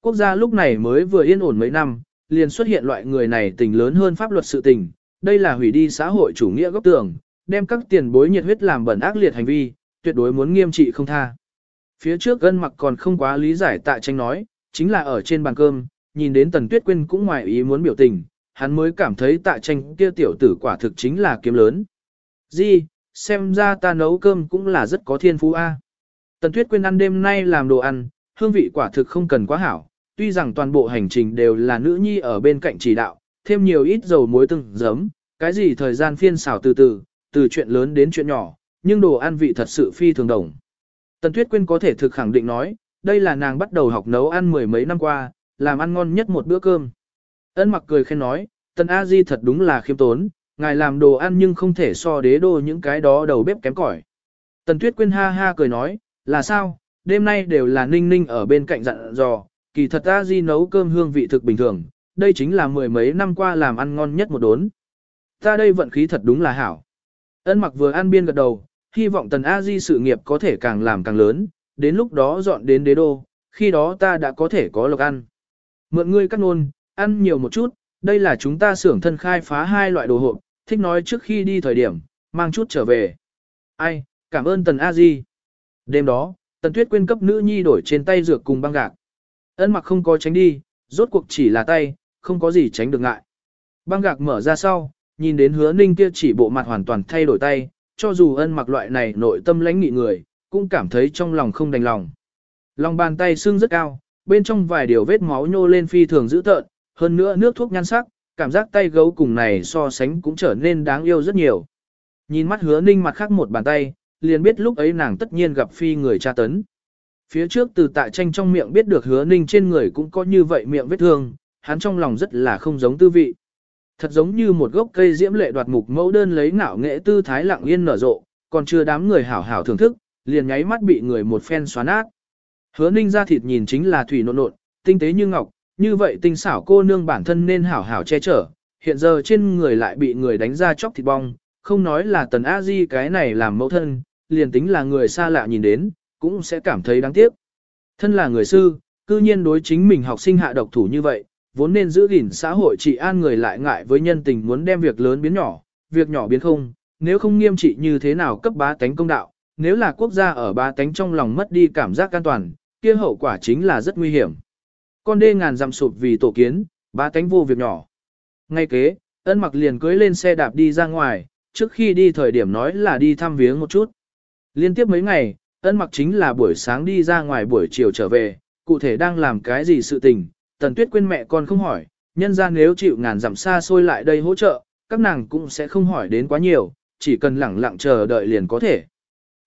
quốc gia lúc này mới vừa yên ổn mấy năm, liền xuất hiện loại người này tình lớn hơn pháp luật sự tình, đây là hủy đi xã hội chủ nghĩa gốc tường, đem các tiền bối nhiệt huyết làm bẩn ác liệt hành vi, tuyệt đối muốn nghiêm trị không tha. Phía trước gân mặc còn không quá lý giải tạ tranh nói, chính là ở trên bàn cơm, nhìn đến Tần Tuyết Quyên cũng ngoài ý muốn biểu tình, hắn mới cảm thấy tạ tranh kia tiểu tử quả thực chính là kiếm lớn. Di, xem ra ta nấu cơm cũng là rất có thiên phú a. Tần Tuyết Quyên ăn đêm nay làm đồ ăn, hương vị quả thực không cần quá hảo, tuy rằng toàn bộ hành trình đều là nữ nhi ở bên cạnh chỉ đạo, thêm nhiều ít dầu muối từng giấm, cái gì thời gian phiên xào từ từ, từ chuyện lớn đến chuyện nhỏ, nhưng đồ ăn vị thật sự phi thường đồng. Tần Tuyết Quyên có thể thực khẳng định nói, đây là nàng bắt đầu học nấu ăn mười mấy năm qua, làm ăn ngon nhất một bữa cơm. Ân mặc cười khen nói, Tần A Di thật đúng là khiêm tốn, ngài làm đồ ăn nhưng không thể so đế đô những cái đó đầu bếp kém cỏi. Tần Tuyết Quyên ha ha cười nói, là sao, đêm nay đều là ninh ninh ở bên cạnh dặn dò, kỳ thật A Di nấu cơm hương vị thực bình thường, đây chính là mười mấy năm qua làm ăn ngon nhất một đốn. Ta đây vận khí thật đúng là hảo. Ân mặc vừa ăn biên gật đầu, hy vọng tần A Di sự nghiệp có thể càng làm càng lớn, đến lúc đó dọn đến đế đô, khi đó ta đã có thể có lộc ăn. Mượn ngươi cắt nôn, ăn nhiều một chút, đây là chúng ta xưởng thân khai phá hai loại đồ hộp, thích nói trước khi đi thời điểm, mang chút trở về. Ai, cảm ơn tần A Di. Đêm đó, tần tuyết quyên cấp nữ nhi đổi trên tay dược cùng băng gạc. Ân mặc không có tránh đi, rốt cuộc chỉ là tay, không có gì tránh được ngại. Băng gạc mở ra sau, nhìn đến hứa ninh kia chỉ bộ mặt hoàn toàn thay đổi tay, cho dù ân mặc loại này nội tâm lãnh nghị người, cũng cảm thấy trong lòng không đành lòng. Lòng bàn tay xương rất cao, bên trong vài điều vết máu nhô lên phi thường dữ tợn, hơn nữa nước thuốc nhan sắc, cảm giác tay gấu cùng này so sánh cũng trở nên đáng yêu rất nhiều. Nhìn mắt hứa ninh mặt khác một bàn tay, liền biết lúc ấy nàng tất nhiên gặp phi người tra tấn. Phía trước từ tại tranh trong miệng biết được hứa ninh trên người cũng có như vậy miệng vết thương, hắn trong lòng rất là không giống tư vị. Thật giống như một gốc cây diễm lệ đoạt mục mẫu đơn lấy ngạo nghệ tư thái lặng yên nở rộ, còn chưa đám người hảo hảo thưởng thức, liền nháy mắt bị người một phen xóa nát. Hứa ninh ra thịt nhìn chính là thủy nộn nộn, tinh tế như ngọc, như vậy tinh xảo cô nương bản thân nên hảo hảo che chở, hiện giờ trên người lại bị người đánh ra chóc thịt bong, không nói là tần a di cái này làm mẫu thân, liền tính là người xa lạ nhìn đến, cũng sẽ cảm thấy đáng tiếc. Thân là người sư, cư nhiên đối chính mình học sinh hạ độc thủ như vậy, vốn nên giữ gìn xã hội trị an người lại ngại với nhân tình muốn đem việc lớn biến nhỏ, việc nhỏ biến không, nếu không nghiêm trị như thế nào cấp bá tánh công đạo, nếu là quốc gia ở bá tánh trong lòng mất đi cảm giác an toàn, kia hậu quả chính là rất nguy hiểm. Con đê ngàn dặm sụp vì tổ kiến, bá tánh vô việc nhỏ. Ngay kế, ân mặc liền cưới lên xe đạp đi ra ngoài, trước khi đi thời điểm nói là đi thăm viếng một chút. Liên tiếp mấy ngày, ân mặc chính là buổi sáng đi ra ngoài buổi chiều trở về, cụ thể đang làm cái gì sự tình, tần tuyết quên mẹ con không hỏi, nhân ra nếu chịu ngàn dặm xa xôi lại đây hỗ trợ, các nàng cũng sẽ không hỏi đến quá nhiều, chỉ cần lẳng lặng chờ đợi liền có thể.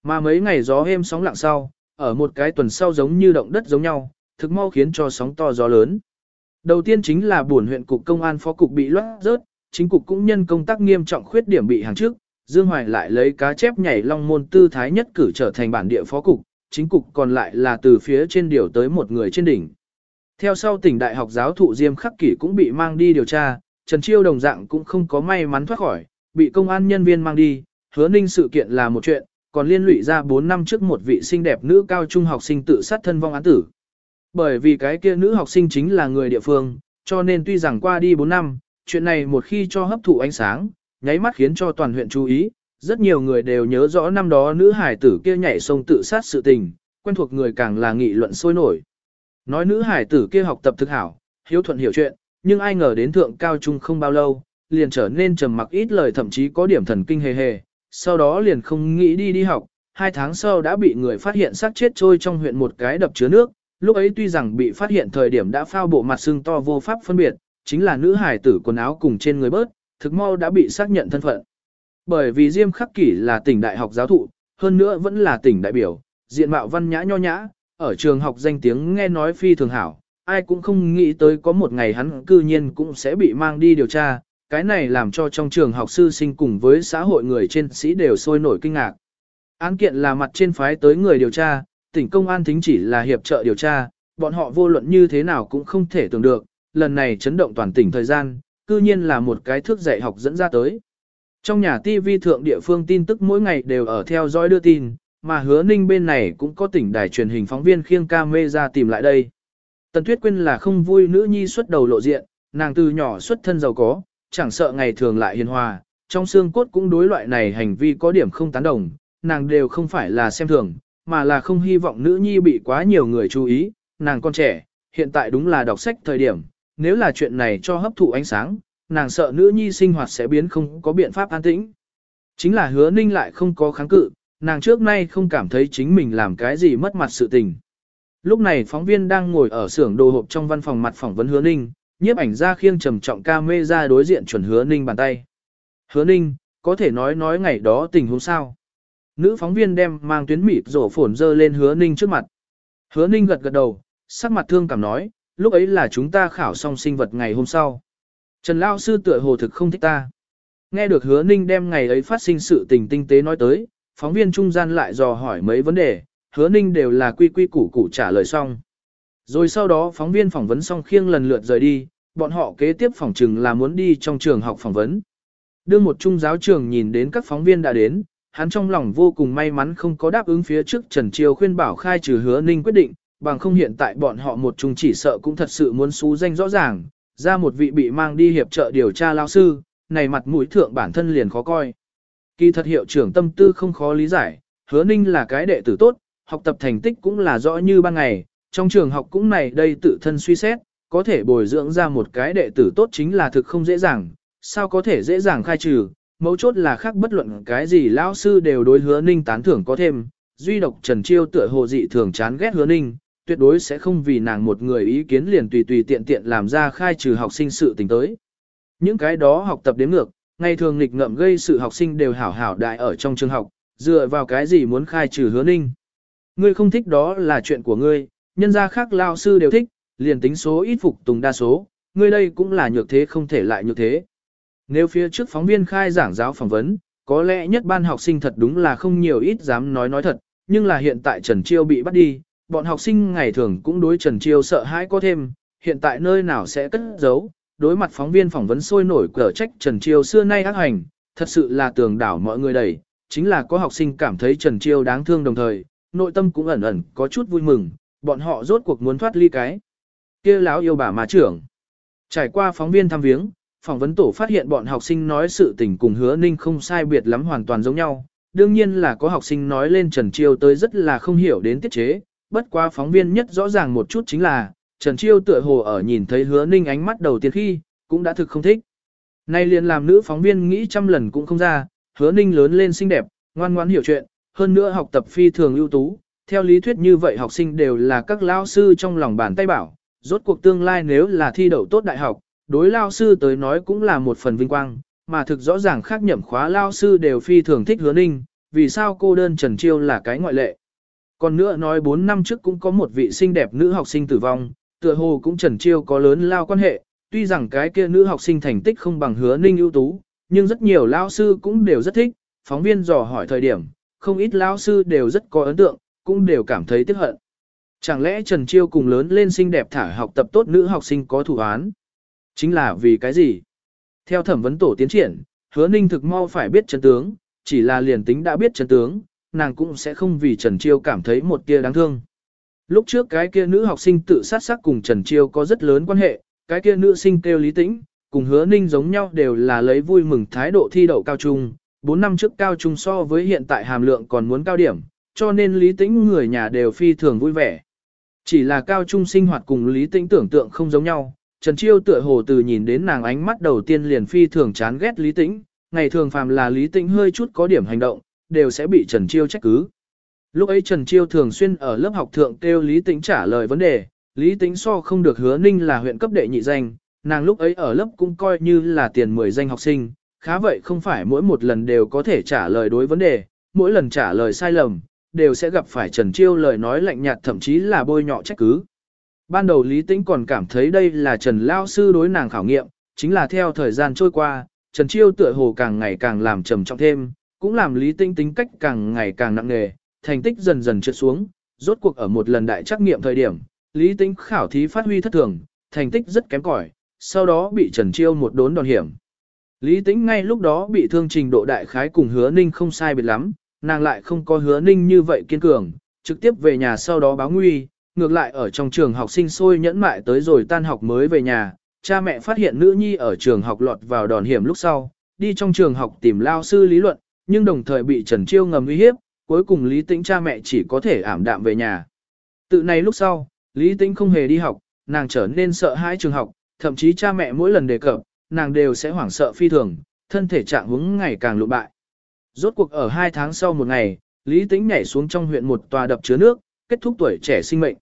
Mà mấy ngày gió êm sóng lặng sau, ở một cái tuần sau giống như động đất giống nhau, thực mau khiến cho sóng to gió lớn. Đầu tiên chính là buồn huyện cục công an phó cục bị loát rớt, chính cục cũng nhân công tác nghiêm trọng khuyết điểm bị hàng trước, Dương Hoài lại lấy cá chép nhảy long môn tư thái nhất cử trở thành bản địa phó cục, chính cục còn lại là từ phía trên điều tới một người trên đỉnh. Theo sau tỉnh đại học giáo thụ Diêm Khắc Kỷ cũng bị mang đi điều tra, Trần Chiêu đồng dạng cũng không có may mắn thoát khỏi, bị công an nhân viên mang đi, hứa ninh sự kiện là một chuyện, còn liên lụy ra 4 năm trước một vị xinh đẹp nữ cao trung học sinh tự sát thân vong án tử. Bởi vì cái kia nữ học sinh chính là người địa phương, cho nên tuy rằng qua đi 4 năm, chuyện này một khi cho hấp thụ ánh sáng, nháy mắt khiến cho toàn huyện chú ý, rất nhiều người đều nhớ rõ năm đó nữ hải tử kia nhảy sông tự sát sự tình, quen thuộc người càng là nghị luận sôi nổi. Nói nữ hải tử kia học tập thực hảo, hiếu thuận hiểu chuyện, nhưng ai ngờ đến thượng cao trung không bao lâu, liền trở nên trầm mặc ít lời thậm chí có điểm thần kinh hề hề, sau đó liền không nghĩ đi đi học, hai tháng sau đã bị người phát hiện xác chết trôi trong huyện một cái đập chứa nước, lúc ấy tuy rằng bị phát hiện thời điểm đã phao bộ mặt xương to vô pháp phân biệt, chính là nữ hải tử quần áo cùng trên người bớt, thực mau đã bị xác nhận thân phận. Bởi vì Diêm Khắc Kỷ là tỉnh đại học giáo thụ, hơn nữa vẫn là tỉnh đại biểu, diện mạo văn nhã nho nhã, ở trường học danh tiếng nghe nói phi thường hảo, ai cũng không nghĩ tới có một ngày hắn cư nhiên cũng sẽ bị mang đi điều tra, cái này làm cho trong trường học sư sinh cùng với xã hội người trên sĩ đều sôi nổi kinh ngạc. Án kiện là mặt trên phái tới người điều tra, tỉnh công an thính chỉ là hiệp trợ điều tra, bọn họ vô luận như thế nào cũng không thể tưởng được, lần này chấn động toàn tỉnh thời gian, cư nhiên là một cái thước dạy học dẫn ra tới. Trong nhà TV thượng địa phương tin tức mỗi ngày đều ở theo dõi đưa tin, mà hứa ninh bên này cũng có tỉnh đài truyền hình phóng viên khiêng ca mê ra tìm lại đây. Tần Tuyết Quyên là không vui nữ nhi xuất đầu lộ diện, nàng từ nhỏ xuất thân giàu có, chẳng sợ ngày thường lại hiền hòa, trong xương cốt cũng đối loại này hành vi có điểm không tán đồng, nàng đều không phải là xem thường, mà là không hy vọng nữ nhi bị quá nhiều người chú ý, nàng con trẻ, hiện tại đúng là đọc sách thời điểm, nếu là chuyện này cho hấp thụ ánh sáng, nàng sợ nữ nhi sinh hoạt sẽ biến không có biện pháp an tĩnh. Chính là hứa ninh lại không có kháng cự, nàng trước nay không cảm thấy chính mình làm cái gì mất mặt sự tình. Lúc này phóng viên đang ngồi ở xưởng đồ hộp trong văn phòng mặt phỏng vấn hứa ninh, nhiếp ảnh ra khiêng trầm trọng ca mê ra đối diện chuẩn hứa ninh bàn tay. Hứa ninh, có thể nói nói ngày đó tình huống sao. Nữ phóng viên đem mang tuyến mịt rổ phổn dơ lên hứa ninh trước mặt. Hứa ninh gật gật đầu, sắc mặt thương cảm nói, lúc ấy là chúng ta khảo xong sinh vật ngày hôm sau. Trần Lao Sư tựa hồ thực không thích ta. Nghe được hứa ninh đem ngày ấy phát sinh sự tình tinh tế nói tới, phóng viên trung gian lại dò hỏi mấy vấn đề, hứa ninh đều là quy quy củ củ trả lời xong. Rồi sau đó phóng viên phỏng vấn xong khiêng lần lượt rời đi, bọn họ kế tiếp phỏng trừng là muốn đi trong trường học phỏng vấn. Đương một trung giáo trường nhìn đến các phóng viên đã đến, hắn trong lòng vô cùng may mắn không có đáp ứng phía trước Trần Triều khuyên bảo khai trừ hứa ninh quyết định, bằng không hiện tại bọn họ một chung chỉ sợ cũng thật sự muốn xú danh rõ ràng, ra một vị bị mang đi hiệp trợ điều tra lao sư, này mặt mũi thượng bản thân liền khó coi. Kỳ thật hiệu trưởng tâm tư không khó lý giải, hứa ninh là cái đệ tử tốt, học tập thành tích cũng là rõ như ban ngày, trong trường học cũng này đây tự thân suy xét, có thể bồi dưỡng ra một cái đệ tử tốt chính là thực không dễ dàng, sao có thể dễ dàng khai trừ, mấu chốt là khác bất luận cái gì lão sư đều đối hứa ninh tán thưởng có thêm, duy độc Trần Chiêu tựa hồ dị thường chán ghét hứa ninh, tuyệt đối sẽ không vì nàng một người ý kiến liền tùy tùy tiện tiện làm ra khai trừ học sinh sự tình tới. Những cái đó học tập đến ngược, ngày thường nghịch ngợm gây sự học sinh đều hảo hảo đại ở trong trường học, dựa vào cái gì muốn khai trừ hứa ninh. Ngươi không thích đó là chuyện của ngươi, nhân gia khác lao sư đều thích, liền tính số ít phục tùng đa số, ngươi đây cũng là nhược thế không thể lại nhược thế. Nếu phía trước phóng viên khai giảng giáo phỏng vấn, có lẽ nhất ban học sinh thật đúng là không nhiều ít dám nói nói thật, nhưng là hiện tại Trần Chiêu bị bắt đi, bọn học sinh ngày thường cũng đối Trần Chiêu sợ hãi có thêm, hiện tại nơi nào sẽ cất giấu, đối mặt phóng viên phỏng vấn sôi nổi cờ trách Trần Chiêu xưa nay ác hành, thật sự là tường đảo mọi người đẩy, chính là có học sinh cảm thấy Trần Chiêu đáng thương đồng thời, nội tâm cũng ẩn ẩn có chút vui mừng, bọn họ rốt cuộc muốn thoát ly cái. kia láo yêu bà mà trưởng. Trải qua phóng viên thăm viếng, phỏng vấn tổ phát hiện bọn học sinh nói sự tình cùng hứa ninh không sai biệt lắm hoàn toàn giống nhau. Đương nhiên là có học sinh nói lên Trần Chiêu tới rất là không hiểu đến tiết chế, bất quá phóng viên nhất rõ ràng một chút chính là, Trần Chiêu tựa hồ ở nhìn thấy hứa ninh ánh mắt đầu tiên khi, cũng đã thực không thích. Nay liền làm nữ phóng viên nghĩ trăm lần cũng không ra, hứa ninh lớn lên xinh đẹp, ngoan ngoãn hiểu chuyện, hơn nữa học tập phi thường ưu tú. Theo lý thuyết như vậy học sinh đều là các lao sư trong lòng bàn tay bảo, rốt cuộc tương lai nếu là thi đậu tốt đại học, đối lao sư tới nói cũng là một phần vinh quang, mà thực rõ ràng khác nhậm khóa lao sư đều phi thường thích hứa ninh, vì sao cô đơn Trần Chiêu là cái ngoại lệ. Còn nữa nói 4 năm trước cũng có một vị xinh đẹp nữ học sinh tử vong, tựa hồ cũng Trần Chiêu có lớn lao quan hệ, tuy rằng cái kia nữ học sinh thành tích không bằng hứa ninh ưu tú, nhưng rất nhiều lao sư cũng đều rất thích, phóng viên dò hỏi thời điểm, không ít lao sư đều rất có ấn tượng, cũng đều cảm thấy tiếc hận. Chẳng lẽ Trần Chiêu cùng lớn lên xinh đẹp thả học tập tốt nữ học sinh có thủ án? Chính là vì cái gì? Theo thẩm vấn tổ tiến triển, hứa ninh thực mau phải biết chân tướng, chỉ là liền tính đã biết chân tướng, nàng cũng sẽ không vì Trần Chiêu cảm thấy một tia đáng thương. Lúc trước cái kia nữ học sinh tự sát sắc cùng Trần Chiêu có rất lớn quan hệ, cái kia nữ sinh kêu lý tĩnh, cùng hứa ninh giống nhau đều là lấy vui mừng thái độ thi đậu cao trung, 4 năm trước cao trung so với hiện tại hàm lượng còn muốn cao điểm, cho nên lý tĩnh người nhà đều phi thường vui vẻ. Chỉ là cao trung sinh hoạt cùng lý tĩnh tưởng tượng không giống nhau, Trần Chiêu tựa hồ từ nhìn đến nàng ánh mắt đầu tiên liền phi thường chán ghét Lý Tĩnh, ngày thường phàm là Lý Tĩnh hơi chút có điểm hành động, đều sẽ bị Trần Chiêu trách cứ. Lúc ấy Trần Chiêu thường xuyên ở lớp học thượng kêu Lý Tĩnh trả lời vấn đề, Lý Tĩnh so không được hứa ninh là huyện cấp đệ nhị danh, nàng lúc ấy ở lớp cũng coi như là tiền 10 danh học sinh, khá vậy không phải mỗi một lần đều có thể trả lời đối vấn đề, mỗi lần trả lời sai lầm, đều sẽ gặp phải Trần Chiêu lời nói lạnh nhạt thậm chí là bôi nhọ trách cứ. Ban đầu Lý Tĩnh còn cảm thấy đây là Trần Lao Sư đối nàng khảo nghiệm, chính là theo thời gian trôi qua, Trần Chiêu tựa hồ càng ngày càng làm trầm trọng thêm, cũng làm Lý Tĩnh tính cách càng ngày càng nặng nề, thành tích dần dần trượt xuống, rốt cuộc ở một lần đại trắc nghiệm thời điểm, Lý Tĩnh khảo thí phát huy thất thường, thành tích rất kém cỏi, sau đó bị Trần Chiêu một đốn đòn hiểm. Lý Tĩnh ngay lúc đó bị thương trình độ đại khái cùng hứa ninh không sai biệt lắm, nàng lại không có hứa ninh như vậy kiên cường, trực tiếp về nhà sau đó báo nguy, ngược lại ở trong trường học sinh sôi nhẫn mại tới rồi tan học mới về nhà, cha mẹ phát hiện nữ nhi ở trường học lọt vào đòn hiểm lúc sau, đi trong trường học tìm lao sư lý luận, nhưng đồng thời bị Trần Chiêu ngầm uy hiếp, cuối cùng Lý Tĩnh cha mẹ chỉ có thể ảm đạm về nhà. Tự này lúc sau, Lý Tĩnh không hề đi học, nàng trở nên sợ hãi trường học, thậm chí cha mẹ mỗi lần đề cập, nàng đều sẽ hoảng sợ phi thường, thân thể trạng huống ngày càng lụ bại. Rốt cuộc ở hai tháng sau một ngày, Lý Tĩnh nhảy xuống trong huyện một tòa đập chứa nước, kết thúc tuổi trẻ sinh mệnh.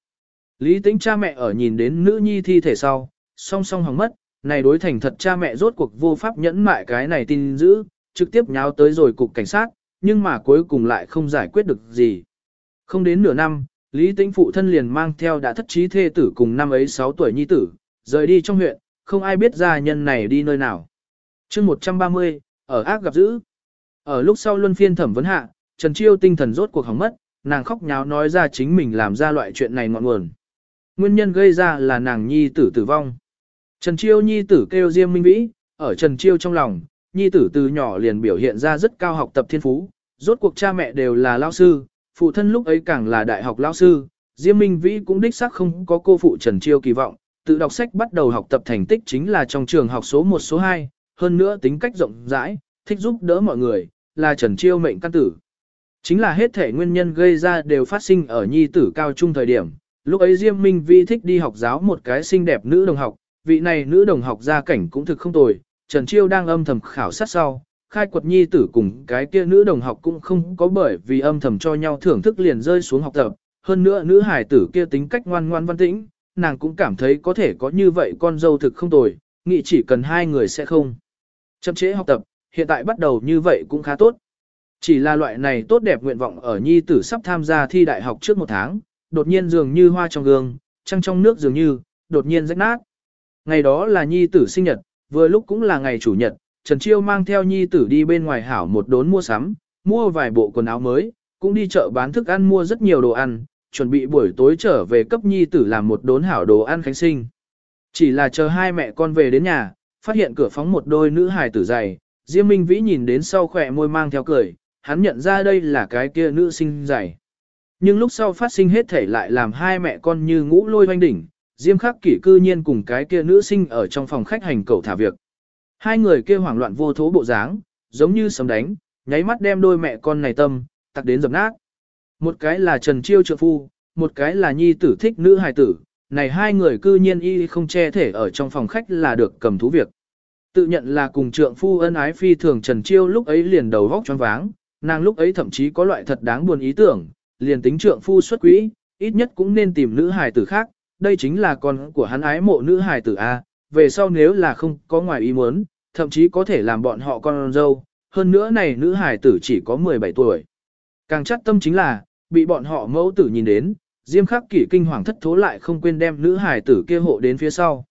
Lý Tĩnh cha mẹ ở nhìn đến nữ nhi thi thể sau, song song hỏng mất, này đối thành thật cha mẹ rốt cuộc vô pháp nhẫn mại cái này tin giữ, trực tiếp nháo tới rồi cục cảnh sát, nhưng mà cuối cùng lại không giải quyết được gì. Không đến nửa năm, Lý Tĩnh phụ thân liền mang theo đã thất trí thê tử cùng năm ấy 6 tuổi nhi tử, rời đi trong huyện, không ai biết gia nhân này đi nơi nào. chương 130, ở ác gặp dữ. Ở lúc sau luân phiên thẩm vấn hạ, Trần Chiêu tinh thần rốt cuộc hỏng mất, nàng khóc nháo nói ra chính mình làm ra loại chuyện này ngọn nguồn. Nguyên nhân gây ra là nàng nhi tử tử vong. Trần Chiêu nhi tử kêu Diêm Minh Vĩ, ở Trần Chiêu trong lòng, nhi tử từ nhỏ liền biểu hiện ra rất cao học tập thiên phú, rốt cuộc cha mẹ đều là lao sư, phụ thân lúc ấy càng là đại học lao sư, Diêm Minh Vĩ cũng đích xác không có cô phụ Trần Chiêu kỳ vọng, tự đọc sách bắt đầu học tập thành tích chính là trong trường học số 1 số 2, hơn nữa tính cách rộng rãi, thích giúp đỡ mọi người, là Trần Chiêu mệnh căn tử. Chính là hết thể nguyên nhân gây ra đều phát sinh ở nhi tử cao trung thời điểm, lúc ấy Diêm Minh Vi thích đi học giáo một cái xinh đẹp nữ đồng học, vị này nữ đồng học gia cảnh cũng thực không tồi, Trần Chiêu đang âm thầm khảo sát sau, khai quật nhi tử cùng cái kia nữ đồng học cũng không có bởi vì âm thầm cho nhau thưởng thức liền rơi xuống học tập, hơn nữa nữ hải tử kia tính cách ngoan ngoan văn tĩnh, nàng cũng cảm thấy có thể có như vậy con dâu thực không tồi, nghĩ chỉ cần hai người sẽ không. Chậm chế học tập, hiện tại bắt đầu như vậy cũng khá tốt. Chỉ là loại này tốt đẹp nguyện vọng ở nhi tử sắp tham gia thi đại học trước một tháng, đột nhiên dường như hoa trong gương, trăng trong nước dường như, đột nhiên rách nát. Ngày đó là nhi tử sinh nhật, vừa lúc cũng là ngày chủ nhật, Trần Chiêu mang theo nhi tử đi bên ngoài hảo một đốn mua sắm, mua vài bộ quần áo mới, cũng đi chợ bán thức ăn mua rất nhiều đồ ăn, chuẩn bị buổi tối trở về cấp nhi tử làm một đốn hảo đồ ăn khánh sinh. Chỉ là chờ hai mẹ con về đến nhà, phát hiện cửa phóng một đôi nữ hài tử dày, Diêm Minh Vĩ nhìn đến sau khỏe môi mang theo cười, hắn nhận ra đây là cái kia nữ sinh dày. Nhưng lúc sau phát sinh hết thể lại làm hai mẹ con như ngũ lôi hoanh đỉnh, Diêm khắc kỷ cư nhiên cùng cái kia nữ sinh ở trong phòng khách hành cầu thả việc. Hai người kia hoảng loạn vô thố bộ dáng, giống như sấm đánh, nháy mắt đem đôi mẹ con này tâm, tặc đến dập nát. Một cái là Trần Chiêu trợ phu, một cái là nhi tử thích nữ hài tử, này hai người cư nhiên y không che thể ở trong phòng khách là được cầm thú việc. Tự nhận là cùng trượng phu ân ái phi thường Trần Chiêu lúc ấy liền đầu vóc choáng váng, nàng lúc ấy thậm chí có loại thật đáng buồn ý tưởng, liền tính trượng phu xuất quỹ, ít nhất cũng nên tìm nữ hài tử khác, đây chính là con của hắn ái mộ nữ hài tử A, về sau nếu là không có ngoài ý muốn, thậm chí có thể làm bọn họ con dâu, hơn nữa này nữ hài tử chỉ có 17 tuổi. Càng chắc tâm chính là, bị bọn họ mẫu tử nhìn đến, Diêm khắc kỷ kinh hoàng thất thố lại không quên đem nữ hài tử kia hộ đến phía sau.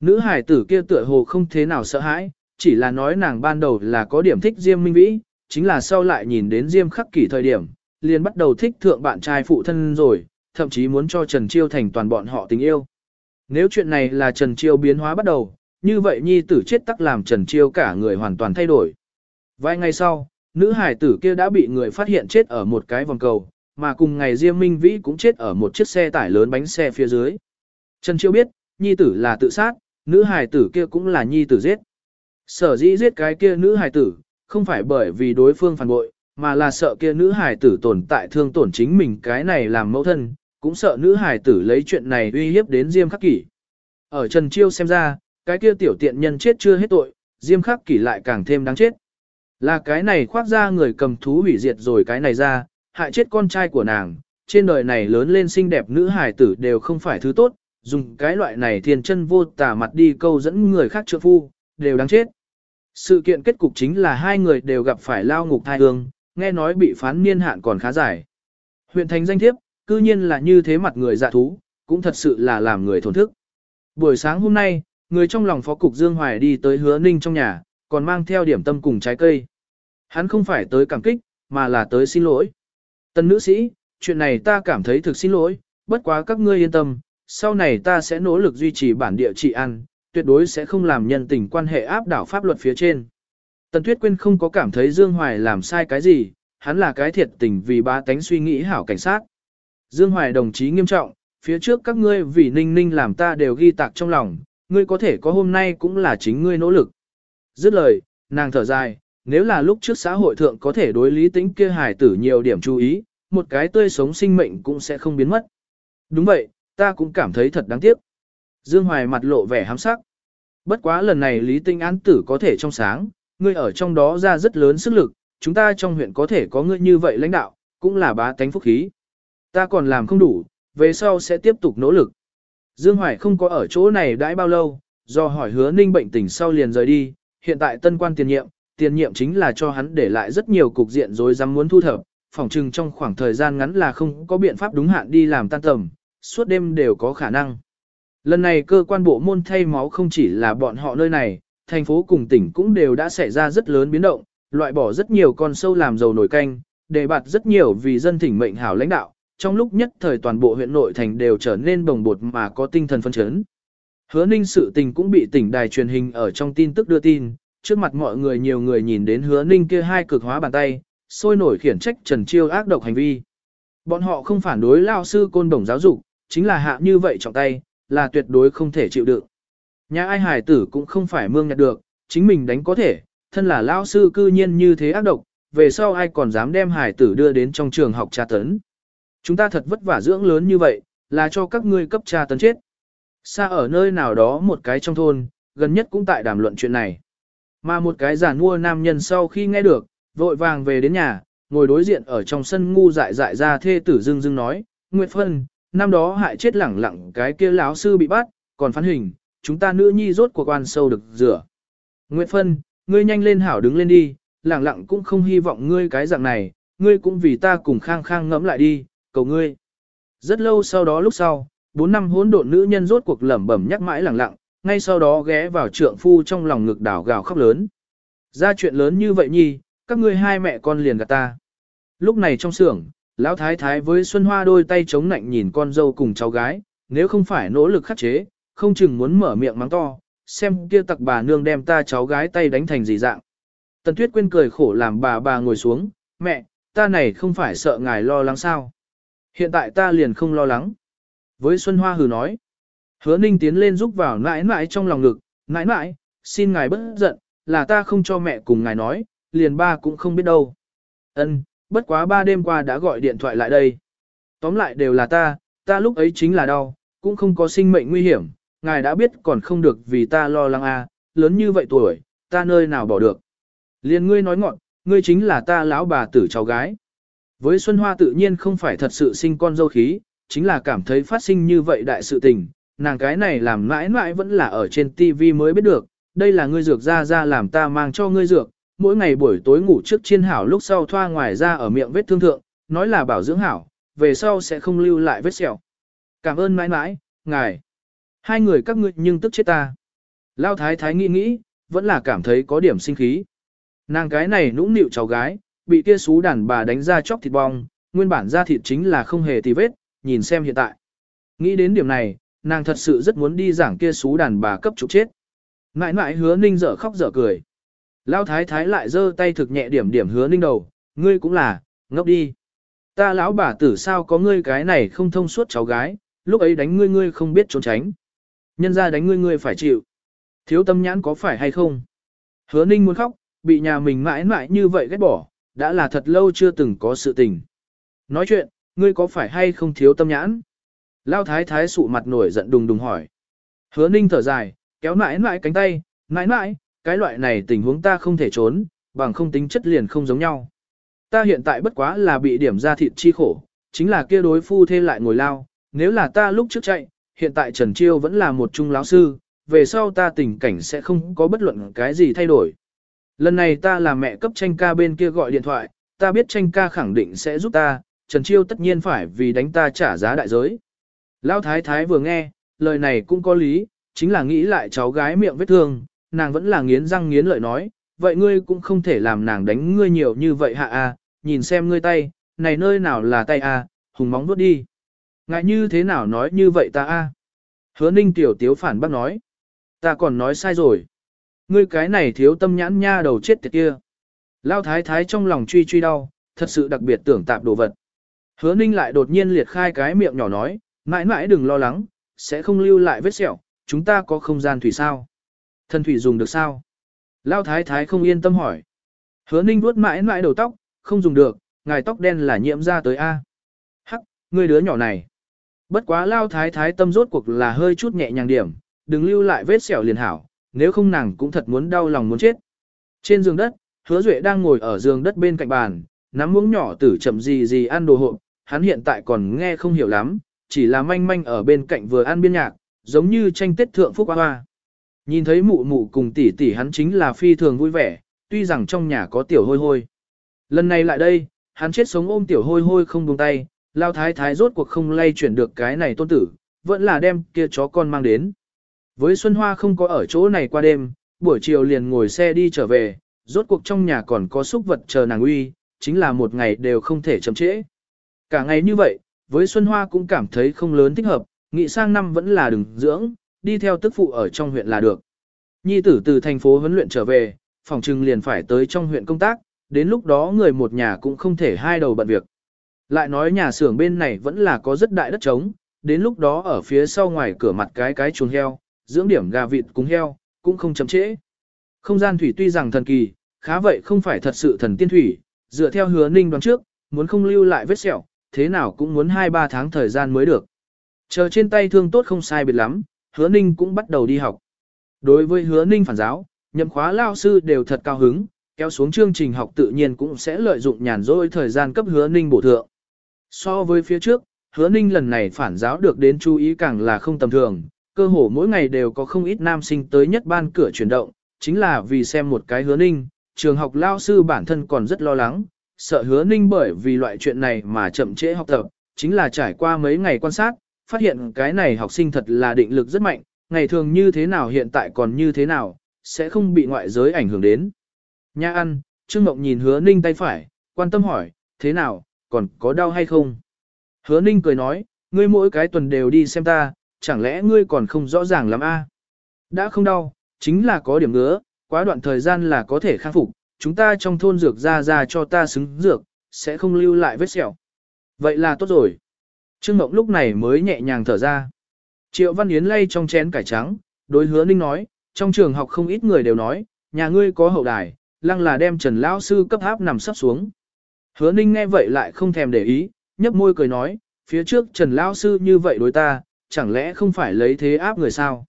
Nữ hài tử kia tựa hồ không thế nào sợ hãi, chỉ là nói nàng ban đầu là có điểm thích Diêm Minh Vĩ, chính là sau lại nhìn đến Diêm khắc kỷ thời điểm, liền bắt đầu thích thượng bạn trai phụ thân rồi, thậm chí muốn cho Trần Chiêu thành toàn bọn họ tình yêu. Nếu chuyện này là Trần Chiêu biến hóa bắt đầu, như vậy nhi tử chết tắc làm Trần Chiêu cả người hoàn toàn thay đổi. Vài ngày sau, nữ hải tử kia đã bị người phát hiện chết ở một cái vòng cầu, mà cùng ngày Diêm Minh Vĩ cũng chết ở một chiếc xe tải lớn bánh xe phía dưới. Trần Chiêu biết, nhi tử là tự sát, nữ hải tử kia cũng là nhi tử giết. Sở dĩ giết cái kia nữ hải tử, không phải bởi vì đối phương phản bội, mà là sợ kia nữ hải tử tồn tại thương tổn chính mình cái này làm mẫu thân, cũng sợ nữ hải tử lấy chuyện này uy hiếp đến Diêm Khắc Kỷ. Ở Trần Chiêu xem ra, cái kia tiểu tiện nhân chết chưa hết tội, Diêm Khắc Kỷ lại càng thêm đáng chết. Là cái này khoác ra người cầm thú hủy diệt rồi cái này ra, hại chết con trai của nàng, trên đời này lớn lên xinh đẹp nữ hải tử đều không phải thứ tốt, dùng cái loại này thiên chân vô tả mặt đi câu dẫn người khác trượng phu, đều đáng chết. Sự kiện kết cục chính là hai người đều gặp phải lao ngục thai hương, nghe nói bị phán niên hạn còn khá dài. Huyện thành danh thiếp, cư nhiên là như thế mặt người dạ thú, cũng thật sự là làm người thổn thức. Buổi sáng hôm nay, người trong lòng phó cục Dương Hoài đi tới hứa ninh trong nhà, còn mang theo điểm tâm cùng trái cây. Hắn không phải tới cảm kích, mà là tới xin lỗi. Tân nữ sĩ, chuyện này ta cảm thấy thực xin lỗi, bất quá các ngươi yên tâm, sau này ta sẽ nỗ lực duy trì bản địa trị ăn, tuyệt đối sẽ không làm nhân tình quan hệ áp đảo pháp luật phía trên. Tần Tuyết Quyên không có cảm thấy Dương Hoài làm sai cái gì, hắn là cái thiệt tình vì ba tánh suy nghĩ hảo cảnh sát. Dương Hoài đồng chí nghiêm trọng, phía trước các ngươi vì ninh ninh làm ta đều ghi tạc trong lòng, ngươi có thể có hôm nay cũng là chính ngươi nỗ lực. Dứt lời, nàng thở dài, nếu là lúc trước xã hội thượng có thể đối lý tính kia hài tử nhiều điểm chú ý, một cái tươi sống sinh mệnh cũng sẽ không biến mất. Đúng vậy, ta cũng cảm thấy thật đáng tiếc. Dương Hoài mặt lộ vẻ hám sắc. Bất quá lần này lý tinh án tử có thể trong sáng, ngươi ở trong đó ra rất lớn sức lực, chúng ta trong huyện có thể có ngươi như vậy lãnh đạo, cũng là bá tánh phúc khí. Ta còn làm không đủ, về sau sẽ tiếp tục nỗ lực. Dương Hoài không có ở chỗ này đãi bao lâu, do hỏi hứa ninh bệnh tình sau liền rời đi, hiện tại tân quan tiền nhiệm, tiền nhiệm chính là cho hắn để lại rất nhiều cục diện rồi dám muốn thu thập, phỏng chừng trong khoảng thời gian ngắn là không có biện pháp đúng hạn đi làm tan tầm, suốt đêm đều có khả năng. Lần này cơ quan bộ môn thay máu không chỉ là bọn họ nơi này, thành phố cùng tỉnh cũng đều đã xảy ra rất lớn biến động, loại bỏ rất nhiều con sâu làm dầu nổi canh, đề bạt rất nhiều vì dân thỉnh mệnh hảo lãnh đạo, trong lúc nhất thời toàn bộ huyện nội thành đều trở nên bồng bột mà có tinh thần phân chấn. Hứa ninh sự tình cũng bị tỉnh đài truyền hình ở trong tin tức đưa tin, trước mặt mọi người nhiều người nhìn đến hứa ninh kia hai cực hóa bàn tay, sôi nổi khiển trách Trần Chiêu ác độc hành vi. Bọn họ không phản đối lao sư côn đồng giáo dục, chính là hạ như vậy trọng tay, là tuyệt đối không thể chịu đựng. Nhà ai hải tử cũng không phải mương nhặt được, chính mình đánh có thể, thân là lao sư cư nhiên như thế ác độc, về sau ai còn dám đem hải tử đưa đến trong trường học tra tấn. Chúng ta thật vất vả dưỡng lớn như vậy, là cho các ngươi cấp tra tấn chết. Xa ở nơi nào đó một cái trong thôn, gần nhất cũng tại đàm luận chuyện này. Mà một cái giả mua nam nhân sau khi nghe được, vội vàng về đến nhà, ngồi đối diện ở trong sân ngu dại dại ra thê tử dưng dưng nói, Nguyệt Phân, năm đó hại chết lẳng lặng cái kia láo sư bị bắt, còn phán hình, chúng ta nữ nhi rốt cuộc quan sâu được rửa. Nguyệt Phân, ngươi nhanh lên hảo đứng lên đi, lẳng lặng cũng không hy vọng ngươi cái dạng này, ngươi cũng vì ta cùng khang khang ngẫm lại đi, cầu ngươi. Rất lâu sau đó lúc sau, bốn năm hỗn độn nữ nhân rốt cuộc lẩm bẩm nhắc mãi lẳng lặng, ngay sau đó ghé vào trượng phu trong lòng ngực đảo gào khóc lớn. Ra chuyện lớn như vậy nhi, các ngươi hai mẹ con liền gạt ta. Lúc này trong xưởng, lão thái thái với Xuân Hoa đôi tay chống nạnh nhìn con dâu cùng cháu gái, nếu không phải nỗ lực khắc chế, không chừng muốn mở miệng mắng to, xem kia tặc bà nương đem ta cháu gái tay đánh thành gì dạng. Tần Tuyết quên cười khổ làm bà bà ngồi xuống, mẹ, ta này không phải sợ ngài lo lắng sao. Hiện tại ta liền không lo lắng. Với Xuân Hoa hừ nói, hứa ninh tiến lên giúp vào nãi nãi trong lòng ngực, nãi nãi, xin ngài bất giận, là ta không cho mẹ cùng ngài nói, liền ba cũng không biết đâu. Ân, bất quá ba đêm qua đã gọi điện thoại lại đây. Tóm lại đều là ta, ta lúc ấy chính là đau, cũng không có sinh mệnh nguy hiểm, ngài đã biết còn không được vì ta lo lắng à, lớn như vậy tuổi, ta nơi nào bỏ được. Liền ngươi nói ngọn, ngươi chính là ta lão bà tử cháu gái. Với Xuân Hoa tự nhiên không phải thật sự sinh con dâu khí, chính là cảm thấy phát sinh như vậy đại sự tình, nàng cái này làm mãi mãi vẫn là ở trên TV mới biết được, đây là ngươi dược ra ra làm ta mang cho ngươi dược, mỗi ngày buổi tối ngủ trước chiên hảo lúc sau thoa ngoài ra ở miệng vết thương thượng, nói là bảo dưỡng hảo, về sau sẽ không lưu lại vết sẹo. Cảm ơn mãi mãi, ngài. Hai người các ngươi nhưng tức chết ta. Lao thái thái nghĩ nghĩ, vẫn là cảm thấy có điểm sinh khí. Nàng cái này nũng nịu cháu gái, bị kia xú đàn bà đánh ra chóc thịt bong, nguyên bản da thịt chính là không hề tì vết, nhìn xem hiện tại. Nghĩ đến điểm này, nàng thật sự rất muốn đi giảng kia xú đàn bà cấp trục chết. Ngại ngại hứa ninh dở khóc dở cười. Lão thái thái lại giơ tay thực nhẹ điểm điểm hứa ninh đầu, ngươi cũng là, ngốc đi. Ta lão bà tử sao có ngươi cái này không thông suốt cháu gái, lúc ấy đánh ngươi ngươi không biết trốn tránh. Nhân ra đánh ngươi ngươi phải chịu. Thiếu tâm nhãn có phải hay không? Hứa ninh muốn khóc, bị nhà mình mãi mãi như vậy ghét bỏ, đã là thật lâu chưa từng có sự tình. Nói chuyện, ngươi có phải hay không thiếu tâm nhãn? Lao thái thái sụ mặt nổi giận đùng đùng hỏi. Hứa ninh thở dài, kéo nãi nãi cánh tay, nãi nãi, cái loại này tình huống ta không thể trốn, bằng không tính chất liền không giống nhau. Ta hiện tại bất quá là bị điểm ra thịt chi khổ, chính là kia đối phu thê lại ngồi lao, nếu là ta lúc trước chạy, hiện tại Trần Chiêu vẫn là một trung lão sư, về sau ta tình cảnh sẽ không có bất luận cái gì thay đổi. Lần này ta là mẹ cấp tranh ca bên kia gọi điện thoại, ta biết tranh ca khẳng định sẽ giúp ta, Trần Chiêu tất nhiên phải vì đánh ta trả giá đại giới. Lão thái thái vừa nghe, lời này cũng có lý, chính là nghĩ lại cháu gái miệng vết thương, nàng vẫn là nghiến răng nghiến lợi nói, vậy ngươi cũng không thể làm nàng đánh ngươi nhiều như vậy hạ a, nhìn xem ngươi tay, này nơi nào là tay a, hùng móng vuốt đi. Ngại như thế nào nói như vậy ta a? Hứa ninh tiểu tiếu phản bác nói, ta còn nói sai rồi. Ngươi cái này thiếu tâm nhãn nha đầu chết tiệt kia. Lao thái thái trong lòng truy truy đau, thật sự đặc biệt tưởng tạp đồ vật. Hứa ninh lại đột nhiên liệt khai cái miệng nhỏ nói, mãi mãi đừng lo lắng, sẽ không lưu lại vết sẹo, chúng ta có không gian thủy sao? Thân thủy dùng được sao? Lao thái thái không yên tâm hỏi. Hứa ninh vuốt mãi mãi đầu tóc, không dùng được, ngài tóc đen là nhiễm ra tới A. Hắc, người đứa nhỏ này. Bất quá lao thái thái tâm rốt cuộc là hơi chút nhẹ nhàng điểm, đừng lưu lại vết sẹo liền hảo, nếu không nàng cũng thật muốn đau lòng muốn chết. Trên giường đất, hứa duệ đang ngồi ở giường đất bên cạnh bàn, nắm muỗng nhỏ tử chậm gì gì ăn đồ hộp, hắn hiện tại còn nghe không hiểu lắm, chỉ là manh manh ở bên cạnh vừa ăn biên nhạc, giống như tranh tết thượng phúc hoa hoa. Nhìn thấy mụ mụ cùng tỷ tỷ hắn chính là phi thường vui vẻ, tuy rằng trong nhà có tiểu hôi hôi. Lần này lại đây, hắn chết sống ôm tiểu hôi hôi không buông tay, lao thái thái rốt cuộc không lay chuyển được cái này tôn tử, vẫn là đem kia chó con mang đến. Với Xuân Hoa không có ở chỗ này qua đêm, buổi chiều liền ngồi xe đi trở về, rốt cuộc trong nhà còn có xúc vật chờ nàng uy, chính là một ngày đều không thể chậm trễ. Cả ngày như vậy, với Xuân Hoa cũng cảm thấy không lớn thích hợp, nghĩ sang năm vẫn là đừng dưỡng, đi theo tức phụ ở trong huyện là được. Nhi tử từ thành phố huấn luyện trở về, phòng trừng liền phải tới trong huyện công tác, đến lúc đó người một nhà cũng không thể hai đầu bận việc. Lại nói nhà xưởng bên này vẫn là có rất đại đất trống, đến lúc đó ở phía sau ngoài cửa mặt cái cái chuồng heo, dưỡng điểm gà vịt cúng heo, cũng không chấm trễ. Không gian thủy tuy rằng thần kỳ, khá vậy không phải thật sự thần tiên thủy, dựa theo hứa ninh đoán trước, muốn không lưu lại vết sẹo, thế nào cũng muốn 2-3 tháng thời gian mới được. Chờ trên tay thương tốt không sai biệt lắm, hứa ninh cũng bắt đầu đi học. Đối với hứa ninh phản giáo, nhậm khóa lao sư đều thật cao hứng, kéo xuống chương trình học tự nhiên cũng sẽ lợi dụng nhàn rỗi thời gian cấp hứa ninh bổ thượng. So với phía trước, hứa ninh lần này phản giáo được đến chú ý càng là không tầm thường, cơ hồ mỗi ngày đều có không ít nam sinh tới nhất ban cửa chuyển động, chính là vì xem một cái hứa ninh, trường học lao sư bản thân còn rất lo lắng, sợ hứa ninh bởi vì loại chuyện này mà chậm trễ học tập, chính là trải qua mấy ngày quan sát, phát hiện cái này học sinh thật là định lực rất mạnh, ngày thường như thế nào hiện tại còn như thế nào, sẽ không bị ngoại giới ảnh hưởng đến. Nha ăn, Trương Mộng nhìn hứa ninh tay phải, quan tâm hỏi, thế nào, còn có đau hay không? Hứa ninh cười nói, ngươi mỗi cái tuần đều đi xem ta, chẳng lẽ ngươi còn không rõ ràng lắm a? Đã không đau, chính là có điểm ngứa, quá đoạn thời gian là có thể khắc phục, chúng ta trong thôn dược ra ra cho ta xứng dược, sẽ không lưu lại vết sẹo. Vậy là tốt rồi. Trương Mộng lúc này mới nhẹ nhàng thở ra. Triệu Văn Yến lay trong chén cải trắng, đối hứa ninh nói, trong trường học không ít người đều nói, nhà ngươi có hậu đài, lăng là đem Trần Lão Sư cấp áp nằm sắp xuống. Hứa ninh nghe vậy lại không thèm để ý, nhấp môi cười nói, phía trước Trần Lão Sư như vậy đối ta, chẳng lẽ không phải lấy thế áp người sao?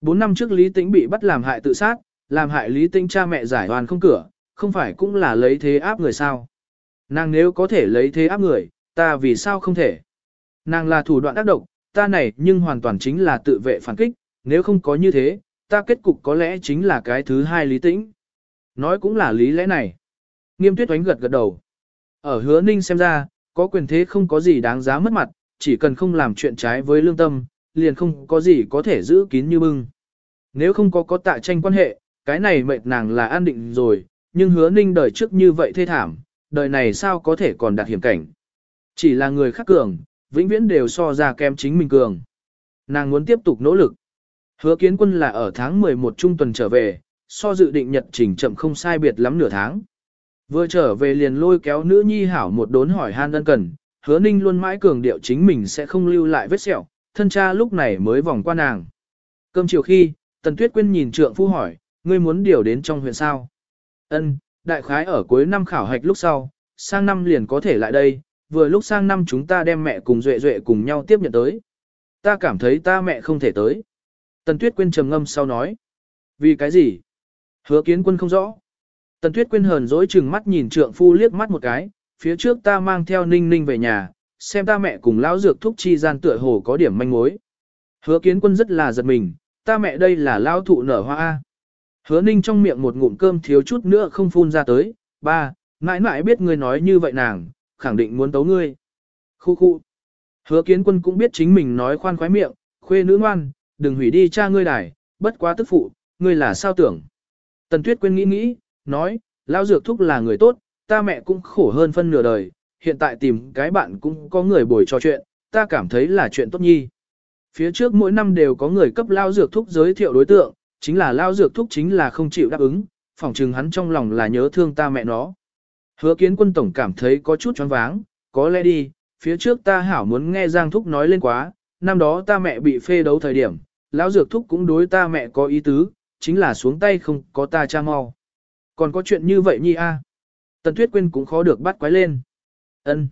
Bốn năm trước Lý Tĩnh bị bắt làm hại tự sát, làm hại Lý Tĩnh cha mẹ giải hoàn không cửa, không phải cũng là lấy thế áp người sao? Nàng nếu có thể lấy thế áp người, ta vì sao không thể? Nàng là thủ đoạn ác độc, ta này nhưng hoàn toàn chính là tự vệ phản kích, nếu không có như thế, ta kết cục có lẽ chính là cái thứ hai lý tĩnh. Nói cũng là lý lẽ này. Nghiêm tuyết oánh gật gật đầu. Ở hứa ninh xem ra, có quyền thế không có gì đáng giá mất mặt, chỉ cần không làm chuyện trái với lương tâm, liền không có gì có thể giữ kín như bưng. Nếu không có có tạ tranh quan hệ, cái này mệt nàng là an định rồi, nhưng hứa ninh đời trước như vậy thê thảm, đời này sao có thể còn đạt hiểm cảnh. Chỉ là người khác cường, vĩnh viễn đều so ra kém chính mình cường. Nàng muốn tiếp tục nỗ lực. Hứa kiến quân là ở tháng 11 trung tuần trở về, so dự định nhật trình chậm không sai biệt lắm nửa tháng. Vừa trở về liền lôi kéo nữ nhi hảo một đốn hỏi han đơn cần, hứa ninh luôn mãi cường điệu chính mình sẽ không lưu lại vết sẹo, thân cha lúc này mới vòng qua nàng. Cơm chiều khi, Tần Tuyết Quyên nhìn trượng phu hỏi, ngươi muốn điều đến trong huyện sao? Ân, đại khái ở cuối năm khảo hạch lúc sau, sang năm liền có thể lại đây, vừa lúc sang năm chúng ta đem mẹ cùng Duệ Duệ cùng nhau tiếp nhận tới. Ta cảm thấy ta mẹ không thể tới. Tần Tuyết Quyên trầm ngâm sau nói. Vì cái gì? Hứa kiến quân không rõ. Tần Tuyết Quyên hờn dỗi chừng mắt nhìn trượng phu liếc mắt một cái, phía trước ta mang theo ninh ninh về nhà, xem ta mẹ cùng lão dược thúc chi gian tựa hồ có điểm manh mối. Hứa kiến quân rất là giật mình, ta mẹ đây là lão thụ nở hoa A. Hứa ninh trong miệng một ngụm cơm thiếu chút nữa không phun ra tới, ba, mãi mãi biết ngươi nói như vậy nàng, khẳng định muốn tấu ngươi. Khu khu. Hứa kiến quân cũng biết chính mình nói khoan khoái miệng, khuê nữ ngoan, đừng hủy đi cha ngươi đài, bất quá tức phụ, ngươi là sao tưởng. Tần Tuyết quên nghĩ nghĩ, nói, lao dược thúc là người tốt, ta mẹ cũng khổ hơn phân nửa đời, hiện tại tìm cái bạn cũng có người bồi trò chuyện, ta cảm thấy là chuyện tốt nhi. Phía trước mỗi năm đều có người cấp lao dược thúc giới thiệu đối tượng, chính là lao dược thúc chính là không chịu đáp ứng, phỏng chừng hắn trong lòng là nhớ thương ta mẹ nó. Hứa kiến quân tổng cảm thấy có chút choáng váng, có lẽ đi, phía trước ta hảo muốn nghe Giang Thúc nói lên quá, năm đó ta mẹ bị phê đấu thời điểm, lão dược thúc cũng đối ta mẹ có ý tứ, chính là xuống tay không có ta cha mau. Còn có chuyện như vậy nhi a? Tần Tuyết Quyên cũng khó được bắt quái lên. Ân.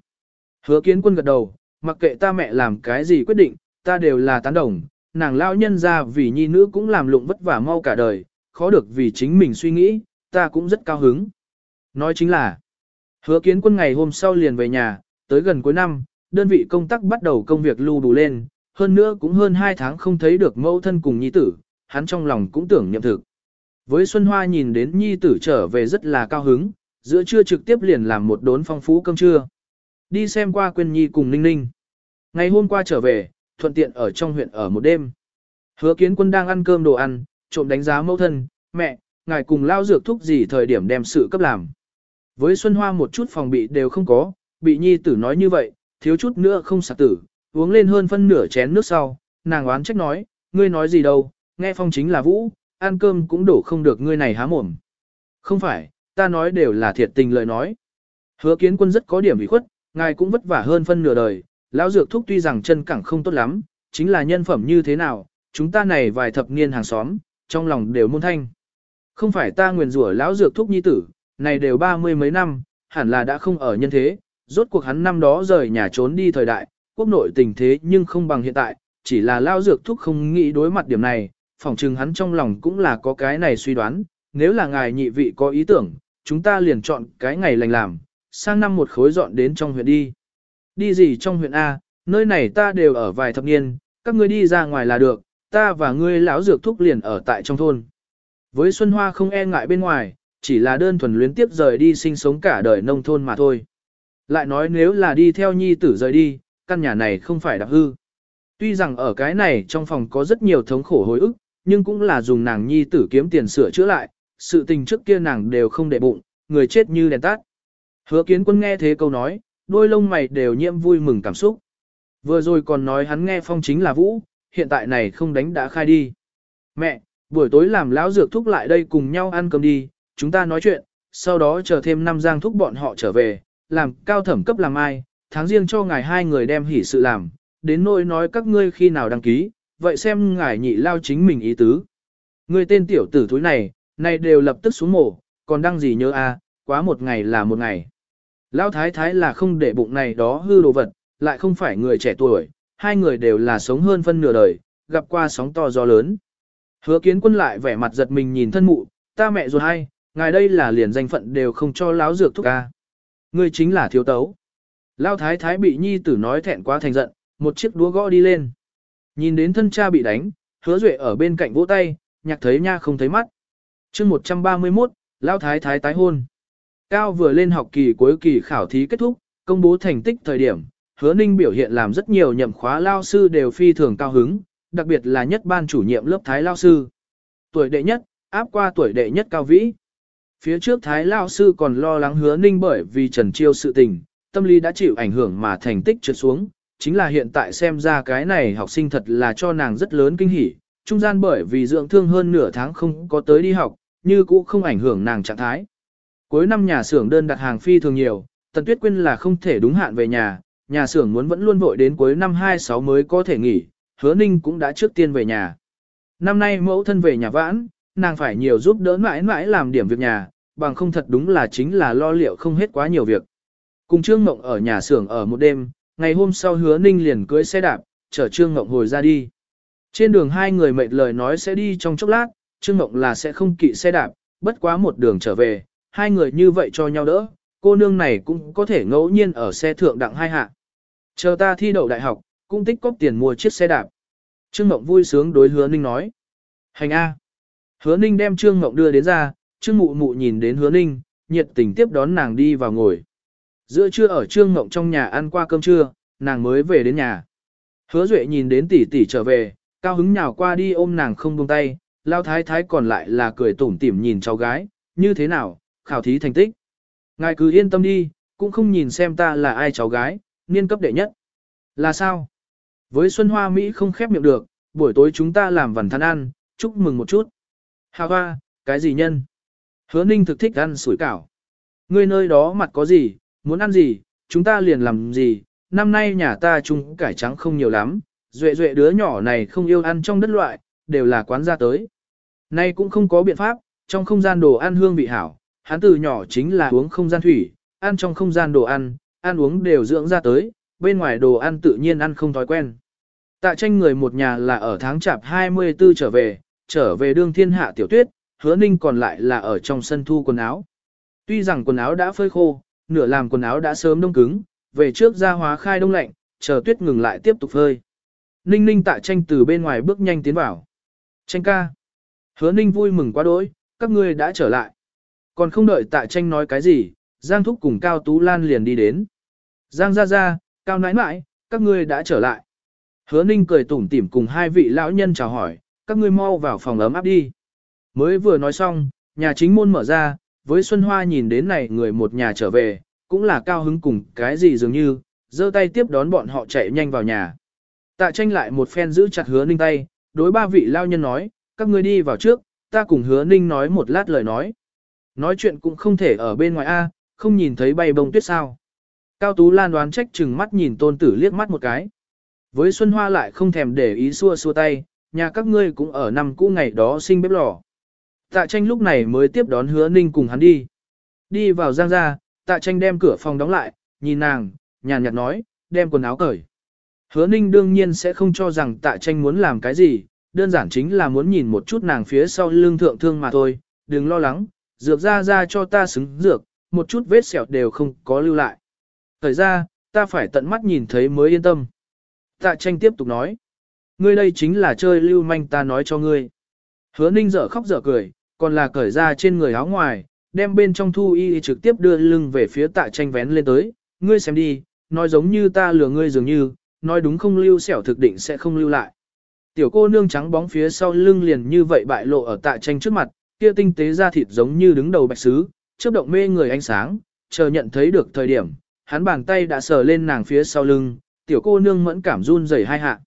Hứa kiến quân gật đầu, mặc kệ ta mẹ làm cái gì quyết định, ta đều là tán đồng, nàng lão nhân ra vì nhi nữ cũng làm lụng vất vả mau cả đời, khó được vì chính mình suy nghĩ, ta cũng rất cao hứng. Nói chính là, hứa kiến quân ngày hôm sau liền về nhà, tới gần cuối năm, đơn vị công tác bắt đầu công việc lưu đủ lên, hơn nữa cũng hơn 2 tháng không thấy được mẫu thân cùng nhi tử, hắn trong lòng cũng tưởng nhậm thực. Với Xuân Hoa nhìn đến nhi tử trở về rất là cao hứng, giữa trưa trực tiếp liền làm một đốn phong phú cơm trưa. Đi xem qua Quyên Nhi cùng Ninh Ninh. Ngày hôm qua trở về, thuận tiện ở trong huyện ở một đêm. Hứa kiến quân đang ăn cơm đồ ăn, trộm đánh giá mẫu thân, mẹ, ngài cùng lao dược thúc gì thời điểm đem sự cấp làm. Với Xuân Hoa một chút phòng bị đều không có, bị nhi tử nói như vậy, thiếu chút nữa không sạc tử, uống lên hơn phân nửa chén nước sau, nàng oán trách nói, ngươi nói gì đâu, nghe phong chính là vũ, ăn cơm cũng đổ không được ngươi này há mồm. Không phải, ta nói đều là thiệt tình lời nói. Hứa kiến quân rất có điểm ủy khuất, ngài cũng vất vả hơn phân nửa đời, lão dược thúc tuy rằng chân cẳng không tốt lắm, chính là nhân phẩm như thế nào, chúng ta này vài thập niên hàng xóm, trong lòng đều môn thanh. Không phải ta nguyền rủa lão dược thúc nhi tử, này đều ba mươi mấy năm, hẳn là đã không ở nhân thế, rốt cuộc hắn năm đó rời nhà trốn đi thời đại, quốc nội tình thế nhưng không bằng hiện tại, chỉ là lão dược thúc không nghĩ đối mặt điểm này, phỏng chừng hắn trong lòng cũng là có cái này suy đoán, nếu là ngài nhị vị có ý tưởng, chúng ta liền chọn cái ngày lành làm, sang năm một khối dọn đến trong huyện đi. Đi gì trong huyện A, nơi này ta đều ở vài thập niên, các ngươi đi ra ngoài là được, ta và ngươi lão dược thúc liền ở tại trong thôn. Với Xuân Hoa không e ngại bên ngoài, chỉ là đơn thuần luyến tiếp rời đi sinh sống cả đời nông thôn mà thôi. Lại nói nếu là đi theo nhi tử rời đi, căn nhà này không phải đặc hư. Tuy rằng ở cái này trong phòng có rất nhiều thống khổ hồi ức, nhưng cũng là dùng nàng nhi tử kiếm tiền sửa chữa lại, sự tình trước kia nàng đều không để bụng, người chết như đèn tắt. Hứa kiến quân nghe thế câu nói, đôi lông mày đều nhiễm vui mừng cảm xúc. Vừa rồi còn nói hắn nghe phong chính là vũ, hiện tại này không đánh đã khai đi. Mẹ, buổi tối làm lão dược thúc lại đây cùng nhau ăn cơm đi, chúng ta nói chuyện, sau đó chờ thêm năm giang thúc bọn họ trở về, làm cao thẩm cấp làm ai, tháng riêng cho ngài hai người đem hỉ sự làm, đến nỗi nói các ngươi khi nào đăng ký, vậy xem ngài nhị lao chính mình ý tứ. Ngươi tên tiểu tử thúi này, này đều lập tức xuống mổ, còn đang gì nhớ a, quá một ngày là một ngày. Lão thái thái là không để bụng này đó hư đồ vật, lại không phải người trẻ tuổi, hai người đều là sống hơn phân nửa đời, gặp qua sóng to gió lớn. Hứa kiến quân lại vẻ mặt giật mình nhìn thân mụ, ta mẹ ruột hay, ngài đây là liền danh phận đều không cho lão dược thuốc ca. Ngươi chính là thiếu tấu. Lão thái thái bị nhi tử nói thẹn quá thành giận, một chiếc đũa gõ đi lên. Nhìn đến thân cha bị đánh, hứa duệ ở bên cạnh vỗ tay, nhạc thấy nha không thấy mắt chương 131, Lão thái thái tái hôn. Cao vừa lên học kỳ cuối kỳ khảo thí kết thúc, công bố thành tích thời điểm, hứa ninh biểu hiện làm rất nhiều nhậm khóa lao sư đều phi thường cao hứng, đặc biệt là nhất ban chủ nhiệm lớp thái lao sư. Tuổi đệ nhất, áp qua tuổi đệ nhất cao vĩ. Phía trước thái lao sư còn lo lắng hứa ninh bởi vì trần chiêu sự tình, tâm lý đã chịu ảnh hưởng mà thành tích trượt xuống, chính là hiện tại xem ra cái này học sinh thật là cho nàng rất lớn kinh hỉ, trung gian bởi vì dưỡng thương hơn nửa tháng không có tới đi học, như cũ không ảnh hưởng nàng trạng thái. Cuối năm nhà xưởng đơn đặt hàng phi thường nhiều, Tần Tuyết Quyên là không thể đúng hạn về nhà, nhà xưởng muốn vẫn luôn vội đến cuối năm 26 mới có thể nghỉ, hứa ninh cũng đã trước tiên về nhà. Năm nay mẫu thân về nhà vãn, nàng phải nhiều giúp đỡ mãi mãi làm điểm việc nhà, bằng không thật đúng là chính là lo liệu không hết quá nhiều việc. Cùng Trương Ngộng ở nhà xưởng ở một đêm, ngày hôm sau hứa ninh liền cưới xe đạp, chở Trương Ngộng hồi ra đi. Trên đường hai người mệt lời nói sẽ đi trong chốc lát, Trương Mộng là sẽ không kỵ xe đạp, bất quá một đường trở về, hai người như vậy cho nhau đỡ, cô nương này cũng có thể ngẫu nhiên ở xe thượng đặng hai hạ. Chờ ta thi đậu đại học, cũng tích cóp tiền mua chiếc xe đạp. Trương Mộng vui sướng đối hứa ninh nói. Hành A. Hứa ninh đem Trương Mộng đưa đến ra, Trương Mụ Mụ nhìn đến hứa ninh, nhiệt tình tiếp đón nàng đi vào ngồi. Giữa trưa ở Trương Mộng trong nhà ăn qua cơm trưa, nàng mới về đến nhà. Hứa Duệ nhìn đến tỷ tỷ trở về, cao hứng nhào qua đi ôm nàng không buông tay, lao thái thái còn lại là cười tủm tỉm nhìn cháu gái, như thế nào, khảo thí thành tích. Ngài cứ yên tâm đi, cũng không nhìn xem ta là ai cháu gái, niên cấp đệ nhất. Là sao? Với Xuân Hoa Mỹ không khép miệng được, buổi tối chúng ta làm vần than ăn, chúc mừng một chút. Hà hoa, cái gì nhân? Hứa ninh thực thích ăn sủi cảo. Ngươi nơi đó mặt có gì, muốn ăn gì, chúng ta liền làm gì, năm nay nhà ta chung cải trắng không nhiều lắm, duệ duệ đứa nhỏ này không yêu ăn trong đất loại, đều là quán ra tới. Nay cũng không có biện pháp, trong không gian đồ ăn hương vị hảo, hắn từ nhỏ chính là uống không gian thủy, ăn trong không gian đồ ăn, ăn uống đều dưỡng ra tới, bên ngoài đồ ăn tự nhiên ăn không thói quen. Tạ tranh người một nhà là ở tháng chạp 24 trở về, trở về đương thiên hạ tiểu tuyết, hứa ninh còn lại là ở trong sân thu quần áo. Tuy rằng quần áo đã phơi khô, nửa làm quần áo đã sớm đông cứng, về trước ra hóa khai đông lạnh, chờ tuyết ngừng lại tiếp tục phơi. Ninh ninh tạ tranh từ bên ngoài bước nhanh tiến vào. Tranh ca. Hứa ninh vui mừng quá đỗi, các ngươi đã trở lại. Còn không đợi tạ tranh nói cái gì, Giang Thúc cùng Cao Tú Lan liền đi đến. Giang ra ra, Cao nãi nãi, các ngươi đã trở lại. Hứa ninh cười tủm tỉm cùng hai vị lão nhân chào hỏi, các ngươi mau vào phòng ấm áp đi. Mới vừa nói xong, nhà chính môn mở ra, với Xuân Hoa nhìn đến này người một nhà trở về, cũng là cao hứng cùng cái gì dường như, giơ tay tiếp đón bọn họ chạy nhanh vào nhà. Tạ tranh lại một phen giữ chặt hứa ninh tay, đối ba vị lao nhân nói, các ngươi đi vào trước, ta cùng hứa ninh nói một lát lời nói. Nói chuyện cũng không thể ở bên ngoài A, không nhìn thấy bay bông tuyết sao. Cao Tú Lan đoán trách chừng mắt nhìn tôn tử liếc mắt một cái. Với Xuân Hoa lại không thèm để ý xua xua tay, nhà các ngươi cũng ở năm cũ ngày đó sinh bếp lò. Tạ tranh lúc này mới tiếp đón hứa ninh cùng hắn đi. Đi vào giang ra, tạ tranh đem cửa phòng đóng lại, nhìn nàng, nhàn nhạt nói, đem quần áo cởi. Hứa ninh đương nhiên sẽ không cho rằng tạ tranh muốn làm cái gì, đơn giản chính là muốn nhìn một chút nàng phía sau lưng thượng thương mà thôi, đừng lo lắng, dược ra ra cho ta xứng dược, một chút vết sẹo đều không có lưu lại. Thời ra, ta phải tận mắt nhìn thấy mới yên tâm. Tạ tranh tiếp tục nói, ngươi đây chính là chơi lưu manh ta nói cho ngươi. Hứa ninh dở khóc dở cười, còn là cởi ra trên người áo ngoài, đem bên trong thu y trực tiếp đưa lưng về phía tạ tranh vén lên tới, ngươi xem đi, nói giống như ta lừa ngươi dường như, nói đúng không lưu sẹo thực định sẽ không lưu lại. Tiểu cô nương trắng bóng phía sau lưng liền như vậy bại lộ ở tạ tranh trước mặt, kia tinh tế da thịt giống như đứng đầu bạch sứ, chớp động mê người ánh sáng, chờ nhận thấy được thời điểm, hắn bàn tay đã sờ lên nàng phía sau lưng, tiểu cô nương mẫn cảm run rẩy hai hạ.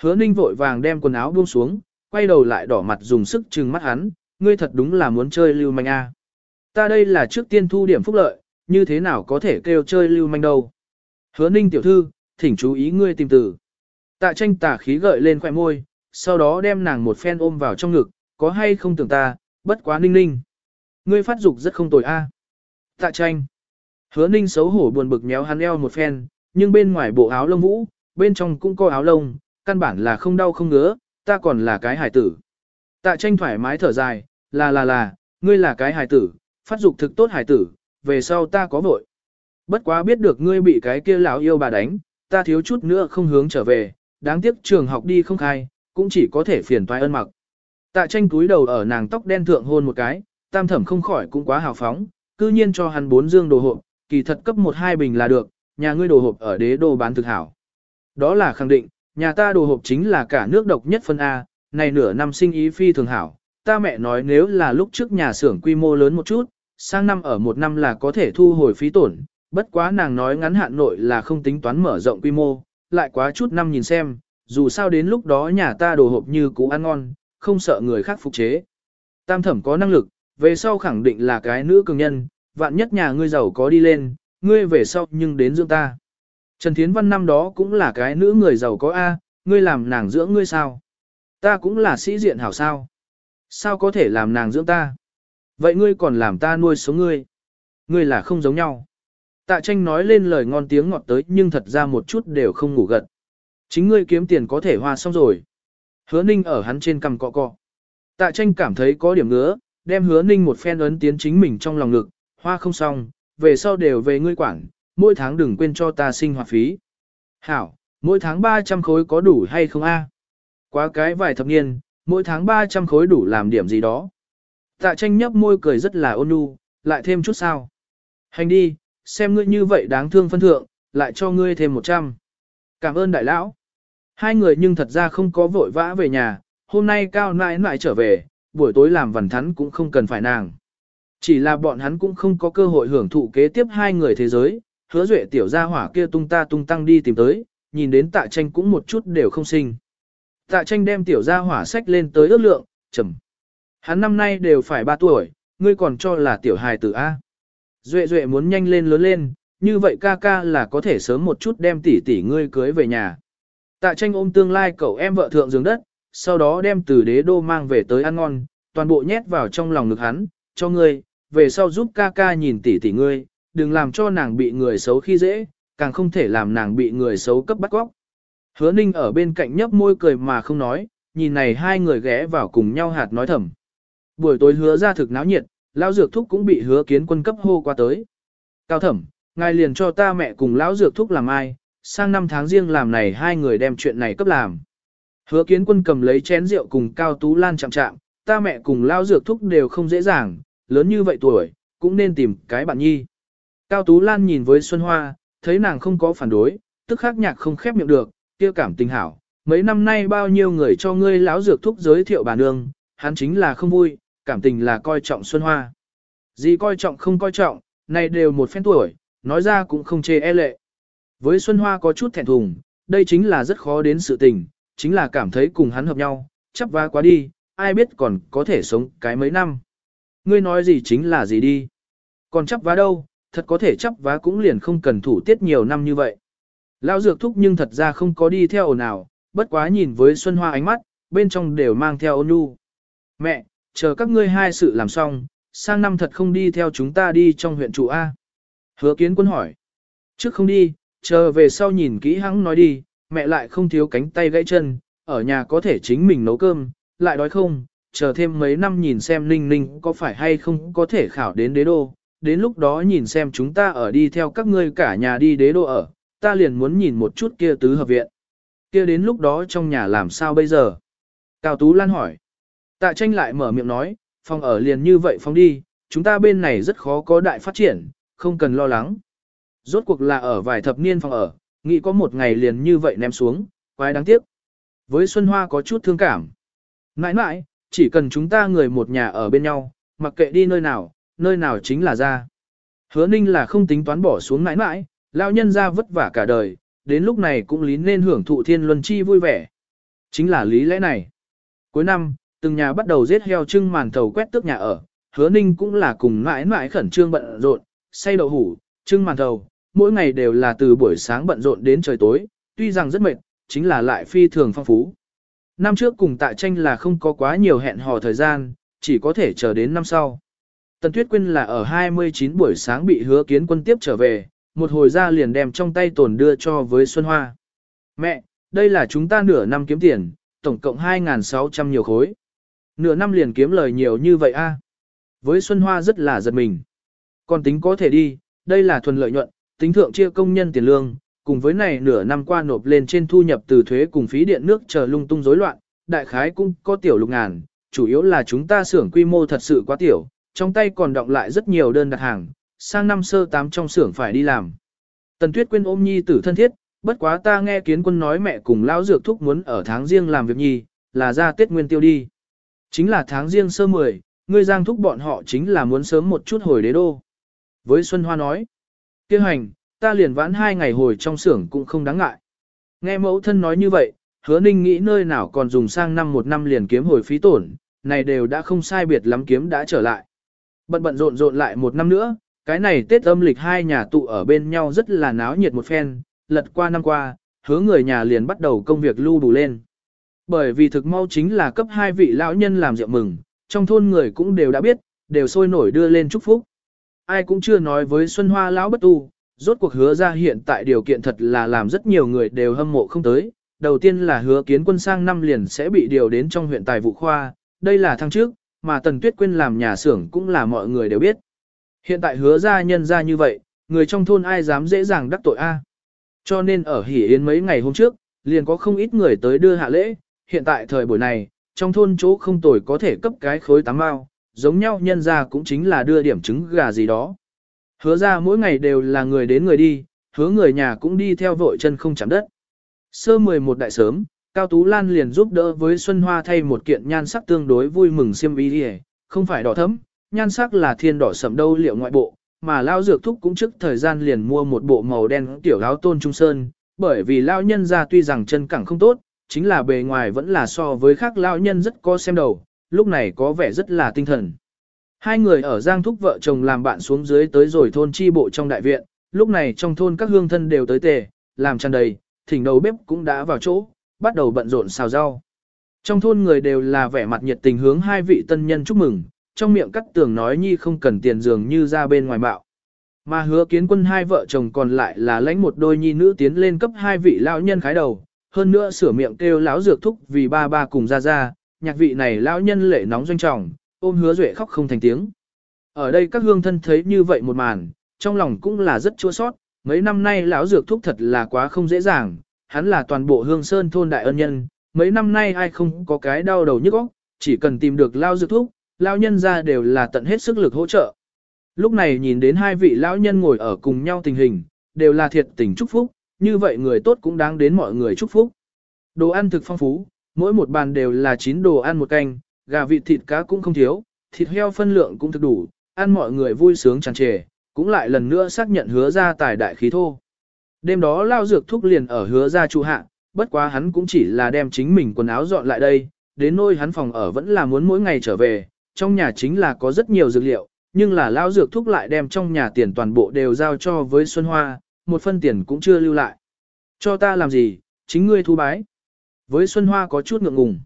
Hứa ninh vội vàng đem quần áo buông xuống, quay đầu lại đỏ mặt dùng sức trừng mắt hắn, ngươi thật đúng là muốn chơi lưu manh a. Ta đây là trước tiên thu điểm phúc lợi, như thế nào có thể kêu chơi lưu manh đâu. Hứa ninh tiểu thư, thỉnh chú ý ngươi tìm từ. Tạ tranh tả khí gợi lên khoẻ môi, sau đó đem nàng một phen ôm vào trong ngực, có hay không tưởng ta, bất quá ninh ninh. Ngươi phát dục rất không tồi a. Tạ tranh. Hứa ninh xấu hổ buồn bực méo hắn eo một phen, nhưng bên ngoài bộ áo lông vũ, bên trong cũng có áo lông, căn bản là không đau không ngứa, ta còn là cái hải tử. Tạ tranh thoải mái thở dài, là là là, ngươi là cái hải tử, phát dục thực tốt hải tử, về sau ta có vội. Bất quá biết được ngươi bị cái kia lão yêu bà đánh, ta thiếu chút nữa không hướng trở về, đáng tiếc trường học đi không khai, cũng chỉ có thể phiền toái ân mặc. Tạ tranh túi đầu ở nàng tóc đen thượng hôn một cái, tam thẩm không khỏi cũng quá hào phóng, cư nhiên cho hắn bốn dương đồ hộp, kỳ thật cấp một hai bình là được, nhà ngươi đồ hộp ở đế đô bán thực hảo. Đó là khẳng định, nhà ta đồ hộp chính là cả nước độc nhất phân A, này nửa năm sinh ý phi thường hảo, ta mẹ nói nếu là lúc trước nhà xưởng quy mô lớn một chút, sang năm ở một năm là có thể thu hồi phí tổn, bất quá nàng nói ngắn hạn nội là không tính toán mở rộng quy mô, lại quá chút năm nhìn xem, dù sao đến lúc đó nhà ta đồ hộp như cũ ăn ngon, không sợ người khác phục chế. Tam thẩm có năng lực, về sau khẳng định là cái nữ cường nhân, vạn nhất nhà ngươi giàu có đi lên, ngươi về sau nhưng đến dưỡng ta. Trần Thiến Văn năm đó cũng là cái nữ người giàu có A, ngươi làm nàng dưỡng ngươi sao? Ta cũng là sĩ diện hảo sao? Sao có thể làm nàng dưỡng ta? Vậy ngươi còn làm ta nuôi sống ngươi? Ngươi là không giống nhau. Tạ tranh nói lên lời ngon tiếng ngọt tới nhưng thật ra một chút đều không ngủ gật. Chính ngươi kiếm tiền có thể hoa xong rồi. Hứa ninh ở hắn trên cằm cọ cọ. Tạ tranh cảm thấy có điểm ngứa, đem hứa ninh một phen ấn tiến chính mình trong lòng ngực, hoa không xong, về sau đều về ngươi quản, mỗi tháng đừng quên cho ta sinh hoạt phí. Hảo, mỗi tháng 300 khối có đủ hay không a? Quá cái vài thập niên, mỗi tháng 300 khối đủ làm điểm gì đó. Tạ tranh nhấp môi cười rất là ôn nhu, lại thêm chút sao. Hành đi, xem ngươi như vậy đáng thương phân thượng, lại cho ngươi thêm 100. Cảm ơn đại lão. Hai người nhưng thật ra không có vội vã về nhà, hôm nay cao nãi nãi trở về, buổi tối làm vằn thắn cũng không cần phải nàng. Chỉ là bọn hắn cũng không có cơ hội hưởng thụ kế tiếp hai người thế giới, hứa duệ tiểu gia hỏa kia tung ta tung tăng đi tìm tới, nhìn đến tạ tranh cũng một chút đều không sinh. Tạ tranh đem tiểu gia hỏa sách lên tới ước lượng, trầm. Hắn năm nay đều phải ba tuổi, ngươi còn cho là tiểu hài tử A. Duệ duệ muốn nhanh lên lớn lên, như vậy ca ca là có thể sớm một chút đem tỷ tỷ ngươi cưới về nhà. Tạ tranh ôm tương lai cậu em vợ thượng giường đất, sau đó đem từ đế đô mang về tới ăn ngon, toàn bộ nhét vào trong lòng ngực hắn, cho ngươi, về sau giúp ca ca nhìn tỷ tỷ ngươi, đừng làm cho nàng bị người xấu khi dễ, càng không thể làm nàng bị người xấu cấp bắt góc. Hứa ninh ở bên cạnh nhấp môi cười mà không nói, nhìn này hai người ghé vào cùng nhau hạt nói thầm. Buổi tối hứa ra thực náo nhiệt, lão dược thúc cũng bị hứa kiến quân cấp hô qua tới. Cao thẩm, ngài liền cho ta mẹ cùng lão dược thúc làm ai, sang năm tháng riêng làm này hai người đem chuyện này cấp làm. Hứa kiến quân cầm lấy chén rượu cùng Cao Tú Lan chạm chạm, ta mẹ cùng lão dược thúc đều không dễ dàng, lớn như vậy tuổi, cũng nên tìm cái bạn nhi. Cao Tú Lan nhìn với Xuân Hoa, thấy nàng không có phản đối, tức khắc nhạc không khép miệng được, kia cảm tình hảo. Mấy năm nay bao nhiêu người cho ngươi lão dược thúc giới thiệu bà nương, hắn chính là không vui, cảm tình là coi trọng Xuân Hoa. Gì coi trọng không coi trọng, này đều một phen tuổi, nói ra cũng không chê e lệ. Với Xuân Hoa có chút thẹn thùng, đây chính là rất khó đến sự tình, chính là cảm thấy cùng hắn hợp nhau, chấp vá quá đi, ai biết còn có thể sống cái mấy năm. Ngươi nói gì chính là gì đi. Còn chấp vá đâu, thật có thể chấp vá cũng liền không cần thủ tiết nhiều năm như vậy. Lão dược thúc nhưng thật ra không có đi theo ồn bất quá nhìn với Xuân Hoa ánh mắt, bên trong đều mang theo ôn nhu. Mẹ, chờ các ngươi hai sự làm xong, sang năm thật không đi theo chúng ta đi trong huyện trụ A. Hứa kiến quân hỏi. Trước không đi, chờ về sau nhìn kỹ hắn nói đi, mẹ lại không thiếu cánh tay gãy chân, ở nhà có thể chính mình nấu cơm, lại đói không, chờ thêm mấy năm nhìn xem Ninh Ninh có phải hay không có thể khảo đến đế đô, đến lúc đó nhìn xem chúng ta ở đi theo các ngươi cả nhà đi đế đô ở, ta liền muốn nhìn một chút kia tứ hợp viện. Kia đến lúc đó trong nhà làm sao bây giờ? Cao Tú Lan hỏi. Tạ tranh lại mở miệng nói, phòng ở liền như vậy phóng đi, chúng ta bên này rất khó có đại phát triển, không cần lo lắng. Rốt cuộc là ở vài thập niên phòng ở, nghĩ có một ngày liền như vậy ném xuống, quái đáng tiếc. Với Xuân Hoa có chút thương cảm. Mãi mãi, chỉ cần chúng ta người một nhà ở bên nhau, mặc kệ đi nơi nào, nơi nào chính là ra. Hứa ninh là không tính toán bỏ xuống mãi mãi, lao nhân ra vất vả cả đời, đến lúc này cũng lý nên hưởng thụ thiên luân chi vui vẻ. Chính là lý lẽ này. Cuối năm, từng nhà bắt đầu giết heo trưng màn thầu quét tước nhà ở, hứa ninh cũng là cùng mãi mãi khẩn trương bận rộn, say đậu hủ, trưng màn thầu, mỗi ngày đều là từ buổi sáng bận rộn đến trời tối, tuy rằng rất mệt, chính là lại phi thường phong phú. Năm trước cùng tại tranh là không có quá nhiều hẹn hò thời gian, chỉ có thể chờ đến năm sau. Tần Tuyết Quyên là ở 29 buổi sáng bị hứa kiến quân tiếp trở về, một hồi ra liền đem trong tay tồn đưa cho với Xuân Hoa. Mẹ, đây là chúng ta nửa năm kiếm tiền, tổng cộng 2.600 nhiều khối. Nửa năm liền kiếm lời nhiều như vậy a. Với Xuân Hoa rất là giật mình. Còn tính có thể đi, đây là thuần lợi nhuận, tính thượng chia công nhân tiền lương, cùng với này nửa năm qua nộp lên trên thu nhập từ thuế cùng phí điện nước chờ lung tung rối loạn, đại khái cũng có tiểu lục ngàn, chủ yếu là chúng ta xưởng quy mô thật sự quá tiểu, trong tay còn động lại rất nhiều đơn đặt hàng, sang năm sơ tám trong xưởng phải đi làm. Tần Tuyết Quyên ôm nhi tử thân thiết, bất quá ta nghe kiến quân nói mẹ cùng lão dược thúc muốn ở tháng riêng làm việc nhi, là ra Tết Nguyên tiêu đi. Chính là tháng riêng sơ 10, ngươi giang thúc bọn họ chính là muốn sớm một chút hồi đế đô. Với Xuân Hoa nói, kêu hành, ta liền vãn hai ngày hồi trong xưởng cũng không đáng ngại. Nghe mẫu thân nói như vậy, hứa ninh nghĩ nơi nào còn dùng sang năm một năm liền kiếm hồi phí tổn, này đều đã không sai biệt lắm kiếm đã trở lại. Bận bận rộn rộn lại một năm nữa, cái này Tết âm lịch hai nhà tụ ở bên nhau rất là náo nhiệt một phen, lật qua năm qua, hứa người nhà liền bắt đầu công việc lưu đủ lên. Bởi vì thực mau chính là cấp hai vị lão nhân làm rượu mừng, trong thôn người cũng đều đã biết, đều sôi nổi đưa lên chúc phúc. Ai cũng chưa nói với Xuân Hoa lão bất tu, rốt cuộc hứa ra hiện tại điều kiện thật là làm rất nhiều người đều hâm mộ không tới. Đầu tiên là hứa kiến quân sang năm liền sẽ bị điều đến trong huyện tài vụ khoa, đây là thăng trước, mà Tần Tuyết Quyên làm nhà xưởng cũng là mọi người đều biết. Hiện tại hứa ra nhân ra như vậy, người trong thôn ai dám dễ dàng đắc tội a? Cho nên ở Hỷ Yến mấy ngày hôm trước, liền có không ít người tới đưa hạ lễ, hiện tại thời buổi này, trong thôn chỗ không tồi có thể cấp cái khối tám mao, giống nhau nhân ra cũng chính là đưa điểm trứng gà gì đó. Hứa ra mỗi ngày đều là người đến người đi, hứa người nhà cũng đi theo vội chân không chạm đất. Sơ 11 đại sớm, Cao Tú Lan liền giúp đỡ với Xuân Hoa thay một kiện nhan sắc tương đối vui mừng xiêm y đi không phải đỏ thấm, nhan sắc là thiên đỏ sẫm đâu liệu ngoại bộ, mà Lao Dược Thúc cũng trước thời gian liền mua một bộ màu đen tiểu áo tôn trung sơn, bởi vì Lao nhân ra tuy rằng chân cẳng không tốt, chính là bề ngoài vẫn là so với khác Lao nhân rất có xem đầu, lúc này có vẻ rất là tinh thần. Hai người ở Giang Thúc vợ chồng làm bạn xuống dưới tới rồi thôn chi bộ trong đại viện, lúc này trong thôn các hương thân đều tới tề, làm tràn đầy, thỉnh đầu bếp cũng đã vào chỗ, bắt đầu bận rộn xào rau. Trong thôn người đều là vẻ mặt nhiệt tình hướng hai vị tân nhân chúc mừng, trong miệng cắt tường nói nhi không cần tiền dường như ra bên ngoài bạo. Mà hứa kiến quân hai vợ chồng còn lại là lãnh một đôi nhi nữ tiến lên cấp hai vị lão nhân khái đầu, hơn nữa sửa miệng kêu lão dược thúc vì ba ba cùng ra ra, nhạc vị này lão nhân lệ nóng doanh trọng, ôm hứa duệ khóc không thành tiếng. Ở đây các hương thân thấy như vậy một màn, trong lòng cũng là rất chua sót, mấy năm nay lão dược thúc thật là quá không dễ dàng, hắn là toàn bộ hương sơn thôn đại ân nhân, mấy năm nay ai không có cái đau đầu nhức óc, chỉ cần tìm được lao dược thúc, lão nhân ra đều là tận hết sức lực hỗ trợ. Lúc này nhìn đến hai vị lão nhân ngồi ở cùng nhau tình hình, đều là thiệt tình chúc phúc, như vậy người tốt cũng đáng đến mọi người chúc phúc. Đồ ăn thực phong phú, mỗi một bàn đều là chín đồ ăn một canh, gà vịt thịt cá cũng không thiếu, thịt heo phân lượng cũng thực đủ, ăn mọi người vui sướng tràn trề, cũng lại lần nữa xác nhận hứa ra tài đại khí thô. Đêm đó lao dược thúc liền ở hứa ra trụ hạ, bất quá hắn cũng chỉ là đem chính mình quần áo dọn lại đây, đến nơi hắn phòng ở vẫn là muốn mỗi ngày trở về, trong nhà chính là có rất nhiều dược liệu, nhưng là lao dược thúc lại đem trong nhà tiền toàn bộ đều giao cho với Xuân Hoa, một phân tiền cũng chưa lưu lại. Cho ta làm gì, chính ngươi thu bái. Với Xuân Hoa có chút ngượng ngùng.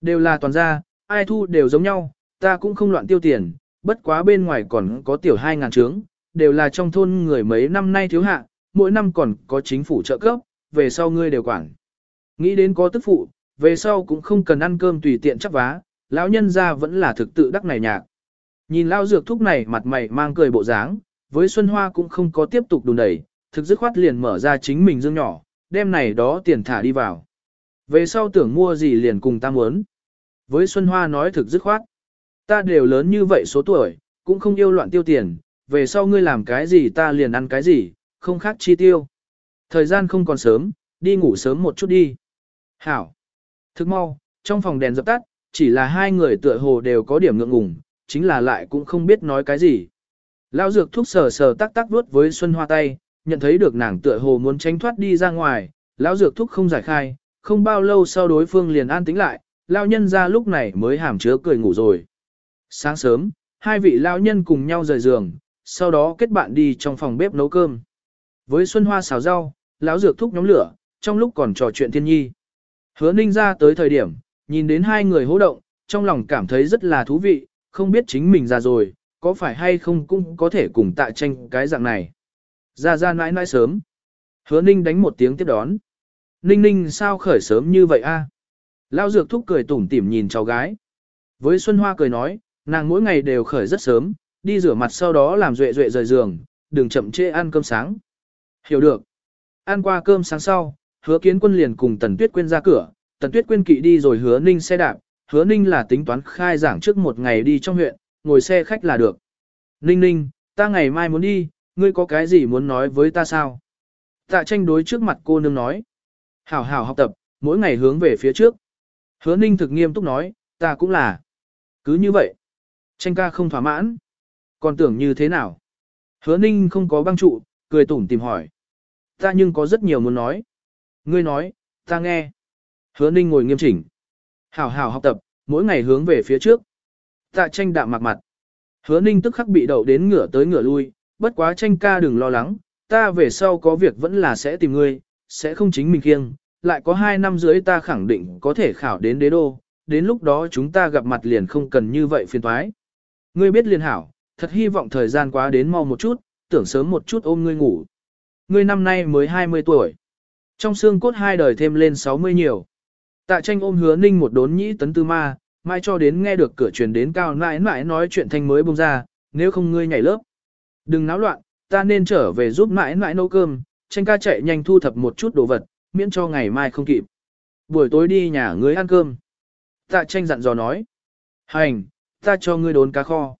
Đều là toàn gia, ai thu đều giống nhau, ta cũng không loạn tiêu tiền, bất quá bên ngoài còn có tiểu hai ngàn trướng, đều là trong thôn người mấy năm nay thiếu hạ, mỗi năm còn có chính phủ trợ cấp, về sau ngươi đều quản. Nghĩ đến có tức phụ, về sau cũng không cần ăn cơm tùy tiện chắc vá, lão nhân ra vẫn là thực tự đắc này nhạc. Nhìn lao dược thúc này mặt mày mang cười bộ dáng, với Xuân Hoa cũng không có tiếp tục đùn đẩy, thực dứt khoát liền mở ra chính mình dương nhỏ, đem này đó tiền thả đi vào. Về sau tưởng mua gì liền cùng ta muốn. Với Xuân Hoa nói thực dứt khoát. Ta đều lớn như vậy số tuổi, cũng không yêu loạn tiêu tiền, về sau ngươi làm cái gì ta liền ăn cái gì, không khác chi tiêu. Thời gian không còn sớm, đi ngủ sớm một chút đi. Hảo. Thức mau, trong phòng đèn dập tắt, chỉ là hai người tựa hồ đều có điểm ngượng ngùng, chính là lại cũng không biết nói cái gì. Lão dược thuốc sờ sờ tắc tắc vuốt với Xuân Hoa tay, nhận thấy được nàng tựa hồ muốn tránh thoát đi ra ngoài, lão dược thúc không giải khai, không bao lâu sau đối phương liền an tĩnh lại, lão nhân ra lúc này mới hàm chứa cười ngủ rồi. Sáng sớm, hai vị lão nhân cùng nhau rời giường, sau đó kết bạn đi trong phòng bếp nấu cơm. Với Xuân Hoa xào rau, lão dược thúc nhóm lửa, trong lúc còn trò chuyện thiên nhi. Hứa ninh ra tới thời điểm, nhìn đến hai người hỗ động, trong lòng cảm thấy rất là thú vị, không biết chính mình già rồi, có phải hay không cũng có thể cùng tạ tranh cái dạng này. Ra ra nãi nãi sớm. Hứa ninh đánh một tiếng tiếp đón. Ninh ninh sao khởi sớm như vậy a? Lão dược thúc cười tủm tỉm nhìn cháu gái. Với Xuân Hoa cười nói, nàng mỗi ngày đều khởi rất sớm, đi rửa mặt sau đó làm duệ duệ rời giường, đừng chậm trễ ăn cơm sáng. Hiểu được. Ăn qua cơm sáng sau, hứa kiến quân liền cùng Tần Tuyết Quyên ra cửa, Tần Tuyết Quyên kỵ đi rồi hứa ninh xe đạp, hứa ninh là tính toán khai giảng trước một ngày đi trong huyện, ngồi xe khách là được. Ninh ninh, ta ngày mai muốn đi, ngươi có cái gì muốn nói với ta sao? Tạ tranh đối trước mặt cô nương nói. Hảo hảo học tập, mỗi ngày hướng về phía trước. Hứa ninh thực nghiêm túc nói, ta cũng là. Cứ như vậy. Tranh ca không thỏa mãn. Còn tưởng như thế nào? Hứa ninh không có băng trụ, cười tủm tìm hỏi. Ta nhưng có rất nhiều muốn nói. Ngươi nói, ta nghe. Hứa ninh ngồi nghiêm chỉnh. Hảo hảo học tập, mỗi ngày hướng về phía trước. Tạ tranh đạm mặt mặt. Hứa ninh tức khắc bị đậu đến ngửa tới ngửa lui, bất quá tranh ca đừng lo lắng, ta về sau có việc vẫn là sẽ tìm ngươi, sẽ không chính mình kiêng, lại có hai năm dưới ta khẳng định có thể khảo đến đế đô, đến lúc đó chúng ta gặp mặt liền không cần như vậy phiền thoái. Ngươi biết liền hảo, thật hy vọng thời gian quá đến mau một chút, tưởng sớm một chút ôm ngươi ngủ. Ngươi năm nay mới 20 tuổi. Trong xương cốt hai đời thêm lên 60 nhiều. Tạ tranh ôm hứa ninh một đốn nhĩ tấn tư ma, mai cho đến nghe được cửa truyền đến cao nãi nãi nói chuyện thanh mới bông ra, nếu không ngươi nhảy lớp. Đừng náo loạn, ta nên trở về giúp mãi mãi nấu cơm, tranh ca chạy nhanh thu thập một chút đồ vật, miễn cho ngày mai không kịp. Buổi tối đi nhà ngươi ăn cơm. Tạ tranh dặn dò nói. Hành, ta cho ngươi đốn cá kho.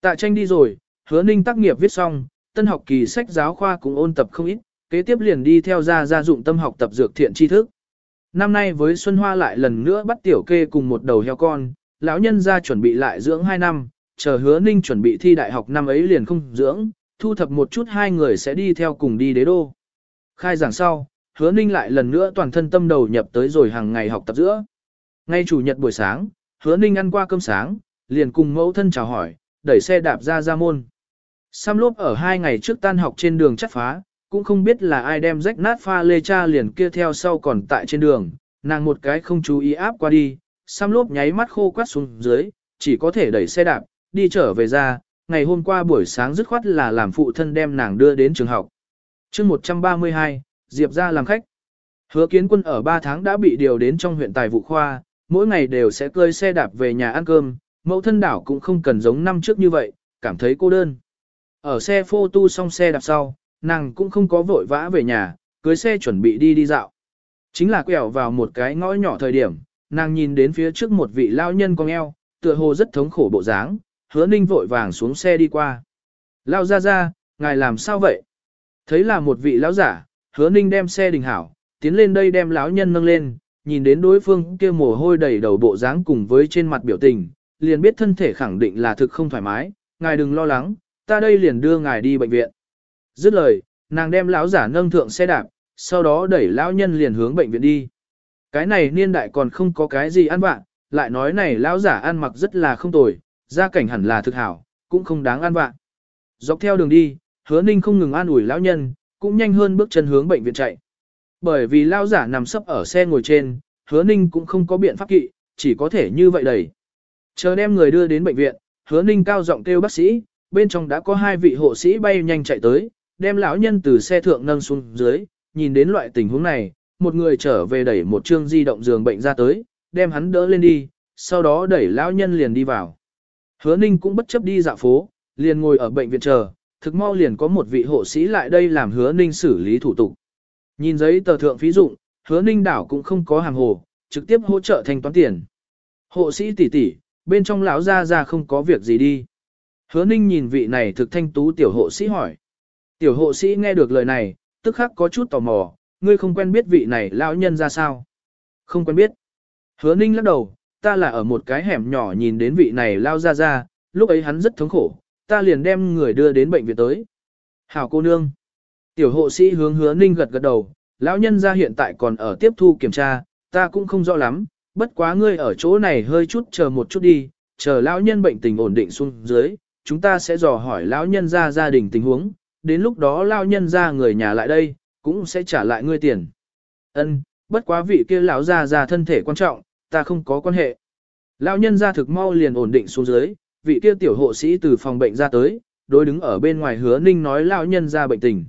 Tạ tranh đi rồi, hứa ninh tác nghiệp viết xong, tân học kỳ sách giáo khoa cũng ôn tập không ít, kế tiếp liền đi theo ra gia dụng tâm học tập dược thiện tri thức. Năm nay với Xuân Hoa lại lần nữa bắt tiểu kê cùng một đầu heo con, lão nhân ra chuẩn bị lại dưỡng 2 năm, chờ hứa ninh chuẩn bị thi đại học năm ấy liền không dưỡng, thu thập một chút hai người sẽ đi theo cùng đi đế đô. Khai giảng sau, hứa ninh lại lần nữa toàn thân tâm đầu nhập tới rồi hàng ngày học tập giữa. Ngay chủ nhật buổi sáng, hứa ninh ăn qua cơm sáng, liền cùng mẫu thân chào hỏi, đẩy xe đạp ra ra môn. Sam lốp ở hai ngày trước tan học trên đường chắt phá, cũng không biết là ai đem rách nát pha lê cha liền kia theo sau còn tại trên đường, nàng một cái không chú ý áp qua đi, xăm lốp nháy mắt khô quát xuống dưới, chỉ có thể đẩy xe đạp, đi trở về ra, ngày hôm qua buổi sáng dứt khoát là làm phụ thân đem nàng đưa đến trường học. chương 132, Diệp ra làm khách. Hứa kiến quân ở 3 tháng đã bị điều đến trong huyện tài vụ khoa, mỗi ngày đều sẽ cơi xe đạp về nhà ăn cơm, mẫu thân đảo cũng không cần giống năm trước như vậy, cảm thấy cô đơn. Ở xe phô tu xong xe đạp sau, nàng cũng không có vội vã về nhà, cưới xe chuẩn bị đi đi dạo. Chính là quẹo vào một cái ngõ nhỏ thời điểm, nàng nhìn đến phía trước một vị lao nhân con eo, tựa hồ rất thống khổ bộ dáng, hứa ninh vội vàng xuống xe đi qua. Lao ra ra, ngài làm sao vậy? Thấy là một vị lão giả, hứa ninh đem xe đình hảo, tiến lên đây đem lão nhân nâng lên, nhìn đến đối phương kia mồ hôi đầy đầu bộ dáng cùng với trên mặt biểu tình, liền biết thân thể khẳng định là thực không thoải mái, ngài đừng lo lắng, ta đây liền đưa ngài đi bệnh viện. Dứt lời, nàng đem lão giả nâng thượng xe đạp, sau đó đẩy lão nhân liền hướng bệnh viện đi. Cái này niên đại còn không có cái gì ăn bạn, lại nói này lão giả ăn mặc rất là không tồi, gia cảnh hẳn là thực hảo, cũng không đáng an vạ. Dọc theo đường đi, hứa ninh không ngừng an ủi lão nhân, cũng nhanh hơn bước chân hướng bệnh viện chạy. Bởi vì lao giả nằm sấp ở xe ngồi trên, hứa ninh cũng không có biện pháp kỵ, chỉ có thể như vậy đẩy. Chờ đem người đưa đến bệnh viện, hứa ninh cao giọng kêu bác sĩ, bên trong đã có hai vị hộ sĩ bay nhanh chạy tới, đem lão nhân từ xe thượng nâng xuống dưới, nhìn đến loại tình huống này, một người trở về đẩy một chương di động giường bệnh ra tới, đem hắn đỡ lên đi, sau đó đẩy lão nhân liền đi vào. Hứa Ninh cũng bất chấp đi dạo phố, liền ngồi ở bệnh viện chờ, thực mau liền có một vị hộ sĩ lại đây làm Hứa Ninh xử lý thủ tục. Nhìn giấy tờ thượng phí dụng, Hứa Ninh đảo cũng không có hàng hồ, trực tiếp hỗ trợ thanh toán tiền. Hộ sĩ tỷ tỷ, bên trong lão ra ra không có việc gì đi. Hứa Ninh nhìn vị này thực thanh tú tiểu hộ sĩ hỏi. Tiểu hộ sĩ nghe được lời này, tức khắc có chút tò mò, ngươi không quen biết vị này lão nhân ra sao? Không quen biết. Hứa ninh lắc đầu, ta là ở một cái hẻm nhỏ nhìn đến vị này lao ra ra, lúc ấy hắn rất thống khổ, ta liền đem người đưa đến bệnh viện tới. Hảo cô nương. Tiểu hộ sĩ hướng hứa ninh gật gật đầu, lão nhân ra hiện tại còn ở tiếp thu kiểm tra, ta cũng không rõ lắm, bất quá ngươi ở chỗ này hơi chút chờ một chút đi, chờ lão nhân bệnh tình ổn định xuống dưới, chúng ta sẽ dò hỏi lão nhân ra gia đình tình huống, đến lúc đó lão nhân ra người nhà lại đây, cũng sẽ trả lại ngươi tiền. Ân, bất quá vị kia lão ra ra thân thể quan trọng, ta không có quan hệ. Lão nhân ra thực mau liền ổn định xuống dưới, vị kia tiểu hộ sĩ từ phòng bệnh ra tới, đối đứng ở bên ngoài hứa ninh nói lão nhân ra bệnh tình.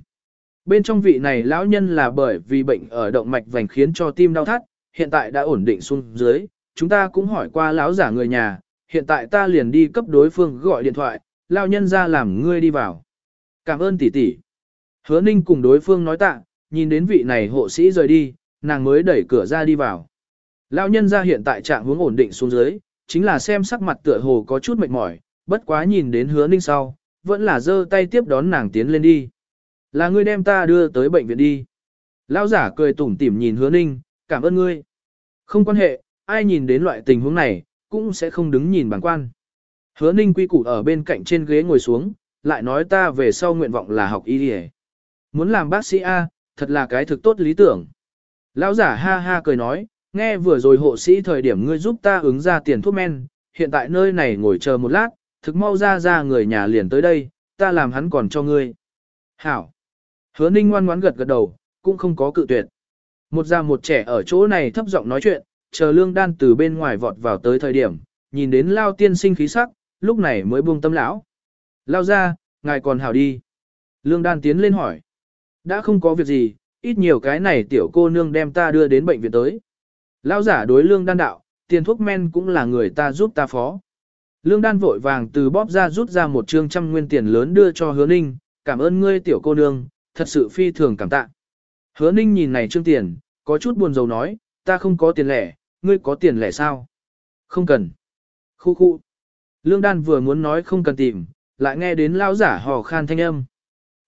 Bên trong vị này lão nhân là bởi vì bệnh ở động mạch vành khiến cho tim đau thắt, hiện tại đã ổn định xuống dưới, chúng ta cũng hỏi qua lão giả người nhà, hiện tại ta liền đi cấp đối phương gọi điện thoại, lão nhân ra làm ngươi đi vào. Cảm ơn tỷ tỷ. Hứa ninh cùng đối phương nói tạ, nhìn đến vị này hộ sĩ rời đi, nàng mới đẩy cửa ra đi vào. Lão nhân ra hiện tại trạng hướng ổn định xuống dưới, chính là xem sắc mặt tựa hồ có chút mệt mỏi, bất quá nhìn đến hứa ninh sau, vẫn là giơ tay tiếp đón nàng tiến lên đi. Là ngươi đem ta đưa tới bệnh viện đi. Lão giả cười tủm tỉm nhìn hứa ninh, cảm ơn ngươi. Không quan hệ, ai nhìn đến loại tình huống này, cũng sẽ không đứng nhìn bằng quan. Hứa ninh quy củ ở bên cạnh trên ghế ngồi xuống, lại nói ta về sau nguyện vọng là học y đi Muốn làm bác sĩ A, thật là cái thực tốt lý tưởng. Lão giả ha ha cười nói, nghe vừa rồi hộ sĩ thời điểm ngươi giúp ta ứng ra tiền thuốc men, hiện tại nơi này ngồi chờ một lát, thực mau ra ra người nhà liền tới đây, ta làm hắn còn cho ngươi. Hảo. Hứa ninh ngoan ngoãn gật gật đầu, cũng không có cự tuyệt. Một già một trẻ ở chỗ này thấp giọng nói chuyện, chờ lương đan từ bên ngoài vọt vào tới thời điểm, nhìn đến lao tiên sinh khí sắc, lúc này mới buông tâm lão. Lao ra, ngài còn hảo đi. Lương đan tiến lên hỏi. Đã không có việc gì, ít nhiều cái này tiểu cô nương đem ta đưa đến bệnh viện tới. Lão giả đối lương đan đạo, tiền thuốc men cũng là người ta giúp ta phó. Lương đan vội vàng từ bóp ra rút ra một trương trăm nguyên tiền lớn đưa cho hứa ninh, cảm ơn ngươi tiểu cô nương, thật sự phi thường cảm tạ. Hứa ninh nhìn này trương tiền, có chút buồn rầu nói, ta không có tiền lẻ, ngươi có tiền lẻ sao? Không cần. Khu khu. Lương đan vừa muốn nói không cần tìm, lại nghe đến lão giả hò khan thanh âm.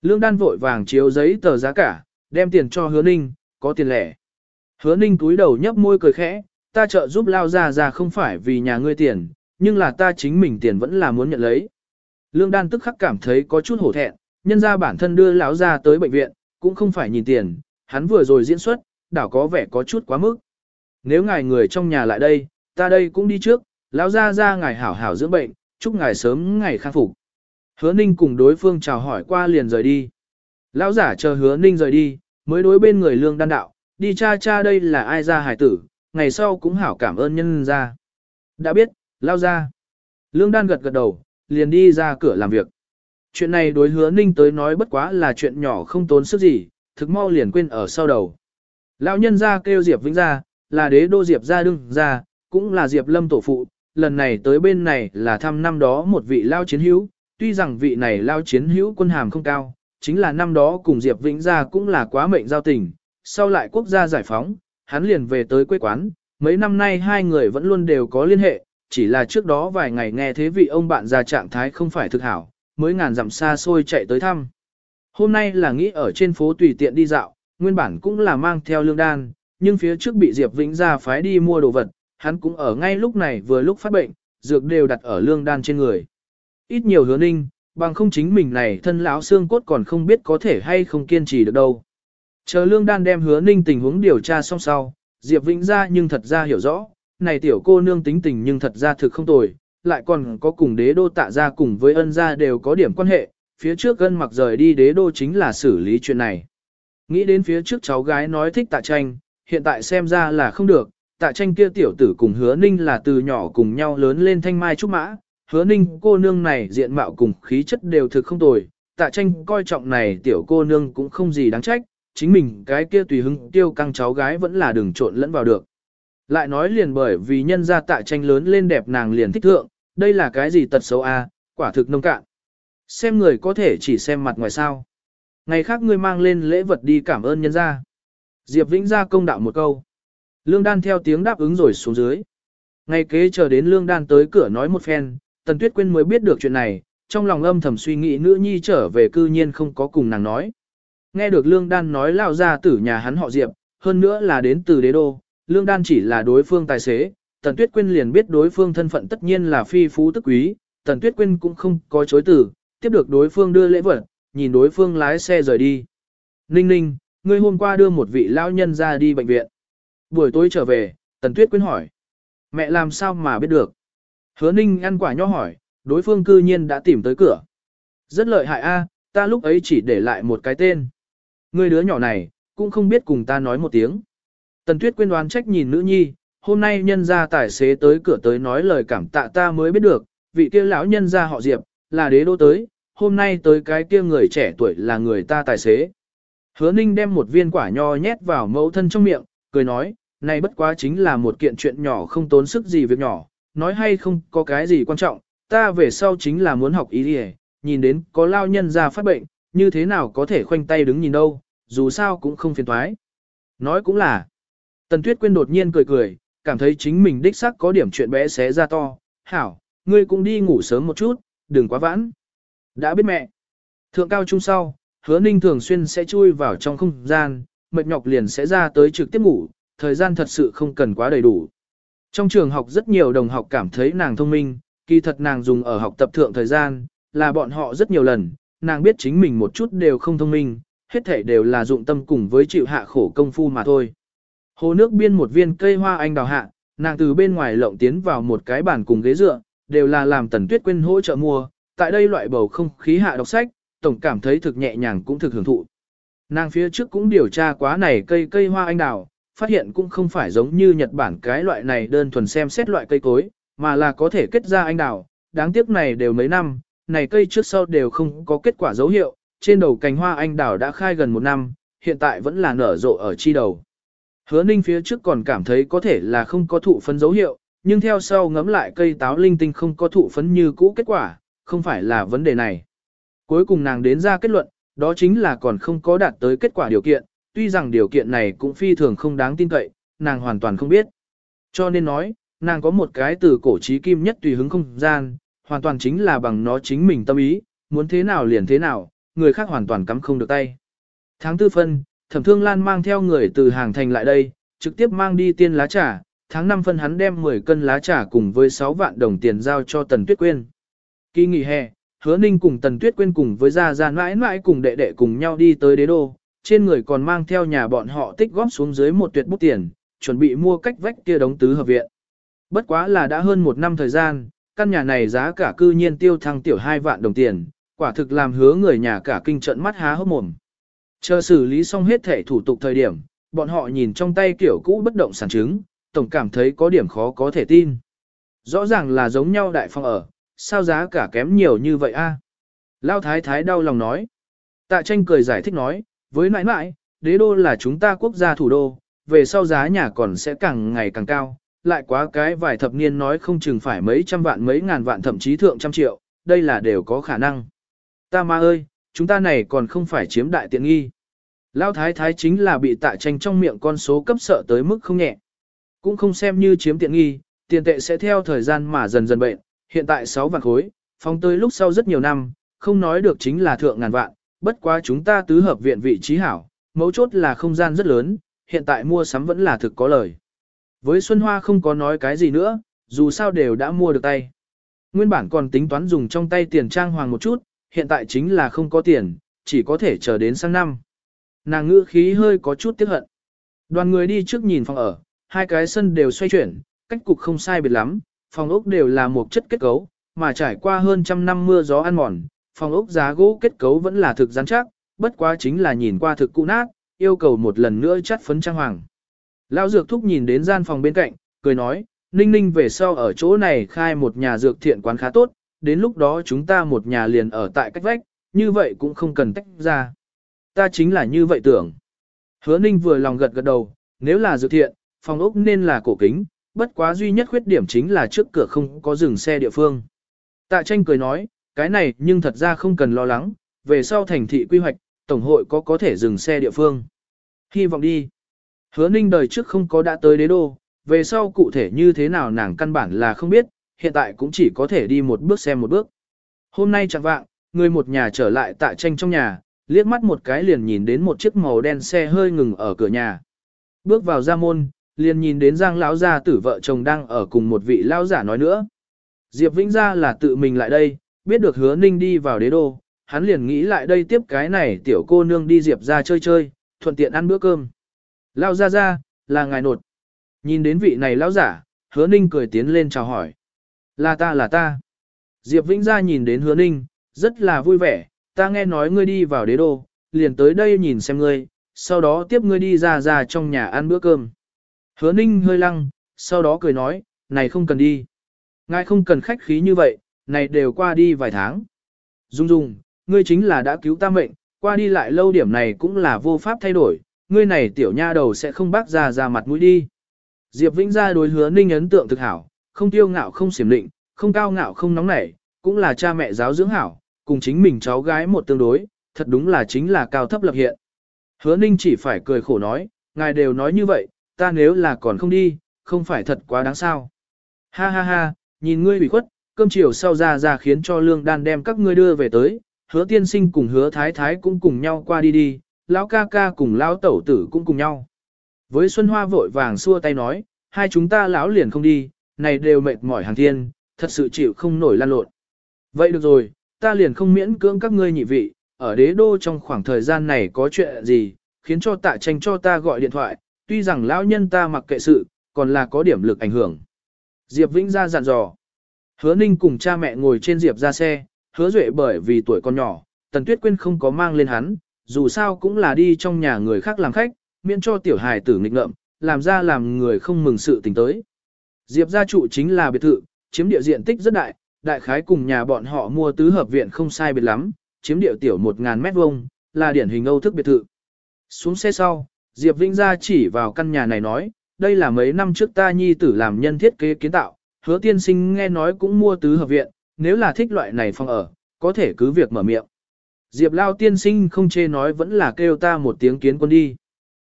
Lương đan vội vàng chiếu giấy tờ giá cả, đem tiền cho hứa ninh, có tiền lẻ. Hứa ninh túi đầu nhấp môi cười khẽ, ta trợ giúp lao ra ra không phải vì nhà ngươi tiền, nhưng là ta chính mình tiền vẫn là muốn nhận lấy. Lương đan tức khắc cảm thấy có chút hổ thẹn, nhân ra bản thân đưa lão ra tới bệnh viện, cũng không phải nhìn tiền, hắn vừa rồi diễn xuất, đảo có vẻ có chút quá mức. Nếu ngài người trong nhà lại đây, ta đây cũng đi trước, lão ra ra ngài hảo hảo dưỡng bệnh, chúc ngài sớm ngày khang phục. Hứa ninh cùng đối phương chào hỏi qua liền rời đi. Lão giả chờ hứa ninh rời đi, mới đối bên người lương đan đạo, đi cha cha đây là ai ra hải tử, ngày sau cũng hảo cảm ơn nhân ra. Đã biết, lao ra. Lương đan gật gật đầu, liền đi ra cửa làm việc. Chuyện này đối hứa ninh tới nói bất quá là chuyện nhỏ không tốn sức gì, thực mau liền quên ở sau đầu. Lão nhân ra kêu Diệp Vĩnh ra, là đế đô Diệp ra đương ra, cũng là Diệp lâm tổ phụ, lần này tới bên này là thăm năm đó một vị lao chiến hữu, tuy rằng vị này lao chiến hữu quân hàm không cao, chính là năm đó cùng Diệp Vĩnh ra cũng là quá mệnh giao tình, sau lại quốc gia giải phóng, hắn liền về tới quê quán, mấy năm nay hai người vẫn luôn đều có liên hệ, chỉ là trước đó vài ngày nghe thế vị ông bạn ra trạng thái không phải thực hảo, mới ngàn dặm xa xôi chạy tới thăm. Hôm nay là nghĩ ở trên phố tùy tiện đi dạo, nguyên bản cũng là mang theo lương đan, nhưng phía trước bị Diệp Vĩnh ra phái đi mua đồ vật, hắn cũng ở ngay lúc này vừa lúc phát bệnh, dược đều đặt ở lương đan trên người. Ít nhiều hứa ninh, bằng không chính mình này thân lão xương cốt còn không biết có thể hay không kiên trì được đâu. Chờ lương đan đem hứa ninh tình huống điều tra xong sau, Diệp Vĩnh ra nhưng thật ra hiểu rõ, này tiểu cô nương tính tình nhưng thật ra thực không tồi, lại còn có cùng đế đô tạ ra cùng với ân gia đều có điểm quan hệ, phía trước ân mặc rời đi đế đô chính là xử lý chuyện này. Nghĩ đến phía trước cháu gái nói thích tạ tranh, hiện tại xem ra là không được, tạ tranh kia tiểu tử cùng hứa ninh là từ nhỏ cùng nhau lớn lên thanh mai trúc mã, hứa ninh cô nương này diện mạo cùng khí chất đều thực không tồi, tạ tranh coi trọng này tiểu cô nương cũng không gì đáng trách, chính mình cái kia tùy hứng tiêu căng cháu gái vẫn là đừng trộn lẫn vào được. Lại nói liền bởi vì nhân gia tạ tranh lớn lên đẹp nàng liền thích thượng, đây là cái gì tật xấu a, à, quả thực nông cạn. Xem người có thể chỉ xem mặt ngoài sao. Ngày khác ngươi mang lên lễ vật đi cảm ơn nhân gia. Diệp Vĩnh ra công đạo một câu. Lương Đan theo tiếng đáp ứng rồi xuống dưới. Ngày kế chờ đến Lương Đan tới cửa nói một phen, Tần Tuyết Quyên mới biết được chuyện này, trong lòng âm thầm suy nghĩ nữ nhi trở về cư nhiên không có cùng nàng nói. Nghe được Lương Đan nói lao ra tử nhà hắn họ Diệp, hơn nữa là đến từ đế đô, Lương Đan chỉ là đối phương tài xế, Tần Tuyết Quyên liền biết đối phương thân phận tất nhiên là phi phú tức quý, Tần Tuyết Quyên cũng không có chối từ, tiếp được đối phương đưa lễ vật, nhìn đối phương lái xe rời đi. Ninh ninh, ngươi hôm qua đưa một vị lão nhân ra đi bệnh viện. Buổi tối trở về, Tần Tuyết Quyên hỏi. Mẹ làm sao mà biết được? Hứa ninh ăn quả nho hỏi, đối phương cư nhiên đã tìm tới cửa. Rất lợi hại a, ta lúc ấy chỉ để lại một cái tên. Người đứa nhỏ này, cũng không biết cùng ta nói một tiếng. Tần Tuyết Quyên đoán trách nhìn nữ nhi, hôm nay nhân gia tài xế tới cửa tới nói lời cảm tạ ta mới biết được, vị kia lão nhân gia họ Diệp, là đế đô tới, hôm nay tới cái kia người trẻ tuổi là người ta tài xế. Hứa Ninh đem một viên quả nho nhét vào mẫu thân trong miệng, cười nói, này bất quá chính là một kiện chuyện nhỏ không tốn sức gì việc nhỏ, nói hay không có cái gì quan trọng, ta về sau chính là muốn học ý đi nhìn đến có lao nhân ra phát bệnh, như thế nào có thể khoanh tay đứng nhìn đâu, dù sao cũng không phiền thoái. Nói cũng là, Tần Tuyết Quyên đột nhiên cười cười, cảm thấy chính mình đích xác có điểm chuyện bé xé ra to, hảo, ngươi cũng đi ngủ sớm một chút, đừng quá vãn. Đã biết mẹ. Thượng cao trung sau, hứa ninh thường xuyên sẽ chui vào trong không gian, mệt nhọc liền sẽ ra tới trực tiếp ngủ, thời gian thật sự không cần quá đầy đủ. Trong trường học rất nhiều đồng học cảm thấy nàng thông minh, kỳ thật nàng dùng ở học tập thượng thời gian, là bọn họ rất nhiều lần, nàng biết chính mình một chút đều không thông minh, hết thể đều là dụng tâm cùng với chịu hạ khổ công phu mà thôi. Hồ nước biên một viên cây hoa anh đào hạ, nàng từ bên ngoài lộng tiến vào một cái bàn cùng ghế dựa, đều là làm tần tuyết quên hỗ trợ mua, tại đây loại bầu không khí hạ đọc sách, tổng cảm thấy thực nhẹ nhàng cũng thực hưởng thụ. Nàng phía trước cũng điều tra quá này cây cây hoa anh đào, phát hiện cũng không phải giống như Nhật Bản cái loại này đơn thuần xem xét loại cây cối, mà là có thể kết ra anh đào, đáng tiếc này đều mấy năm, này cây trước sau đều không có kết quả dấu hiệu, trên đầu cành hoa anh đào đã khai gần một năm, hiện tại vẫn là nở rộ ở chi đầu. Hứa ninh phía trước còn cảm thấy có thể là không có thụ phấn dấu hiệu, nhưng theo sau ngấm lại cây táo linh tinh không có thụ phấn như cũ kết quả, không phải là vấn đề này. Cuối cùng nàng đến ra kết luận, đó chính là còn không có đạt tới kết quả điều kiện, tuy rằng điều kiện này cũng phi thường không đáng tin cậy, nàng hoàn toàn không biết. Cho nên nói, nàng có một cái từ cổ trí kim nhất tùy hứng không gian, hoàn toàn chính là bằng nó chính mình tâm ý, muốn thế nào liền thế nào, người khác hoàn toàn cắm không được tay. Tháng tư phân, thẩm thương lan mang theo người từ hàng thành lại đây, trực tiếp mang đi tiên lá trà, tháng 5 phân hắn đem 10 cân lá trà cùng với 6 vạn đồng tiền giao cho Tần Tuyết Quyên. Kỳ nghỉ hè, hứa ninh cùng Tần Tuyết Quyên cùng với gia gia mãi mãi cùng đệ đệ cùng nhau đi tới đế đô, trên người còn mang theo nhà bọn họ tích góp xuống dưới một tuyệt bút tiền, chuẩn bị mua cách vách kia đống tứ hợp viện. Bất quá là đã hơn một năm thời gian, căn nhà này giá cả cư nhiên tiêu thăng tiểu 2 vạn đồng tiền, quả thực làm hứa người nhà cả kinh trận mắt há hốc mồm. Chờ xử lý xong hết thể thủ tục thời điểm, bọn họ nhìn trong tay kiểu cũ bất động sản chứng, tổng cảm thấy có điểm khó có thể tin. Rõ ràng là giống nhau đại phòng ở, sao giá cả kém nhiều như vậy a? Lao thái thái đau lòng nói. Tạ tranh cười giải thích nói, với nãi nãi, đế đô là chúng ta quốc gia thủ đô, về sau giá nhà còn sẽ càng ngày càng cao, lại quá cái vài thập niên nói không chừng phải mấy trăm vạn mấy ngàn vạn thậm chí thượng trăm triệu, đây là đều có khả năng. Ta ma ơi, chúng ta này còn không phải chiếm đại tiện nghi. Lao thái thái chính là bị tạ tranh trong miệng con số cấp sợ tới mức không nhẹ. Cũng không xem như chiếm tiện nghi, tiền tệ sẽ theo thời gian mà dần dần bệnh, hiện tại 6 vạn khối, phóng tới lúc sau rất nhiều năm, không nói được chính là thượng ngàn vạn, bất quá chúng ta tứ hợp viện vị trí hảo, mấu chốt là không gian rất lớn, hiện tại mua sắm vẫn là thực có lời. Với Xuân Hoa không có nói cái gì nữa, dù sao đều đã mua được tay. Nguyên bản còn tính toán dùng trong tay tiền trang hoàng một chút, hiện tại chính là không có tiền, chỉ có thể chờ đến sang năm. Nàng ngữ khí hơi có chút tiếc hận. Đoàn người đi trước nhìn phòng ở, hai cái sân đều xoay chuyển, cách cục không sai biệt lắm, phòng ốc đều là một chất kết cấu, mà trải qua hơn trăm năm mưa gió ăn mòn, phòng ốc giá gỗ kết cấu vẫn là thực rắn chắc, bất quá chính là nhìn qua thực cũ nát, yêu cầu một lần nữa chắt phấn trang hoàng. Lão dược thúc nhìn đến gian phòng bên cạnh, cười nói, ninh ninh về sau ở chỗ này khai một nhà dược thiện quán khá tốt, đến lúc đó chúng ta một nhà liền ở tại cách vách, như vậy cũng không cần tách ra. Ta chính là như vậy tưởng. Hứa ninh vừa lòng gật gật đầu, nếu là dược thiện, phòng ốc nên là cổ kính, bất quá duy nhất khuyết điểm chính là trước cửa không có dừng xe địa phương. Tạ tranh cười nói, cái này nhưng thật ra không cần lo lắng, về sau thành thị quy hoạch, tổng hội có có thể dừng xe địa phương. Hy vọng đi. Hứa ninh đời trước không có đã tới đế đô, về sau cụ thể như thế nào nàng căn bản là không biết, hiện tại cũng chỉ có thể đi một bước xem một bước. Hôm nay chẳng vạng, người một nhà trở lại tạ tranh trong nhà, liếc mắt một cái liền nhìn đến một chiếc màu đen xe hơi ngừng ở cửa nhà. Bước vào ra môn, liền nhìn đến Giang lão gia tử vợ chồng đang ở cùng một vị lão giả nói nữa. Diệp Vĩnh gia là tự mình lại đây, biết được Hứa Ninh đi vào đế đô, hắn liền nghĩ lại đây tiếp cái này tiểu cô nương đi Diệp ra chơi chơi, thuận tiện ăn bữa cơm. Lão gia gia, là ngài nột. Nhìn đến vị này lão giả, Hứa Ninh cười tiến lên chào hỏi. Là ta là ta. Diệp Vĩnh gia nhìn đến Hứa Ninh, rất là vui vẻ, ta nghe nói ngươi đi vào đế đô, liền tới đây nhìn xem ngươi, sau đó tiếp ngươi đi ra ra trong nhà ăn bữa cơm. Hứa ninh hơi lăng, sau đó cười nói, này không cần đi. Ngài không cần khách khí như vậy, này đều qua đi vài tháng. Dung dung, ngươi chính là đã cứu ta mệnh, qua đi lại lâu điểm này cũng là vô pháp thay đổi, ngươi này tiểu nha đầu sẽ không bác ra ra mặt mũi đi. Diệp Vĩnh ra đối hứa ninh ấn tượng thực hảo, không tiêu ngạo không xiểm định, không cao ngạo không nóng nảy, cũng là cha mẹ giáo dưỡng hảo, cùng chính mình cháu gái một tương đối, thật đúng là chính là cao thấp lập hiện. Hứa ninh chỉ phải cười khổ nói, ngài đều nói như vậy, ta nếu là còn không đi, không phải thật quá đáng sao. Ha ha ha, nhìn ngươi bị khuất, cơm chiều sau ra ra khiến cho lương đan đem các ngươi đưa về tới, hứa tiên sinh cùng hứa thái thái cũng cùng nhau qua đi đi, lão ca ca cùng lão tẩu tử cũng cùng nhau. Với Xuân Hoa vội vàng xua tay nói, hai chúng ta lão liền không đi, này đều mệt mỏi hàng thiên, thật sự chịu không nổi lan lộn. Vậy được rồi, ta liền không miễn cưỡng các ngươi nhị vị, ở đế đô trong khoảng thời gian này có chuyện gì, khiến cho tạ tranh cho ta gọi điện thoại, tuy rằng lão nhân ta mặc kệ sự, còn là có điểm lực ảnh hưởng. Diệp Vĩnh ra dặn dò. Hứa Ninh cùng cha mẹ ngồi trên Diệp ra xe, hứa duệ bởi vì tuổi còn nhỏ, Tần Tuyết Quyên không có mang lên hắn, dù sao cũng là đi trong nhà người khác làm khách, miễn cho tiểu hài tử nghịch ngợm, làm ra làm người không mừng sự tình tới. Diệp gia trụ chính là biệt thự, chiếm địa diện tích rất đại, đại khái cùng nhà bọn họ mua tứ hợp viện không sai biệt lắm, chiếm địa tiểu 1000 mét vuông, là điển hình Âu thức biệt thự. Xuống xe sau, Diệp Vĩnh Gia chỉ vào căn nhà này nói, đây là mấy năm trước ta nhi tử làm nhân thiết kế kiến tạo, hứa tiên sinh nghe nói cũng mua tứ hợp viện, nếu là thích loại này phòng ở, có thể cứ việc mở miệng. Diệp Lao tiên sinh không chê nói vẫn là kêu ta một tiếng kiến quân đi.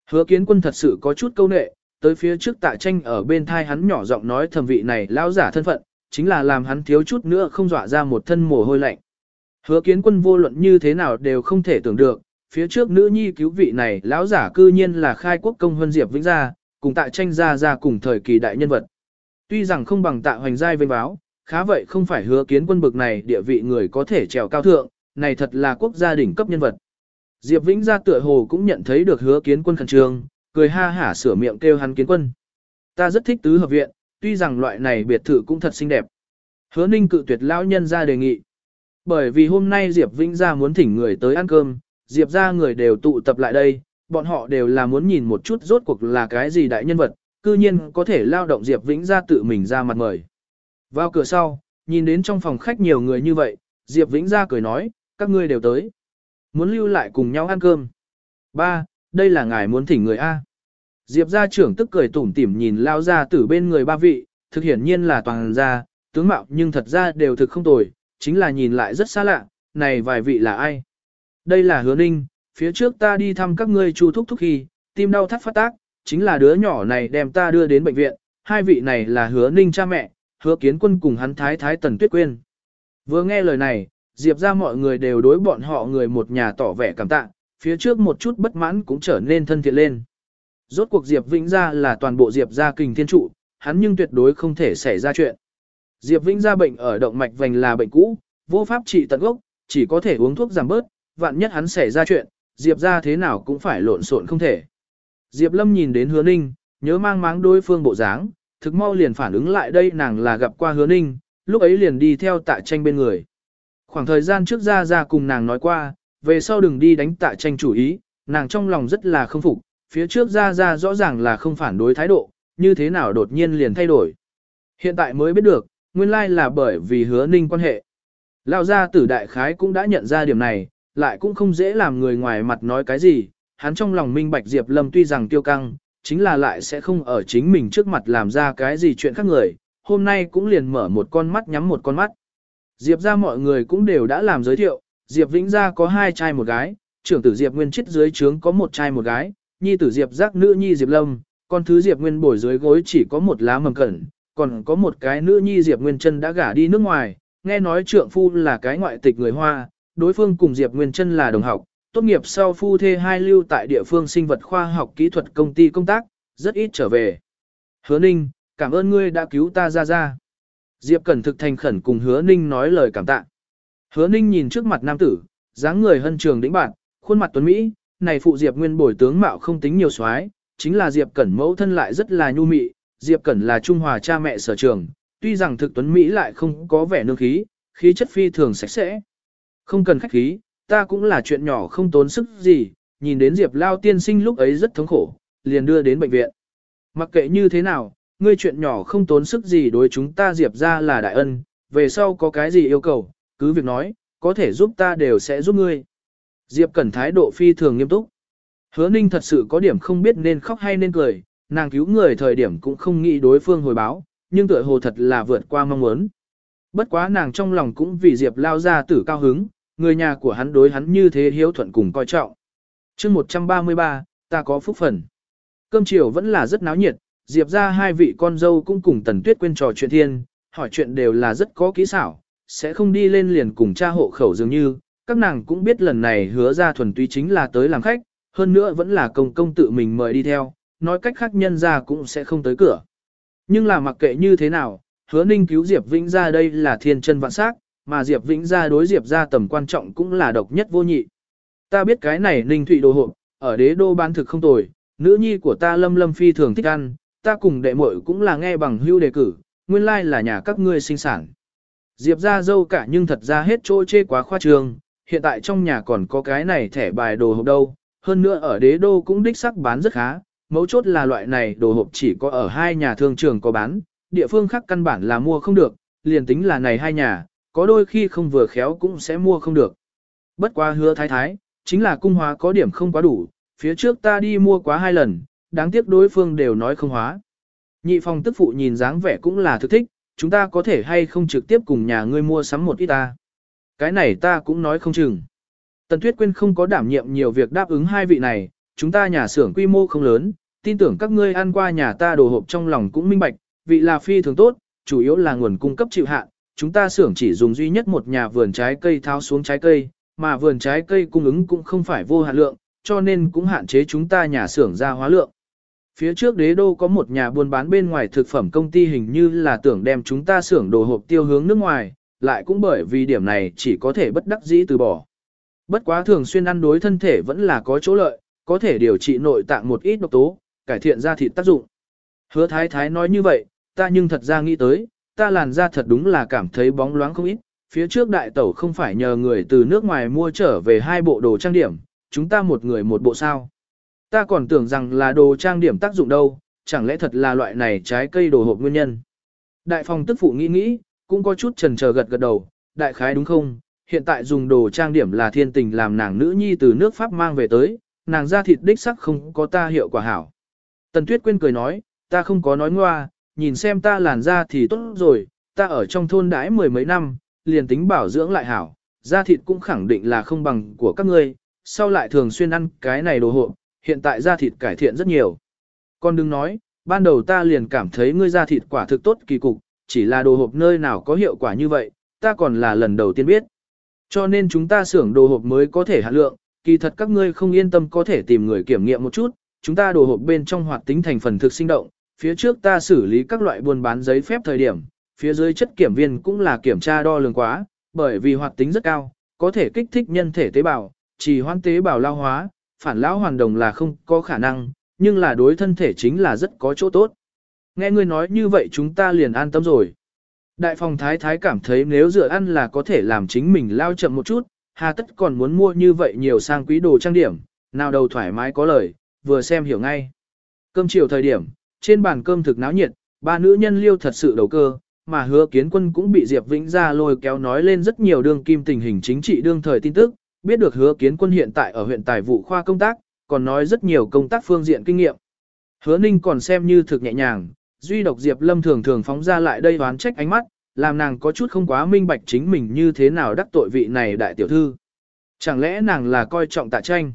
Hứa kiến quân thật sự có chút câu nệ, tới phía trước tạ tranh ở bên thai hắn nhỏ giọng nói thầm vị này lao giả thân phận, chính là làm hắn thiếu chút nữa không dọa ra một thân mồ hôi lạnh. Hứa kiến quân vô luận như thế nào đều không thể tưởng được, phía trước nữ nhi cứu vị này lão giả cư nhiên là khai quốc công huân diệp vĩnh gia, cùng tạ tranh gia ra cùng thời kỳ đại nhân vật. Tuy rằng không bằng tạ hoành giai vinh báo, khá vậy không phải hứa kiến quân bực này địa vị người có thể trèo cao thượng, này thật là quốc gia đỉnh cấp nhân vật. Diệp Vĩnh gia tựa hồ cũng nhận thấy được hứa kiến quân khẩn trương, cười ha hả sửa miệng kêu hắn kiến quân. Ta rất thích tứ hợp viện, tuy rằng loại này biệt thự cũng thật xinh đẹp. Hứa ninh cự tuyệt lão nhân ra đề nghị. Bởi vì hôm nay Diệp Vĩnh gia muốn thỉnh người tới ăn cơm, Diệp ra người đều tụ tập lại đây, bọn họ đều là muốn nhìn một chút rốt cuộc là cái gì đại nhân vật, cư nhiên có thể lao động Diệp Vĩnh ra tự mình ra mặt mời. Vào cửa sau, nhìn đến trong phòng khách nhiều người như vậy, Diệp Vĩnh ra cười nói, các ngươi đều tới. Muốn lưu lại cùng nhau ăn cơm. Ba, đây là ngài muốn thỉnh người A. Diệp gia trưởng tức cười tủm tỉm nhìn lao ra từ bên người ba vị, thực hiển nhiên là toàn gia, tướng mạo nhưng thật ra đều thực không tồi, chính là nhìn lại rất xa lạ, này vài vị là ai? Đây là hứa ninh, phía trước ta đi thăm các ngươi chu thúc thúc khi, tim đau thắt phát tác, chính là đứa nhỏ này đem ta đưa đến bệnh viện, hai vị này là hứa ninh cha mẹ, hứa kiến quân cùng hắn thái thái tần tuyết quyên. Vừa nghe lời này, Diệp ra mọi người đều đối bọn họ người một nhà tỏ vẻ cảm tạ, phía trước một chút bất mãn cũng trở nên thân thiện lên. Rốt cuộc Diệp Vĩnh ra là toàn bộ Diệp gia kình thiên trụ, hắn nhưng tuyệt đối không thể xảy ra chuyện. Diệp Vĩnh ra bệnh ở động mạch vành là bệnh cũ, vô pháp trị tận gốc, chỉ có thể uống thuốc giảm bớt, vạn nhất hắn xảy ra chuyện, Diệp ra thế nào cũng phải lộn xộn không thể. Diệp Lâm nhìn đến hứa ninh, nhớ mang máng đối phương bộ dáng, thực mau liền phản ứng lại đây nàng là gặp qua hứa ninh, lúc ấy liền đi theo tạ tranh bên người. Khoảng thời gian trước ra ra cùng nàng nói qua, về sau đừng đi đánh tạ tranh chủ ý, nàng trong lòng rất là không phục, phía trước ra ra rõ ràng là không phản đối thái độ, như thế nào đột nhiên liền thay đổi. Hiện tại mới biết được, nguyên lai là bởi vì hứa ninh quan hệ. Lão gia tử đại khái cũng đã nhận ra điểm này, lại cũng không dễ làm người ngoài mặt nói cái gì, hắn trong lòng minh bạch Diệp Lâm tuy rằng tiêu căng, chính là lại sẽ không ở chính mình trước mặt làm ra cái gì chuyện khác người, hôm nay cũng liền mở một con mắt nhắm một con mắt. Diệp ra mọi người cũng đều đã làm giới thiệu, Diệp Vĩnh gia có hai trai một gái, trưởng tử Diệp Nguyên chết dưới trướng có một trai một gái, nhi tử Diệp giác nữ nhi Diệp Lâm, con thứ Diệp Nguyên bồi dưới gối chỉ có một lá mầm cẩn, còn có một cái nữ nhi Diệp Nguyên chân đã gả đi nước ngoài, nghe nói trượng phu là cái ngoại tịch người Hoa, đối phương cùng Diệp Nguyên chân là đồng học, tốt nghiệp sau phu thê hai lưu tại địa phương sinh vật khoa học kỹ thuật công ty công tác, rất ít trở về. Hứa Ninh, cảm ơn ngươi đã cứu ta ra ra. Diệp Cẩn thực thành khẩn cùng Hứa Ninh nói lời cảm tạ. Hứa Ninh nhìn trước mặt nam tử, dáng người hân trường đĩnh bạn, khuôn mặt tuấn Mỹ, này phụ Diệp Nguyên bồi tướng mạo không tính nhiều soái chính là Diệp Cẩn mẫu thân lại rất là nhu mị, Diệp Cẩn là Trung Hòa cha mẹ sở trường, tuy rằng thực tuấn Mỹ lại không có vẻ nương khí, khí chất phi thường sạch sẽ. Không cần khách khí, ta cũng là chuyện nhỏ không tốn sức gì, nhìn đến Diệp Lao tiên sinh lúc ấy rất thống khổ, liền đưa đến bệnh viện. Mặc kệ như thế nào, ngươi chuyện nhỏ không tốn sức gì đối chúng ta Diệp ra là đại ân, về sau có cái gì yêu cầu, cứ việc nói, có thể giúp ta đều sẽ giúp ngươi. Diệp Cẩn thái độ phi thường nghiêm túc. Hứa Ninh thật sự có điểm không biết nên khóc hay nên cười, nàng cứu người thời điểm cũng không nghĩ đối phương hồi báo, nhưng tựa hồ thật là vượt qua mong muốn. Bất quá nàng trong lòng cũng vì Diệp lao ra tử cao hứng, người nhà của hắn đối hắn như thế hiếu thuận cùng coi trọng. chương 133, ta có phúc phần. Cơm chiều vẫn là rất náo nhiệt, Diệp ra hai vị con dâu cũng cùng Tần Tuyết quên trò chuyện thiên, hỏi chuyện đều là rất có kỹ xảo, sẽ không đi lên liền cùng cha hộ khẩu dường như, các nàng cũng biết lần này hứa ra thuần túy chính là tới làm khách, hơn nữa vẫn là công công tự mình mời đi theo, nói cách khác nhân ra cũng sẽ không tới cửa. Nhưng là mặc kệ như thế nào, hứa ninh cứu Diệp Vĩnh ra đây là thiên chân vạn sắc, mà Diệp Vĩnh ra đối Diệp ra tầm quan trọng cũng là độc nhất vô nhị. Ta biết cái này ninh thụy đồ hộp, ở đế đô bán thực không tồi, nữ nhi của ta lâm lâm phi thường thích ăn, ta cùng đệ muội cũng là nghe bằng hưu đề cử, nguyên lai là nhà các ngươi sinh sản. Diệp ra dâu cả nhưng thật ra hết chỗ chê quá khoa trương, hiện tại trong nhà còn có cái này thẻ bài đồ hộp đâu, hơn nữa ở đế đô cũng đích sắc bán rất khá, mấu chốt là loại này đồ hộp chỉ có ở hai nhà thương trường có bán, địa phương khác căn bản là mua không được, liền tính là này hai nhà, có đôi khi không vừa khéo cũng sẽ mua không được. Bất quá hứa thái thái, chính là cung hóa có điểm không quá đủ, phía trước ta đi mua quá hai lần, đáng tiếc đối phương đều nói không hóa. Nhị phòng tức phụ nhìn dáng vẻ cũng là thực thích, chúng ta có thể hay không trực tiếp cùng nhà ngươi mua sắm một ít ta. Cái này ta cũng nói không chừng. Tần Tuyết Quyên không có đảm nhiệm nhiều việc đáp ứng hai vị này, chúng ta nhà xưởng quy mô không lớn, tin tưởng các ngươi ăn qua nhà ta đồ hộp trong lòng cũng minh bạch, vị là phi thường tốt, chủ yếu là nguồn cung cấp chịu hạn, chúng ta xưởng chỉ dùng duy nhất một nhà vườn trái cây tháo xuống trái cây, mà vườn trái cây cung ứng cũng không phải vô hạn lượng, cho nên cũng hạn chế chúng ta nhà xưởng ra hóa lượng. Phía trước đế đô có một nhà buôn bán bên ngoài thực phẩm công ty hình như là tưởng đem chúng ta xưởng đồ hộp tiêu hướng nước ngoài, lại cũng bởi vì điểm này chỉ có thể bất đắc dĩ từ bỏ. Bất quá thường xuyên ăn đối thân thể vẫn là có chỗ lợi, có thể điều trị nội tạng một ít độc tố, cải thiện da thịt tác dụng. Hứa thái thái nói như vậy, ta nhưng thật ra nghĩ tới, ta làn da thật đúng là cảm thấy bóng loáng không ít. Phía trước đại tẩu không phải nhờ người từ nước ngoài mua trở về hai bộ đồ trang điểm, chúng ta một người một bộ sao. Ta còn tưởng rằng là đồ trang điểm tác dụng đâu, chẳng lẽ thật là loại này trái cây đồ hộp nguyên nhân. Đại phòng tức phụ nghĩ nghĩ, cũng có chút trần chờ gật gật đầu, đại khái đúng không, hiện tại dùng đồ trang điểm là thiên tình làm nàng nữ nhi từ nước Pháp mang về tới, nàng ra thịt đích sắc không có ta hiệu quả hảo. Tần Tuyết Quyên cười nói, ta không có nói ngoa, nhìn xem ta làn da thì tốt rồi, ta ở trong thôn đãi mười mấy năm, liền tính bảo dưỡng lại hảo, da thịt cũng khẳng định là không bằng của các ngươi, sau lại thường xuyên ăn cái này đồ hộp, hiện tại da thịt cải thiện rất nhiều. Con đừng nói, ban đầu ta liền cảm thấy ngươi da thịt quả thực tốt kỳ cục, chỉ là đồ hộp nơi nào có hiệu quả như vậy, ta còn là lần đầu tiên biết. Cho nên chúng ta xưởng đồ hộp mới có thể hạ lượng, kỳ thật các ngươi không yên tâm có thể tìm người kiểm nghiệm một chút, chúng ta đồ hộp bên trong hoạt tính thành phần thực sinh động, phía trước ta xử lý các loại buôn bán giấy phép thời điểm, phía dưới chất kiểm viên cũng là kiểm tra đo lường quá, bởi vì hoạt tính rất cao, có thể kích thích nhân thể tế bào, chỉ hoãn tế bào lao hóa, phản lão hoàn đồng là không có khả năng, nhưng là đối thân thể chính là rất có chỗ tốt. Nghe ngươi nói như vậy chúng ta liền an tâm rồi. Đại phòng thái thái cảm thấy nếu dựa ăn là có thể làm chính mình lao chậm một chút, hà tất còn muốn mua như vậy nhiều sang quý đồ trang điểm, nào đầu thoải mái có lời, vừa xem hiểu ngay. Cơm chiều thời điểm, trên bàn cơm thực náo nhiệt, ba nữ nhân liêu thật sự đầu cơ, mà hứa kiến quân cũng bị Diệp Vĩnh ra lôi kéo nói lên rất nhiều đương kim tình hình chính trị đương thời tin tức, biết được hứa kiến quân hiện tại ở huyện tài vụ khoa công tác, còn nói rất nhiều công tác phương diện kinh nghiệm. Hứa ninh còn xem như thực nhẹ nhàng, duy độc Diệp Lâm thường thường phóng ra lại đây đoán trách ánh mắt, làm nàng có chút không quá minh bạch chính mình như thế nào đắc tội vị này đại tiểu thư. Chẳng lẽ nàng là coi trọng tạ tranh?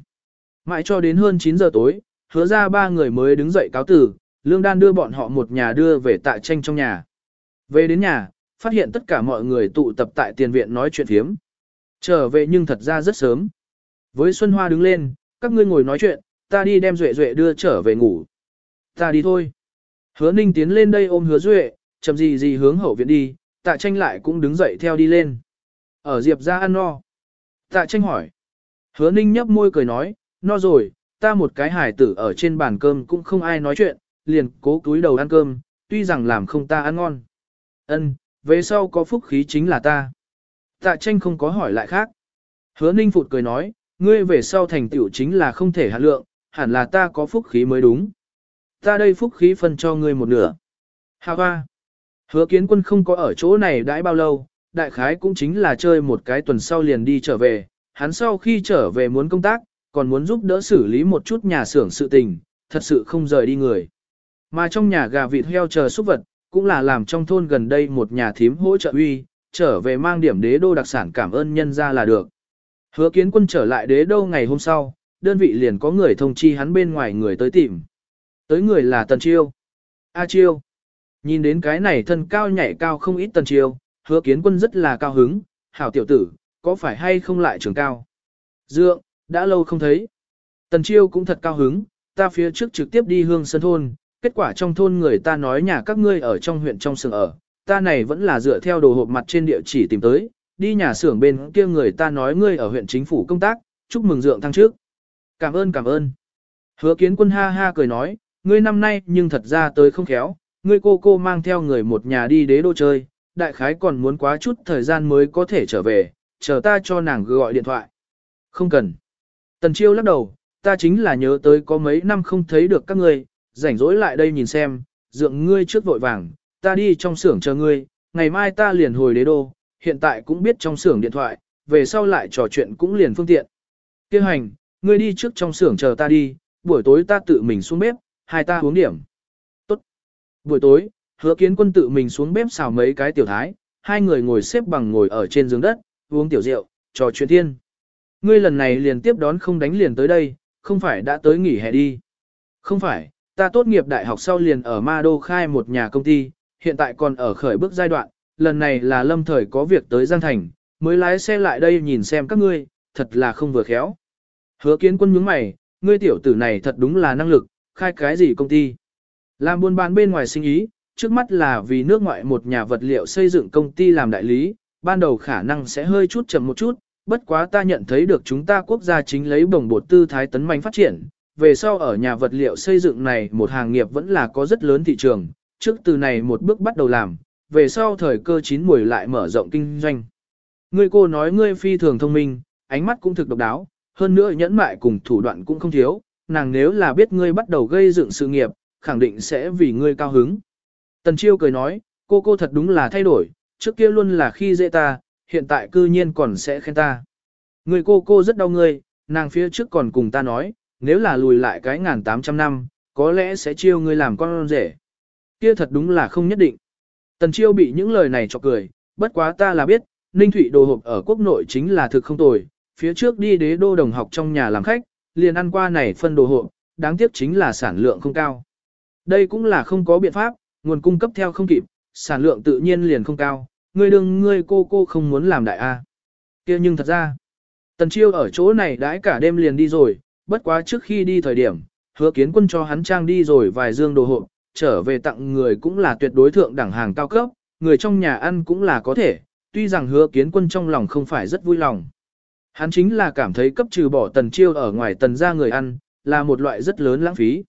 Mãi cho đến hơn 9 giờ tối, hứa ra ba người mới đứng dậy cáo tử, Lương Đan đưa bọn họ một nhà đưa về tạ tranh trong nhà. Về đến nhà, phát hiện tất cả mọi người tụ tập tại tiền viện nói chuyện thiếm. Trở về nhưng thật ra rất sớm. Với Xuân Hoa đứng lên, các ngươi ngồi nói chuyện, ta đi đem Duệ Duệ đưa trở về ngủ. Ta đi thôi. Hứa Ninh tiến lên đây ôm hứa Duệ, chậm gì gì hướng hậu viện đi, tạ tranh lại cũng đứng dậy theo đi lên. Ở Diệp ra ăn no. Tạ tranh hỏi. Hứa Ninh nhấp môi cười nói, no rồi, ta một cái hải tử ở trên bàn cơm cũng không ai nói chuyện, liền cố cúi đầu ăn cơm, tuy rằng làm không ta ăn ngon. Ân, về sau có phúc khí chính là ta. Tạ tranh không có hỏi lại khác. Hứa ninh phụt cười nói, ngươi về sau thành tựu chính là không thể hạ lượng, hẳn là ta có phúc khí mới đúng. Ta đây phúc khí phân cho ngươi một nửa. Hà hoa. Hứa kiến quân không có ở chỗ này đãi bao lâu, đại khái cũng chính là chơi một cái tuần sau liền đi trở về. Hắn sau khi trở về muốn công tác, còn muốn giúp đỡ xử lý một chút nhà xưởng sự tình, thật sự không rời đi người. Mà trong nhà gà vịt heo chờ súc vật, cũng là làm trong thôn gần đây một nhà thím hỗ trợ uy, trở về mang điểm đế đô đặc sản cảm ơn nhân ra là được. Hứa kiến quân trở lại đế đô ngày hôm sau, đơn vị liền có người thông chi hắn bên ngoài người tới tìm. Tới người là Tần Chiêu. A Chiêu. Nhìn đến cái này thân cao nhảy cao không ít Tần Chiêu, hứa kiến quân rất là cao hứng, hảo tiểu tử, có phải hay không lại trường cao. Dượng, đã lâu không thấy. Tần Chiêu cũng thật cao hứng, ta phía trước trực tiếp đi hương sân thôn, kết quả trong thôn người ta nói nhà các ngươi ở trong huyện trong sừng ở, ta này vẫn là dựa theo đồ hộp mặt trên địa chỉ tìm tới, đi nhà xưởng bên kia người ta nói ngươi ở huyện chính phủ công tác, chúc mừng dượng thăng trước. Cảm ơn cảm ơn. Hứa kiến quân ha ha cười nói, ngươi năm nay nhưng thật ra tới không khéo, ngươi cô cô mang theo người một nhà đi đế đô chơi, đại khái còn muốn quá chút thời gian mới có thể trở về, chờ ta cho nàng gọi điện thoại. Không cần. Tần chiêu lắc đầu, ta chính là nhớ tới có mấy năm không thấy được các ngươi, rảnh rỗi lại đây nhìn xem, dượng ngươi trước vội vàng, ta đi trong xưởng chờ ngươi, ngày mai ta liền hồi đế đô, hiện tại cũng biết trong xưởng điện thoại, về sau lại trò chuyện cũng liền phương tiện. Kêu hành, ngươi đi trước trong xưởng chờ ta đi, buổi tối ta tự mình xuống bếp, hai ta uống điểm. Tốt. Buổi tối, hứa kiến quân tự mình xuống bếp xào mấy cái tiểu thái, hai người ngồi xếp bằng ngồi ở trên giường đất, uống tiểu rượu, trò chuyện thiên. Ngươi lần này liền tiếp đón không đánh liền tới đây, không phải đã tới nghỉ hè đi. Không phải, ta tốt nghiệp đại học sau liền ở Ma Đô khai một nhà công ty, hiện tại còn ở khởi bước giai đoạn, lần này là lâm thời có việc tới Giang Thành, mới lái xe lại đây nhìn xem các ngươi, thật là không vừa khéo. Hứa kiến quân nhướng mày, ngươi tiểu tử này thật đúng là năng lực, khai cái gì công ty. Làm buôn bán bên ngoài sinh ý, trước mắt là vì nước ngoại một nhà vật liệu xây dựng công ty làm đại lý, ban đầu khả năng sẽ hơi chút chậm một chút, bất quá ta nhận thấy được chúng ta quốc gia chính lấy bổng bột tư thái tấn mạnh phát triển, về sau ở nhà vật liệu xây dựng này một hàng nghiệp vẫn là có rất lớn thị trường, trước từ này một bước bắt đầu làm, về sau thời cơ chín mùi lại mở rộng kinh doanh. Ngươi cô nói ngươi phi thường thông minh, ánh mắt cũng thực độc đáo, hơn nữa nhẫn mại cùng thủ đoạn cũng không thiếu, nàng nếu là biết ngươi bắt đầu gây dựng sự nghiệp, khẳng định sẽ vì ngươi cao hứng. Tần Chiêu cười nói, cô cô thật đúng là thay đổi, trước kia luôn là khi dễ ta, hiện tại cư nhiên còn sẽ khen ta. Người cô cô rất đau ngươi, nàng phía trước còn cùng ta nói, nếu là lùi lại cái ngàn tám trăm năm, có lẽ sẽ chiêu ngươi làm con rể. Kia thật đúng là không nhất định. Tần Chiêu bị những lời này chọc cười, bất quá ta là biết, Ninh Thụy đồ hộp ở quốc nội chính là thực không tồi, phía trước đi đế đô đồng học trong nhà làm khách, liền ăn qua này phân đồ hộp, đáng tiếc chính là sản lượng không cao. Đây cũng là không có biện pháp, nguồn cung cấp theo không kịp, sản lượng tự nhiên liền không cao, ngươi đừng ngươi cô cô không muốn làm đại A. kia nhưng thật ra, Tần Chiêu ở chỗ này đãi cả đêm liền đi rồi, bất quá trước khi đi thời điểm, hứa kiến quân cho hắn trang đi rồi vài dương đồ hộp, trở về tặng người cũng là tuyệt đối thượng đẳng hàng cao cấp, người trong nhà ăn cũng là có thể, tuy rằng hứa kiến quân trong lòng không phải rất vui lòng. Hắn chính là cảm thấy cấp trừ bỏ tần chiêu ở ngoài tần ra người ăn, là một loại rất lớn lãng phí.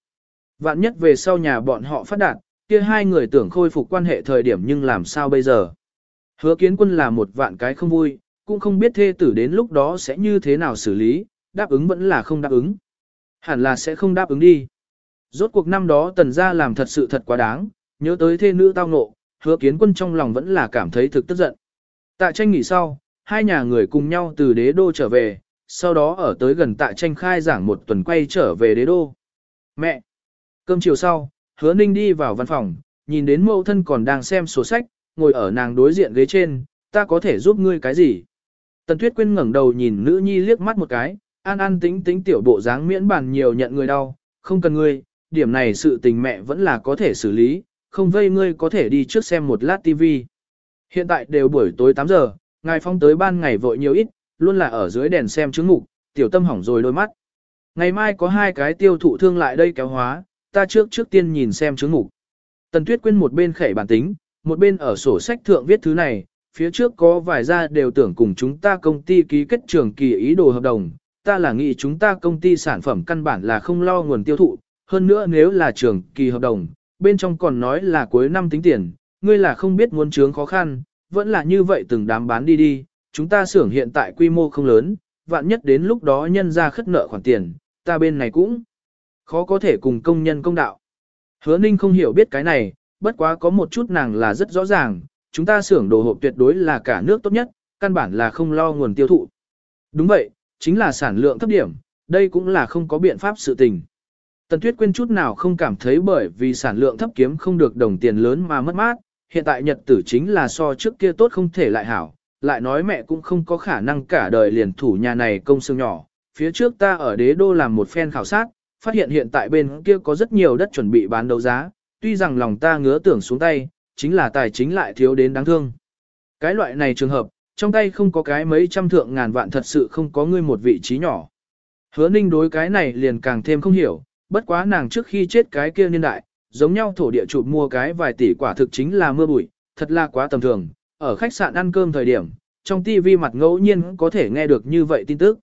Vạn nhất về sau nhà bọn họ phát đạt, kia hai người tưởng khôi phục quan hệ thời điểm nhưng làm sao bây giờ. Hứa kiến quân là một vạn cái không vui, cũng không biết thê tử đến lúc đó sẽ như thế nào xử lý, đáp ứng vẫn là không đáp ứng. Hẳn là sẽ không đáp ứng đi. Rốt cuộc năm đó tần gia làm thật sự thật quá đáng, nhớ tới thê nữ tao ngộ, hứa kiến quân trong lòng vẫn là cảm thấy thực tức giận. Tạ tranh nghỉ sau, hai nhà người cùng nhau từ đế đô trở về, sau đó ở tới gần tạ tranh khai giảng một tuần quay trở về đế đô. Mẹ! Cơm chiều sau, hứa ninh đi vào văn phòng, nhìn đến mẫu thân còn đang xem sổ sách, ngồi ở nàng đối diện ghế trên, ta có thể giúp ngươi cái gì? Tần Tuyết Quyên ngẩng đầu nhìn nữ nhi liếc mắt một cái, an an tính tính tiểu bộ dáng miễn bàn nhiều nhận người đau, không cần ngươi, điểm này sự tình mẹ vẫn là có thể xử lý, không vây ngươi có thể đi trước xem một lát TV. Hiện tại đều buổi tối 8 giờ, ngài phong tới ban ngày vội nhiều ít, luôn là ở dưới đèn xem chứng ngục, tiểu tâm hỏng rồi đôi mắt. Ngày mai có hai cái tiêu thụ thương lại đây kéo hóa, ta trước trước tiên nhìn xem chứng ngục. Tần Tuyết Quyên một bên khẩy bản tính, một bên ở sổ sách thượng viết thứ này, phía trước có vài gia đều tưởng cùng chúng ta công ty ký kết trường kỳ ý đồ hợp đồng, ta là nghĩ chúng ta công ty sản phẩm căn bản là không lo nguồn tiêu thụ, hơn nữa nếu là trường kỳ hợp đồng, bên trong còn nói là cuối năm tính tiền, ngươi là không biết muốn chướng khó khăn, vẫn là như vậy từng đám bán đi đi, chúng ta xưởng hiện tại quy mô không lớn, vạn nhất đến lúc đó nhân ra khất nợ khoản tiền, ta bên này cũng khó có thể cùng công nhân công đạo. Hứa Ninh không hiểu biết cái này, bất quá có một chút nàng là rất rõ ràng, chúng ta xưởng đồ hộp tuyệt đối là cả nước tốt nhất, căn bản là không lo nguồn tiêu thụ. Đúng vậy, chính là sản lượng thấp điểm, đây cũng là không có biện pháp sự tình. Tần Tuyết quên chút nào không cảm thấy bởi vì sản lượng thấp kiếm không được đồng tiền lớn mà mất mát, hiện tại nhật tử chính là so trước kia tốt không thể lại hảo, lại nói mẹ cũng không có khả năng cả đời liền thủ nhà này công xương nhỏ. Phía trước ta ở đế đô làm một phen khảo sát, phát hiện hiện tại bên kia có rất nhiều đất chuẩn bị bán đấu giá, tuy rằng lòng ta ngứa tưởng xuống tay, chính là tài chính lại thiếu đến đáng thương. Cái loại này trường hợp, trong tay không có cái mấy trăm thượng ngàn vạn thật sự không có ngươi một vị trí nhỏ. Hứa ninh đối cái này liền càng thêm không hiểu, bất quá nàng trước khi chết cái kia niên đại, giống nhau thổ địa chụp mua cái vài tỷ quả thực chính là mưa bụi, thật là quá tầm thường. Ở khách sạn ăn cơm thời điểm, trong tivi mặt ngẫu nhiên có thể nghe được như vậy tin tức.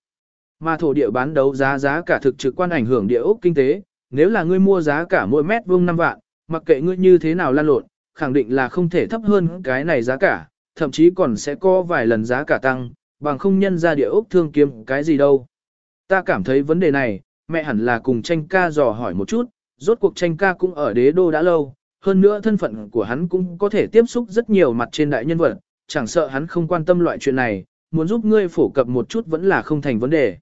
Mà thổ địa bán đấu giá giá cả thực trực quan ảnh hưởng địa ốc kinh tế, nếu là ngươi mua giá cả mỗi mét vuông 5 vạn, mặc kệ ngươi như thế nào lan lộn, khẳng định là không thể thấp hơn cái này giá cả, thậm chí còn sẽ có vài lần giá cả tăng, bằng không nhân ra địa ốc thương kiếm cái gì đâu. Ta cảm thấy vấn đề này, mẹ hẳn là cùng tranh ca dò hỏi một chút, rốt cuộc tranh ca cũng ở đế đô đã lâu, hơn nữa thân phận của hắn cũng có thể tiếp xúc rất nhiều mặt trên đại nhân vật, chẳng sợ hắn không quan tâm loại chuyện này, muốn giúp ngươi phổ cập một chút vẫn là không thành vấn đề.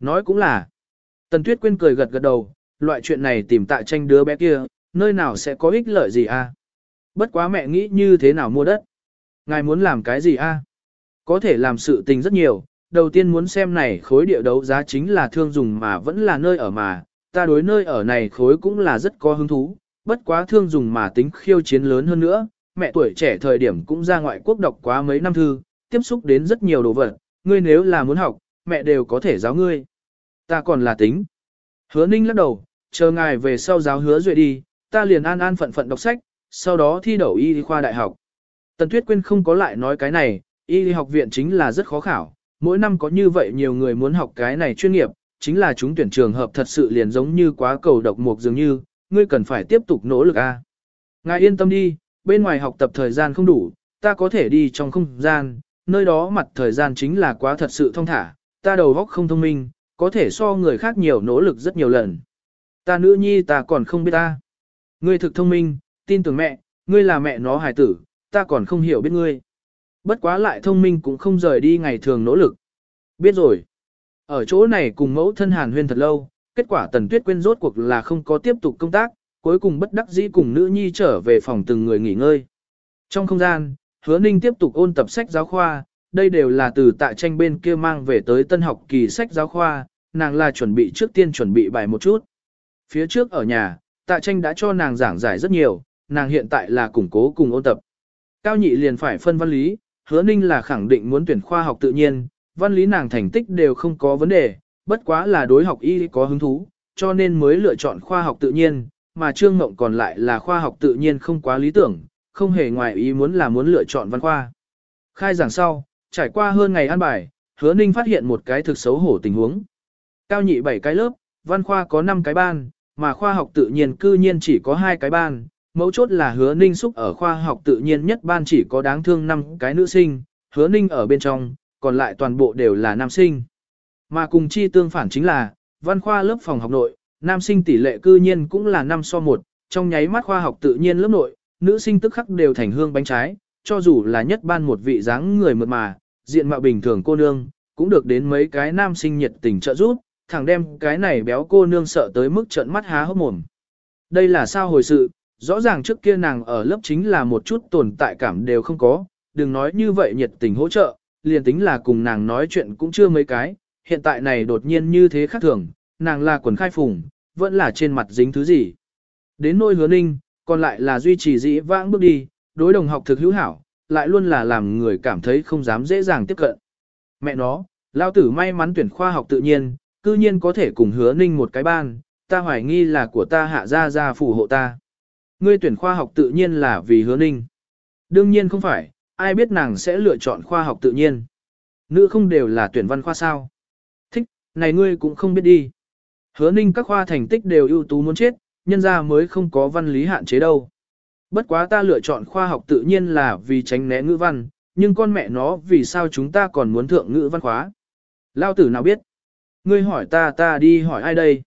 Nói cũng là, Tần Tuyết Quyên cười gật gật đầu, loại chuyện này tìm tại tranh đứa bé kia, nơi nào sẽ có ích lợi gì à? Bất quá mẹ nghĩ như thế nào mua đất? Ngài muốn làm cái gì a? À? Có thể làm sự tình rất nhiều, đầu tiên muốn xem này khối địa đấu giá chính là thương dùng mà vẫn là nơi ở mà, ta đối nơi ở này khối cũng là rất có hứng thú, bất quá thương dùng mà tính khiêu chiến lớn hơn nữa, mẹ tuổi trẻ thời điểm cũng ra ngoại quốc đọc quá mấy năm thư, tiếp xúc đến rất nhiều đồ vật, ngươi nếu là muốn học, mẹ đều có thể giáo ngươi. Ta còn là tính. Hứa ninh lắc đầu, chờ ngài về sau giáo hứa duệ đi, ta liền an an phận phận đọc sách, sau đó thi đậu y khoa đại học. Tần Tuyết Quyên không có lại nói cái này, y học viện chính là rất khó khảo, mỗi năm có như vậy nhiều người muốn học cái này chuyên nghiệp, chính là chúng tuyển trường hợp thật sự liền giống như quá cầu độc mục dường như, ngươi cần phải tiếp tục nỗ lực a. Ngài yên tâm đi, bên ngoài học tập thời gian không đủ, ta có thể đi trong không gian, nơi đó mặt thời gian chính là quá thật sự thông thả, ta đầu óc không thông minh, có thể so người khác nhiều nỗ lực rất nhiều lần. Ta nữ nhi ta còn không biết ta. Ngươi thực thông minh, tin tưởng mẹ, ngươi là mẹ nó hài tử, ta còn không hiểu biết ngươi. Bất quá lại thông minh cũng không rời đi ngày thường nỗ lực. Biết rồi. Ở chỗ này cùng mẫu thân hàn huyên thật lâu, kết quả tần tuyết quên rốt cuộc là không có tiếp tục công tác, cuối cùng bất đắc dĩ cùng nữ nhi trở về phòng từng người nghỉ ngơi. Trong không gian, hứa ninh tiếp tục ôn tập sách giáo khoa, đây đều là từ tại tranh bên kia mang về tới tân học kỳ sách giáo khoa, nàng là chuẩn bị trước tiên chuẩn bị bài một chút. Phía trước ở nhà, tạ tranh đã cho nàng giảng giải rất nhiều, nàng hiện tại là củng cố cùng ôn tập. Cao nhị liền phải phân văn lý, hứa ninh là khẳng định muốn tuyển khoa học tự nhiên, văn lý nàng thành tích đều không có vấn đề, bất quá là đối học y có hứng thú, cho nên mới lựa chọn khoa học tự nhiên, mà trương mộng còn lại là khoa học tự nhiên không quá lý tưởng, không hề ngoài ý muốn là muốn lựa chọn văn khoa. Khai giảng sau, trải qua hơn ngày ăn bài, hứa ninh phát hiện một cái thực xấu hổ tình huống. Cao nhị 7 cái lớp, văn khoa có 5 cái ban, mà khoa học tự nhiên cư nhiên chỉ có 2 cái ban. Mấu chốt là hứa ninh xúc ở khoa học tự nhiên nhất ban chỉ có đáng thương 5 cái nữ sinh, hứa ninh ở bên trong, còn lại toàn bộ đều là nam sinh. Mà cùng chi tương phản chính là, văn khoa lớp phòng học nội, nam sinh tỷ lệ cư nhiên cũng là 5 so 1, trong nháy mắt khoa học tự nhiên lớp nội, nữ sinh tức khắc đều thành hương bánh trái, cho dù là nhất ban một vị dáng người mượt mà, diện mạo bình thường cô nương, cũng được đến mấy cái nam sinh nhiệt tình trợ giúp, thẳng đem cái này béo cô nương sợ tới mức trợn mắt há hốc mồm. Đây là sao hồi sự, rõ ràng trước kia nàng ở lớp chính là một chút tồn tại cảm đều không có, đừng nói như vậy nhiệt tình hỗ trợ, liền tính là cùng nàng nói chuyện cũng chưa mấy cái, hiện tại này đột nhiên như thế khác thường, nàng là quần khai phùng, vẫn là trên mặt dính thứ gì. Đến nôi hứa ninh, còn lại là duy trì dĩ vãng bước đi, đối đồng học thực hữu hảo, lại luôn là làm người cảm thấy không dám dễ dàng tiếp cận. Mẹ nó, lao tử may mắn tuyển khoa học tự nhiên, cư nhiên có thể cùng hứa ninh một cái ban, ta hoài nghi là của ta hạ ra ra phù hộ ta. Ngươi tuyển khoa học tự nhiên là vì hứa ninh. Đương nhiên không phải, ai biết nàng sẽ lựa chọn khoa học tự nhiên. Nữ không đều là tuyển văn khoa sao. Thích, này ngươi cũng không biết đi. Hứa ninh các khoa thành tích đều ưu tú muốn chết, nhân ra mới không có văn lý hạn chế đâu. Bất quá ta lựa chọn khoa học tự nhiên là vì tránh né ngữ văn, nhưng con mẹ nó vì sao chúng ta còn muốn thượng ngữ văn khóa. Lao tử nào biết? Ngươi hỏi ta ta đi hỏi ai đây?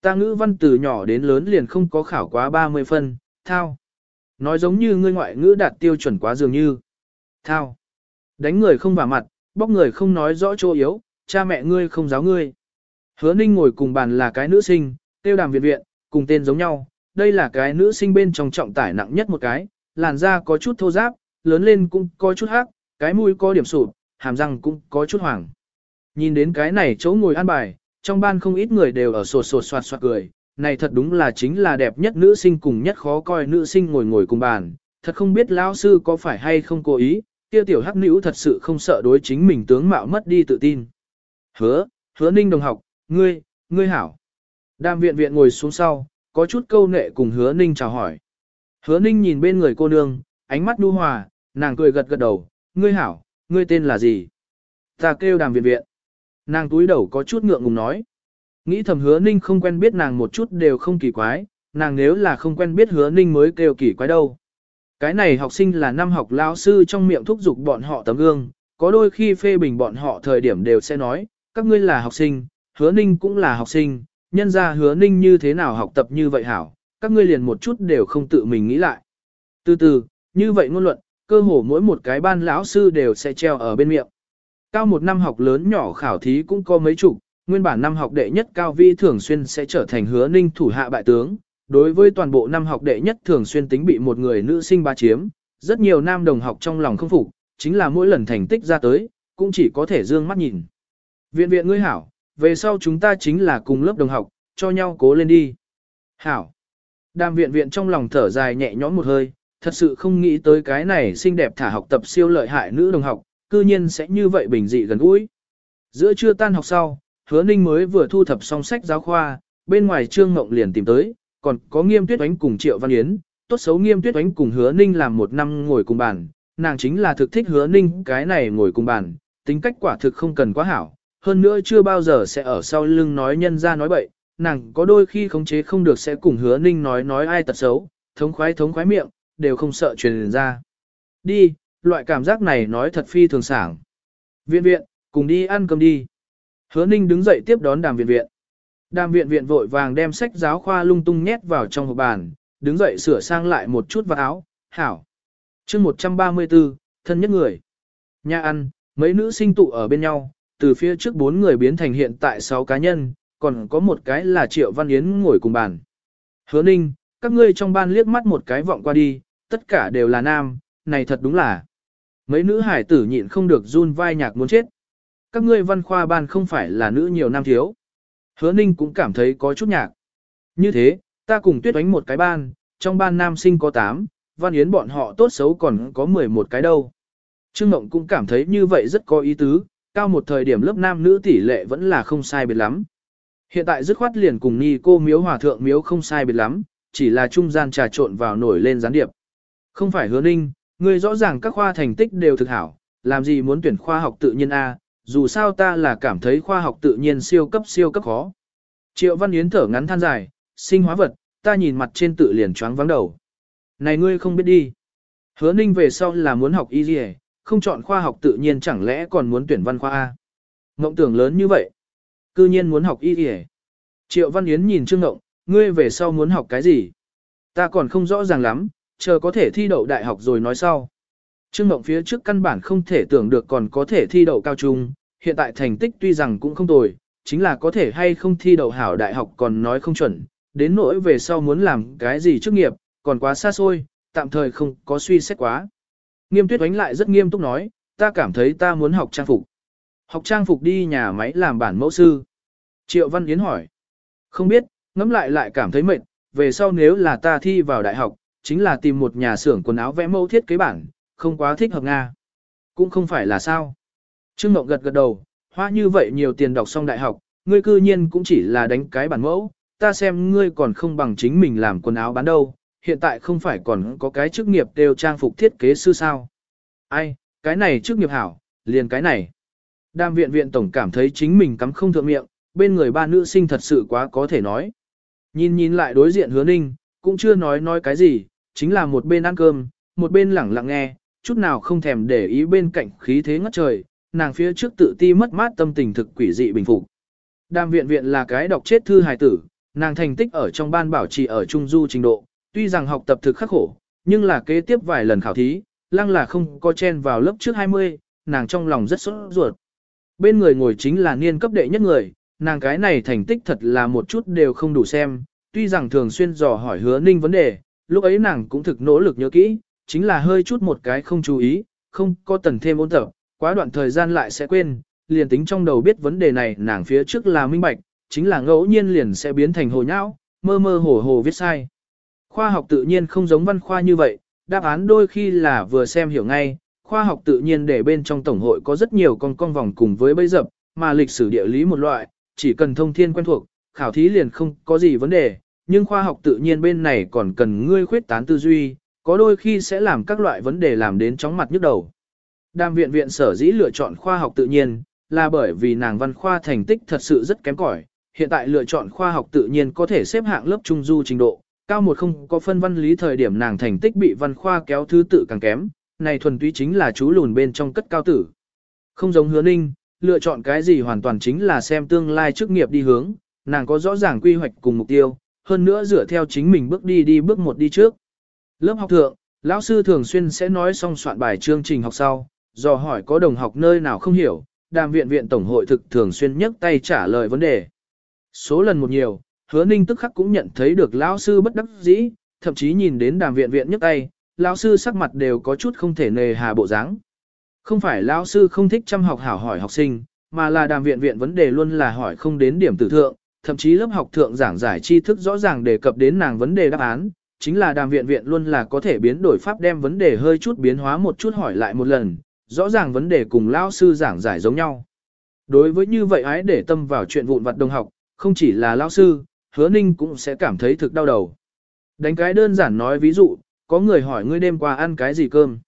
Ta ngữ văn từ nhỏ đến lớn liền không có khảo quá 30 phân, thao. Nói giống như ngươi ngoại ngữ đạt tiêu chuẩn quá dường như. Thao. Đánh người không vào mặt, bóc người không nói rõ chỗ yếu, cha mẹ ngươi không giáo ngươi. Hứa ninh ngồi cùng bàn là cái nữ sinh, tiêu đàm viện viện, cùng tên giống nhau. Đây là cái nữ sinh bên trong trọng tải nặng nhất một cái, làn da có chút thô ráp, lớn lên cũng có chút hắc, cái mũi có điểm sụp, hàm răng cũng có chút hoảng. Nhìn đến cái này chỗ ngồi ăn bài, trong ban không ít người đều ở sột sột soạt soạt cười, này thật đúng là chính là đẹp nhất nữ sinh cùng nhất khó coi nữ sinh ngồi ngồi cùng bàn, thật không biết lão sư có phải hay không cố ý, kia tiểu hắc nữ thật sự không sợ đối chính mình tướng mạo mất đi tự tin. Hứa, hứa ninh đồng học, ngươi, ngươi hảo. Đàm viện viện ngồi xuống sau, có chút câu nệ cùng hứa ninh chào hỏi. Hứa ninh nhìn bên người cô nương, ánh mắt đu hòa, nàng cười gật gật đầu, ngươi hảo, ngươi tên là gì? Ta kêu đàm viện viện. Nàng túi đầu có chút ngượng ngùng nói. Nghĩ thầm hứa ninh không quen biết nàng một chút đều không kỳ quái, nàng nếu là không quen biết hứa ninh mới kêu kỳ quái đâu. Cái này học sinh là năm học lao sư trong miệng thúc giục bọn họ tấm gương, có đôi khi phê bình bọn họ thời điểm đều sẽ nói, các ngươi là học sinh, hứa ninh cũng là học sinh, nhân ra hứa ninh như thế nào học tập như vậy hảo, các ngươi liền một chút đều không tự mình nghĩ lại. Từ từ, như vậy ngôn luận, cơ hồ mỗi một cái ban lão sư đều sẽ treo ở bên miệng. Cao một năm học lớn nhỏ khảo thí cũng có mấy chục, nguyên bản năm học đệ nhất cao vi thường xuyên sẽ trở thành hứa ninh thủ hạ bại tướng. Đối với toàn bộ năm học đệ nhất thường xuyên tính bị một người nữ sinh ba chiếm, rất nhiều nam đồng học trong lòng không phục, chính là mỗi lần thành tích ra tới, cũng chỉ có thể dương mắt nhìn. Viện viện ngươi hảo, về sau chúng ta chính là cùng lớp đồng học, cho nhau cố lên đi. Hảo. Đàm viện viện trong lòng thở dài nhẹ nhõm một hơi, thật sự không nghĩ tới cái này xinh đẹp thả học tập siêu lợi hại nữ đồng học, cư nhiên sẽ như vậy bình dị gần gũi. Giữa trưa tan học sau, hứa ninh mới vừa thu thập xong sách giáo khoa, bên ngoài trương ngộng liền tìm tới, còn có nghiêm tuyết oánh cùng triệu văn yến, tốt xấu nghiêm tuyết oánh cùng hứa ninh làm một năm ngồi cùng bàn, nàng chính là thực thích hứa ninh cái này ngồi cùng bàn, tính cách quả thực không cần quá hảo, hơn nữa chưa bao giờ sẽ ở sau lưng nói nhân ra nói bậy, nàng có đôi khi khống chế không được sẽ cùng hứa ninh nói nói ai tật xấu, thống khoái thống khoái miệng, đều không sợ truyền ra. Đi, loại cảm giác này nói thật phi thường sảng. Viện viện, cùng đi ăn cơm đi. Hứa Ninh đứng dậy tiếp đón đàm viện viện. Đàm viện viện vội vàng đem sách giáo khoa lung tung nhét vào trong hộp bàn, đứng dậy sửa sang lại một chút vào áo, hảo. chương 134, thân nhất người. Nhà ăn, mấy nữ sinh tụ ở bên nhau, từ phía trước bốn người biến thành hiện tại sáu cá nhân, còn có một cái là Triệu Văn Yến ngồi cùng bàn. Hứa Ninh, các ngươi trong ban liếc mắt một cái vọng qua đi, tất cả đều là nam, này thật đúng là. Mấy nữ hải tử nhịn không được run vai nhạc muốn chết. Các ngươi văn khoa ban không phải là nữ nhiều nam thiếu. Hứa Ninh cũng cảm thấy có chút nhạc. Như thế, ta cùng tuyết đánh một cái ban, trong ban nam sinh có 8, văn yến bọn họ tốt xấu còn có 11 cái đâu. Trương Ngộng cũng cảm thấy như vậy rất có ý tứ, cao một thời điểm lớp nam nữ tỷ lệ vẫn là không sai biệt lắm. Hiện tại dứt khoát liền cùng ni cô miếu hòa thượng miếu không sai biệt lắm, chỉ là trung gian trà trộn vào nổi lên gián điệp. Không phải hứa ninh, người rõ ràng các khoa thành tích đều thực hảo, làm gì muốn tuyển khoa học tự nhiên A, dù sao ta là cảm thấy khoa học tự nhiên siêu cấp siêu cấp khó. Triệu Văn Yến thở ngắn than dài, sinh hóa vật, ta nhìn mặt trên tự liền choáng vắng đầu. Này ngươi không biết đi. Hứa ninh về sau là muốn học y gì không chọn khoa học tự nhiên chẳng lẽ còn muốn tuyển văn khoa A. Ngộng tưởng lớn như vậy. Cư nhiên muốn học y gì Triệu Văn Yến nhìn Trương Ngộng, ngươi về sau muốn học cái gì? Ta còn không rõ ràng lắm, chờ có thể thi đậu đại học rồi nói sau. Trương Mộng phía trước căn bản không thể tưởng được còn có thể thi đậu cao trung, hiện tại thành tích tuy rằng cũng không tồi, chính là có thể hay không thi đậu hảo đại học còn nói không chuẩn, đến nỗi về sau muốn làm cái gì chức nghiệp, còn quá xa xôi, tạm thời không có suy xét quá. Nghiêm tuyết oánh lại rất nghiêm túc nói, ta cảm thấy ta muốn học trang phục. Học trang phục đi nhà máy làm bản mẫu sư. Triệu Văn Yến hỏi. Không biết, ngẫm lại lại cảm thấy mệt, về sau nếu là ta thi vào đại học, chính là tìm một nhà xưởng quần áo vẽ mẫu thiết kế bản, không quá thích hợp Nga. Cũng không phải là sao. Trương Mộng gật gật đầu, hoa như vậy nhiều tiền đọc xong đại học, ngươi cư nhiên cũng chỉ là đánh cái bản mẫu, ta xem ngươi còn không bằng chính mình làm quần áo bán đâu, hiện tại không phải còn có cái chức nghiệp đều trang phục thiết kế sư sao. Ai, cái này chức nghiệp hảo, liền cái này. Đam viện viện tổng cảm thấy chính mình cắm không thượng miệng, bên người ba nữ sinh thật sự quá có thể nói. Nhìn nhìn lại đối diện hứa ninh, cũng chưa nói nói cái gì, chính là một bên ăn cơm, một bên lẳng lặng nghe, chút nào không thèm để ý bên cạnh khí thế ngất trời, nàng phía trước tự ti mất mát tâm tình thực quỷ dị bình phục. Đàm viện viện là cái đọc chết thư hài tử, nàng thành tích ở trong ban bảo trì ở trung du trình độ, tuy rằng học tập thực khắc khổ, nhưng là kế tiếp vài lần khảo thí, lăng là không có chen vào lớp trước 20, nàng trong lòng rất sốt ruột. Bên người ngồi chính là niên cấp đệ nhất người, nàng cái này thành tích thật là một chút đều không đủ xem, tuy rằng thường xuyên dò hỏi hứa ninh vấn đề, lúc ấy nàng cũng thực nỗ lực nhớ kỹ, chính là hơi chút một cái không chú ý, không có tần thêm ôn tập, quá đoạn thời gian lại sẽ quên, liền tính trong đầu biết vấn đề này nàng phía trước là minh bạch, chính là ngẫu nhiên liền sẽ biến thành hồ nhão, mơ mơ hồ hồ viết sai. Khoa học tự nhiên không giống văn khoa như vậy, đáp án đôi khi là vừa xem hiểu ngay, khoa học tự nhiên để bên trong tổng hội có rất nhiều con con vòng cùng với bấy dập, mà lịch sử địa lý một loại, chỉ cần thông thiên quen thuộc, khảo thí liền không có gì vấn đề, nhưng khoa học tự nhiên bên này còn cần ngươi khuyết tán tư duy, có đôi khi sẽ làm các loại vấn đề làm đến chóng mặt nhức đầu. Đàm viện viện sở dĩ lựa chọn khoa học tự nhiên, là bởi vì nàng văn khoa thành tích thật sự rất kém cỏi. Hiện tại lựa chọn khoa học tự nhiên có thể xếp hạng lớp trung du trình độ, cao một không có phân văn lý thời điểm nàng thành tích bị văn khoa kéo thứ tự càng kém, này thuần túy chính là chú lùn bên trong cất cao tử. Không giống hứa ninh, lựa chọn cái gì hoàn toàn chính là xem tương lai chức nghiệp đi hướng, nàng có rõ ràng quy hoạch cùng mục tiêu, hơn nữa dựa theo chính mình bước đi đi bước một đi trước. Lớp học thượng, lão sư thường xuyên sẽ nói xong soạn bài chương trình học sau, dò hỏi có đồng học nơi nào không hiểu, đàm viện viện tổng hội thực thường xuyên nhấc tay trả lời vấn đề. Số lần một nhiều, hứa ninh tức khắc cũng nhận thấy được lão sư bất đắc dĩ, thậm chí nhìn đến đàm viện viện nhấc tay, lão sư sắc mặt đều có chút không thể nề hà bộ dáng. Không phải lão sư không thích chăm học hảo hỏi học sinh, mà là đàm viện viện vấn đề luôn là hỏi không đến điểm tử thượng, thậm chí lớp học thượng giảng giải tri thức rõ ràng đề cập đến nàng vấn đề đáp án, chính là đàm viện viện luôn là có thể biến đổi pháp đem vấn đề hơi chút biến hóa một chút hỏi lại một lần, rõ ràng vấn đề cùng lao sư giảng giải giống nhau. Đối với như vậy ái để tâm vào chuyện vụn vặt đồng học, không chỉ là lao sư, hứa ninh cũng sẽ cảm thấy thực đau đầu. Đánh cái đơn giản nói ví dụ, có người hỏi ngươi đêm qua ăn cái gì cơm.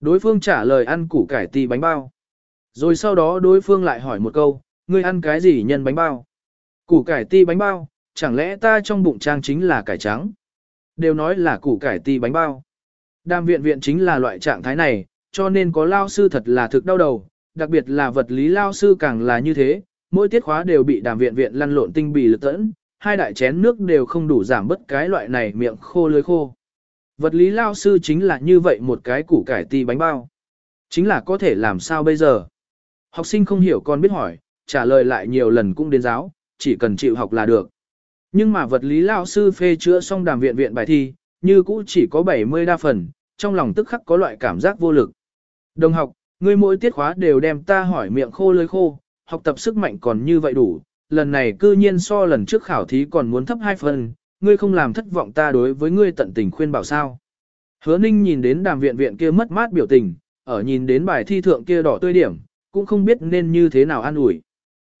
Đối phương trả lời ăn củ cải tì bánh bao. Rồi sau đó đối phương lại hỏi một câu, ngươi ăn cái gì nhân bánh bao. Củ cải ti bánh bao, chẳng lẽ ta trong bụng trang chính là cải trắng? Đều nói là củ cải ti bánh bao. Đàm viện viện chính là loại trạng thái này, cho nên có lao sư thật là thực đau đầu, đặc biệt là vật lý lao sư càng là như thế, mỗi tiết khóa đều bị đàm viện viện lăn lộn tinh bì lực tẫn, hai đại chén nước đều không đủ giảm bất cái loại này miệng khô lưới khô. Vật lý lao sư chính là như vậy một cái củ cải ti bánh bao. Chính là có thể làm sao bây giờ? Học sinh không hiểu con biết hỏi, trả lời lại nhiều lần cũng đến giáo, chỉ cần chịu học là được. Nhưng mà vật lý lao sư phê chữa xong đàm viện viện bài thi, như cũ chỉ có 70 đa phần, trong lòng tức khắc có loại cảm giác vô lực. Đồng học, ngươi mỗi tiết khóa đều đem ta hỏi miệng khô lưỡi khô, học tập sức mạnh còn như vậy đủ, lần này cư nhiên so lần trước khảo thí còn muốn thấp hai phần, ngươi không làm thất vọng ta đối với ngươi tận tình khuyên bảo sao. Hứa ninh nhìn đến đàm viện viện kia mất mát biểu tình, ở nhìn đến bài thi thượng kia đỏ tươi điểm, cũng không biết nên như thế nào an ủi.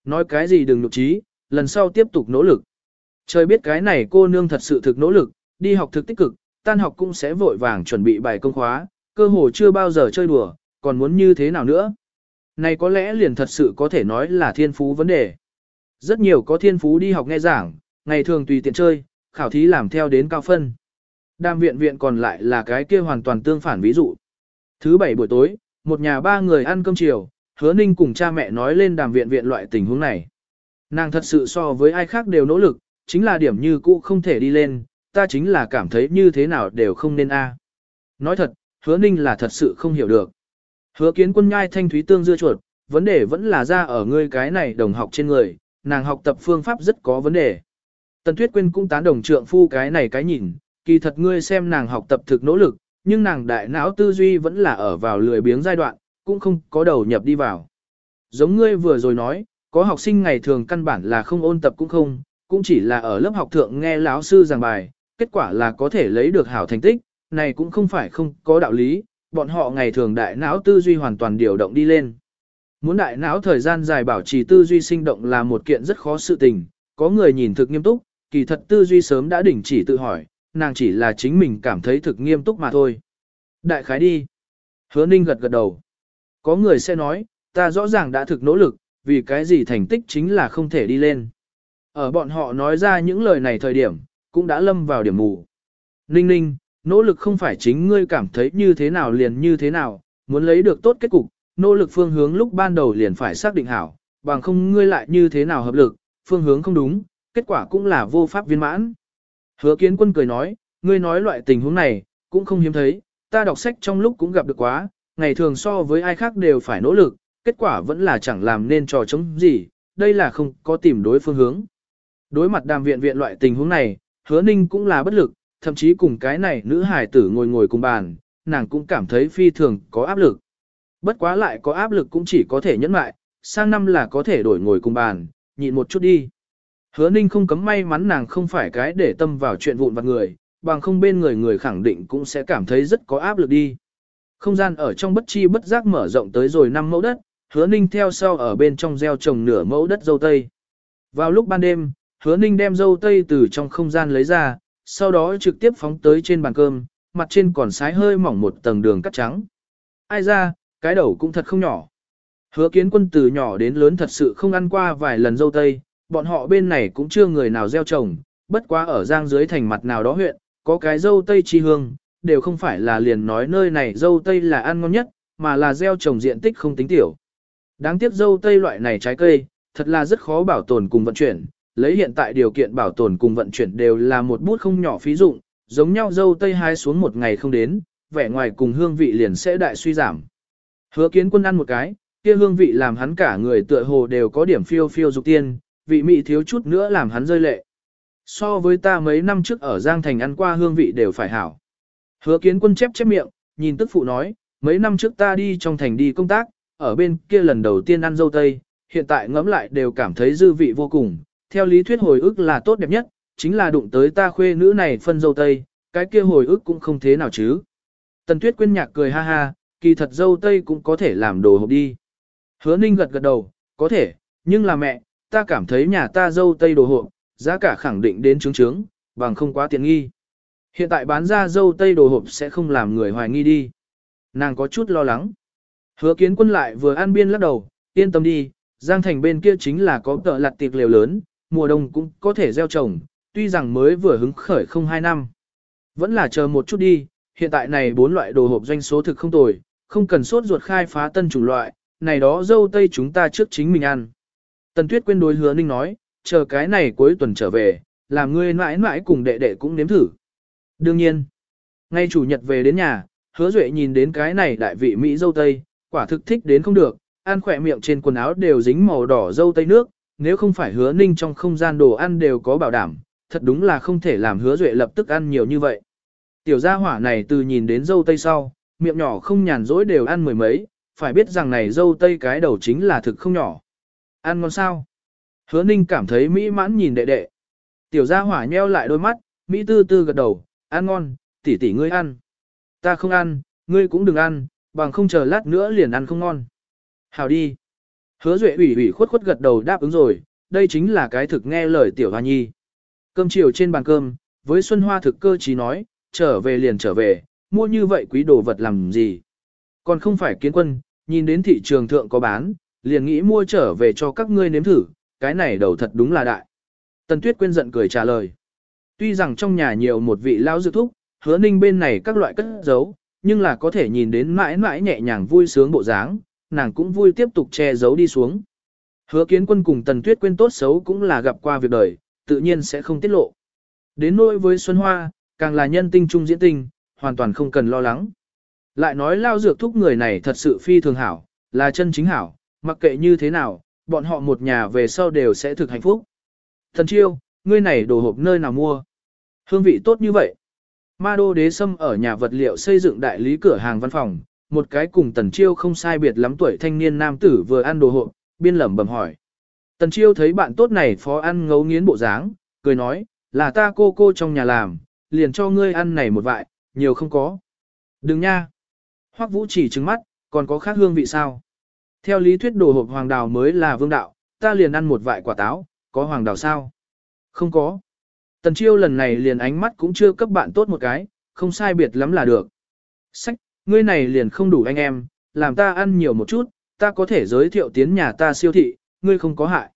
Nói cái gì đừng nụ trí, lần sau tiếp tục nỗ lực. Trời biết cái này cô nương thật sự thực nỗ lực, đi học thực tích cực, tan học cũng sẽ vội vàng chuẩn bị bài công khóa, cơ hồ chưa bao giờ chơi đùa, còn muốn như thế nào nữa. Này có lẽ liền thật sự có thể nói là thiên phú vấn đề. Rất nhiều có thiên phú đi học nghe giảng, ngày thường tùy tiện chơi, khảo thí làm theo đến cao phân. Đàm viện viện còn lại là cái kia hoàn toàn tương phản ví dụ. Thứ bảy buổi tối, một nhà ba người ăn cơm chiều, hứa ninh cùng cha mẹ nói lên đàm viện viện loại tình huống này. Nàng thật sự so với ai khác đều nỗ lực, chính là điểm như cũ không thể đi lên, ta chính là cảm thấy như thế nào đều không nên a. À. Nói thật, hứa ninh là thật sự không hiểu được. Hứa kiến quân nhai thanh thúy tương dưa chuột, vấn đề vẫn là ra ở ngươi cái này đồng học trên người, nàng học tập phương pháp rất có vấn đề. Tần Tuyết Quyên cũng tán đồng trượng phu cái này cái nhìn, kỳ thật ngươi xem nàng học tập thực nỗ lực, nhưng nàng đại não tư duy vẫn là ở vào lười biếng giai đoạn, cũng không có đầu nhập đi vào. Giống ngươi vừa rồi nói, có học sinh ngày thường căn bản là không ôn tập cũng không, cũng chỉ là ở lớp học thượng nghe lão sư giảng bài, kết quả là có thể lấy được hảo thành tích, này cũng không phải không có đạo lý, bọn họ ngày thường đại não tư duy hoàn toàn điều động đi lên. Muốn đại não thời gian dài bảo trì tư duy sinh động là một kiện rất khó sự tình, có người nhìn thực nghiêm túc, kỳ thật tư duy sớm đã đỉnh chỉ tự hỏi, nàng chỉ là chính mình cảm thấy thực nghiêm túc mà thôi. Đại khái đi. Hứa ninh gật gật đầu. Có người sẽ nói, ta rõ ràng đã thực nỗ lực, vì cái gì thành tích chính là không thể đi lên. Ở bọn họ nói ra những lời này thời điểm, cũng đã lâm vào điểm mù. Ninh ninh, nỗ lực không phải chính ngươi cảm thấy như thế nào liền như thế nào, muốn lấy được tốt kết cục, nỗ lực phương hướng lúc ban đầu liền phải xác định hảo, bằng không ngươi lại như thế nào hợp lực, phương hướng không đúng, kết quả cũng là vô pháp viên mãn. Hứa kiến quân cười nói, ngươi nói loại tình huống này, cũng không hiếm thấy, ta đọc sách trong lúc cũng gặp được quá, ngày thường so với ai khác đều phải nỗ lực, kết quả vẫn là chẳng làm nên trò chống gì, đây là không có tìm đối phương hướng. Đối mặt đàm viện viện loại tình huống này, hứa ninh cũng là bất lực, thậm chí cùng cái này nữ hải tử ngồi ngồi cùng bàn, nàng cũng cảm thấy phi thường có áp lực. Bất quá lại có áp lực cũng chỉ có thể nhẫn lại. sang năm là có thể đổi ngồi cùng bàn, nhịn một chút đi. Hứa ninh không cấm may mắn nàng không phải cái để tâm vào chuyện vụn vặt người, bằng không bên người người khẳng định cũng sẽ cảm thấy rất có áp lực đi. Không gian ở trong bất chi bất giác mở rộng tới rồi 5 mẫu đất, hứa ninh theo sau ở bên trong gieo trồng nửa mẫu đất dâu tây. Vào lúc ban đêm, hứa ninh đem dâu tây từ trong không gian lấy ra, sau đó trực tiếp phóng tới trên bàn cơm, mặt trên còn sái hơi mỏng một tầng đường cắt trắng. Ai ra, cái đầu cũng thật không nhỏ. Hứa kiến quân từ nhỏ đến lớn thật sự không ăn qua vài lần dâu tây, bọn họ bên này cũng chưa người nào gieo trồng, bất quá ở giang dưới thành mặt nào đó huyện, có cái dâu tây chi hương, đều không phải là liền nói nơi này dâu tây là ăn ngon nhất, mà là gieo trồng diện tích không tính tiểu. Đáng tiếc dâu tây loại này trái cây, thật là rất khó bảo tồn cùng vận chuyển, lấy hiện tại điều kiện bảo tồn cùng vận chuyển đều là một bút không nhỏ phí dụng, giống nhau dâu tây hái xuống một ngày không đến, vẻ ngoài cùng hương vị liền sẽ đại suy giảm. Hứa kiến quân ăn một cái, kia hương vị làm hắn cả người tựa hồ đều có điểm phiêu phiêu dục tiên, vị mị thiếu chút nữa làm hắn rơi lệ. So với ta mấy năm trước ở Giang Thành ăn qua hương vị đều phải hảo. Hứa kiến quân chép chép miệng, nhìn tức phụ nói, mấy năm trước ta đi trong thành đi công tác, ở bên kia lần đầu tiên ăn dâu tây, hiện tại ngẫm lại đều cảm thấy dư vị vô cùng, theo lý thuyết hồi ức là tốt đẹp nhất, chính là đụng tới ta khuê nữ này phân dâu tây, cái kia hồi ức cũng không thế nào chứ. Tần Tuyết Quyên nhạc cười ha ha, kỳ thật dâu tây cũng có thể làm đồ hộp đi. Hứa Ninh gật gật đầu, có thể, nhưng là mẹ, ta cảm thấy nhà ta dâu tây đồ hộp, giá cả khẳng định đến trướng trướng, bằng không quá tiện nghi. Hiện tại bán ra dâu tây đồ hộp sẽ không làm người hoài nghi đi. Nàng có chút lo lắng. Hứa kiến quân lại vừa an biên lắc đầu, yên tâm đi, Giang Thành bên kia chính là có tợ lặt tiệc liều lớn, mùa đông cũng có thể gieo trồng, tuy rằng mới vừa hứng khởi không hai năm. Vẫn là chờ một chút đi, hiện tại này bốn loại đồ hộp doanh số thực không tồi, không cần sốt ruột khai phá tân chủng loại, này đó dâu tây chúng ta trước chính mình ăn. Tần Tuyết quên đối hứa ninh nói, chờ cái này cuối tuần trở về, làm ngươi mãi mãi cùng đệ đệ cũng nếm thử. Đương nhiên, ngay chủ nhật về đến nhà, hứa duệ nhìn đến cái này đại vị Mỹ dâu tây, quả thực thích đến không được, ăn khỏe miệng trên quần áo đều dính màu đỏ dâu tây nước, nếu không phải hứa ninh trong không gian đồ ăn đều có bảo đảm, thật đúng là không thể làm hứa duệ lập tức ăn nhiều như vậy. Tiểu gia hỏa này từ nhìn đến dâu tây sau, miệng nhỏ không nhàn rỗi đều ăn mười mấy, phải biết rằng này dâu tây cái đầu chính là thực không nhỏ. Ăn ngon sao? Hứa ninh cảm thấy mỹ mãn nhìn đệ đệ. Tiểu gia hỏa nheo lại đôi mắt, mỹ tư tư gật đầu, ăn ngon, tỷ tỷ ngươi ăn. Ta không ăn, ngươi cũng đừng ăn, bằng không chờ lát nữa liền ăn không ngon. Hào đi. Hứa duệ ủy ủy khuất khuất gật đầu đáp ứng rồi, đây chính là cái thực nghe lời tiểu hoa nhi. Cơm chiều trên bàn cơm, với Xuân Hoa thực cơ trí nói, trở về liền trở về, mua như vậy quý đồ vật làm gì. Còn không phải kiến quân, nhìn đến thị trường thượng có bán, liền nghĩ mua trở về cho các ngươi nếm thử, cái này đầu thật đúng là đại. Tần Tuyết quên giận cười trả lời. Tuy rằng trong nhà nhiều một vị lão dược thúc, hứa ninh bên này các loại cất giấu, nhưng là có thể nhìn đến mãi mãi nhẹ nhàng vui sướng bộ dáng, nàng cũng vui tiếp tục che giấu đi xuống. Hứa kiến quân cùng Tần Tuyết quên tốt xấu cũng là gặp qua việc đời, tự nhiên sẽ không tiết lộ. Đến nỗi với Xuân Hoa, càng là nhân tinh trung diễn tinh, hoàn toàn không cần lo lắng. Lại nói lao dược thúc người này thật sự phi thường hảo, là chân chính hảo, mặc kệ như thế nào, bọn họ một nhà về sau đều sẽ thực hạnh phúc. Thần chiêu, ngươi này đồ hộp nơi nào mua? Hương vị tốt như vậy. Ma đô đế sâm ở nhà vật liệu xây dựng đại lý cửa hàng văn phòng, một cái cùng tần chiêu không sai biệt lắm tuổi thanh niên nam tử vừa ăn đồ hộp, biên lẩm bẩm hỏi. Tần chiêu thấy bạn tốt này phó ăn ngấu nghiến bộ dáng, cười nói, là ta cô cô trong nhà làm, liền cho ngươi ăn này một vại, nhiều không có. Đừng nha. Hoắc vũ chỉ trứng mắt, còn có khác hương vị sao? Theo lý thuyết đồ hộp hoàng đào mới là vương đạo, ta liền ăn một vại quả táo, có hoàng đào sao? Không có. Tần chiêu lần này liền ánh mắt cũng chưa cấp bạn tốt một cái, không sai biệt lắm là được. Sách, ngươi này liền không đủ anh em, làm ta ăn nhiều một chút, ta có thể giới thiệu tiến nhà ta siêu thị, ngươi không có hại.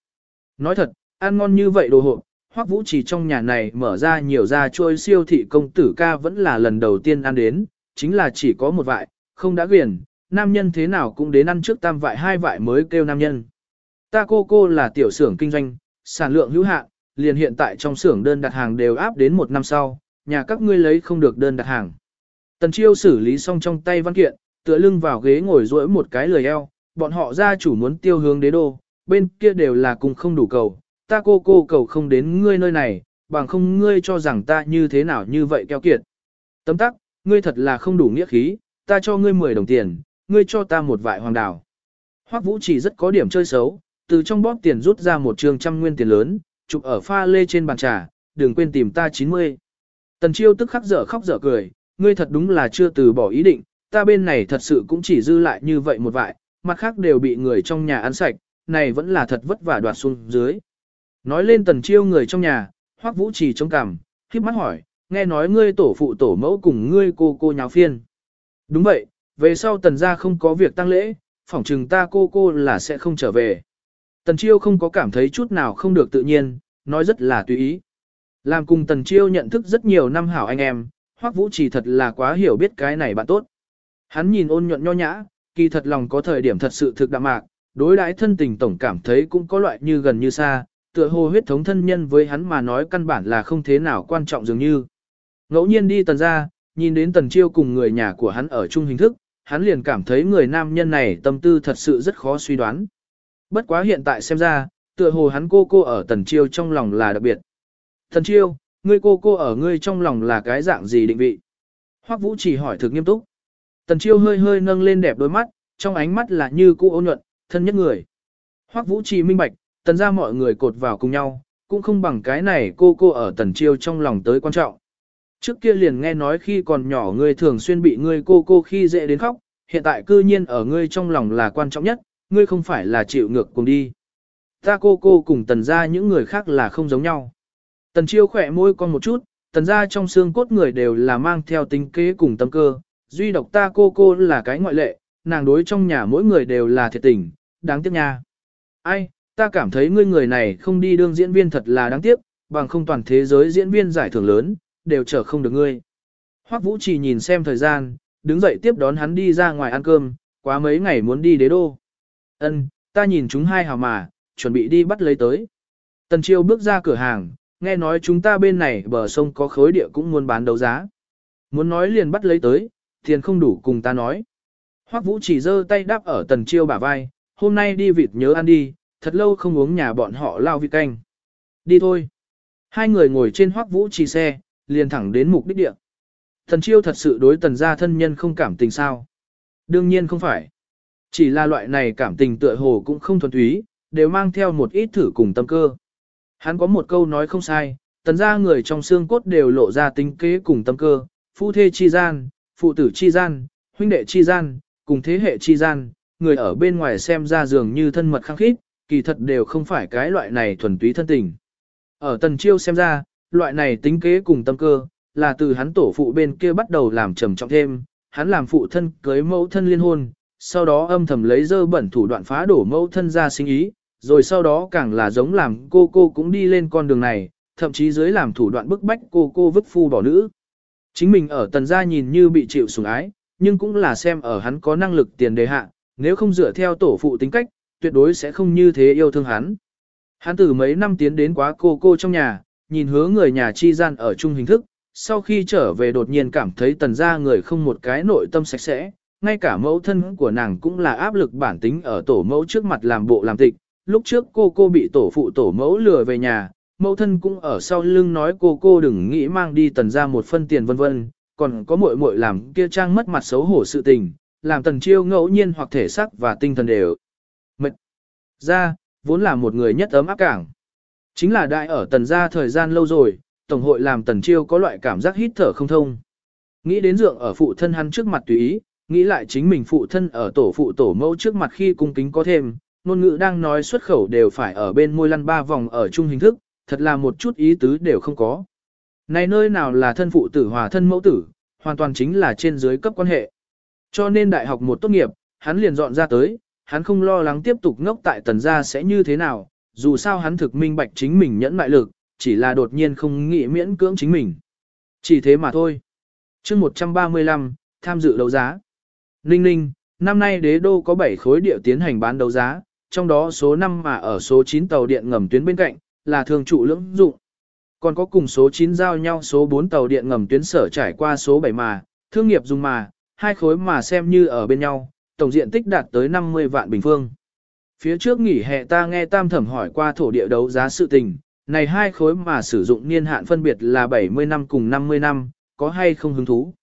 Nói thật, ăn ngon như vậy đồ hộp, hoắc vũ chỉ trong nhà này mở ra nhiều ra trôi siêu thị công tử ca vẫn là lần đầu tiên ăn đến, chính là chỉ có một vại, không đã quyền, nam nhân thế nào cũng đến ăn trước tam vại hai vại mới kêu nam nhân. Ta cô cô là tiểu xưởng kinh doanh, sản lượng hữu hạn, liền hiện tại trong xưởng đơn đặt hàng đều áp đến một năm sau, nhà các ngươi lấy không được đơn đặt hàng. Tần chiêu xử lý xong trong tay văn kiện, tựa lưng vào ghế ngồi duỗi một cái lười eo, bọn họ gia chủ muốn tiêu hướng đế đô, bên kia đều là cùng không đủ cầu, ta cô cô cầu không đến ngươi nơi này, bằng không ngươi cho rằng ta như thế nào như vậy keo kiệt. Tấm tắc, ngươi thật là không đủ nghĩa khí, ta cho ngươi 10 đồng tiền, ngươi cho ta một vại hoàng đào. Hoắc Vũ chỉ rất có điểm chơi xấu, từ trong bóp tiền rút ra một trường trăm nguyên tiền lớn, chụp ở pha lê trên bàn trà, đừng quên tìm ta 90. Tần Chiêu tức khắc dở khóc dở cười, ngươi thật đúng là chưa từ bỏ ý định, ta bên này thật sự cũng chỉ dư lại như vậy một vại, mặt khác đều bị người trong nhà ăn sạch, này vẫn là thật vất vả đoạt xuống dưới. Nói lên Tần Chiêu người trong nhà, Hoắc Vũ chỉ trong cằm, khiếp mắt hỏi, nghe nói ngươi tổ phụ tổ mẫu cùng ngươi cô cô nháo phiên. Đúng vậy, về sau tần gia không có việc tăng lễ, phỏng chừng ta cô cô là sẽ không trở về. Tần chiêu không có cảm thấy chút nào không được tự nhiên, nói rất là tùy ý. Làm cùng tần chiêu nhận thức rất nhiều năm hảo anh em, hoắc vũ chỉ thật là quá hiểu biết cái này bạn tốt. Hắn nhìn ôn nhuận nho nhã, kỳ thật lòng có thời điểm thật sự thực đạm mạc, đối đãi thân tình tổng cảm thấy cũng có loại như gần như xa, tựa hồ huyết thống thân nhân với hắn mà nói căn bản là không thế nào quan trọng dường như. Ngẫu nhiên đi tần ra, nhìn đến tần chiêu cùng người nhà của hắn ở chung hình thức, hắn liền cảm thấy người nam nhân này tâm tư thật sự rất khó suy đoán. Bất quá hiện tại xem ra, tựa hồ hắn cô cô ở tần chiêu trong lòng là đặc biệt. Tần chiêu, ngươi cô cô ở ngươi trong lòng là cái dạng gì định vị? Hoắc vũ chỉ hỏi thực nghiêm túc. Tần chiêu hơi hơi nâng lên đẹp đôi mắt, trong ánh mắt là như cũ ôn nhuận, thân nhất người. Hoắc vũ chỉ minh bạch, tần ra mọi người cột vào cùng nhau, cũng không bằng cái này cô cô ở tần chiêu trong lòng tới quan trọng. Trước kia liền nghe nói khi còn nhỏ ngươi thường xuyên bị ngươi cô cô khi dễ đến khóc, hiện tại cư nhiên ở ngươi trong lòng là quan trọng nhất, ngươi không phải là chịu ngược cùng đi. Ta cô cô cùng tần ra những người khác là không giống nhau. Tần chiêu khỏe môi con một chút, tần ra trong xương cốt người đều là mang theo tính kế cùng tâm cơ, duy độc ta cô cô là cái ngoại lệ, nàng đối trong nhà mỗi người đều là thiệt tình, đáng tiếc nha. Ai, ta cảm thấy ngươi người này không đi đương diễn viên thật là đáng tiếc, bằng không toàn thế giới diễn viên giải thưởng lớn, đều chờ không được ngươi. Hoắc Vũ chỉ nhìn xem thời gian, đứng dậy tiếp đón hắn đi ra ngoài ăn cơm, quá mấy ngày muốn đi đế đô. Ân, ta nhìn chúng hai hào mà, chuẩn bị đi bắt lấy tới. Tần Chiêu bước ra cửa hàng, nghe nói chúng ta bên này bờ sông có khối địa cũng muốn bán đấu giá. Muốn nói liền bắt lấy tới, tiền không đủ cùng ta nói. Hoắc Vũ chỉ giơ tay đáp ở Tần Chiêu bả vai, hôm nay đi vịt nhớ ăn đi, thật lâu không uống nhà bọn họ lao vịt canh. Đi thôi. Hai người ngồi trên Hoắc Vũ chỉ xe, liền thẳng đến mục đích địa. Tần Chiêu thật sự đối tần gia thân nhân không cảm tình sao? Đương nhiên không phải. Chỉ là loại này cảm tình tựa hồ cũng không thuần túy, đều mang theo một ít thử cùng tâm cơ. Hắn có một câu nói không sai, tần gia người trong xương cốt đều lộ ra tính kế cùng tâm cơ, phu thê chi gian, phụ tử chi gian, huynh đệ chi gian, cùng thế hệ chi gian, người ở bên ngoài xem ra dường như thân mật khăng khít, kỳ thật đều không phải cái loại này thuần túy thân tình. Ở tần chiêu xem ra, loại này tính kế cùng tâm cơ, là từ hắn tổ phụ bên kia bắt đầu làm trầm trọng thêm, hắn làm phụ thân cưới mẫu thân liên hôn, sau đó âm thầm lấy dơ bẩn thủ đoạn phá đổ mẫu thân ra sinh ý, rồi sau đó càng là giống làm cô cô cũng đi lên con đường này, thậm chí dưới làm thủ đoạn bức bách cô cô vứt phu bỏ nữ. Chính mình ở tần gia nhìn như bị chịu sủng ái, nhưng cũng là xem ở hắn có năng lực tiền đề hạ, nếu không dựa theo tổ phụ tính cách, tuyệt đối sẽ không như thế yêu thương hắn. Hắn từ mấy năm tiến đến quá cô cô trong nhà, nhìn hứa người nhà chi gian ở chung hình thức, sau khi trở về đột nhiên cảm thấy tần gia người không một cái nội tâm sạch sẽ, ngay cả mẫu thân của nàng cũng là áp lực bản tính ở tổ mẫu trước mặt làm bộ làm tịch. Lúc trước cô cô bị tổ phụ tổ mẫu lừa về nhà, mẫu thân cũng ở sau lưng nói cô cô đừng nghĩ mang đi tần ra một phân tiền vân vân, còn có muội muội làm kia trang mất mặt xấu hổ sự tình, làm tần chiêu ngẫu nhiên hoặc thể xác và tinh thần đều. Mệt ra, vốn là một người nhất ấm áp cảng. Chính là đại ở tần gia thời gian lâu rồi, tổng hội làm tần chiêu có loại cảm giác hít thở không thông. Nghĩ đến dượng ở phụ thân hắn trước mặt tùy ý, nghĩ lại chính mình phụ thân ở tổ phụ tổ mẫu trước mặt khi cung kính có thêm, ngôn ngữ đang nói xuất khẩu đều phải ở bên môi lăn ba vòng ở chung hình thức, thật là một chút ý tứ đều không có. Này nơi nào là thân phụ tử hòa thân mẫu tử, hoàn toàn chính là trên dưới cấp quan hệ. Cho nên đại học một tốt nghiệp, hắn liền dọn ra tới, hắn không lo lắng tiếp tục ngốc tại tần gia sẽ như thế nào, dù sao hắn thực minh bạch chính mình nhẫn mại lực, chỉ là đột nhiên không nghĩ miễn cưỡng chính mình. Chỉ thế mà thôi. chương 135, tham dự đấu giá. Ninh ninh, năm nay đế đô có 7 khối địa tiến hành bán đấu giá, trong đó số 5 mà ở số 9 tàu điện ngầm tuyến bên cạnh, là thường trụ lưỡng dụng. Còn có cùng số 9 giao nhau số 4 tàu điện ngầm tuyến sở trải qua số 7 mà, thương nghiệp dùng mà, hai khối mà xem như ở bên nhau, tổng diện tích đạt tới 50 vạn bình phương. Phía trước nghỉ hè ta nghe tam thẩm hỏi qua thổ địa đấu giá sự tình, này hai khối mà sử dụng niên hạn phân biệt là 70 năm cùng 50 năm, có hay không hứng thú.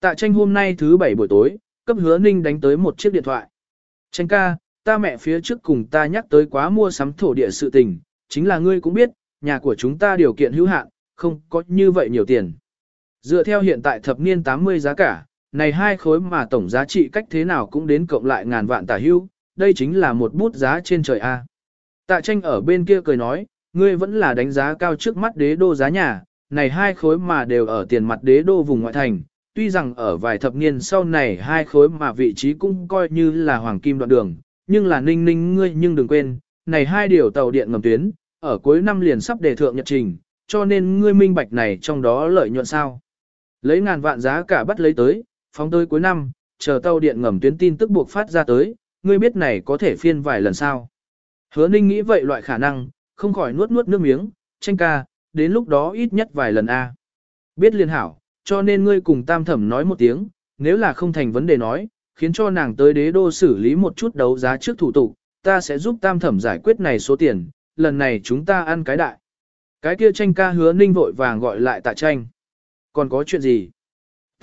Tạ tranh hôm nay thứ bảy buổi tối, cấp hứa ninh đánh tới một chiếc điện thoại. Tranh ca, ta mẹ phía trước cùng ta nhắc tới quá mua sắm thổ địa sự tình, chính là ngươi cũng biết, nhà của chúng ta điều kiện hữu hạn, không có như vậy nhiều tiền. Dựa theo hiện tại thập niên 80 giá cả, này hai khối mà tổng giá trị cách thế nào cũng đến cộng lại ngàn vạn tả hữu, đây chính là một bút giá trên trời A. Tạ tranh ở bên kia cười nói, ngươi vẫn là đánh giá cao trước mắt đế đô giá nhà, này hai khối mà đều ở tiền mặt đế đô vùng ngoại thành, tuy rằng ở vài thập niên sau này hai khối mà vị trí cũng coi như là hoàng kim đoạn đường, nhưng là ninh ninh ngươi nhưng đừng quên, này hai điều tàu điện ngầm tuyến, ở cuối năm liền sắp đề thượng nhật trình, cho nên ngươi minh bạch này trong đó lợi nhuận sao. Lấy ngàn vạn giá cả bắt lấy tới, phóng tới cuối năm, chờ tàu điện ngầm tuyến tin tức buộc phát ra tới, ngươi biết này có thể phiên vài lần sao. Hứa ninh nghĩ vậy loại khả năng, không khỏi nuốt nuốt nước miếng, tranh ca, đến lúc đó ít nhất vài lần a. Biết liên hảo, cho nên ngươi cùng tam thẩm nói một tiếng, nếu là không thành vấn đề nói, khiến cho nàng tới đế đô xử lý một chút đấu giá trước thủ tục, ta sẽ giúp tam thẩm giải quyết này số tiền, lần này chúng ta ăn cái đại. Cái kia tranh ca hứa ninh vội vàng gọi lại tạ tranh. Còn có chuyện gì?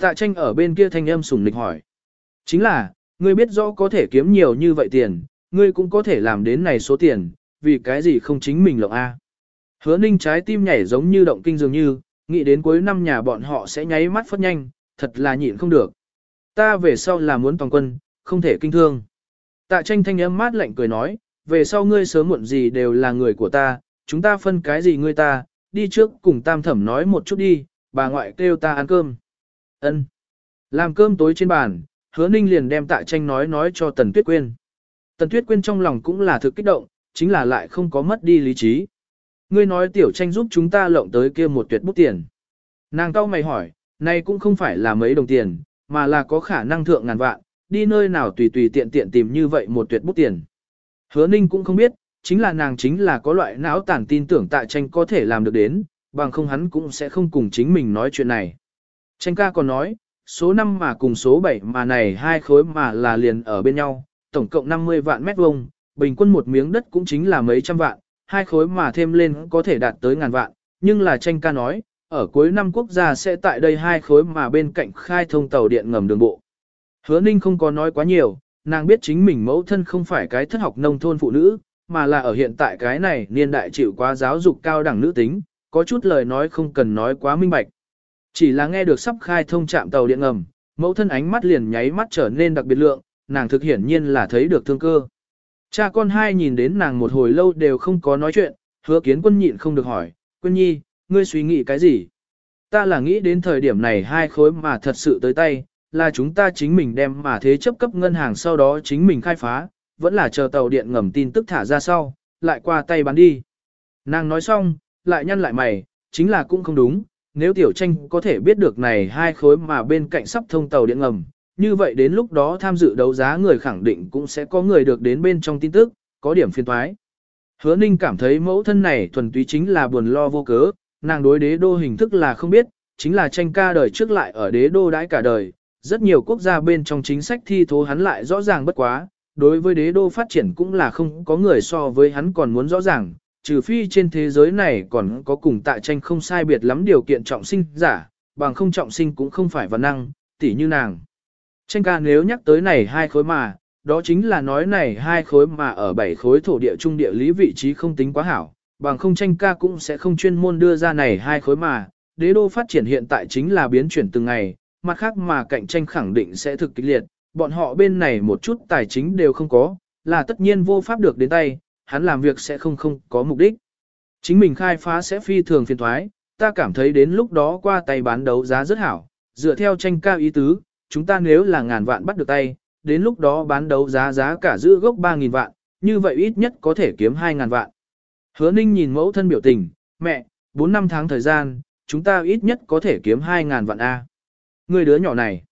Tạ tranh ở bên kia thanh âm sùng nịch hỏi. Chính là, ngươi biết rõ có thể kiếm nhiều như vậy tiền, ngươi cũng có thể làm đến này số tiền, vì cái gì không chính mình lộng A. Hứa ninh trái tim nhảy giống như động kinh dường như, nghĩ đến cuối năm nhà bọn họ sẽ nháy mắt phất nhanh, thật là nhịn không được. Ta về sau là muốn toàn quân, không thể kinh thương. Tạ tranh thanh âm mát lạnh cười nói, về sau ngươi sớm muộn gì đều là người của ta, chúng ta phân cái gì ngươi ta, đi trước cùng tam thẩm nói một chút đi, bà ngoại kêu ta ăn cơm. Ân. Làm cơm tối trên bàn, hứa ninh liền đem tạ tranh nói nói cho Tần Tuyết Quyên. Tần Tuyết Quyên trong lòng cũng là thực kích động, chính là lại không có mất đi lý trí. Ngươi nói tiểu tranh giúp chúng ta lộng tới kia một tuyệt bút tiền. Nàng cao mày hỏi, này cũng không phải là mấy đồng tiền, mà là có khả năng thượng ngàn vạn, đi nơi nào tùy tùy tiện tiện tìm như vậy một tuyệt bút tiền. Hứa ninh cũng không biết, chính là nàng chính là có loại não tản tin tưởng tạ tranh có thể làm được đến, bằng không hắn cũng sẽ không cùng chính mình nói chuyện này. Tranh ca còn nói, số 5 mà cùng số 7 mà này hai khối mà là liền ở bên nhau, tổng cộng 50 vạn mét vuông, bình quân một miếng đất cũng chính là mấy trăm vạn, hai khối mà thêm lên có thể đạt tới ngàn vạn, nhưng là tranh ca nói, ở cuối năm quốc gia sẽ tại đây hai khối mà bên cạnh khai thông tàu điện ngầm đường bộ. Hứa Ninh không có nói quá nhiều, nàng biết chính mình mẫu thân không phải cái thất học nông thôn phụ nữ, mà là ở hiện tại cái này niên đại chịu quá giáo dục cao đẳng nữ tính, có chút lời nói không cần nói quá minh bạch. Chỉ là nghe được sắp khai thông trạm tàu điện ngầm, mẫu thân ánh mắt liền nháy mắt trở nên đặc biệt lượng, nàng thực hiển nhiên là thấy được thương cơ. Cha con hai nhìn đến nàng một hồi lâu đều không có nói chuyện, hứa kiến quân nhịn không được hỏi, quân nhi, ngươi suy nghĩ cái gì? Ta là nghĩ đến thời điểm này hai khối mà thật sự tới tay, là chúng ta chính mình đem mà thế chấp cấp ngân hàng sau đó chính mình khai phá, vẫn là chờ tàu điện ngầm tin tức thả ra sau, lại qua tay bán đi. Nàng nói xong, lại nhăn lại mày, chính là cũng không đúng, nếu tiểu tranh có thể biết được này hai khối mà bên cạnh sắp thông tàu điện ngầm, như vậy đến lúc đó tham dự đấu giá người khẳng định cũng sẽ có người được đến bên trong tin tức, có điểm phiên thoái. Hứa Ninh cảm thấy mẫu thân này thuần túy chính là buồn lo vô cớ, nàng đối đế đô hình thức là không biết, chính là tranh ca đời trước lại ở đế đô đãi cả đời, rất nhiều quốc gia bên trong chính sách thi thố hắn lại rõ ràng bất quá, đối với đế đô phát triển cũng là không có người so với hắn còn muốn rõ ràng, trừ phi trên thế giới này còn có cùng tại tranh không sai biệt lắm điều kiện trọng sinh giả, bằng không trọng sinh cũng không phải văn năng, tỉ như nàng. Tranh ca nếu nhắc tới này hai khối mà, đó chính là nói này hai khối mà ở bảy khối thổ địa trung địa lý vị trí không tính quá hảo, bằng không tranh ca cũng sẽ không chuyên môn đưa ra này hai khối mà, đế đô phát triển hiện tại chính là biến chuyển từng ngày, mặt khác mà cạnh tranh khẳng định sẽ thực kịch liệt, bọn họ bên này một chút tài chính đều không có, là tất nhiên vô pháp được đến tay, hắn làm việc sẽ không không có mục đích. Chính mình khai phá sẽ phi thường phiền thoái, ta cảm thấy đến lúc đó qua tay bán đấu giá rất hảo, dựa theo tranh ca ý tứ, chúng ta nếu là ngàn vạn bắt được tay, đến lúc đó bán đấu giá giá cả giữ gốc 3.000 vạn, như vậy ít nhất có thể kiếm 2.000 vạn. Hứa ninh nhìn mẫu thân biểu tình, mẹ, 4 năm tháng thời gian, chúng ta ít nhất có thể kiếm 2.000 vạn A. Người đứa nhỏ này.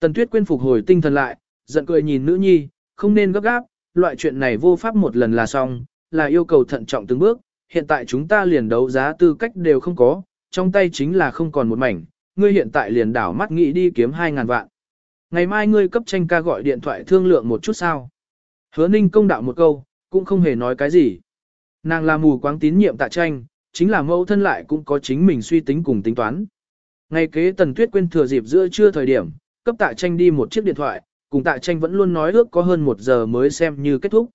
Tần Tuyết quên phục hồi tinh thần lại, giận cười nhìn nữ nhi, không nên gấp gáp, loại chuyện này vô pháp một lần là xong, là yêu cầu thận trọng từng bước, hiện tại chúng ta liền đấu giá tư cách đều không có, trong tay chính là không còn một mảnh, ngươi hiện tại liền đảo mắt nghĩ đi kiếm 2.000 vạn. Ngày mai ngươi cấp tranh ca gọi điện thoại thương lượng một chút sao. Hứa ninh công đạo một câu, cũng không hề nói cái gì. Nàng là mù quáng tín nhiệm tạ tranh, chính là mẫu thân lại cũng có chính mình suy tính cùng tính toán. Ngày kế tần tuyết quên thừa dịp giữa trưa thời điểm, cấp tạ tranh đi một chiếc điện thoại, cùng tạ tranh vẫn luôn nói ước có hơn một giờ mới xem như kết thúc.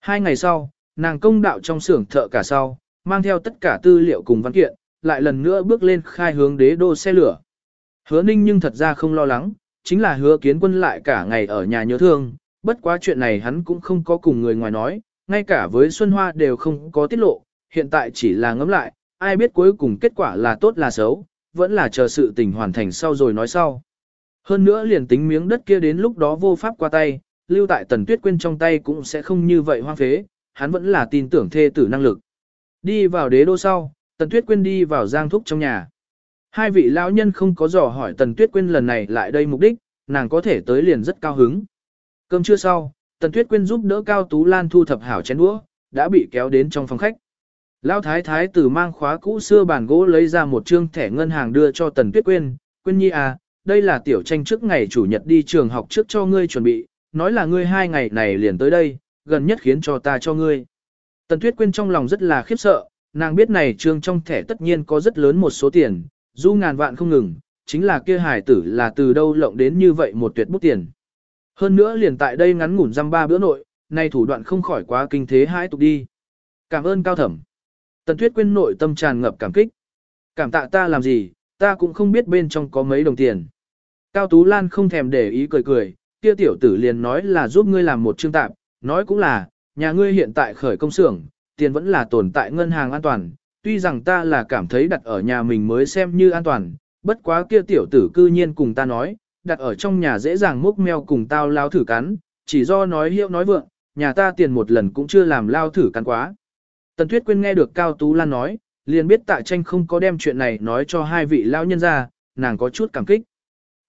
Hai ngày sau, nàng công đạo trong xưởng thợ cả sau, mang theo tất cả tư liệu cùng văn kiện, lại lần nữa bước lên khai hướng đế đô xe lửa. Hứa ninh nhưng thật ra không lo lắng, chính là hứa kiến quân lại cả ngày ở nhà nhớ thương, bất quá chuyện này hắn cũng không có cùng người ngoài nói, ngay cả với Xuân Hoa đều không có tiết lộ, hiện tại chỉ là ngẫm lại, ai biết cuối cùng kết quả là tốt là xấu, vẫn là chờ sự tình hoàn thành sau rồi nói sau. Hơn nữa liền tính miếng đất kia đến lúc đó vô pháp qua tay, lưu tại tần tuyết quên trong tay cũng sẽ không như vậy hoang phế, hắn vẫn là tin tưởng thê tử năng lực. Đi vào đế đô sau, tần tuyết quên đi vào giang thúc trong nhà. Hai vị lão nhân không có dò hỏi tần tuyết quên lần này lại đây mục đích, nàng có thể tới liền rất cao hứng. Cơm trưa sau, tần tuyết Quyên giúp đỡ cao tú lan thu thập hảo chén đũa, đã bị kéo đến trong phòng khách. Lão thái thái từ mang khóa cũ xưa bàn gỗ lấy ra một trương thẻ ngân hàng đưa cho tần tuyết Quyên. Quyên nhi à, đây là tiểu tranh trước ngày chủ nhật đi trường học trước cho ngươi chuẩn bị, nói là ngươi hai ngày này liền tới đây, gần nhất khiến cho ta cho ngươi. Tần Tuyết Quyên trong lòng rất là khiếp sợ, nàng biết này trương trong thẻ tất nhiên có rất lớn một số tiền, du ngàn vạn không ngừng, chính là kia hải tử là từ đâu lộng đến như vậy một tuyệt bút tiền. Hơn nữa liền tại đây ngắn ngủn răm ba bữa nội, nay thủ đoạn không khỏi quá kinh thế hãi tục đi. Cảm ơn cao thẩm. Tần Tuyết Quyên nội tâm tràn ngập cảm kích. Cảm tạ ta làm gì, ta cũng không biết bên trong có mấy đồng tiền. Cao Tú Lan không thèm để ý cười cười, kia tiểu tử liền nói là giúp ngươi làm một chương tạp, nói cũng là, nhà ngươi hiện tại khởi công xưởng, tiền vẫn là tồn tại ngân hàng an toàn, tuy rằng ta là cảm thấy đặt ở nhà mình mới xem như an toàn, bất quá kia tiểu tử cư nhiên cùng ta nói, đặt ở trong nhà dễ dàng múc meo cùng tao lao thử cắn, chỉ do nói hiệu nói vượng, nhà ta tiền một lần cũng chưa làm lao thử cắn quá. Tần Tuyết Quyên nghe được Cao Tú Lan nói, liền biết tạ tranh không có đem chuyện này nói cho hai vị lao nhân ra, nàng có chút cảm kích.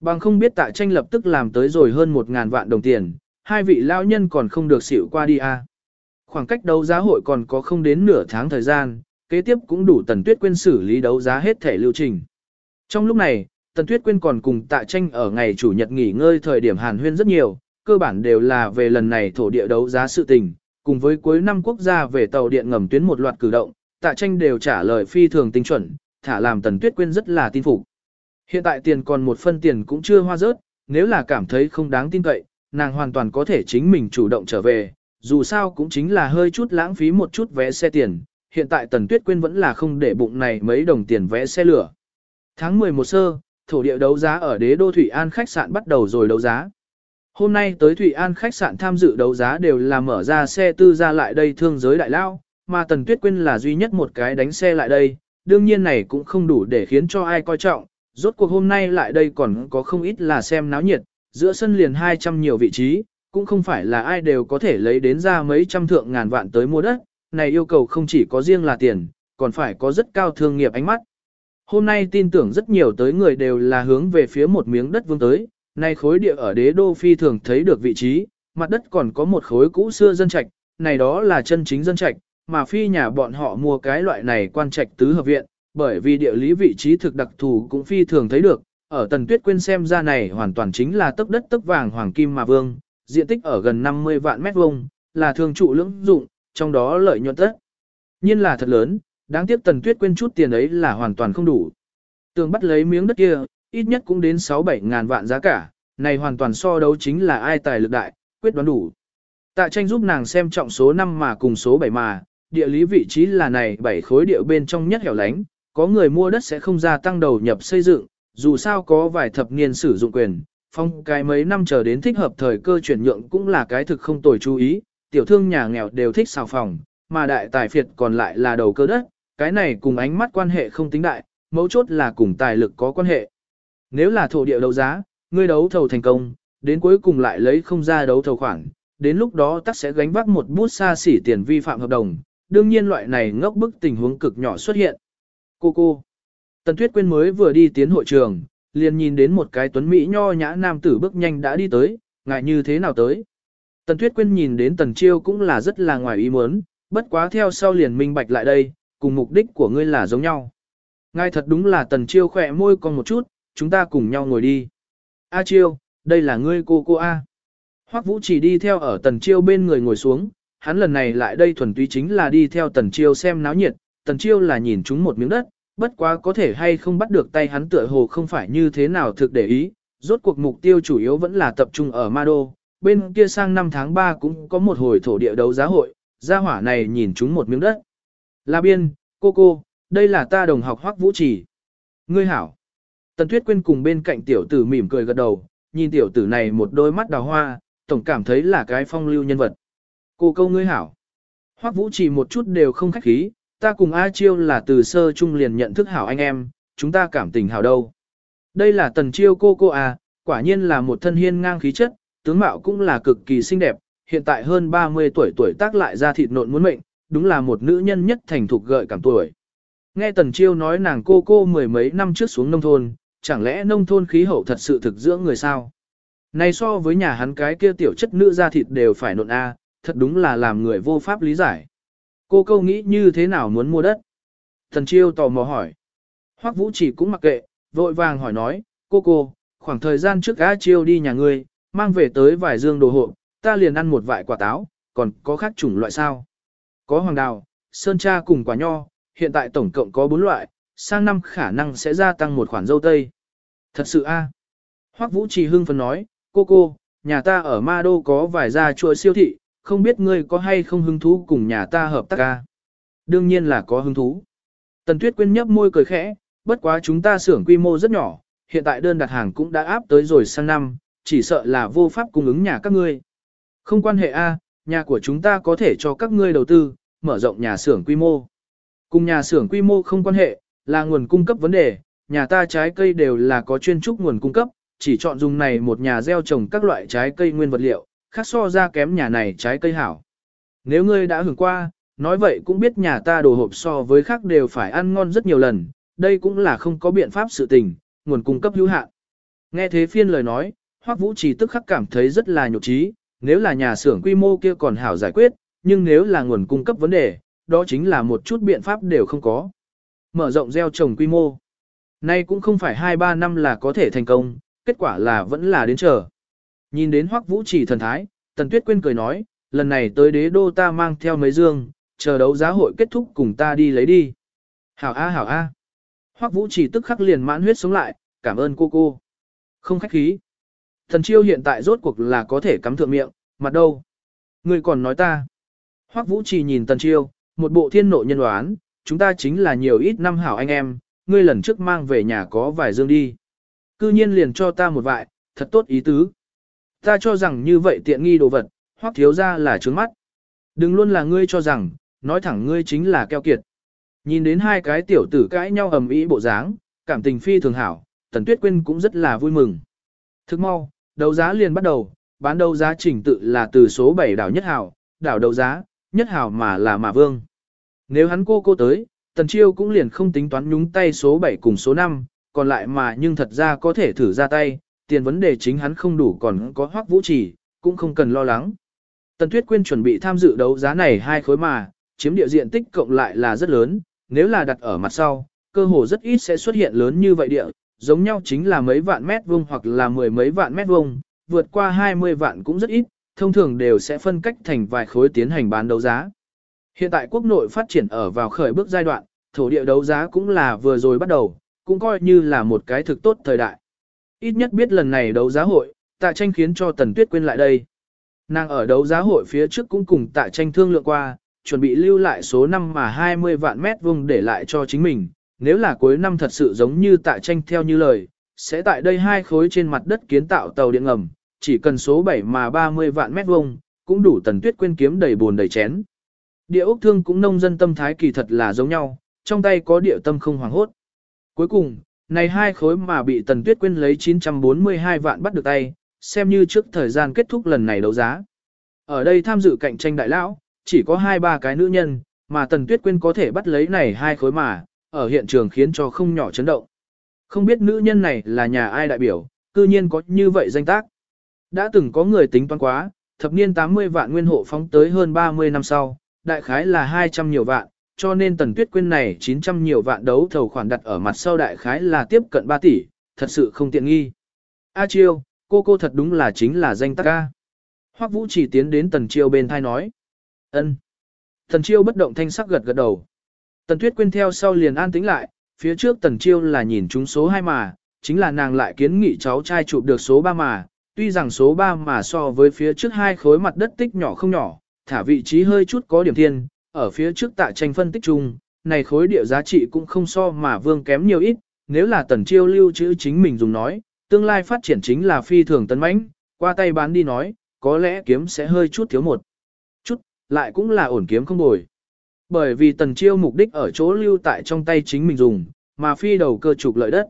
Bằng không biết tạ tranh lập tức làm tới rồi hơn một ngàn vạn đồng tiền, hai vị lao nhân còn không được xỉu qua đi à. Khoảng cách đấu giá hội còn có không đến nửa tháng thời gian, kế tiếp cũng đủ Tần Tuyết Quyên xử lý đấu giá hết thể lưu trình. Trong lúc này, Tần Tuyết Quyên còn cùng tạ tranh ở ngày chủ nhật nghỉ ngơi thời điểm hàn huyên rất nhiều, cơ bản đều là về lần này thổ địa đấu giá sự tình, cùng với cuối năm quốc gia về tàu điện ngầm tuyến một loạt cử động, tạ tranh đều trả lời phi thường tinh chuẩn, thả làm Tần Tuyết Quyên rất là tin phục. Hiện tại tiền còn một phân tiền cũng chưa hoa rớt, nếu là cảm thấy không đáng tin cậy, nàng hoàn toàn có thể chính mình chủ động trở về, dù sao cũng chính là hơi chút lãng phí một chút vé xe tiền, hiện tại Tần Tuyết Quyên vẫn là không để bụng này mấy đồng tiền vé xe lửa. Tháng 11 sơ, thổ địa đấu giá ở đế đô Thủy An khách sạn bắt đầu rồi đấu giá. Hôm nay tới Thủy An khách sạn tham dự đấu giá đều là mở ra xe tư ra lại đây thương giới đại lao, mà Tần Tuyết Quyên là duy nhất một cái đánh xe lại đây, đương nhiên này cũng không đủ để khiến cho ai coi trọng, rốt cuộc hôm nay lại đây còn có không ít là xem náo nhiệt, giữa sân liền 200 nhiều vị trí, cũng không phải là ai đều có thể lấy đến ra mấy trăm thượng ngàn vạn tới mua đất, này yêu cầu không chỉ có riêng là tiền, còn phải có rất cao thương nghiệp ánh mắt. Hôm nay tin tưởng rất nhiều tới người đều là hướng về phía một miếng đất vương tới, Nay khối địa ở đế đô phi thường thấy được vị trí, mặt đất còn có một khối cũ xưa dân trạch, này đó là chân chính dân trạch, mà phi nhà bọn họ mua cái loại này quan trạch tứ hợp viện, bởi vì địa lý vị trí thực đặc thù cũng phi thường thấy được, ở tần tuyết quên xem ra này hoàn toàn chính là tấc đất tấc vàng hoàng kim mà vương, diện tích ở gần 50 vạn mét vuông, là thường trụ lưỡng dụng, trong đó lợi nhuận tất. nhiên là thật lớn, đáng tiếc tần tuyết quên chút tiền ấy là hoàn toàn không đủ. Tường bắt lấy miếng đất kia, ít nhất cũng đến 6-7 ngàn vạn giá cả, này hoàn toàn so đấu chính là ai tài lực đại, quyết đoán đủ. Tạ tranh giúp nàng xem trọng số 5 mà cùng số 7 mà, địa lý vị trí là này 7 khối địa bên trong nhất hẻo lánh, có người mua đất sẽ không gia tăng đầu nhập xây dựng, dù sao có vài thập niên sử dụng quyền, phong cái mấy năm chờ đến thích hợp thời cơ chuyển nhượng cũng là cái thực không tồi chú ý, tiểu thương nhà nghèo đều thích xào phòng, mà đại tài phiệt còn lại là đầu cơ đất, cái này cùng ánh mắt quan hệ không tính đại, mấu chốt là cùng tài lực có quan hệ. Nếu là thổ địa đấu giá, ngươi đấu thầu thành công, đến cuối cùng lại lấy không ra đấu thầu khoản, đến lúc đó tắc sẽ gánh vác một bút xa xỉ tiền vi phạm hợp đồng, đương nhiên loại này ngốc bức tình huống cực nhỏ xuất hiện. Cô cô. Tần Tuyết Quyên mới vừa đi tiến hội trường, liền nhìn đến một cái tuấn mỹ nho nhã nam tử bước nhanh đã đi tới, ngại như thế nào tới. Tần Tuyết Quyên nhìn đến Tần Chiêu cũng là rất là ngoài ý muốn, bất quá theo sau liền minh bạch lại đây, cùng mục đích của ngươi là giống nhau. Ngài thật đúng là Tần Chiêu khỏe môi còn một chút, chúng ta cùng nhau ngồi đi. A Chiêu, đây là ngươi cô cô A. Hoắc Vũ chỉ đi theo ở Tần Chiêu bên người ngồi xuống, hắn lần này lại đây thuần túy chính là đi theo Tần Chiêu xem náo nhiệt, Tần Chiêu là nhìn chúng một miếng đất, bất quá có thể hay không bắt được tay hắn tựa hồ không phải như thế nào thực để ý, rốt cuộc mục tiêu chủ yếu vẫn là tập trung ở Ma Đô, bên kia sang năm tháng 3 cũng có một hồi thổ địa đấu giá hội, gia hỏa này nhìn chúng một miếng đất. La Biên, cô cô, đây là ta đồng học Hoắc Vũ Trì. Ngươi hảo. Tần Tuyết Quyên cùng bên cạnh tiểu tử mỉm cười gật đầu, nhìn tiểu tử này một đôi mắt đào hoa, tổng cảm thấy là cái phong lưu nhân vật. Cô câu ngươi hảo. Hoắc Vũ Trì một chút đều không khách khí, ta cùng A Chiêu là từ sơ trung liền nhận thức hảo anh em, chúng ta cảm tình hảo đâu. Đây là Tần Chiêu cô cô à, quả nhiên là một thân hiên ngang khí chất, tướng mạo cũng là cực kỳ xinh đẹp, hiện tại hơn 30 tuổi tuổi tác lại ra thịt nộn muốn mệnh, đúng là một nữ nhân nhất thành thục gợi cảm tuổi. Nghe Tần Chiêu nói nàng cô cô mười mấy năm trước xuống nông thôn, chẳng lẽ nông thôn khí hậu thật sự thực dưỡng người sao? Này so với nhà hắn cái kia tiểu chất nữ ra thịt đều phải nộn A, thật đúng là làm người vô pháp lý giải. Cô câu nghĩ như thế nào muốn mua đất? Tần Chiêu tò mò hỏi. Hoắc Vũ chỉ cũng mặc kệ, vội vàng hỏi nói, cô cô, khoảng thời gian trước A Chiêu đi nhà ngươi, mang về tới vài dương đồ hộ, ta liền ăn một vại quả táo, còn có khác chủng loại sao? Có hoàng đào, sơn tra cùng quả nho, hiện tại tổng cộng có 4 loại, sang năm khả năng sẽ gia tăng một khoản dâu tây. Thật sự a Hoắc Vũ Trì hưng phấn nói, cô cô, nhà ta ở Ma Đô có vài gia chuỗi siêu thị, không biết ngươi có hay không hứng thú cùng nhà ta hợp tác ca. Đương nhiên là có hứng thú. Tần Tuyết Quyên nhấp môi cười khẽ, bất quá chúng ta xưởng quy mô rất nhỏ, hiện tại đơn đặt hàng cũng đã áp tới rồi sang năm, chỉ sợ là vô pháp cung ứng nhà các ngươi. Không quan hệ a, nhà của chúng ta có thể cho các ngươi đầu tư, mở rộng nhà xưởng quy mô. Cùng nhà xưởng quy mô không quan hệ, là nguồn cung cấp vấn đề, nhà ta trái cây đều là có chuyên trúc nguồn cung cấp, chỉ chọn dùng này một nhà gieo trồng các loại trái cây nguyên vật liệu, khác so ra kém nhà này trái cây hảo. Nếu ngươi đã hưởng qua, nói vậy cũng biết nhà ta đồ hộp so với khác đều phải ăn ngon rất nhiều lần, đây cũng là không có biện pháp sự tình, nguồn cung cấp hữu hạn. Nghe thế phiên lời nói, Hoắc Vũ Trì tức khắc cảm thấy rất là nhục trí, nếu là nhà xưởng quy mô kia còn hảo giải quyết, nhưng nếu là nguồn cung cấp vấn đề, đó chính là một chút biện pháp đều không có. Mở rộng gieo trồng quy mô. Nay cũng không phải 2-3 năm là có thể thành công, kết quả là vẫn là đến chờ. Nhìn đến Hoắc Vũ Chỉ thần thái, Tần Tuyết Quyên cười nói, lần này tới đế đô ta mang theo mấy dương, chờ đấu giá hội kết thúc cùng ta đi lấy đi. Hảo A hảo A. Hoắc Vũ Chỉ tức khắc liền mãn huyết sống lại, cảm ơn cô cô. Không khách khí. Thần chiêu hiện tại rốt cuộc là có thể cắm thượng miệng, mặt đâu. Người còn nói ta. Hoắc Vũ Chỉ nhìn Tần chiêu, một bộ thiên nội nhân đoán, chúng ta chính là nhiều ít năm hảo anh em, ngươi lần trước mang về nhà có vài dương đi. Cư nhiên liền cho ta một vại, thật tốt ý tứ. Ta cho rằng như vậy tiện nghi đồ vật, Hoắc thiếu ra là trướng mắt. Đừng luôn là ngươi cho rằng, nói thẳng ngươi chính là keo kiệt. Nhìn đến hai cái tiểu tử cãi nhau ầm ĩ bộ dáng, cảm tình phi thường hảo, Tần Tuyết Quyên cũng rất là vui mừng. Thức mau, đấu giá liền bắt đầu, bán đấu giá trình tự là từ số 7 đảo nhất hảo, đảo đấu giá, nhất hảo mà là mà vương. Nếu hắn cô cô tới, Tần Chiêu cũng liền không tính toán nhúng tay số 7 cùng số 5, còn lại mà nhưng thật ra có thể thử ra tay, tiền vấn đề chính hắn không đủ còn có hoác vũ trì, cũng không cần lo lắng. Tần Tuyết Quyên chuẩn bị tham dự đấu giá này hai khối mà, chiếm địa diện tích cộng lại là rất lớn, nếu là đặt ở mặt sau, cơ hồ rất ít sẽ xuất hiện lớn như vậy địa, giống nhau chính là mấy vạn mét vuông hoặc là mười mấy vạn mét vuông, vượt qua 20 vạn cũng rất ít, thông thường đều sẽ phân cách thành vài khối tiến hành bán đấu giá. Hiện tại quốc nội phát triển ở vào khởi bước giai đoạn, thổ địa đấu giá cũng là vừa rồi bắt đầu, cũng coi như là một cái thực tốt thời đại. Ít nhất biết lần này đấu giá hội, tạ tranh khiến cho Tần Tuyết quên lại đây. Nàng ở đấu giá hội phía trước cũng cùng tạ tranh thương lượng qua, chuẩn bị lưu lại số năm mà 20 vạn mét vuông để lại cho chính mình. Nếu là cuối năm thật sự giống như tạ tranh theo như lời, sẽ tại đây hai khối trên mặt đất kiến tạo tàu điện ngầm, chỉ cần số 7 mà 30 vạn mét vuông, cũng đủ Tần Tuyết quên kiếm đầy buồn đầy chén. Địa ốc thương cũng nông dân tâm thái kỳ thật là giống nhau, trong tay có địa tâm không hoàng hốt. Cuối cùng, này hai khối mà bị Tần Tuyết Quyên lấy 942 vạn bắt được tay, xem như trước thời gian kết thúc lần này đấu giá. Ở đây tham dự cạnh tranh đại lão, chỉ có hai ba cái nữ nhân, mà Tần Tuyết Quyên có thể bắt lấy này hai khối mà, ở hiện trường khiến cho không nhỏ chấn động. Không biết nữ nhân này là nhà ai đại biểu, cư nhiên có như vậy danh tác. Đã từng có người tính toán quá, thập niên 80 vạn nguyên hộ phóng tới hơn 30 năm sau, đại khái là 200 nhiều vạn, cho nên tần tuyết quyên này 900 nhiều vạn đấu thầu khoản đặt ở mặt sau đại khái là tiếp cận 3 tỷ, thật sự không tiện nghi. A chiêu, cô cô thật đúng là chính là danh tắc ca. Hoắc vũ chỉ tiến đến tần chiêu bên thai nói. ân. Tần chiêu bất động thanh sắc gật gật đầu. Tần tuyết quyên theo sau liền an tĩnh lại, phía trước tần chiêu là nhìn chúng số 2 mà, chính là nàng lại kiến nghị cháu trai chụp được số 3 mà, tuy rằng số 3 mà so với phía trước hai khối mặt đất tích nhỏ không nhỏ, thả vị trí hơi chút có điểm thiên, ở phía trước tạ tranh phân tích chung, này khối địa giá trị cũng không so mà vương kém nhiều ít, nếu là tần chiêu lưu trữ chính mình dùng nói, tương lai phát triển chính là phi thường tấn mãnh, qua tay bán đi nói, có lẽ kiếm sẽ hơi chút thiếu một chút, lại cũng là ổn kiếm không bồi. Bởi vì tần chiêu mục đích ở chỗ lưu tại trong tay chính mình dùng, mà phi đầu cơ trục lợi đất.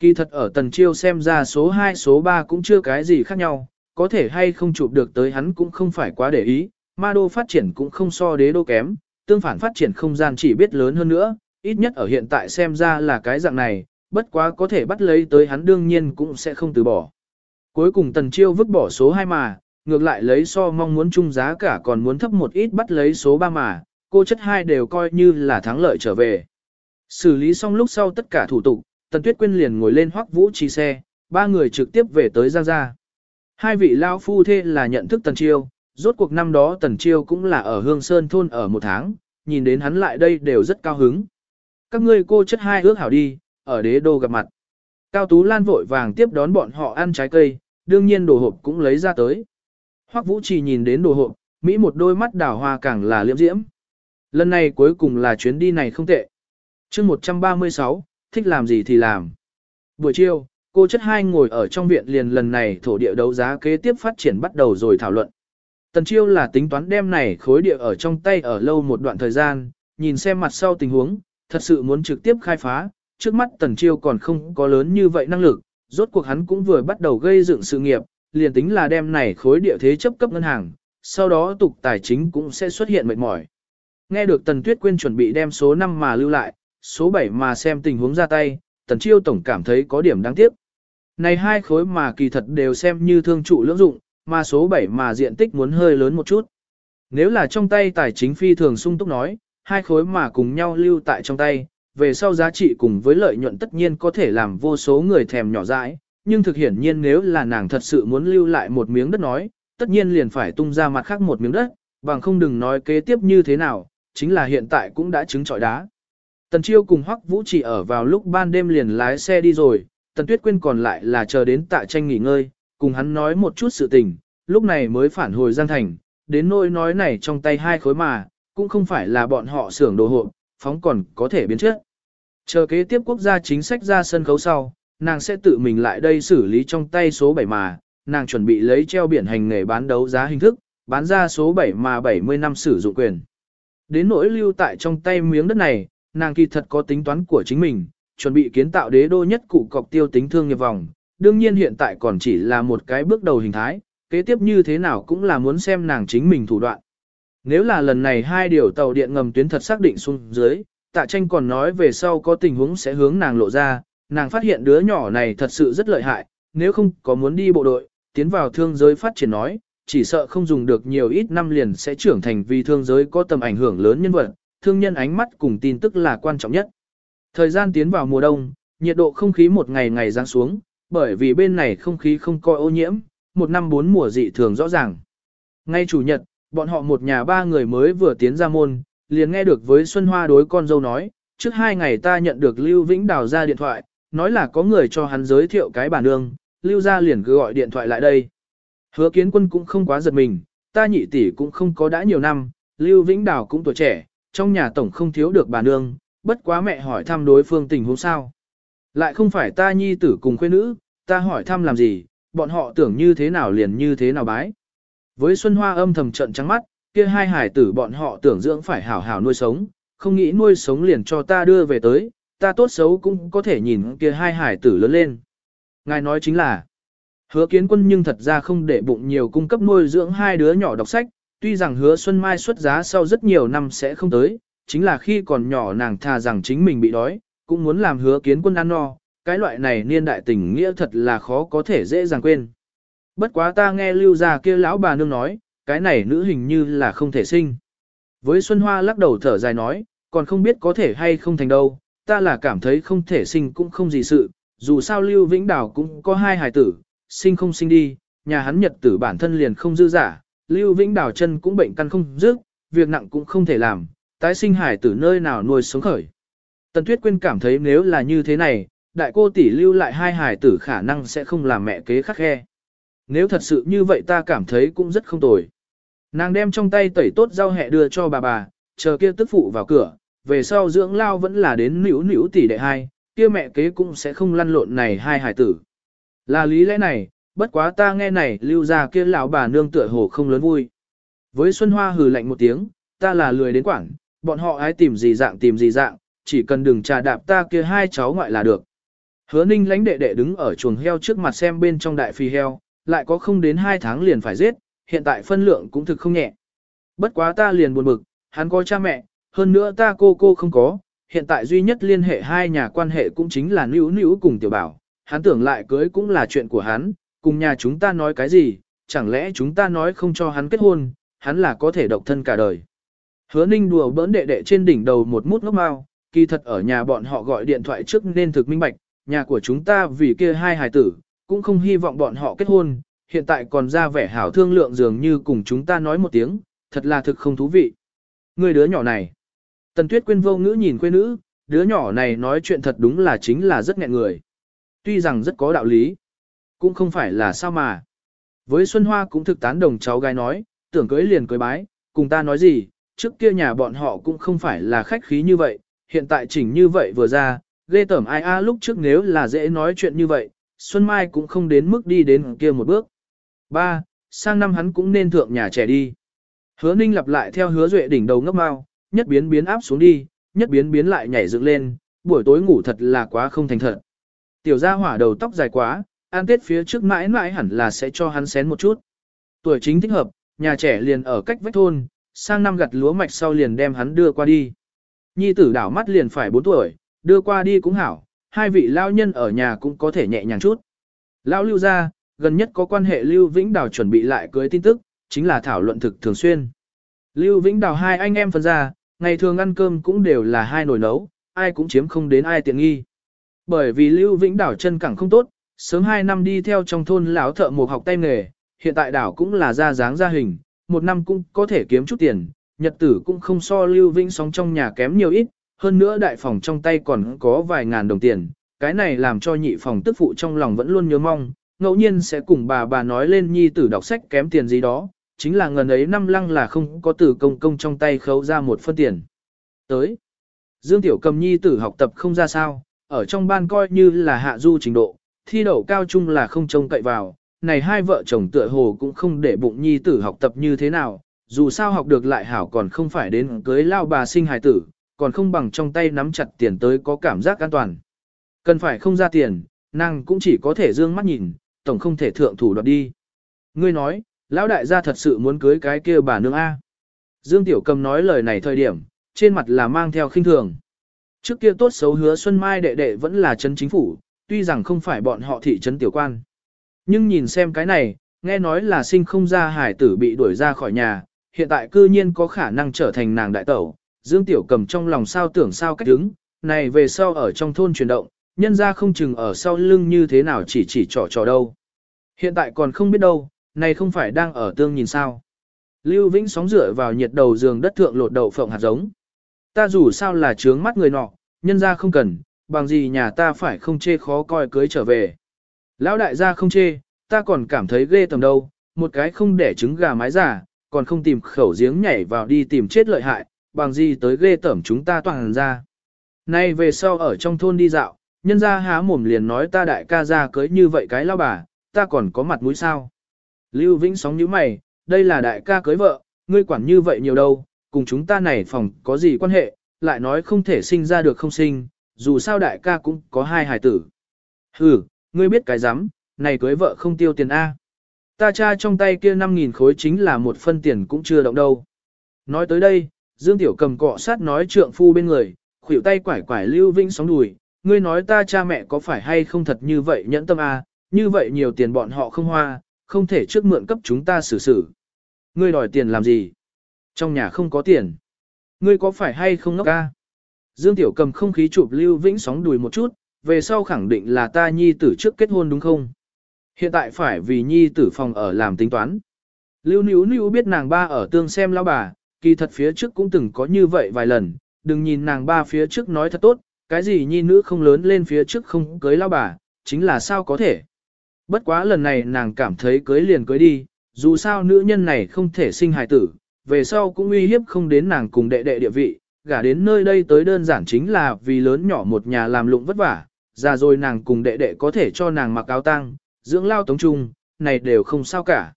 Kỳ thật ở tần chiêu xem ra số 2 số 3 cũng chưa cái gì khác nhau, có thể hay không chụp được tới hắn cũng không phải quá để ý, ma đô phát triển cũng không so đế đô kém, tương phản phát triển không gian chỉ biết lớn hơn nữa, ít nhất ở hiện tại xem ra là cái dạng này, bất quá có thể bắt lấy tới hắn đương nhiên cũng sẽ không từ bỏ. Cuối cùng tần chiêu vứt bỏ số 2 mà, ngược lại lấy so mong muốn chung giá cả còn muốn thấp một ít bắt lấy số 3 mà, cô chất hai đều coi như là thắng lợi trở về. Xử lý xong lúc sau tất cả thủ tục, tần tuyết quyên liền ngồi lên hoắc vũ trì xe, ba người trực tiếp về tới Giang Gia. Hai vị lao phu thê là nhận thức tần chiêu, rốt cuộc năm đó Tần Chiêu cũng là ở Hương Sơn thôn ở một tháng, nhìn đến hắn lại đây đều rất cao hứng. Các ngươi cô chất hai ước hảo đi, ở đế đô gặp mặt. Cao Tú Lan vội vàng tiếp đón bọn họ ăn trái cây, đương nhiên đồ hộp cũng lấy ra tới. Hoắc Vũ Trì nhìn đến đồ hộp, Mỹ một đôi mắt đảo hoa càng là liễm diễm. Lần này cuối cùng là chuyến đi này không tệ. chương 136, thích làm gì thì làm. Buổi chiều, cô chất hai ngồi ở trong viện liền lần này thổ địa đấu giá kế tiếp phát triển bắt đầu rồi thảo luận. Tần Chiêu là tính toán đem này khối địa ở trong tay ở lâu một đoạn thời gian, nhìn xem mặt sau tình huống, thật sự muốn trực tiếp khai phá, trước mắt Tần Chiêu còn không có lớn như vậy năng lực, rốt cuộc hắn cũng vừa bắt đầu gây dựng sự nghiệp, liền tính là đem này khối địa thế chấp cấp ngân hàng, sau đó tục tài chính cũng sẽ xuất hiện mệt mỏi. Nghe được Tần Tuyết Quyên chuẩn bị đem số 5 mà lưu lại, số 7 mà xem tình huống ra tay, Tần Chiêu tổng cảm thấy có điểm đáng tiếc. Này hai khối mà kỳ thật đều xem như thương trụ lưỡng dụng, mà số 7 mà diện tích muốn hơi lớn một chút. Nếu là trong tay tài chính phi thường sung túc nói, hai khối mà cùng nhau lưu tại trong tay, về sau giá trị cùng với lợi nhuận tất nhiên có thể làm vô số người thèm nhỏ dãi, nhưng thực hiển nhiên nếu là nàng thật sự muốn lưu lại một miếng đất nói, tất nhiên liền phải tung ra mặt khác một miếng đất, bằng không đừng nói kế tiếp như thế nào, chính là hiện tại cũng đã chứng trọi đá. Tần Chiêu cùng Hoắc Vũ chỉ ở vào lúc ban đêm liền lái xe đi rồi, Tần Tuyết Quyên còn lại là chờ đến tạ tranh nghỉ ngơi, cùng hắn nói một chút sự tình, lúc này mới phản hồi Giang Thành, đến nỗi nói này trong tay hai khối mà, cũng không phải là bọn họ xưởng đồ hộ, phóng còn có thể biến chất. Chờ kế tiếp quốc gia chính sách ra sân khấu sau, nàng sẽ tự mình lại đây xử lý trong tay số 7 mà, nàng chuẩn bị lấy treo biển hành nghề bán đấu giá hình thức, bán ra số 7 mà 70 năm sử dụng quyền. Đến nỗi lưu tại trong tay miếng đất này, nàng kỳ thật có tính toán của chính mình, chuẩn bị kiến tạo đế đô nhất cụ cọc tiêu tính thương nghiệp vòng. Đương nhiên hiện tại còn chỉ là một cái bước đầu hình thái, kế tiếp như thế nào cũng là muốn xem nàng chính mình thủ đoạn. Nếu là lần này hai điều tàu điện ngầm tuyến thật xác định xuống dưới, tạ tranh còn nói về sau có tình huống sẽ hướng nàng lộ ra, nàng phát hiện đứa nhỏ này thật sự rất lợi hại, nếu không có muốn đi bộ đội, tiến vào thương giới phát triển nói, chỉ sợ không dùng được nhiều ít năm liền sẽ trưởng thành vì thương giới có tầm ảnh hưởng lớn nhân vật, thương nhân ánh mắt cùng tin tức là quan trọng nhất. Thời gian tiến vào mùa đông, nhiệt độ không khí một ngày ngày giáng xuống, bởi vì bên này không khí không coi ô nhiễm, một năm bốn mùa dị thường rõ ràng. Ngay chủ nhật, bọn họ một nhà ba người mới vừa tiến ra môn, liền nghe được với Xuân Hoa đối con dâu nói, trước hai ngày ta nhận được Lưu Vĩnh Đào ra điện thoại, nói là có người cho hắn giới thiệu cái bản nương, Lưu ra liền cứ gọi điện thoại lại đây. Hứa kiến quân cũng không quá giật mình, ta nhị tỷ cũng không có đã nhiều năm, Lưu Vĩnh Đào cũng tuổi trẻ, trong nhà tổng không thiếu được bà nương, bất quá mẹ hỏi thăm đối phương tình huống sao. Lại không phải ta nhi tử cùng khuê nữ, ta hỏi thăm làm gì, bọn họ tưởng như thế nào liền như thế nào bái. Với Xuân Hoa âm thầm trận trắng mắt, kia hai hải tử bọn họ tưởng dưỡng phải hảo hảo nuôi sống, không nghĩ nuôi sống liền cho ta đưa về tới, ta tốt xấu cũng có thể nhìn kia hai hải tử lớn lên. Ngài nói chính là, hứa kiến quân nhưng thật ra không để bụng nhiều cung cấp nuôi dưỡng hai đứa nhỏ đọc sách, tuy rằng hứa Xuân Mai xuất giá sau rất nhiều năm sẽ không tới, chính là khi còn nhỏ nàng thà rằng chính mình bị đói, cũng muốn làm hứa kiến quân ăn no, cái loại này niên đại tình nghĩa thật là khó có thể dễ dàng quên. Bất quá ta nghe lưu gia kia lão bà nương nói, cái này nữ hình như là không thể sinh. Với Xuân Hoa lắc đầu thở dài nói, còn không biết có thể hay không thành đâu, ta là cảm thấy không thể sinh cũng không gì sự, dù sao Lưu Vĩnh Đào cũng có hai hài tử, sinh không sinh đi, nhà hắn nhật tử bản thân liền không dư giả, Lưu Vĩnh Đào chân cũng bệnh căn không dứt, việc nặng cũng không thể làm, tái sinh hải tử nơi nào nuôi sống khởi. Tần Tuyết Quyên cảm thấy nếu là như thế này, đại cô tỷ lưu lại hai hải tử khả năng sẽ không làm mẹ kế khắc khe. Nếu thật sự như vậy ta cảm thấy cũng rất không tồi. Nàng đem trong tay tẩy tốt rau hẹ đưa cho bà bà, chờ kia tức phụ vào cửa, về sau dưỡng lao vẫn là đến nữu nữu tỷ đệ hai, kia mẹ kế cũng sẽ không lăn lộn này hai hải tử. Là lý lẽ này, bất quá ta nghe này lưu ra kia lão bà nương tựa hồ không lớn vui. Với Xuân Hoa hừ lạnh một tiếng, ta là lười đến quảng, bọn họ ai tìm gì dạng tìm gì dạng, chỉ cần đừng trà đạp ta kia hai cháu ngoại là được. Hứa ninh lánh đệ đệ đứng ở chuồng heo trước mặt xem bên trong đại phi heo, lại có không đến hai tháng liền phải giết, hiện tại phân lượng cũng thực không nhẹ. Bất quá ta liền buồn bực, hắn có cha mẹ, hơn nữa ta cô cô không có, hiện tại duy nhất liên hệ hai nhà quan hệ cũng chính là nữ nữ cùng tiểu bảo, hắn tưởng lại cưới cũng là chuyện của hắn, cùng nhà chúng ta nói cái gì, chẳng lẽ chúng ta nói không cho hắn kết hôn, hắn là có thể độc thân cả đời. Hứa ninh đùa bỡn đệ đệ trên đỉnh đầu một mút ngốc mau, kỳ thật ở nhà bọn họ gọi điện thoại trước nên thực minh bạch, nhà của chúng ta vì kia hai hài tử, cũng không hy vọng bọn họ kết hôn, hiện tại còn ra vẻ hảo thương lượng dường như cùng chúng ta nói một tiếng, thật là thực không thú vị. Người đứa nhỏ này. Tần Tuyết Quyên vô ngữ nhìn quê nữ, đứa nhỏ này nói chuyện thật đúng là chính là rất nghẹn người. Tuy rằng rất có đạo lý, cũng không phải là sao mà. Với Xuân Hoa cũng thực tán đồng cháu gái nói, tưởng cưới liền cưới bái, cùng ta nói gì, trước kia nhà bọn họ cũng không phải là khách khí như vậy, hiện tại chỉnh như vậy vừa ra, ghê tởm ai a lúc trước nếu là dễ nói chuyện như vậy, Xuân Mai cũng không đến mức đi đến kia một bước. Ba, sang năm hắn cũng nên thượng nhà trẻ đi. Hứa Ninh lặp lại theo hứa duệ đỉnh đầu ngấp mau, nhất biến biến áp xuống đi, nhất biến biến lại nhảy dựng lên, buổi tối ngủ thật là quá không thành thật. Tiểu gia hỏa đầu tóc dài quá, an tết phía trước mãi mãi hẳn là sẽ cho hắn xén một chút. Tuổi chính thích hợp, nhà trẻ liền ở cách vách thôn, sang năm gặt lúa mạch sau liền đem hắn đưa qua đi. Nhi tử đảo mắt liền phải 4 tuổi, đưa qua đi cũng hảo, hai vị lao nhân ở nhà cũng có thể nhẹ nhàng chút. Lao lưu ra, gần nhất có quan hệ lưu vĩnh đảo chuẩn bị lại cưới tin tức, chính là thảo luận thực thường xuyên. Lưu Vĩnh Đào hai anh em phân ra, ngày thường ăn cơm cũng đều là hai nồi nấu, ai cũng chiếm không đến ai tiện nghi. Bởi vì Lưu Vĩnh Đảo chân cẳng không tốt, sớm hai năm đi theo trong thôn lão thợ mộc học tay nghề, hiện tại đảo cũng là ra dáng ra hình, một năm cũng có thể kiếm chút tiền, nhật tử cũng không so Lưu Vĩnh sống trong nhà kém nhiều ít, hơn nữa đại phòng trong tay còn có vài ngàn đồng tiền, cái này làm cho nhị phòng tức phụ trong lòng vẫn luôn nhớ mong, ngẫu nhiên sẽ cùng bà bà nói lên nhi tử đọc sách kém tiền gì đó, chính là ngần ấy năm lăng là không có tử công công trong tay khấu ra một phân tiền. Tới, Dương Tiểu cầm nhi tử học tập không ra sao, ở trong ban coi như là hạ du trình độ, thi đậu cao trung là không trông cậy vào, này hai vợ chồng tựa hồ cũng không để bụng nhi tử học tập như thế nào, dù sao học được lại hảo còn không phải đến cưới lao bà sinh hài tử, còn không bằng trong tay nắm chặt tiền tới có cảm giác an toàn. Cần phải không ra tiền, nàng cũng chỉ có thể dương mắt nhìn, tổng không thể thượng thủ đoạt đi. Ngươi nói, lão đại gia thật sự muốn cưới cái kia bà nương A. Dương Tiểu Cầm nói lời này thời điểm, trên mặt là mang theo khinh thường. Trước kia tốt xấu hứa Xuân Mai đệ đệ vẫn là chân chính phủ, tuy rằng không phải bọn họ thị trấn tiểu quan. Nhưng nhìn xem cái này, nghe nói là sinh không ra hải tử bị đuổi ra khỏi nhà, hiện tại cư nhiên có khả năng trở thành nàng đại tẩu. Dương Tiểu cầm trong lòng sao tưởng sao cách đứng, này về sau ở trong thôn chuyển động, nhân ra không chừng ở sau lưng như thế nào chỉ chỉ trò trò đâu. Hiện tại còn không biết đâu, này không phải đang ở tương nhìn sao. Lưu Vĩnh sóng rửa vào nhiệt đầu giường đất thượng lột đậu phộng hạt giống. Ta dù sao là trướng mắt người nọ, nhân ra không cần, bằng gì nhà ta phải không chê khó coi cưới trở về. Lão đại gia không chê, ta còn cảm thấy ghê tầm đâu, một cái không để trứng gà mái giả, còn không tìm khẩu giếng nhảy vào đi tìm chết lợi hại, bằng gì tới ghê tẩm chúng ta toàn ra. Nay về sau ở trong thôn đi dạo, nhân ra há mồm liền nói ta đại ca ra cưới như vậy cái lao bà, ta còn có mặt mũi sao. Lưu Vĩnh sóng như mày, đây là đại ca cưới vợ, ngươi quản như vậy nhiều đâu, cùng chúng ta này phòng có gì quan hệ, lại nói không thể sinh ra được không sinh, dù sao đại ca cũng có hai hài tử. Hừ, ngươi biết cái rắm này cưới vợ không tiêu tiền A. Ta cha trong tay kia 5.000 khối chính là một phân tiền cũng chưa động đâu. Nói tới đây, Dương Tiểu cầm cọ sát nói trượng phu bên người, khuỷu tay quải quải lưu vinh sóng đùi, ngươi nói ta cha mẹ có phải hay không thật như vậy nhẫn tâm A, như vậy nhiều tiền bọn họ không hoa, không thể trước mượn cấp chúng ta xử xử. Ngươi đòi tiền làm gì? Trong nhà không có tiền. Ngươi có phải hay không ngốc A? Dương Tiểu cầm không khí chụp Lưu Vĩnh sóng đùi một chút, về sau khẳng định là ta nhi tử trước kết hôn đúng không? Hiện tại phải vì nhi tử phòng ở làm tính toán. Lưu Níu Níu biết nàng ba ở tương xem lão bà, kỳ thật phía trước cũng từng có như vậy vài lần, đừng nhìn nàng ba phía trước nói thật tốt, cái gì nhi nữ không lớn lên phía trước không cưới lão bà, chính là sao có thể. Bất quá lần này nàng cảm thấy cưới liền cưới đi, dù sao nữ nhân này không thể sinh hài tử, về sau cũng uy hiếp không đến nàng cùng đệ đệ địa vị, gả đến nơi đây tới đơn giản chính là vì lớn nhỏ một nhà làm lụng vất vả, già rồi nàng cùng đệ đệ có thể cho nàng mặc áo tang, dưỡng lao tống trung, này đều không sao cả.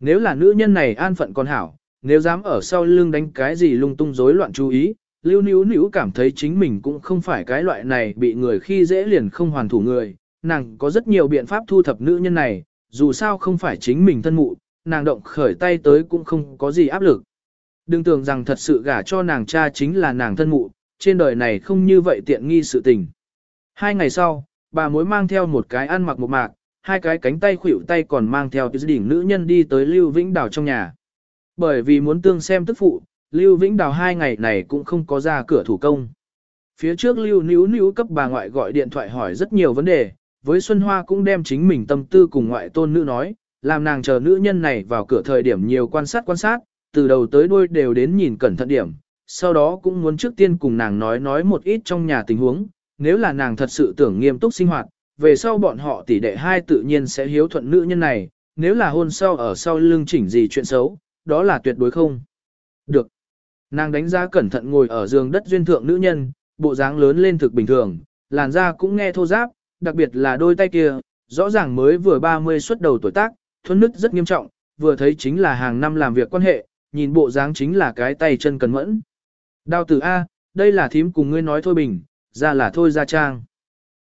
Nếu là nữ nhân này an phận còn hảo, nếu dám ở sau lưng đánh cái gì lung tung rối loạn chú ý, lưu níu níu cảm thấy chính mình cũng không phải cái loại này bị người khi dễ liền không hoàn thủ người, nàng có rất nhiều biện pháp thu thập nữ nhân này, dù sao không phải chính mình thân mụ, nàng động khởi tay tới cũng không có gì áp lực. Đừng tưởng rằng thật sự gả cho nàng cha chính là nàng thân mụ, trên đời này không như vậy tiện nghi sự tình. Hai ngày sau, bà mối mang theo một cái ăn mặc một mạc, hai cái cánh tay khuỷu tay còn mang theo cái đỉnh nữ nhân đi tới Lưu Vĩnh Đào trong nhà. Bởi vì muốn tương xem tức phụ, Lưu Vĩnh Đào hai ngày này cũng không có ra cửa thủ công. Phía trước Lưu Níu Níu cấp bà ngoại gọi điện thoại hỏi rất nhiều vấn đề, với Xuân Hoa cũng đem chính mình tâm tư cùng ngoại tôn nữ nói, làm nàng chờ nữ nhân này vào cửa thời điểm nhiều quan sát quan sát, từ đầu tới đuôi đều đến nhìn cẩn thận điểm, sau đó cũng muốn trước tiên cùng nàng nói nói một ít trong nhà tình huống, nếu là nàng thật sự tưởng nghiêm túc sinh hoạt, về sau bọn họ tỷ đệ hai tự nhiên sẽ hiếu thuận nữ nhân này, nếu là hôn sau ở sau lưng chỉnh gì chuyện xấu, đó là tuyệt đối không. Được. Nàng đánh giá cẩn thận ngồi ở giường đất duyên thượng nữ nhân, bộ dáng lớn lên thực bình thường, làn da cũng nghe thô giáp, đặc biệt là đôi tay kia, rõ ràng mới vừa 30 xuất đầu tuổi tác, thuần nứt rất nghiêm trọng, vừa thấy chính là hàng năm làm việc quan hệ, nhìn bộ dáng chính là cái tay chân cẩn mẫn. Đào tử A, đây là thím cùng ngươi nói thôi bình, ra là thôi ra trang.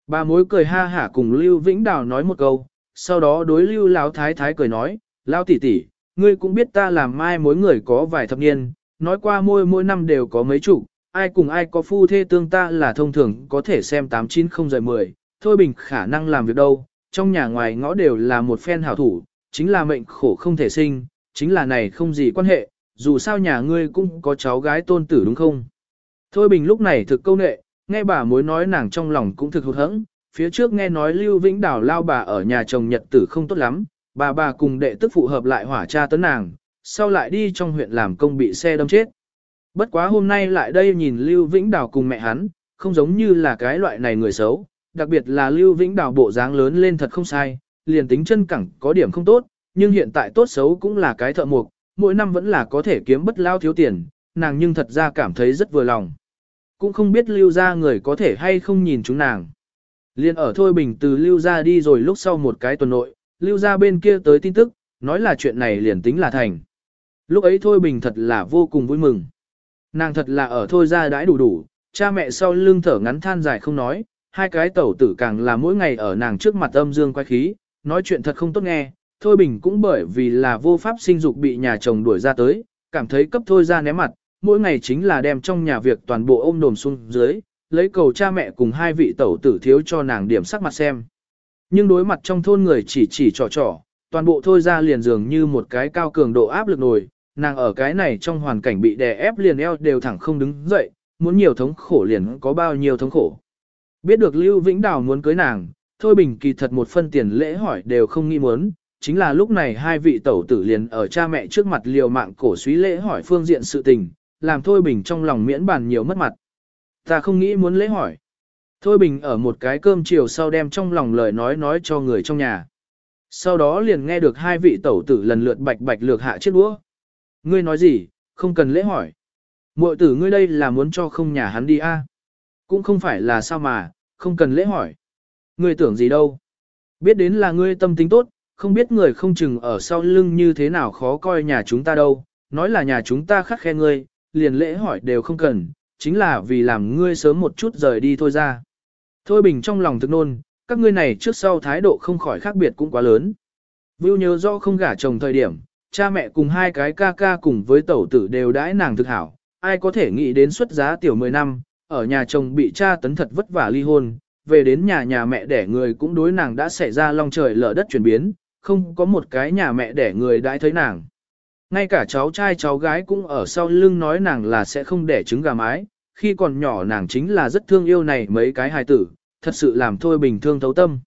Bà mối cười ha hả cùng Lưu Vĩnh Đào nói một câu, sau đó đối Lưu Lão Thái Thái cười nói, Lão tỷ tỷ, ngươi cũng biết ta làm mai mối người có vài thập niên, nói qua môi mỗi năm đều có mấy chủ, ai cùng ai có phu thê tương ta là thông thường có thể xem 890-10, thôi bình khả năng làm việc đâu, trong nhà ngoài ngõ đều là một phen hảo thủ, chính là mệnh khổ không thể sinh, chính là này không gì quan hệ, dù sao nhà ngươi cũng có cháu gái tôn tử đúng không? Thôi Bình lúc này thực câu nệ, nghe bà mối nói nàng trong lòng cũng thực hụt hẫng, phía trước nghe nói Lưu Vĩnh Đảo lao bà ở nhà chồng nhật tử không tốt lắm, bà bà cùng đệ tức phụ hợp lại hỏa cha tấn nàng, sau lại đi trong huyện làm công bị xe đâm chết. Bất quá hôm nay lại đây nhìn Lưu Vĩnh Đào cùng mẹ hắn, không giống như là cái loại này người xấu, đặc biệt là Lưu Vĩnh Đào bộ dáng lớn lên thật không sai, liền tính chân cẳng có điểm không tốt, nhưng hiện tại tốt xấu cũng là cái thợ mộc, mỗi năm vẫn là có thể kiếm bất lao thiếu tiền, nàng nhưng thật ra cảm thấy rất vừa lòng. Cũng không biết lưu ra người có thể hay không nhìn chúng nàng. Liên ở Thôi Bình từ lưu ra đi rồi lúc sau một cái tuần nội, lưu ra bên kia tới tin tức, nói là chuyện này liền tính là thành. Lúc ấy Thôi Bình thật là vô cùng vui mừng. Nàng thật là ở Thôi ra đãi đủ đủ, cha mẹ sau lưng thở ngắn than dài không nói, hai cái tẩu tử càng là mỗi ngày ở nàng trước mặt âm dương quay khí, nói chuyện thật không tốt nghe. Thôi Bình cũng bởi vì là vô pháp sinh dục bị nhà chồng đuổi ra tới, cảm thấy cấp Thôi ra ném mặt, mỗi ngày chính là đem trong nhà việc toàn bộ ôm đồm xuống dưới, lấy cầu cha mẹ cùng hai vị tẩu tử thiếu cho nàng điểm sắc mặt xem. Nhưng đối mặt trong thôn người chỉ chỉ trò trò, toàn bộ thôi ra liền dường như một cái cao cường độ áp lực nổi, nàng ở cái này trong hoàn cảnh bị đè ép liền eo đều thẳng không đứng dậy, muốn nhiều thống khổ liền có bao nhiêu thống khổ. Biết được Lưu Vĩnh Đào muốn cưới nàng, Thôi Bình kỳ thật một phân tiền lễ hỏi đều không nghĩ muốn, chính là lúc này hai vị tẩu tử liền ở cha mẹ trước mặt liều mạng cổ suý lễ hỏi phương diện sự tình, làm Thôi Bình trong lòng miễn bàn nhiều mất mặt. Ta không nghĩ muốn lễ hỏi. Thôi Bình ở một cái cơm chiều sau đem trong lòng lời nói nói cho người trong nhà. Sau đó liền nghe được hai vị tẩu tử lần lượt bạch bạch lược hạ chiếc đũa. Ngươi nói gì, không cần lễ hỏi. Muội tử ngươi đây là muốn cho không nhà hắn đi a? À? Cũng không phải là sao mà, không cần lễ hỏi. Ngươi tưởng gì đâu. Biết đến là ngươi tâm tính tốt, không biết người không chừng ở sau lưng như thế nào khó coi nhà chúng ta đâu. Nói là nhà chúng ta khắc khe ngươi, liền lễ hỏi đều không cần, chính là vì làm ngươi sớm một chút rời đi thôi ra. Thôi bình trong lòng thực nôn, các ngươi này trước sau thái độ không khỏi khác biệt cũng quá lớn. Vưu nhớ rõ không gả chồng thời điểm, cha mẹ cùng hai cái ca ca cùng với tẩu tử đều đãi nàng thực hảo, ai có thể nghĩ đến xuất giá tiểu 10 năm, ở nhà chồng bị cha tấn thật vất vả ly hôn, về đến nhà nhà mẹ đẻ người cũng đối nàng đã xảy ra long trời lở đất chuyển biến, không có một cái nhà mẹ đẻ người đãi thấy nàng. Ngay cả cháu trai cháu gái cũng ở sau lưng nói nàng là sẽ không đẻ trứng gà mái, khi còn nhỏ nàng chính là rất thương yêu này mấy cái hài tử, thật sự làm thôi bình thương thấu tâm.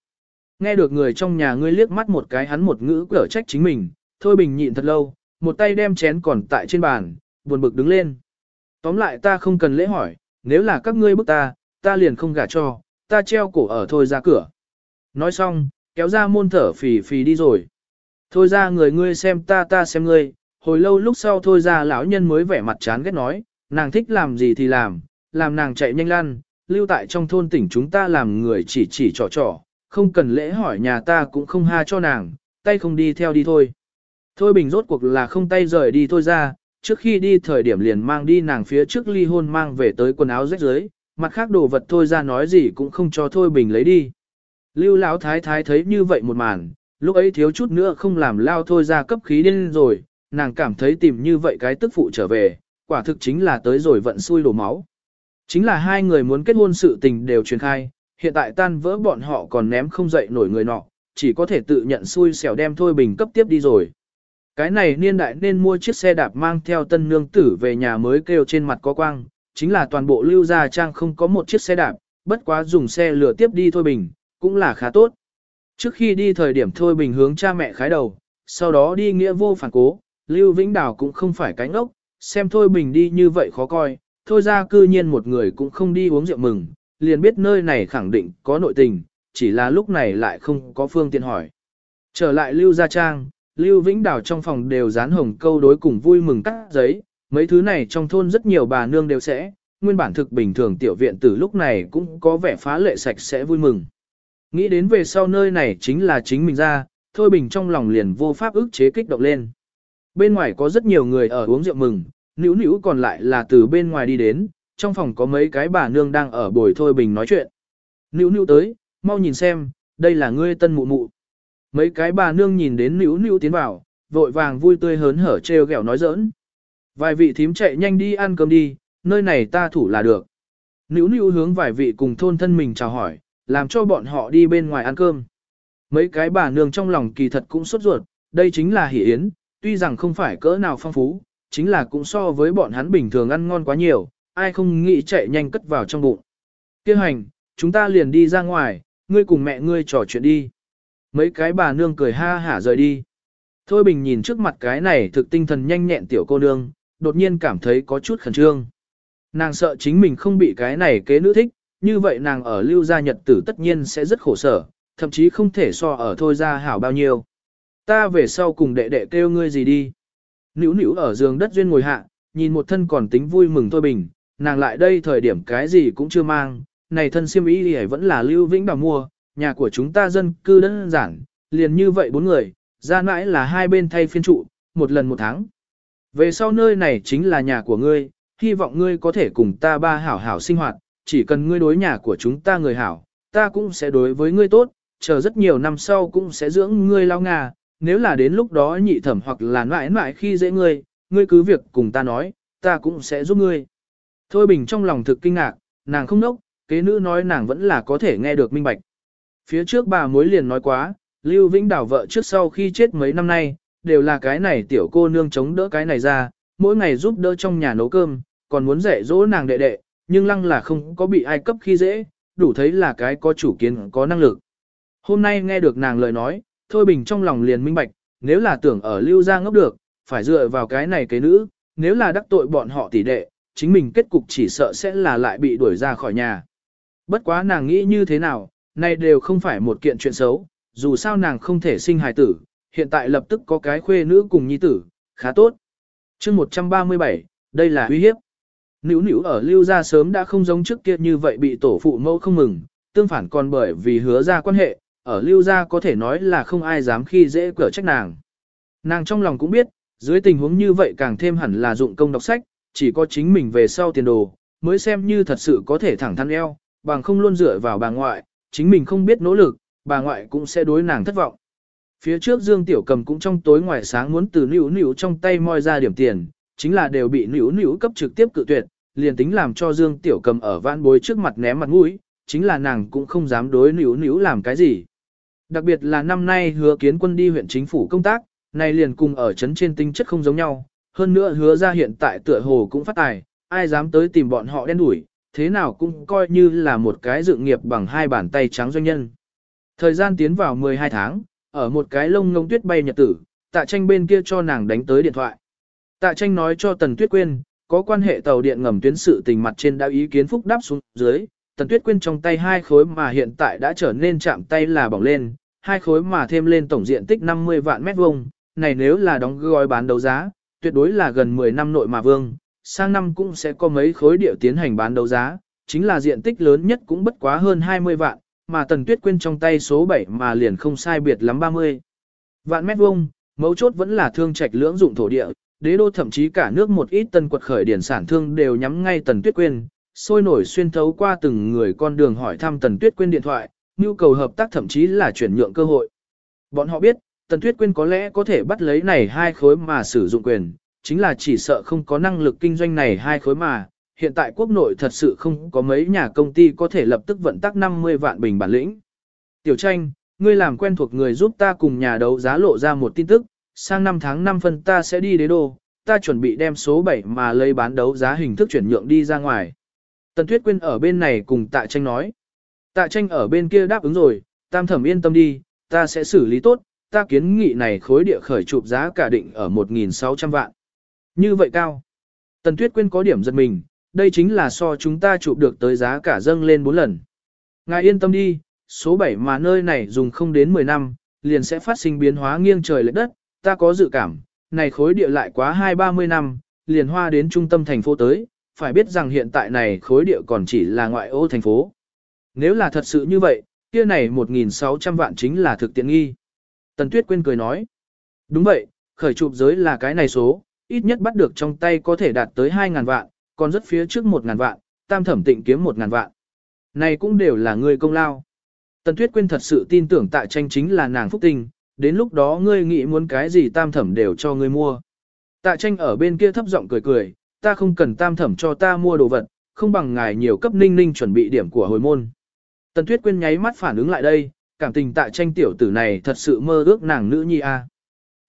Nghe được người trong nhà ngươi liếc mắt một cái hắn một ngữ cở trách chính mình, thôi bình nhịn thật lâu, một tay đem chén còn tại trên bàn, buồn bực đứng lên. Tóm lại ta không cần lễ hỏi, nếu là các ngươi bức ta, ta liền không gả cho, ta treo cổ ở thôi ra cửa. Nói xong, kéo ra môn thở phì phì đi rồi. Thôi ra người ngươi xem ta ta xem ngươi, hồi lâu lúc sau thôi ra lão nhân mới vẻ mặt chán ghét nói, nàng thích làm gì thì làm, làm nàng chạy nhanh lăn, lưu tại trong thôn tỉnh chúng ta làm người chỉ chỉ trò trò, không cần lễ hỏi nhà ta cũng không ha cho nàng, tay không đi theo đi thôi. Thôi bình rốt cuộc là không tay rời đi thôi ra, trước khi đi thời điểm liền mang đi nàng phía trước ly hôn mang về tới quần áo rách rưới, mặt khác đồ vật thôi ra nói gì cũng không cho thôi bình lấy đi. Lưu lão thái thái thấy như vậy một màn, lúc ấy thiếu chút nữa không làm lao thôi ra cấp khí điên rồi, nàng cảm thấy tìm như vậy cái tức phụ trở về, quả thực chính là tới rồi vận xui đổ máu. Chính là hai người muốn kết hôn sự tình đều truyền khai, hiện tại tan vỡ bọn họ còn ném không dậy nổi người nọ, chỉ có thể tự nhận xui xẻo đem thôi bình cấp tiếp đi rồi. Cái này niên đại nên mua chiếc xe đạp mang theo tân nương tử về nhà mới kêu trên mặt có quang, chính là toàn bộ lưu gia trang không có một chiếc xe đạp, bất quá dùng xe lửa tiếp đi thôi bình, cũng là khá tốt. Trước khi đi thời điểm thôi bình hướng cha mẹ khái đầu, sau đó đi nghĩa vô phản cố, Lưu Vĩnh Đào cũng không phải cánh ốc, xem thôi bình đi như vậy khó coi, thôi ra cư nhiên một người cũng không đi uống rượu mừng, liền biết nơi này khẳng định có nội tình, chỉ là lúc này lại không có phương tiện hỏi. Trở lại Lưu Gia Trang, Lưu Vĩnh Đào trong phòng đều dán hồng câu đối cùng vui mừng cắt giấy, mấy thứ này trong thôn rất nhiều bà nương đều sẽ, nguyên bản thực bình thường tiểu viện từ lúc này cũng có vẻ phá lệ sạch sẽ vui mừng. Nghĩ đến về sau nơi này chính là chính mình ra, Thôi Bình trong lòng liền vô pháp ức chế kích động lên. Bên ngoài có rất nhiều người ở uống rượu mừng, nữ nữ còn lại là từ bên ngoài đi đến, trong phòng có mấy cái bà nương đang ở bồi Thôi Bình nói chuyện. Nữ nữ tới, mau nhìn xem, đây là ngươi tân mụ mụ. Mấy cái bà nương nhìn đến nữ nữ tiến vào, vội vàng vui tươi hớn hở trêu ghẹo nói giỡn. Vài vị thím chạy nhanh đi ăn cơm đi, nơi này ta thủ là được. Nữ nữ hướng vài vị cùng thôn thân mình chào hỏi, làm cho bọn họ đi bên ngoài ăn cơm. Mấy cái bà nương trong lòng kỳ thật cũng sốt ruột, đây chính là hỷ yến, tuy rằng không phải cỡ nào phong phú, chính là cũng so với bọn hắn bình thường ăn ngon quá nhiều, ai không nghĩ chạy nhanh cất vào trong bụng. Kêu hành, chúng ta liền đi ra ngoài, ngươi cùng mẹ ngươi trò chuyện đi. Mấy cái bà nương cười ha hả rời đi. Thôi bình nhìn trước mặt cái này thực tinh thần nhanh nhẹn tiểu cô nương, đột nhiên cảm thấy có chút khẩn trương. Nàng sợ chính mình không bị cái này kế nữ thích, như vậy nàng ở lưu gia nhật tử tất nhiên sẽ rất khổ sở, thậm chí không thể so ở thôi ra hảo bao nhiêu. Ta về sau cùng đệ đệ kêu ngươi gì đi. Nữu nữu ở giường đất duyên ngồi hạ, nhìn một thân còn tính vui mừng thôi bình, nàng lại đây thời điểm cái gì cũng chưa mang, này thân siêm ý thì vẫn là lưu vĩnh bảo mua, nhà của chúng ta dân cư đơn giản, liền như vậy bốn người, ra mãi là hai bên thay phiên trụ, một lần một tháng. Về sau nơi này chính là nhà của ngươi, hy vọng ngươi có thể cùng ta ba hảo hảo sinh hoạt, chỉ cần ngươi đối nhà của chúng ta người hảo, ta cũng sẽ đối với ngươi tốt, chờ rất nhiều năm sau cũng sẽ dưỡng ngươi lao ngà, nếu là đến lúc đó nhị thẩm hoặc là mãi mãi khi dễ ngươi, ngươi cứ việc cùng ta nói, ta cũng sẽ giúp ngươi. Thôi bình trong lòng thực kinh ngạc, nàng không nốc, kế nữ nói nàng vẫn là có thể nghe được minh bạch. Phía trước bà mối liền nói quá, Lưu Vĩnh Đảo vợ trước sau khi chết mấy năm nay, đều là cái này tiểu cô nương chống đỡ cái này ra, mỗi ngày giúp đỡ trong nhà nấu cơm, còn muốn dạy dỗ nàng đệ đệ, nhưng lăng là không có bị ai cấp khi dễ, đủ thấy là cái có chủ kiến có năng lực. Hôm nay nghe được nàng lời nói, Thôi Bình trong lòng liền minh bạch, nếu là tưởng ở lưu gia ngốc được, phải dựa vào cái này cái nữ, nếu là đắc tội bọn họ tỷ đệ, chính mình kết cục chỉ sợ sẽ là lại bị đuổi ra khỏi nhà. Bất quá nàng nghĩ như thế nào, này đều không phải một kiện chuyện xấu, dù sao nàng không thể sinh hài tử, hiện tại lập tức có cái khuê nữ cùng nhi tử, khá tốt. chương 137, đây là uy hiếp. Nữu nữu ở lưu gia sớm đã không giống trước kia như vậy bị tổ phụ mẫu không mừng, tương phản còn bởi vì hứa ra quan hệ, ở lưu gia có thể nói là không ai dám khi dễ cỡ trách nàng. Nàng trong lòng cũng biết, dưới tình huống như vậy càng thêm hẳn là dụng công đọc sách, chỉ có chính mình về sau tiền đồ, mới xem như thật sự có thể thẳng thắn eo, bằng không luôn dựa vào bà ngoại, chính mình không biết nỗ lực, bà ngoại cũng sẽ đối nàng thất vọng. Phía trước Dương Tiểu Cầm cũng trong tối ngoài sáng muốn từ nữu nữu trong tay moi ra điểm tiền, chính là đều bị nữu nữu cấp trực tiếp cự tuyệt, liền tính làm cho Dương Tiểu Cầm ở vãn bối trước mặt ném mặt mũi, chính là nàng cũng không dám đối nữu nữu làm cái gì. Đặc biệt là năm nay hứa kiến quân đi huyện chính phủ công tác, này liền cùng ở trấn trên tinh chất không giống nhau, hơn nữa hứa ra hiện tại tựa hồ cũng phát tài, ai dám tới tìm bọn họ đen đuổi, thế nào cũng coi như là một cái dự nghiệp bằng hai bàn tay trắng doanh nhân. Thời gian tiến vào 12 tháng, ở một cái lông ngông tuyết bay nhật tử, tạ tranh bên kia cho nàng đánh tới điện thoại. Tạ tranh nói cho Tần Tuyết Quyên, có quan hệ tàu điện ngầm tuyến sự tình mặt trên đã ý kiến phúc đáp xuống dưới, Tần Tuyết Quyên trong tay hai khối mà hiện tại đã trở nên chạm tay là bỏng lên, hai khối mà thêm lên tổng diện tích 50 vạn mét vuông, này nếu là đóng gói bán đấu giá, tuyệt đối là gần 10 năm nội mà vương, sang năm cũng sẽ có mấy khối địa tiến hành bán đấu giá, chính là diện tích lớn nhất cũng bất quá hơn 20 vạn, mà Tần Tuyết Quyên trong tay số 7 mà liền không sai biệt lắm 30. Vạn mét vuông, mấu chốt vẫn là thương trạch lưỡng dụng thổ địa, đế đô thậm chí cả nước một ít tân quật khởi điển sản thương đều nhắm ngay Tần Tuyết Quyên, sôi nổi xuyên thấu qua từng người con đường hỏi thăm Tần Tuyết Quyên điện thoại, nhu cầu hợp tác thậm chí là chuyển nhượng cơ hội. Bọn họ biết, Tần Tuyết Quyên có lẽ có thể bắt lấy này hai khối mà sử dụng quyền, chính là chỉ sợ không có năng lực kinh doanh này hai khối mà, hiện tại quốc nội thật sự không có mấy nhà công ty có thể lập tức vận tắc 50 vạn bình bản lĩnh. Tiểu tranh, ngươi làm quen thuộc người giúp ta cùng nhà đấu giá lộ ra một tin tức, sang năm tháng 5 phân ta sẽ đi đế đô, ta chuẩn bị đem số 7 mà lấy bán đấu giá hình thức chuyển nhượng đi ra ngoài. Tần Tuyết Quyên ở bên này cùng tạ tranh nói. Tạ tranh ở bên kia đáp ứng rồi, tam thẩm yên tâm đi, ta sẽ xử lý tốt, ta kiến nghị này khối địa khởi chụp giá cả định ở 1.600 vạn. Như vậy cao. Tần Tuyết Quyên có điểm giật mình, đây chính là so chúng ta chụp được tới giá cả dâng lên 4 lần. Ngài yên tâm đi, số 7 mà nơi này dùng không đến 10 năm, liền sẽ phát sinh biến hóa nghiêng trời lệch đất, ta có dự cảm, này khối địa lại quá 2-30 năm, liền hoa đến trung tâm thành phố tới, phải biết rằng hiện tại này khối địa còn chỉ là ngoại ô thành phố. Nếu là thật sự như vậy, kia này 1.600 vạn chính là thực tiện nghi. Tần Tuyết Quyên cười nói. Đúng vậy, khởi chụp giới là cái này số, ít nhất bắt được trong tay có thể đạt tới 2.000 vạn, còn rất phía trước 1.000 vạn, tam thẩm tịnh kiếm 1.000 vạn. Này cũng đều là người công lao. Tần Tuyết Quyên thật sự tin tưởng tại tranh chính là nàng phúc tinh, đến lúc đó ngươi nghĩ muốn cái gì tam thẩm đều cho ngươi mua. Tạ tranh ở bên kia thấp giọng cười cười, ta không cần tam thẩm cho ta mua đồ vật, không bằng ngài nhiều cấp ninh ninh chuẩn bị điểm của hồi môn. Tần Tuyết Quyên nháy mắt phản ứng lại đây, cảm tình tạ tranh tiểu tử này thật sự mơ ước nàng nữ nhi a. À.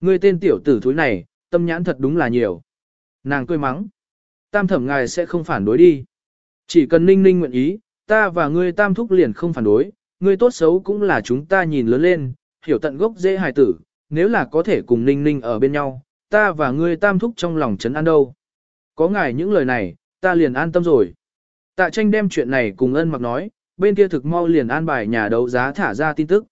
Ngươi tên tiểu tử thúi này, tâm nhãn thật đúng là nhiều. Nàng cười mắng. Tam thẩm ngài sẽ không phản đối đi. Chỉ cần ninh ninh nguyện ý, ta và ngươi tam thúc liền không phản đối, ngươi tốt xấu cũng là chúng ta nhìn lớn lên, hiểu tận gốc dễ hài tử, nếu là có thể cùng ninh ninh ở bên nhau, ta và ngươi tam thúc trong lòng chấn an đâu. Có ngài những lời này, ta liền an tâm rồi. Tạ tranh đem chuyện này cùng ân mặc nói, bên kia thực mau liền an bài nhà đấu giá thả ra tin tức.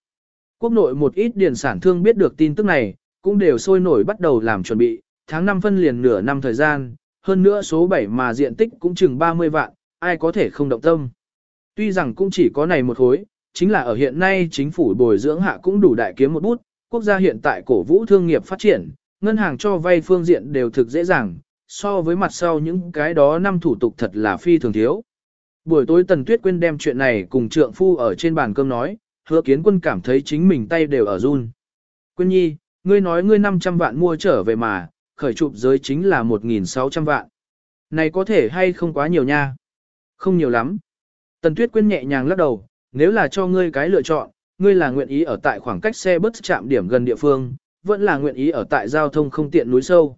Quốc nội một ít điển sản thương biết được tin tức này, cũng đều sôi nổi bắt đầu làm chuẩn bị, tháng 5 phân liền nửa năm thời gian, hơn nữa số 7 mà diện tích cũng chừng 30 vạn, ai có thể không động tâm. Tuy rằng cũng chỉ có này một hối, chính là ở hiện nay chính phủ bồi dưỡng hạ cũng đủ đại kiếm một bút, quốc gia hiện tại cổ vũ thương nghiệp phát triển, ngân hàng cho vay phương diện đều thực dễ dàng, so với mặt sau những cái đó năm thủ tục thật là phi thường thiếu. Buổi tối Tần Tuyết Quyên đem chuyện này cùng trượng phu ở trên bàn cơm nói, hứa kiến quân cảm thấy chính mình tay đều ở run. Quyên nhi, ngươi nói ngươi 500 vạn mua trở về mà, khởi chụp giới chính là 1.600 vạn. Này có thể hay không quá nhiều nha? Không nhiều lắm. Tần Tuyết Quyên nhẹ nhàng lắc đầu, nếu là cho ngươi cái lựa chọn, ngươi là nguyện ý ở tại khoảng cách xe bus chạm điểm gần địa phương, vẫn là nguyện ý ở tại giao thông không tiện núi sâu.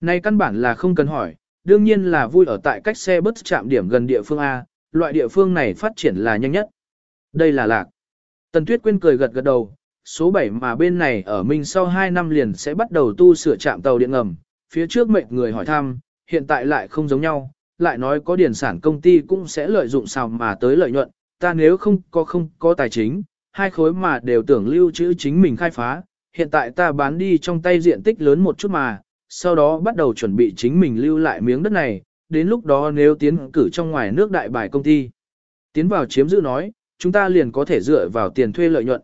Này căn bản là không cần hỏi, đương nhiên là vui ở tại cách xe bus chạm điểm gần địa phương A, loại địa phương này phát triển là nhanh nhất. Đây là lạc. Tần Tuyết Quyên cười gật gật đầu, số 7 mà bên này ở Minh sau 2 năm liền sẽ bắt đầu tu sửa trạm tàu điện ngầm, phía trước mệnh người hỏi thăm, hiện tại lại không giống nhau, lại nói có điển sản công ty cũng sẽ lợi dụng sao mà tới lợi nhuận, ta nếu không có không có tài chính, hai khối mà đều tưởng lưu trữ chính mình khai phá, hiện tại ta bán đi trong tay diện tích lớn một chút mà, sau đó bắt đầu chuẩn bị chính mình lưu lại miếng đất này, đến lúc đó nếu tiến cử trong ngoài nước đại bài công ty. Tiến vào chiếm giữ nói, chúng ta liền có thể dựa vào tiền thuê lợi nhuận.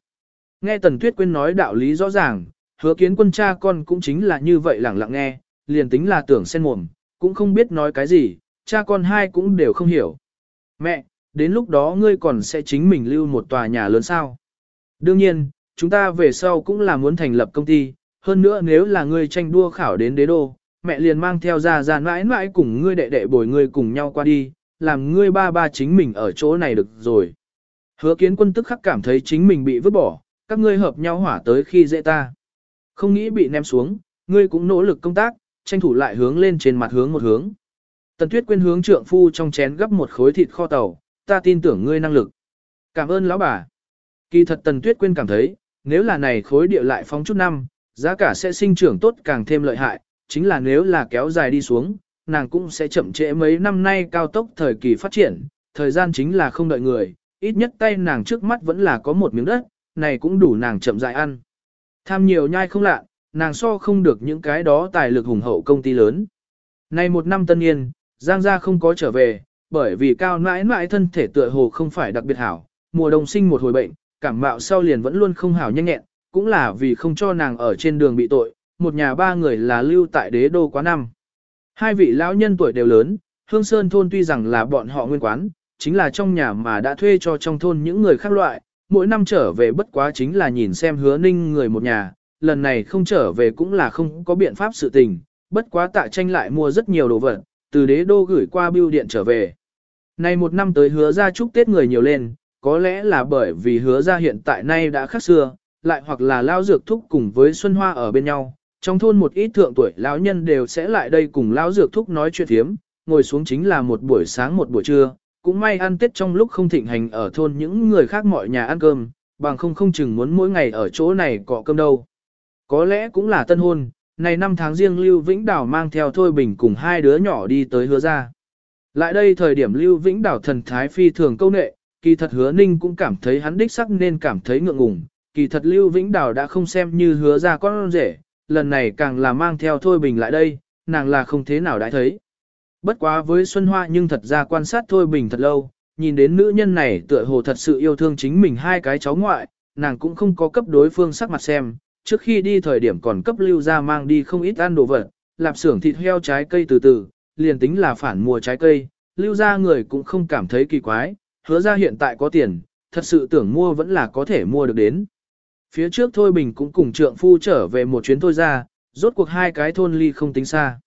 Nghe Tần Tuyết Quyên nói đạo lý rõ ràng, hứa kiến quân cha con cũng chính là như vậy lẳng lặng nghe, liền tính là tưởng sen mồm, cũng không biết nói cái gì, cha con hai cũng đều không hiểu. Mẹ, đến lúc đó ngươi còn sẽ chính mình lưu một tòa nhà lớn sao? Đương nhiên, chúng ta về sau cũng là muốn thành lập công ty, hơn nữa nếu là ngươi tranh đua khảo đến đế đô, mẹ liền mang theo ra ra mãi mãi cùng ngươi đệ đệ bồi ngươi cùng nhau qua đi, làm ngươi ba ba chính mình ở chỗ này được rồi. Hứa kiến quân tức khắc cảm thấy chính mình bị vứt bỏ, các ngươi hợp nhau hỏa tới khi dễ ta. Không nghĩ bị ném xuống, ngươi cũng nỗ lực công tác, tranh thủ lại hướng lên trên mặt hướng một hướng. Tần Tuyết quên hướng trượng phu trong chén gấp một khối thịt kho tàu, ta tin tưởng ngươi năng lực. Cảm ơn lão bà. Kỳ thật Tần Tuyết Quyên cảm thấy, nếu là này khối địa lại phóng chút năm, giá cả sẽ sinh trưởng tốt càng thêm lợi hại, chính là nếu là kéo dài đi xuống, nàng cũng sẽ chậm trễ mấy năm nay cao tốc thời kỳ phát triển, thời gian chính là không đợi người, ít nhất tay nàng trước mắt vẫn là có một miếng đất, này cũng đủ nàng chậm dài ăn. Tham nhiều nhai không lạ, nàng so không được những cái đó tài lực hùng hậu công ty lớn. Này một năm tân niên, Giang gia không có trở về, bởi vì cao nãi nãi thân thể tựa hồ không phải đặc biệt hảo, mùa đông sinh một hồi bệnh, cảm mạo sau liền vẫn luôn không hảo nhanh nhẹn, cũng là vì không cho nàng ở trên đường bị tội, một nhà ba người là lưu tại đế đô quá năm. Hai vị lão nhân tuổi đều lớn, Hương Sơn thôn tuy rằng là bọn họ nguyên quán, chính là trong nhà mà đã thuê cho trong thôn những người khác loại, mỗi năm trở về bất quá chính là nhìn xem hứa ninh người một nhà, lần này không trở về cũng là không có biện pháp sự tình, bất quá tạ tranh lại mua rất nhiều đồ vật, từ đế đô gửi qua bưu điện trở về. Này một năm tới hứa ra chúc Tết người nhiều lên, có lẽ là bởi vì hứa ra hiện tại nay đã khác xưa, lại hoặc là lao dược thúc cùng với Xuân Hoa ở bên nhau. Trong thôn một ít thượng tuổi lão nhân đều sẽ lại đây cùng lão dược thúc nói chuyện thiếm, ngồi xuống chính là một buổi sáng một buổi trưa, cũng may ăn Tết trong lúc không thịnh hành ở thôn những người khác mọi nhà ăn cơm, bằng không không chừng muốn mỗi ngày ở chỗ này cọ cơm đâu. Có lẽ cũng là tân hôn, này năm tháng riêng Lưu Vĩnh Đảo mang theo Thôi Bình cùng hai đứa nhỏ đi tới hứa ra. Lại đây thời điểm Lưu Vĩnh Đảo thần thái phi thường câu nệ, kỳ thật hứa ninh cũng cảm thấy hắn đích sắc nên cảm thấy ngượng ngùng. Kỳ thật Lưu Vĩnh Đảo đã không xem như hứa ra con rể, lần này càng là mang theo Thôi Bình lại đây, nàng là không thế nào đã thấy. Bất quá với Xuân Hoa nhưng thật ra quan sát Thôi Bình thật lâu, nhìn đến nữ nhân này tựa hồ thật sự yêu thương chính mình hai cái cháu ngoại, nàng cũng không có cấp đối phương sắc mặt xem, trước khi đi thời điểm còn cấp lưu ra mang đi không ít ăn đồ vật, lạp xưởng thịt heo trái cây từ từ, liền tính là phản mùa trái cây, lưu ra người cũng không cảm thấy kỳ quái, hứa ra hiện tại có tiền, thật sự tưởng mua vẫn là có thể mua được đến. Phía trước Thôi Bình cũng cùng trượng phu trở về một chuyến thôi ra, rốt cuộc hai cái thôn ly không tính xa.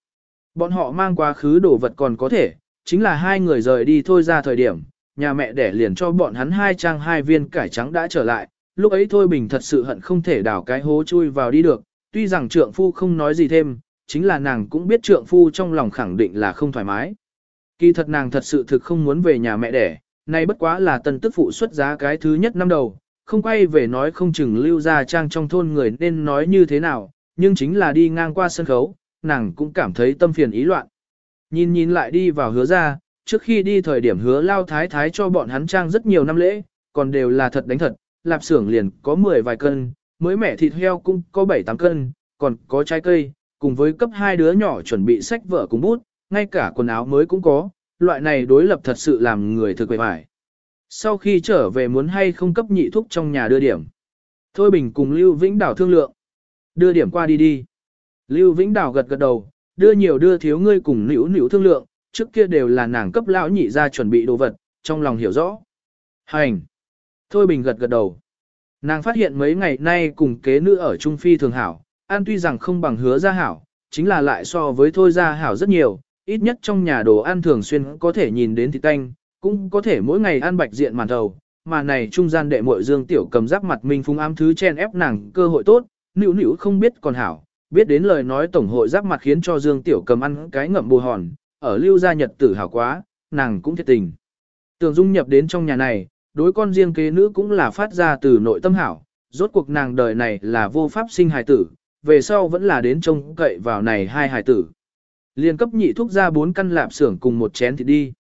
Bọn họ mang quá khứ đồ vật còn có thể, chính là hai người rời đi thôi ra thời điểm, nhà mẹ đẻ liền cho bọn hắn hai trang hai viên cải trắng đã trở lại, lúc ấy thôi bình thật sự hận không thể đào cái hố chui vào đi được, tuy rằng trượng phu không nói gì thêm, chính là nàng cũng biết trượng phu trong lòng khẳng định là không thoải mái. Kỳ thật nàng thật sự thực không muốn về nhà mẹ đẻ, nay bất quá là tân tức phụ xuất giá cái thứ nhất năm đầu, không quay về nói không chừng lưu ra trang trong thôn người nên nói như thế nào, nhưng chính là đi ngang qua sân khấu, nàng cũng cảm thấy tâm phiền ý loạn. Nhìn nhìn lại đi vào hứa ra, trước khi đi thời điểm hứa lao thái thái cho bọn hắn trang rất nhiều năm lễ, còn đều là thật đánh thật, lạp xưởng liền có 10 vài cân, mới mẻ thịt heo cũng có 7-8 cân, còn có trái cây, cùng với cấp hai đứa nhỏ chuẩn bị sách vở cùng bút, ngay cả quần áo mới cũng có, loại này đối lập thật sự làm người thực quệ vải. Sau khi trở về muốn hay không cấp nhị thúc trong nhà đưa điểm. Thôi Bình cùng Lưu Vĩnh Đảo thương lượng. Đưa điểm qua đi đi. Lưu Vĩnh Đảo gật gật đầu, đưa nhiều đưa thiếu ngươi cùng nữ nữ thương lượng, trước kia đều là nàng cấp lão nhị ra chuẩn bị đồ vật, trong lòng hiểu rõ. Hành. Thôi Bình gật gật đầu. Nàng phát hiện mấy ngày nay cùng kế nữ ở Trung Phi thường hảo, an tuy rằng không bằng hứa ra hảo, chính là lại so với thôi ra hảo rất nhiều, ít nhất trong nhà đồ ăn thường xuyên có thể nhìn đến thịt tanh, cũng có thể mỗi ngày ăn bạch diện màn thầu, mà này trung gian đệ muội Dương Tiểu cầm giáp mặt minh phung ám thứ chen ép nàng cơ hội tốt, nữu nữu không biết còn hảo, biết đến lời nói tổng hội giáp mặt khiến cho Dương Tiểu cầm ăn cái ngậm bù hòn, ở lưu gia nhật tử hảo quá, nàng cũng thiệt tình. Tường dung nhập đến trong nhà này, đối con riêng kế nữ cũng là phát ra từ nội tâm hảo, rốt cuộc nàng đời này là vô pháp sinh hài tử, về sau vẫn là đến trông cậy vào này hai hài tử. Liên cấp nhị thuốc ra bốn căn lạp xưởng cùng một chén thịt đi.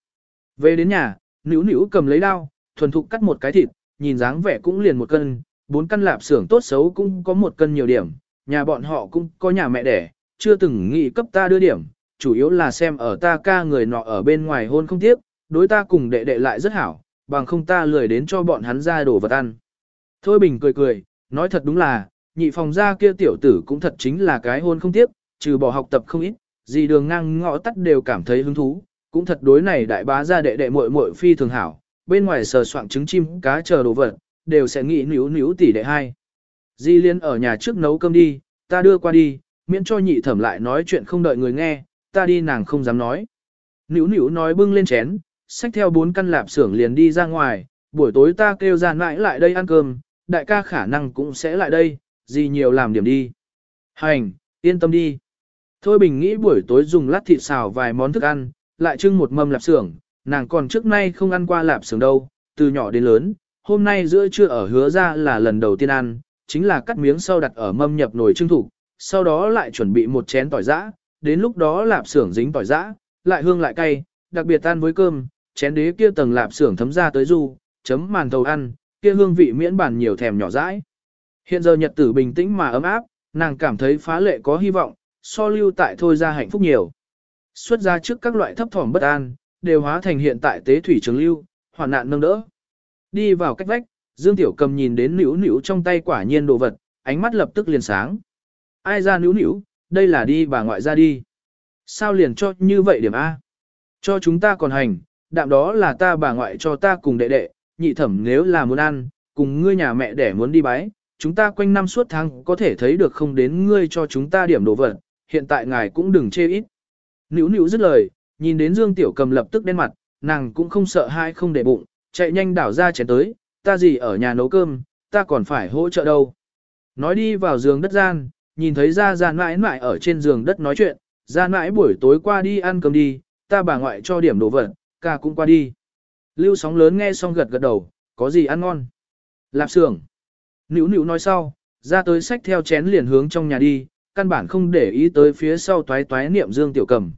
Về đến nhà, nữu nữu cầm lấy đao, thuần thục cắt một cái thịt, nhìn dáng vẻ cũng liền một cân, bốn căn lạp xưởng tốt xấu cũng có một cân nhiều điểm, nhà bọn họ cũng có nhà mẹ đẻ, chưa từng nghĩ cấp ta đưa điểm, chủ yếu là xem ở ta ca người nọ ở bên ngoài hôn không tiếp, đối ta cùng đệ đệ lại rất hảo, bằng không ta lười đến cho bọn hắn ra đồ vật ăn. Thôi Bình cười cười, nói thật đúng là, nhị phòng gia kia tiểu tử cũng thật chính là cái hôn không tiếp, trừ bỏ học tập không ít, gì đường ngang ngõ tắt đều cảm thấy hứng thú, cũng thật đối này đại bá gia đệ đệ muội muội phi thường hảo, bên ngoài sờ soạng trứng chim cá chờ đồ vật, đều sẽ nghĩ níu níu tỷ đệ hai. Di liên ở nhà trước nấu cơm đi, ta đưa qua đi, miễn cho nhị thẩm lại nói chuyện không đợi người nghe, ta đi nàng không dám nói. Níu níu nói bưng lên chén, xách theo bốn căn lạp xưởng liền đi ra ngoài, buổi tối ta kêu ra mãi lại đây ăn cơm, đại ca khả năng cũng sẽ lại đây, gì nhiều làm điểm đi. Hành, yên tâm đi. Thôi Bình nghĩ buổi tối dùng lát thịt xào vài món thức ăn, lại trưng một mâm lạp xưởng, nàng còn trước nay không ăn qua lạp xưởng đâu, từ nhỏ đến lớn, hôm nay giữa trưa ở hứa ra là lần đầu tiên ăn, chính là cắt miếng sau đặt ở mâm nhập nồi trưng thủ, sau đó lại chuẩn bị một chén tỏi giã, đến lúc đó lạp xưởng dính tỏi giã, lại hương lại cay, đặc biệt tan với cơm, chén đế kia tầng lạp xưởng thấm ra tới du, chấm màn thầu ăn, kia hương vị miễn bản nhiều thèm nhỏ dãi. Hiện giờ nhật tử bình tĩnh mà ấm áp, nàng cảm thấy phá lệ có hy vọng, so lưu tại thôi ra hạnh phúc nhiều. Xuất ra trước các loại thấp thỏm bất an, đều hóa thành hiện tại tế thủy trường lưu, hoàn nạn nâng đỡ. Đi vào cách vách, Dương Tiểu Cầm nhìn đến nữu nữu trong tay quả nhiên đồ vật, ánh mắt lập tức liền sáng. Ai ra nữu nữu, đây là đi bà ngoại ra đi. Sao liền cho như vậy điểm A? Cho chúng ta còn hành, đạm đó là ta bà ngoại cho ta cùng đệ đệ, nhị thẩm nếu là muốn ăn, cùng ngươi nhà mẹ để muốn đi bái, chúng ta quanh năm suốt tháng có thể thấy được không đến ngươi cho chúng ta điểm đồ vật, hiện tại ngài cũng đừng chê ít. Nữu nữu dứt lời, nhìn đến Dương Tiểu Cầm lập tức đen mặt, nàng cũng không sợ hai không để bụng, chạy nhanh đảo ra chén tới, ta gì ở nhà nấu cơm, ta còn phải hỗ trợ đâu. Nói đi vào giường đất gian, nhìn thấy ra ra mãi mãi ở trên giường đất nói chuyện, ra mãi buổi tối qua đi ăn cơm đi, ta bà ngoại cho điểm đồ vật, ca cũng qua đi. Lưu sóng lớn nghe xong gật gật đầu, có gì ăn ngon. Lạp xưởng. Nữu nữu nói sau, ra tới sách theo chén liền hướng trong nhà đi, căn bản không để ý tới phía sau toái toái niệm Dương Tiểu Cầm.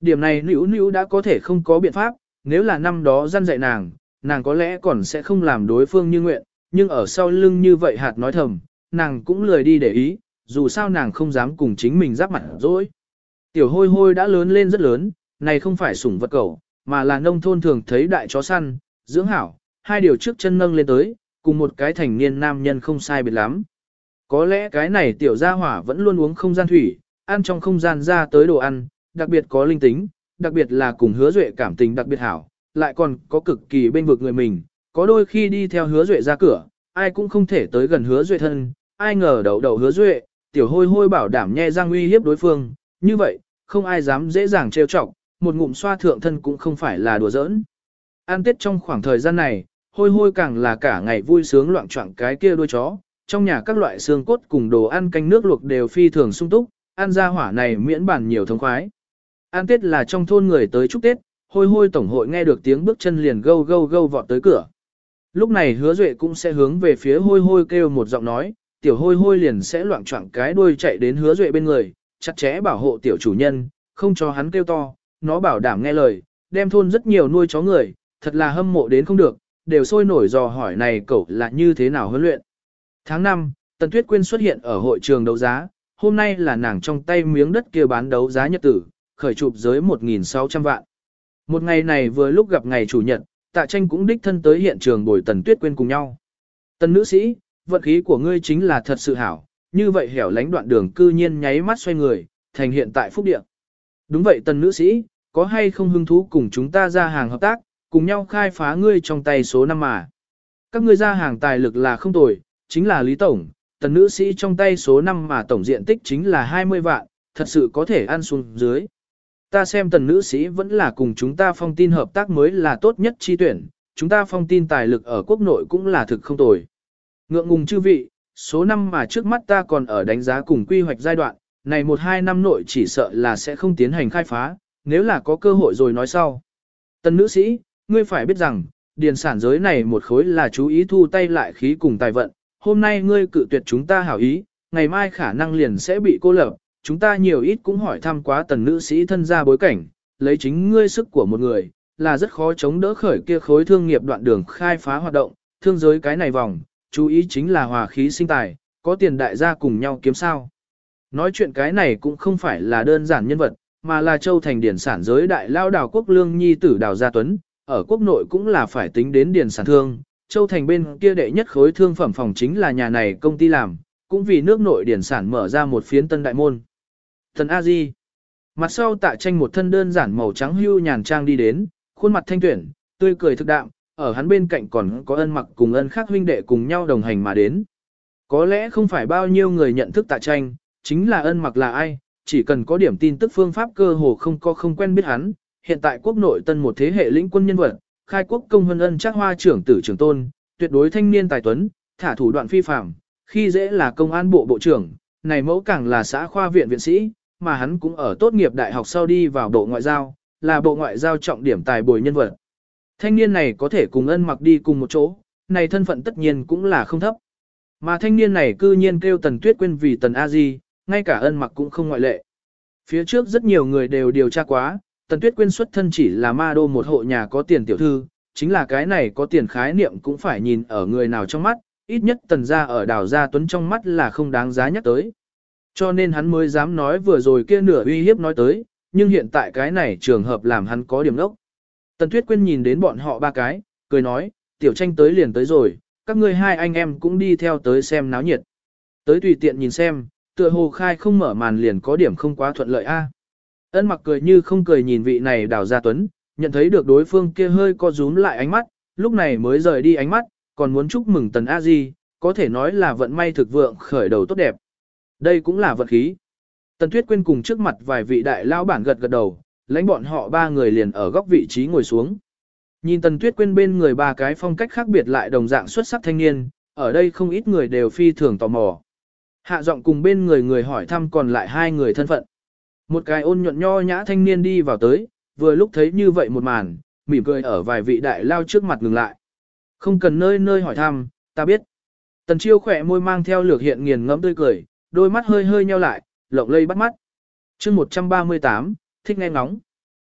Điểm này nữu nữu đã có thể không có biện pháp, nếu là năm đó gian dạy nàng, nàng có lẽ còn sẽ không làm đối phương như nguyện, nhưng ở sau lưng như vậy hạt nói thầm, nàng cũng lười đi để ý, dù sao nàng không dám cùng chính mình giáp mặt dối. Tiểu hôi hôi đã lớn lên rất lớn, này không phải sủng vật cẩu, mà là nông thôn thường thấy đại chó săn, dưỡng hảo, hai điều trước chân nâng lên tới, cùng một cái thành niên nam nhân không sai biệt lắm. Có lẽ cái này tiểu gia hỏa vẫn luôn uống không gian thủy, ăn trong không gian ra tới đồ ăn, đặc biệt có linh tính, đặc biệt là cùng hứa duệ cảm tình đặc biệt hảo, lại còn có cực kỳ bên vực người mình, có đôi khi đi theo hứa duệ ra cửa, ai cũng không thể tới gần hứa duệ thân, ai ngờ đầu đầu hứa duệ, tiểu hôi hôi bảo đảm nhe răng uy hiếp đối phương, như vậy, không ai dám dễ dàng trêu chọc, một ngụm xoa thượng thân cũng không phải là đùa giỡn. An tiết trong khoảng thời gian này, hôi hôi càng là cả ngày vui sướng loạn trọng cái kia đuôi chó, trong nhà các loại xương cốt cùng đồ ăn canh nước luộc đều phi thường sung túc, ăn ra hỏa này miễn bản nhiều thống khoái. An Tết là trong thôn người tới chúc Tết, hôi hôi tổng hội nghe được tiếng bước chân liền gâu gâu gâu vọt tới cửa. Lúc này hứa duệ cũng sẽ hướng về phía hôi hôi kêu một giọng nói, tiểu hôi hôi liền sẽ loạn choạng cái đuôi chạy đến hứa duệ bên người, chặt chẽ bảo hộ tiểu chủ nhân, không cho hắn kêu to, nó bảo đảm nghe lời, đem thôn rất nhiều nuôi chó người, thật là hâm mộ đến không được, đều sôi nổi dò hỏi này cậu là như thế nào huấn luyện. Tháng 5, Tần Tuyết Quyên xuất hiện ở hội trường đấu giá, hôm nay là nàng trong tay miếng đất kia bán đấu giá nhật tử, khởi chụp giới 1.600 vạn. Một ngày này vừa lúc gặp ngày chủ nhật, tạ tranh cũng đích thân tới hiện trường bồi Tần Tuyết Quyên cùng nhau. Tần nữ sĩ, vận khí của ngươi chính là thật sự hảo, như vậy hẻo lánh đoạn đường cư nhiên nháy mắt xoay người, thành hiện tại phúc địa. Đúng vậy Tần nữ sĩ, có hay không hứng thú cùng chúng ta ra hàng hợp tác, cùng nhau khai phá ngươi trong tay số năm mà. Các ngươi ra hàng tài lực là không tồi, chính là Lý Tổng, tần nữ sĩ trong tay số 5 mà tổng diện tích chính là 20 vạn, thật sự có thể ăn xuống dưới. Ta xem tần nữ sĩ vẫn là cùng chúng ta phong tin hợp tác mới là tốt nhất chi tuyển, chúng ta phong tin tài lực ở quốc nội cũng là thực không tồi. Ngượng ngùng chư vị, số 5 mà trước mắt ta còn ở đánh giá cùng quy hoạch giai đoạn, này 1-2 năm nội chỉ sợ là sẽ không tiến hành khai phá, nếu là có cơ hội rồi nói sau. Tần nữ sĩ, ngươi phải biết rằng, điền sản giới này một khối là chú ý thu tay lại khí cùng tài vận, hôm nay ngươi cự tuyệt chúng ta hảo ý, ngày mai khả năng liền sẽ bị cô lập, chúng ta nhiều ít cũng hỏi thăm quá tần nữ sĩ thân gia bối cảnh, lấy chính ngươi sức của một người, là rất khó chống đỡ khởi kia khối thương nghiệp đoạn đường khai phá hoạt động, thương giới cái này vòng, chú ý chính là hòa khí sinh tài, có tiền đại gia cùng nhau kiếm sao. Nói chuyện cái này cũng không phải là đơn giản nhân vật, mà là châu thành điển sản giới đại lao đào quốc lương nhi tử đào gia tuấn, ở quốc nội cũng là phải tính đến điển sản thương, Châu Thành bên kia đệ nhất khối thương phẩm phòng chính là nhà này công ty làm, cũng vì nước nội điển sản mở ra một phiến tân đại môn. Thần A Di. Mặt sau tạ tranh một thân đơn giản màu trắng hưu nhàn trang đi đến, khuôn mặt thanh tuyển, tươi cười thực đạm, ở hắn bên cạnh còn có ân mặc cùng ân khác huynh đệ cùng nhau đồng hành mà đến. Có lẽ không phải bao nhiêu người nhận thức tạ tranh, chính là ân mặc là ai, chỉ cần có điểm tin tức phương pháp cơ hồ không có không quen biết hắn, hiện tại quốc nội tân một thế hệ lĩnh quân nhân vật, khai quốc công hân ân chắc hoa trưởng tử trưởng tôn, tuyệt đối thanh niên tài tuấn, thả thủ đoạn phi phạm, khi dễ là công an bộ bộ trưởng, này mẫu càng là xã khoa viện viện sĩ, mà hắn cũng ở tốt nghiệp đại học sau đi vào bộ ngoại giao, là bộ ngoại giao trọng điểm tài bồi nhân vật. Thanh niên này có thể cùng ân mặc đi cùng một chỗ, này thân phận tất nhiên cũng là không thấp. Mà thanh niên này cư nhiên kêu Tần Tuyết quên vì Tần A Di, ngay cả ân mặc cũng không ngoại lệ. Phía trước rất nhiều người đều điều tra quá, Tần Tuyết Quyên xuất thân chỉ là ma đô một hộ nhà có tiền tiểu thư, chính là cái này có tiền khái niệm cũng phải nhìn ở người nào trong mắt, ít nhất tần gia ở đảo gia tuấn trong mắt là không đáng giá nhắc tới. Cho nên hắn mới dám nói vừa rồi kia nửa uy hiếp nói tới, nhưng hiện tại cái này trường hợp làm hắn có điểm đốc. Tần Tuyết Quyên nhìn đến bọn họ ba cái, cười nói, tiểu tranh tới liền tới rồi, các ngươi hai anh em cũng đi theo tới xem náo nhiệt. Tới tùy tiện nhìn xem, tựa hồ khai không mở màn liền có điểm không quá thuận lợi a. Ân mặc cười như không cười nhìn vị này đào gia tuấn, nhận thấy được đối phương kia hơi co rúm lại ánh mắt, lúc này mới rời đi ánh mắt, còn muốn chúc mừng tần a di, có thể nói là vận may thực vượng khởi đầu tốt đẹp. Đây cũng là vận khí. Tần Tuyết Quyên cùng trước mặt vài vị đại lao bản gật gật đầu, lãnh bọn họ ba người liền ở góc vị trí ngồi xuống. Nhìn Tần Tuyết Quyên bên người ba cái phong cách khác biệt lại đồng dạng xuất sắc thanh niên, ở đây không ít người đều phi thường tò mò. Hạ giọng cùng bên người người hỏi thăm còn lại hai người thân phận. Một cái ôn nhuận nho nhã thanh niên đi vào tới, vừa lúc thấy như vậy một màn, mỉm cười ở vài vị đại lao trước mặt ngừng lại. Không cần nơi nơi hỏi thăm, ta biết. Tần chiêu khỏe môi mang theo lược hiện nghiền ngẫm tươi cười, đôi mắt hơi hơi nheo lại, lộng lây bắt mắt. chương 138, thích nghe ngóng.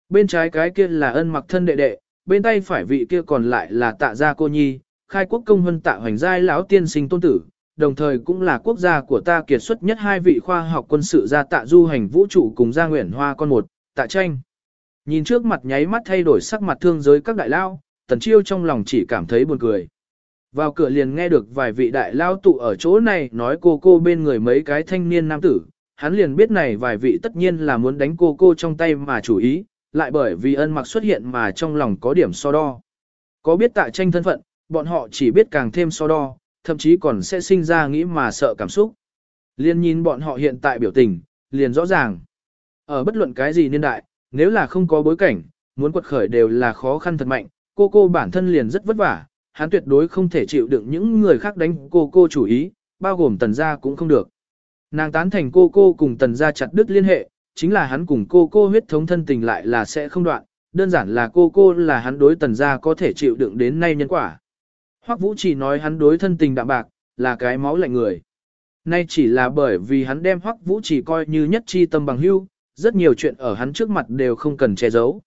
Bên trái cái kia là ân mặc thân đệ đệ, bên tay phải vị kia còn lại là tạ gia cô nhi, khai quốc công hân tạ hoành giai lão tiên sinh tôn tử, đồng thời cũng là quốc gia của ta kiệt xuất nhất hai vị khoa học quân sự gia tạ du hành vũ trụ cùng gia nguyện hoa con một, tạ tranh. Nhìn trước mặt nháy mắt thay đổi sắc mặt thương giới các đại lao, tần chiêu trong lòng chỉ cảm thấy buồn cười. Vào cửa liền nghe được vài vị đại lao tụ ở chỗ này nói cô cô bên người mấy cái thanh niên nam tử, hắn liền biết này vài vị tất nhiên là muốn đánh cô cô trong tay mà chủ ý, lại bởi vì ân mặc xuất hiện mà trong lòng có điểm so đo. Có biết tạ tranh thân phận, bọn họ chỉ biết càng thêm so đo, thậm chí còn sẽ sinh ra nghĩ mà sợ cảm xúc. Liên nhìn bọn họ hiện tại biểu tình, liền rõ ràng. Ở bất luận cái gì niên đại, nếu là không có bối cảnh, muốn quật khởi đều là khó khăn thật mạnh, cô cô bản thân liền rất vất vả, hắn tuyệt đối không thể chịu đựng những người khác đánh cô cô chủ ý, bao gồm tần gia cũng không được. Nàng tán thành cô cô cùng tần gia chặt đứt liên hệ, chính là hắn cùng cô cô huyết thống thân tình lại là sẽ không đoạn, đơn giản là cô cô là hắn đối tần gia có thể chịu đựng đến nay nhân quả. Hoắc Vũ chỉ nói hắn đối thân tình đạm bạc, là cái máu lạnh người. Nay chỉ là bởi vì hắn đem Hoắc Vũ chỉ coi như nhất chi tâm bằng hữu, rất nhiều chuyện ở hắn trước mặt đều không cần che giấu.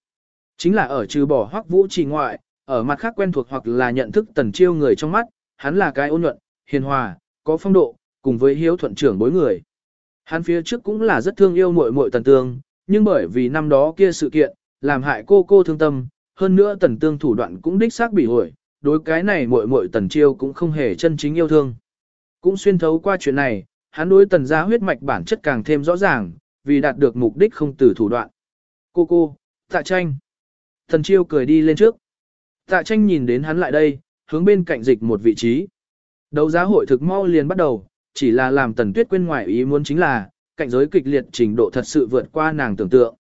Chính là ở trừ bỏ Hoắc Vũ chỉ ngoại, ở mặt khác quen thuộc hoặc là nhận thức tần chiêu người trong mắt, hắn là cái ôn nhuận, hiền hòa, có phong độ, cùng với hiếu thuận trưởng bối người. Hắn phía trước cũng là rất thương yêu muội muội tần tương, nhưng bởi vì năm đó kia sự kiện, làm hại cô cô thương tâm, hơn nữa tần tương thủ đoạn cũng đích xác bị hủy đối cái này muội muội tần chiêu cũng không hề chân chính yêu thương. Cũng xuyên thấu qua chuyện này, hắn đối tần gia huyết mạch bản chất càng thêm rõ ràng, vì đạt được mục đích không từ thủ đoạn. Cô cô, tạ tranh. Tần chiêu cười đi lên trước. Tạ tranh nhìn đến hắn lại đây, hướng bên cạnh dịch một vị trí. Đấu giá hội thực mau liền bắt đầu, chỉ là làm tần tuyết quên ngoại ý muốn chính là, cạnh giới kịch liệt trình độ thật sự vượt qua nàng tưởng tượng.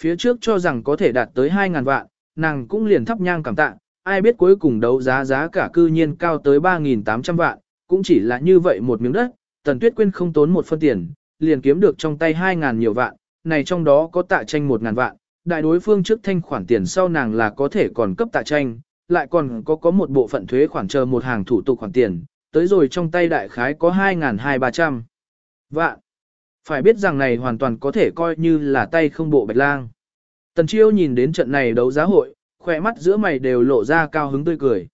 Phía trước cho rằng có thể đạt tới 2.000 vạn, nàng cũng liền thắp nhang cảm tạ, ai biết cuối cùng đấu giá giá cả cư nhiên cao tới 3.800 vạn, cũng chỉ là như vậy một miếng đất, tần tuyết Quyên không tốn một phân tiền, liền kiếm được trong tay 2.000 nhiều vạn, này trong đó có tạ tranh 1.000 vạn, đại đối phương trước thanh khoản tiền sau nàng là có thể còn cấp tạ tranh, lại còn có có một bộ phận thuế khoản chờ một hàng thủ tục khoản tiền, tới rồi trong tay đại khái có 2.2300 vạn. Phải biết rằng này hoàn toàn có thể coi như là tay không bộ bạch lang. Tần Chiêu nhìn đến trận này đấu giá hội, khỏe mắt giữa mày đều lộ ra cao hứng tươi cười.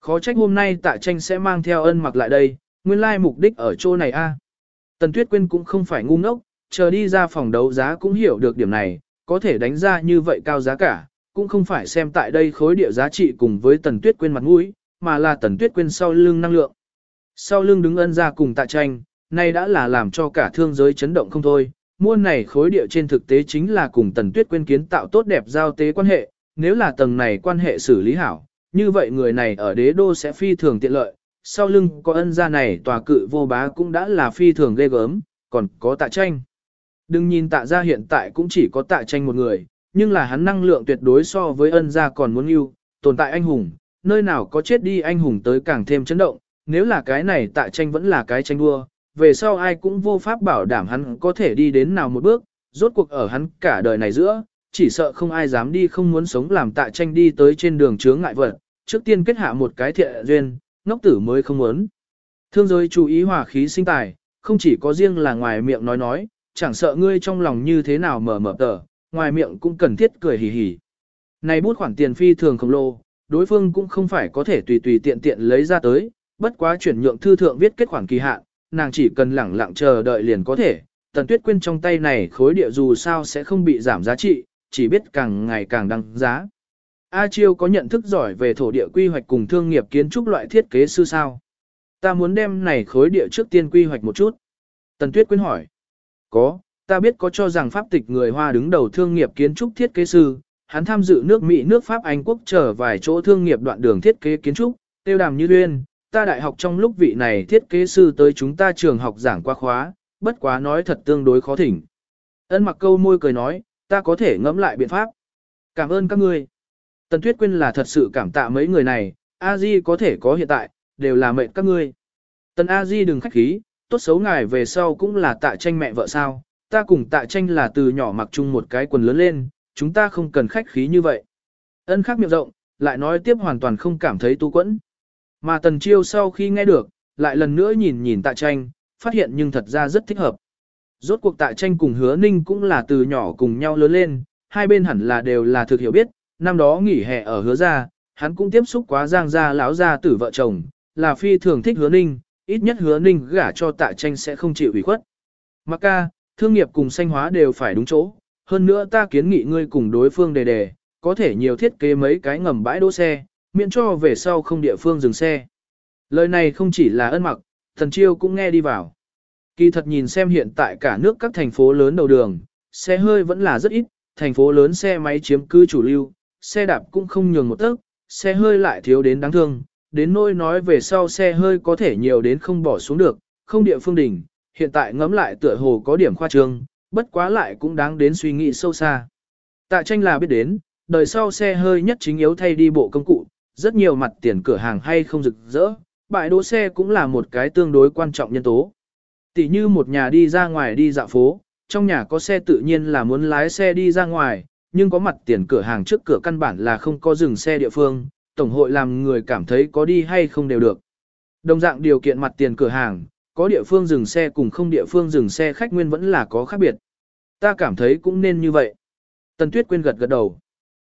Khó trách hôm nay tạ tranh sẽ mang theo ân mặc lại đây, nguyên lai mục đích ở chỗ này a. Tần Tuyết Quyên cũng không phải ngu ngốc, chờ đi ra phòng đấu giá cũng hiểu được điểm này, có thể đánh ra như vậy cao giá cả, cũng không phải xem tại đây khối địa giá trị cùng với Tần Tuyết Quyên mặt mũi, mà là Tần Tuyết Quyên sau lưng năng lượng. Sau lưng đứng ân ra cùng tạ tranh, nay đã là làm cho cả thương giới chấn động không thôi. Mua này khối địa trên thực tế chính là cùng Tần Tuyết Quyên kiến tạo tốt đẹp giao tế quan hệ, nếu là tầng này quan hệ xử lý hảo, như vậy người này ở đế đô sẽ phi thường tiện lợi. Sau lưng có ân gia này tòa cự vô bá cũng đã là phi thường ghê gớm, còn có tạ tranh. Đừng nhìn tạ gia hiện tại cũng chỉ có tạ tranh một người, nhưng là hắn năng lượng tuyệt đối so với ân gia còn muốn yêu, tồn tại anh hùng, nơi nào có chết đi anh hùng tới càng thêm chấn động, nếu là cái này tạ tranh vẫn là cái tranh đua, về sau ai cũng vô pháp bảo đảm hắn có thể đi đến nào một bước, rốt cuộc ở hắn cả đời này giữa, chỉ sợ không ai dám đi không muốn sống làm tạ tranh đi tới trên đường chướng ngại vật, trước tiên kết hạ một cái thiện duyên, ngốc tử mới không muốn. Thương giới chú ý hòa khí sinh tài, không chỉ có riêng là ngoài miệng nói nói, chẳng sợ ngươi trong lòng như thế nào mở mở tờ, ngoài miệng cũng cần thiết cười hì hì. Này bút khoản tiền phi thường khổng lồ, đối phương cũng không phải có thể tùy tùy tiện tiện lấy ra tới, bất quá chuyển nhượng thư thượng viết kết khoản kỳ hạn, nàng chỉ cần lẳng lặng chờ đợi liền có thể. Tần Tuyết Quyên trong tay này khối địa dù sao sẽ không bị giảm giá trị, chỉ biết càng ngày càng đăng giá. A Chiêu có nhận thức giỏi về thổ địa quy hoạch cùng thương nghiệp kiến trúc loại thiết kế sư sao? Ta muốn đem này khối địa trước tiên quy hoạch một chút. Tần Tuyết Quyên hỏi. Có, ta biết có cho rằng pháp tịch người Hoa đứng đầu thương nghiệp kiến trúc thiết kế sư, hắn tham dự nước Mỹ nước Pháp Anh quốc trở vài chỗ thương nghiệp đoạn đường thiết kế kiến trúc, tiêu đàm như duyên, ta đại học trong lúc vị này thiết kế sư tới chúng ta trường học giảng qua khóa, bất quá nói thật tương đối khó thỉnh. Ân mặc câu môi cười nói, ta có thể ngẫm lại biện pháp. Cảm ơn các ngươi. Tần Tuyết Quyên là thật sự cảm tạ mấy người này, a di có thể có hiện tại, đều là mệnh các ngươi. Tần a di đừng khách khí, tốt xấu ngài về sau cũng là tạ tranh mẹ vợ sao, ta cùng tạ tranh là từ nhỏ mặc chung một cái quần lớn lên, chúng ta không cần khách khí như vậy. Ân khắc miệng rộng, lại nói tiếp hoàn toàn không cảm thấy tu quẫn. Mà tần chiêu sau khi nghe được, lại lần nữa nhìn nhìn tạ tranh, phát hiện nhưng thật ra rất thích hợp. Rốt cuộc tại tranh cùng hứa ninh cũng là từ nhỏ cùng nhau lớn lên, hai bên hẳn là đều là thực hiểu biết, năm đó nghỉ hè ở hứa gia, hắn cũng tiếp xúc quá giang gia lão gia tử vợ chồng, là phi thường thích hứa ninh, ít nhất hứa ninh gả cho tạ tranh sẽ không chịu ủy khuất. Mặc ca, thương nghiệp cùng sanh hóa đều phải đúng chỗ, hơn nữa ta kiến nghị ngươi cùng đối phương đề đề, có thể nhiều thiết kế mấy cái ngầm bãi đỗ xe, miễn cho về sau không địa phương dừng xe. Lời này không chỉ là ân mặc, thần chiêu cũng nghe đi vào. Kỳ thật nhìn xem hiện tại cả nước các thành phố lớn đầu đường, xe hơi vẫn là rất ít, thành phố lớn xe máy chiếm cứ chủ lưu, xe đạp cũng không nhường một tấc, xe hơi lại thiếu đến đáng thương, đến nỗi nói về sau xe hơi có thể nhiều đến không bỏ xuống được, không địa phương đỉnh, hiện tại ngẫm lại tựa hồ có điểm khoa trương, bất quá lại cũng đáng đến suy nghĩ sâu xa. Tạ tranh là biết đến, đời sau xe hơi nhất chính yếu thay đi bộ công cụ, rất nhiều mặt tiền cửa hàng hay không rực rỡ, bãi đỗ xe cũng là một cái tương đối quan trọng nhân tố. Tỷ như một nhà đi ra ngoài đi dạo phố, trong nhà có xe tự nhiên là muốn lái xe đi ra ngoài, nhưng có mặt tiền cửa hàng trước cửa căn bản là không có dừng xe địa phương, tổng hội làm người cảm thấy có đi hay không đều được. Đồng dạng điều kiện mặt tiền cửa hàng, có địa phương dừng xe cùng không địa phương dừng xe khách nguyên vẫn là có khác biệt. Ta cảm thấy cũng nên như vậy. Tần Tuyết quên gật gật đầu.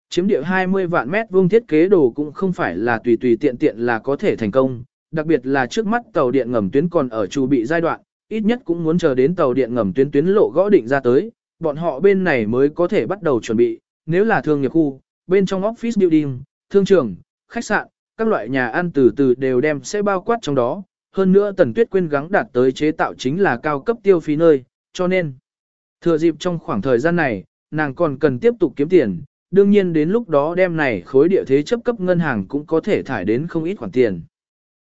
Chiếm địa 20 vạn mét vuông thiết kế đồ cũng không phải là tùy tùy tiện tiện là có thể thành công, đặc biệt là trước mắt tàu điện ngầm tuyến còn ở chu bị giai đoạn, ít nhất cũng muốn chờ đến tàu điện ngầm tuyến tuyến lộ gõ định ra tới, bọn họ bên này mới có thể bắt đầu chuẩn bị, nếu là thương nghiệp khu, bên trong office building, thương trường, khách sạn, các loại nhà ăn từ từ đều đem sẽ bao quát trong đó, hơn nữa Tần Tuyết quên gắng đạt tới chế tạo chính là cao cấp tiêu phí nơi, cho nên, thừa dịp trong khoảng thời gian này, nàng còn cần tiếp tục kiếm tiền, đương nhiên đến lúc đó đem này khối địa thế chấp cấp ngân hàng cũng có thể thải đến không ít khoản tiền.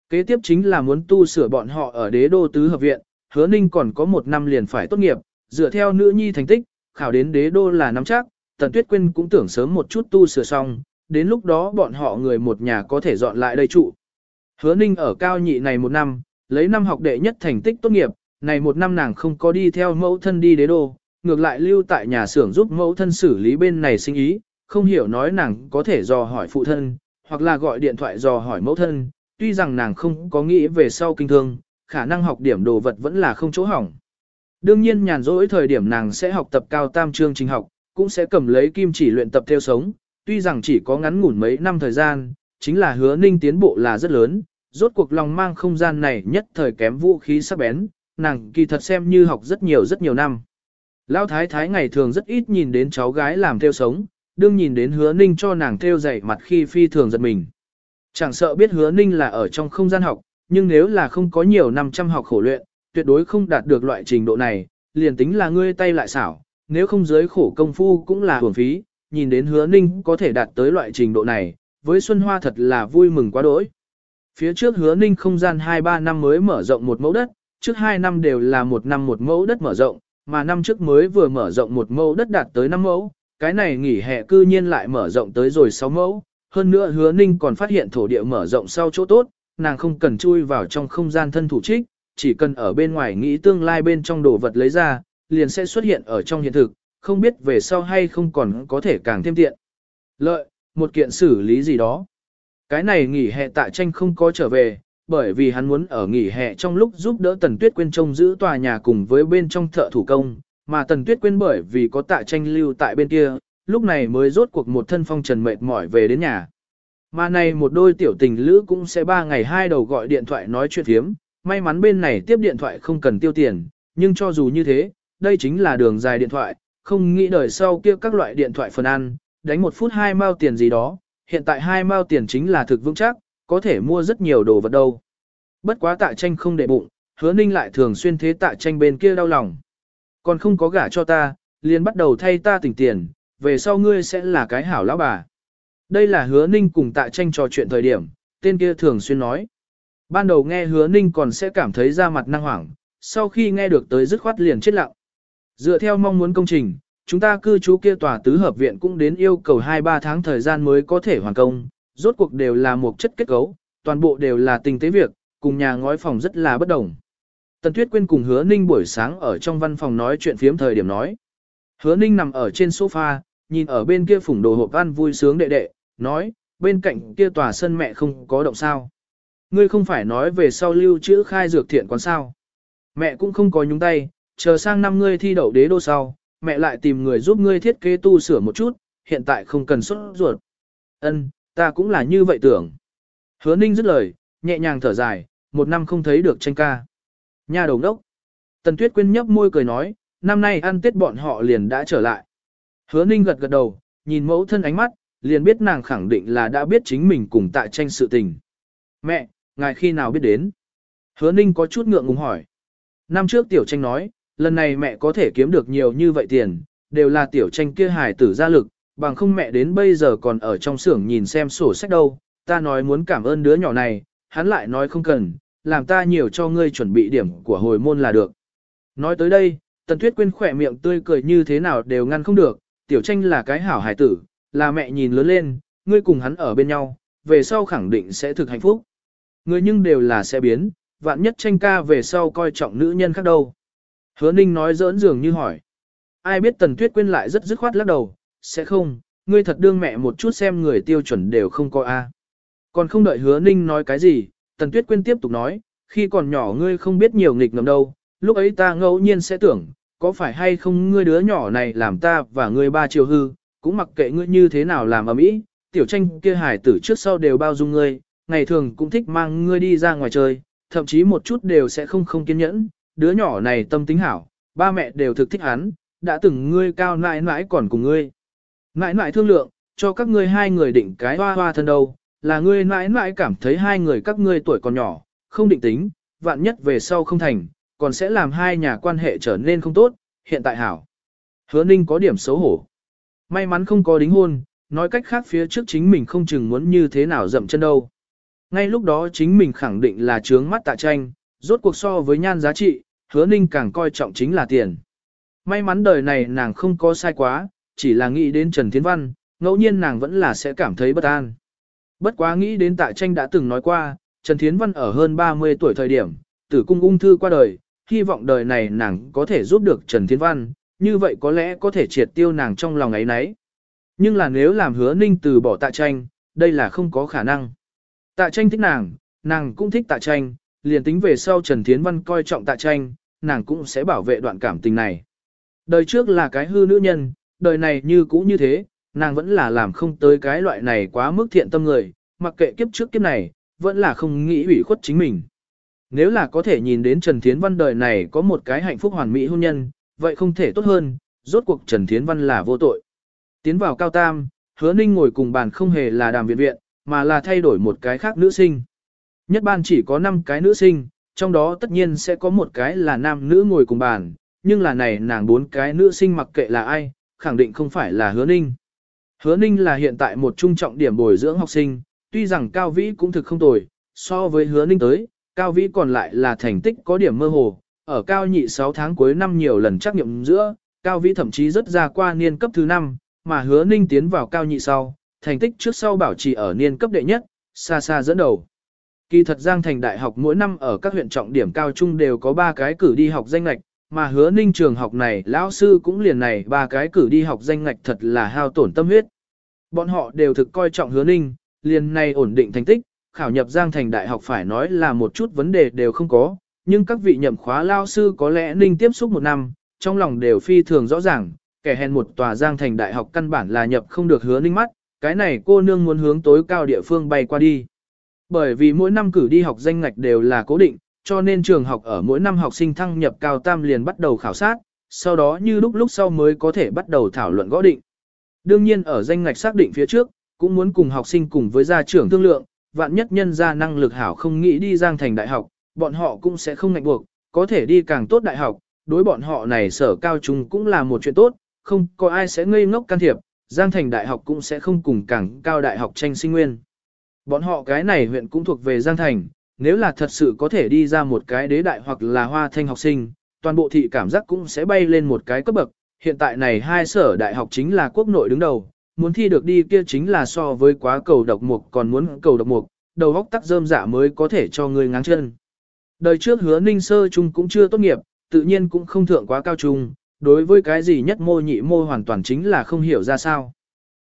Kế tiếp chính là muốn tu sửa bọn họ ở đế đô tứ hợp viện, hứa ninh còn có một năm liền phải tốt nghiệp, dựa theo nữ nhi thành tích, khảo đến đế đô là nắm chắc, tần tuyết quyên cũng tưởng sớm một chút tu sửa xong, đến lúc đó bọn họ người một nhà có thể dọn lại đây trụ. Hứa ninh ở cao nhị này một năm, lấy năm học đệ nhất thành tích tốt nghiệp, này một năm nàng không có đi theo mẫu thân đi đế đô, ngược lại lưu tại nhà xưởng giúp mẫu thân xử lý bên này sinh ý, không hiểu nói nàng có thể dò hỏi phụ thân, hoặc là gọi điện thoại dò hỏi mẫu thân, tuy rằng nàng không có nghĩ về sau kinh thương, khả năng học điểm đồ vật vẫn là không chỗ hỏng. Đương nhiên nhàn rỗi thời điểm nàng sẽ học tập cao tam chương trình học, cũng sẽ cầm lấy kim chỉ luyện tập theo sống, tuy rằng chỉ có ngắn ngủn mấy năm thời gian, chính là hứa ninh tiến bộ là rất lớn, rốt cuộc lòng mang không gian này nhất thời kém vũ khí sắc bén, nàng kỳ thật xem như học rất nhiều rất nhiều năm. Lão thái thái ngày thường rất ít nhìn đến cháu gái làm theo sống, đương nhìn đến hứa ninh cho nàng theo dạy mặt khi phi thường giật mình. Chẳng sợ biết hứa ninh là ở trong không gian học, nhưng nếu là không có nhiều năm trăm học khổ luyện, tuyệt đối không đạt được loại trình độ này, liền tính là ngươi tay lại xảo, nếu không giới khổ công phu cũng là hưởng phí, nhìn đến hứa ninh có thể đạt tới loại trình độ này, với Xuân Hoa thật là vui mừng quá đỗi. Phía trước hứa ninh không gian 2-3 năm mới mở rộng một mẫu đất, trước 2 năm đều là một năm một mẫu đất mở rộng, mà năm trước mới vừa mở rộng một mẫu đất đạt tới 5 mẫu, cái này nghỉ hè cư nhiên lại mở rộng tới rồi 6 mẫu, hơn nữa hứa ninh còn phát hiện thổ địa mở rộng sau chỗ tốt, nàng không cần chui vào trong không gian thân thủ trích, chỉ cần ở bên ngoài nghĩ tương lai bên trong đồ vật lấy ra, liền sẽ xuất hiện ở trong hiện thực, không biết về sau hay không còn có thể càng thêm tiện. Lợi, một kiện xử lý gì đó. Cái này nghỉ hè tạ tranh không có trở về, bởi vì hắn muốn ở nghỉ hè trong lúc giúp đỡ Tần Tuyết Quyên trông giữ tòa nhà cùng với bên trong thợ thủ công, mà Tần Tuyết Quyên bởi vì có tạ tranh lưu tại bên kia, lúc này mới rốt cuộc một thân phong trần mệt mỏi về đến nhà. Mà này một đôi tiểu tình lữ cũng sẽ ba ngày hai đầu gọi điện thoại nói chuyện thiếm, may mắn bên này tiếp điện thoại không cần tiêu tiền, nhưng cho dù như thế, đây chính là đường dài điện thoại, không nghĩ đời sau kia các loại điện thoại phần ăn, đánh một phút hai mao tiền gì đó, hiện tại hai mao tiền chính là thực vững chắc, có thể mua rất nhiều đồ vật đâu. Bất quá tạ tranh không để bụng, hứa ninh lại thường xuyên thế tạ tranh bên kia đau lòng. Còn không có gả cho ta, liền bắt đầu thay ta tỉnh tiền, về sau ngươi sẽ là cái hảo lão bà. Đây là hứa ninh cùng tạ tranh trò chuyện thời điểm, tên kia thường xuyên nói. Ban đầu nghe hứa ninh còn sẽ cảm thấy ra mặt năng hoảng, sau khi nghe được tới dứt khoát liền chết lặng. Dựa theo mong muốn công trình, chúng ta cư trú kia tòa tứ hợp viện cũng đến yêu cầu 2-3 tháng thời gian mới có thể hoàn công, rốt cuộc đều là một chất kết cấu, toàn bộ đều là tình tế việc, cùng nhà ngói phòng rất là bất đồng. Tần Tuyết Quyên cùng Hứa Ninh buổi sáng ở trong văn phòng nói chuyện phiếm thời điểm nói. Hứa Ninh nằm ở trên sofa, nhìn ở bên kia phủng đồ hộp ăn vui sướng đệ đệ, nói, bên cạnh kia tòa sân mẹ không có động sao. Ngươi không phải nói về sau lưu trữ khai dược thiện quán sao. Mẹ cũng không có nhúng tay, chờ sang năm ngươi thi đậu đế đô sau, mẹ lại tìm người giúp ngươi thiết kế tu sửa một chút, hiện tại không cần xuất ruột. Ân, ta cũng là như vậy tưởng. Hứa ninh dứt lời, nhẹ nhàng thở dài, một năm không thấy được tranh ca. Nhà đầu đốc. Tần Tuyết Quyên nhấp môi cười nói, năm nay ăn tết bọn họ liền đã trở lại. Hứa ninh gật gật đầu, nhìn mẫu thân ánh mắt, liền biết nàng khẳng định là đã biết chính mình cùng tại tranh sự tình. Mẹ, ngài khi nào biết đến? Hứa ninh có chút ngượng ngùng hỏi. Năm trước tiểu tranh nói, lần này mẹ có thể kiếm được nhiều như vậy tiền, đều là tiểu tranh kia hài tử gia lực, bằng không mẹ đến bây giờ còn ở trong xưởng nhìn xem sổ sách đâu, ta nói muốn cảm ơn đứa nhỏ này, hắn lại nói không cần, làm ta nhiều cho ngươi chuẩn bị điểm của hồi môn là được. Nói tới đây, Tần Tuyết Quyên khỏe miệng tươi cười như thế nào đều ngăn không được, tiểu tranh là cái hảo hài tử, là mẹ nhìn lớn lên, ngươi cùng hắn ở bên nhau, về sau khẳng định sẽ thực hạnh phúc. Ngươi nhưng đều là sẽ biến, vạn nhất tranh ca về sau coi trọng nữ nhân khác đâu. Hứa ninh nói giỡn dường như hỏi. Ai biết tần tuyết quên lại rất dứt khoát lắc đầu, sẽ không, ngươi thật đương mẹ một chút xem người tiêu chuẩn đều không coi A. Còn không đợi hứa ninh nói cái gì, tần tuyết quên tiếp tục nói, khi còn nhỏ ngươi không biết nhiều nghịch ngầm đâu, lúc ấy ta ngẫu nhiên sẽ tưởng, có phải hay không ngươi đứa nhỏ này làm ta và ngươi ba chiều hư, cũng mặc kệ ngươi như thế nào làm ở mỹ, tiểu tranh kia hải tử trước sau đều bao dung ngươi, ngày thường cũng thích mang ngươi đi ra ngoài chơi, thậm chí một chút đều sẽ không không kiên nhẫn, đứa nhỏ này tâm tính hảo, ba mẹ đều thực thích hắn, đã từng ngươi cao nãi nãi còn cùng ngươi. Nãi nãi thương lượng, cho các ngươi hai người định cái hoa hoa thân đâu, là ngươi nãi nãi cảm thấy hai người các ngươi tuổi còn nhỏ, không định tính, vạn nhất về sau không thành, còn sẽ làm hai nhà quan hệ trở nên không tốt, hiện tại hảo. Hứa ninh có điểm xấu hổ. May mắn không có đính hôn, nói cách khác phía trước chính mình không chừng muốn như thế nào dậm chân đâu. Ngay lúc đó chính mình khẳng định là trướng mắt tạ tranh, rốt cuộc so với nhan giá trị, hứa ninh càng coi trọng chính là tiền. May mắn đời này nàng không có sai quá, chỉ là nghĩ đến Trần Thiến Văn, ngẫu nhiên nàng vẫn là sẽ cảm thấy bất an. Bất quá nghĩ đến tạ tranh đã từng nói qua, Trần Thiến Văn ở hơn 30 tuổi thời điểm, tử cung ung thư qua đời, hy vọng đời này nàng có thể giúp được Trần Thiến Văn, như vậy có lẽ có thể triệt tiêu nàng trong lòng ấy nấy. Nhưng là nếu làm hứa ninh từ bỏ tạ tranh, đây là không có khả năng. Tạ tranh thích nàng, nàng cũng thích tạ tranh, liền tính về sau Trần Thiến Văn coi trọng tạ tranh, nàng cũng sẽ bảo vệ đoạn cảm tình này. Đời trước là cái hư nữ nhân, đời này như cũ như thế, nàng vẫn là làm không tới cái loại này quá mức thiện tâm người, mặc kệ kiếp trước kiếp này, vẫn là không nghĩ ủy khuất chính mình. Nếu là có thể nhìn đến Trần Thiến Văn đời này có một cái hạnh phúc hoàn mỹ hôn nhân, vậy không thể tốt hơn, rốt cuộc Trần Thiến Văn là vô tội. Tiến vào cao tam, hứa ninh ngồi cùng bàn không hề là đàm viện viện, mà là thay đổi một cái khác nữ sinh. Nhất ban chỉ có 5 cái nữ sinh, trong đó tất nhiên sẽ có một cái là nam nữ ngồi cùng bàn, nhưng là này nàng bốn cái nữ sinh mặc kệ là ai, khẳng định không phải là hứa ninh. Hứa ninh là hiện tại một trung trọng điểm bồi dưỡng học sinh, tuy rằng cao vĩ cũng thực không tồi, so với hứa ninh tới, cao vĩ còn lại là thành tích có điểm mơ hồ, ở cao nhị 6 tháng cuối năm nhiều lần trắc nghiệm giữa, cao vĩ thậm chí rất ra qua niên cấp thứ 5, mà hứa ninh tiến vào cao nhị sau, thành tích trước sau bảo trì ở niên cấp đệ nhất, xa xa dẫn đầu. Kỳ thật Giang Thành Đại học mỗi năm ở các huyện trọng điểm cao trung đều có 3 cái cử đi học danh lạch, mà hứa ninh trường học này lão sư cũng liền này ba cái cử đi học danh ngạch thật là hao tổn tâm huyết. Bọn họ đều thực coi trọng hứa ninh, liền này ổn định thành tích, khảo nhập Giang Thành Đại học phải nói là một chút vấn đề đều không có, nhưng các vị nhậm khóa lao sư có lẽ ninh tiếp xúc một năm, trong lòng đều phi thường rõ ràng, kẻ hèn một tòa Giang Thành Đại học căn bản là nhập không được hứa ninh mắt, cái này cô nương muốn hướng tối cao địa phương bay qua đi. Bởi vì mỗi năm cử đi học danh ngạch đều là cố định, cho nên trường học ở mỗi năm học sinh thăng nhập cao tam liền bắt đầu khảo sát, sau đó như lúc lúc sau mới có thể bắt đầu thảo luận gõ định. Đương nhiên ở danh ngạch xác định phía trước, cũng muốn cùng học sinh cùng với gia trưởng thương lượng, vạn nhất nhân ra năng lực hảo không nghĩ đi giang thành đại học, bọn họ cũng sẽ không ngạch buộc, có thể đi càng tốt đại học, đối bọn họ này sở cao trung cũng là một chuyện tốt, không có ai sẽ ngây ngốc can thiệp, giang thành đại học cũng sẽ không cùng càng cao đại học tranh sinh nguyên. Bọn họ cái này huyện cũng thuộc về giang thành, nếu là thật sự có thể đi ra một cái đế đại hoặc là hoa thanh học sinh, toàn bộ thị cảm giác cũng sẽ bay lên một cái cấp bậc. Hiện tại này hai sở đại học chính là quốc nội đứng đầu, muốn thi được đi kia chính là so với quá cầu độc mục còn muốn cầu độc mục, đầu góc tắc rơm giả mới có thể cho người ngáng chân. Đời trước hứa ninh sơ trung cũng chưa tốt nghiệp, tự nhiên cũng không thượng quá cao trung, đối với cái gì nhất mô nhị mô hoàn toàn chính là không hiểu ra sao.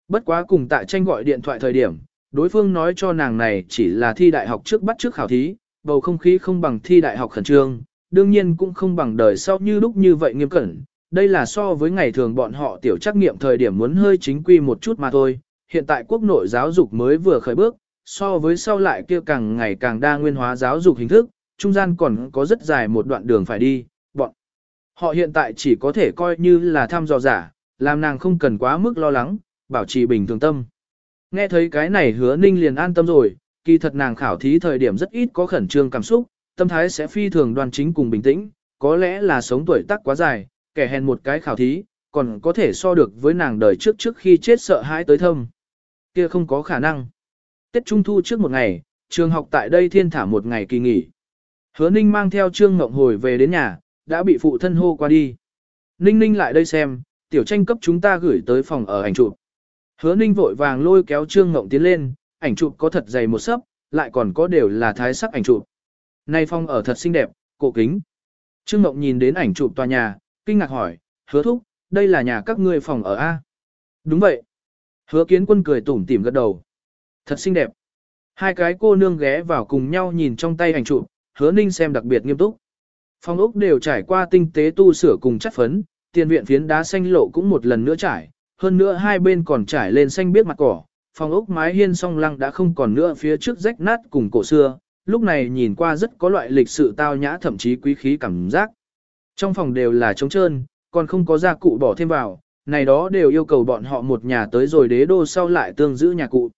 Bất quá cùng tại tranh gọi điện thoại thời điểm, đối phương nói cho nàng này chỉ là thi đại học trước bắt trước khảo thí, bầu không khí không bằng thi đại học khẩn trương, đương nhiên cũng không bằng đời sau như lúc như vậy nghiêm cẩn. Đây là so với ngày thường bọn họ tiểu trắc nghiệm thời điểm muốn hơi chính quy một chút mà thôi. Hiện tại quốc nội giáo dục mới vừa khởi bước, so với sau lại kia càng ngày càng đa nguyên hóa giáo dục hình thức, trung gian còn có rất dài một đoạn đường phải đi, bọn. Họ hiện tại chỉ có thể coi như là thăm dò giả, làm nàng không cần quá mức lo lắng, bảo trì bình thường tâm. Nghe thấy cái này hứa ninh liền an tâm rồi, kỳ thật nàng khảo thí thời điểm rất ít có khẩn trương cảm xúc, tâm thái sẽ phi thường đoan chính cùng bình tĩnh, có lẽ là sống tuổi tác quá dài, kẻ hèn một cái khảo thí, còn có thể so được với nàng đời trước trước khi chết sợ hãi tới thâm. Kia không có khả năng. Tết Trung Thu trước một ngày, trường học tại đây thiên thả một ngày kỳ nghỉ. Hứa Ninh mang theo Trương Ngộng hồi về đến nhà, đã bị phụ thân hô qua đi. Ninh Ninh lại đây xem, tiểu tranh cấp chúng ta gửi tới phòng ở ảnh chụp. Hứa ninh vội vàng lôi kéo Trương Ngộng tiến lên, ảnh chụp có thật dày một sấp, lại còn có đều là thái sắc ảnh chụp. Này phòng ở thật xinh đẹp, cổ kính. Trương Ngộng nhìn đến ảnh chụp tòa nhà, kinh ngạc hỏi, hứa thúc, đây là nhà các ngươi phòng ở A. Đúng vậy. Hứa kiến quân cười tủm tỉm gật đầu. Thật xinh đẹp. Hai cái cô nương ghé vào cùng nhau nhìn trong tay ảnh chụp, hứa ninh xem đặc biệt nghiêm túc. Phòng ốc đều trải qua tinh tế tu sửa cùng chất phấn, tiền viện phiến đá xanh lộ cũng một lần nữa trải, hơn nữa hai bên còn trải lên xanh biết mặt cỏ. Phòng ốc mái hiên song lăng đã không còn nữa phía trước rách nát cùng cổ xưa, lúc này nhìn qua rất có loại lịch sự tao nhã thậm chí quý khí cảm giác. Trong phòng đều là trống trơn, còn không có gia cụ bỏ thêm vào, này đó đều yêu cầu bọn họ một nhà tới rồi đế đô sau lại tương giữ nhà cụ.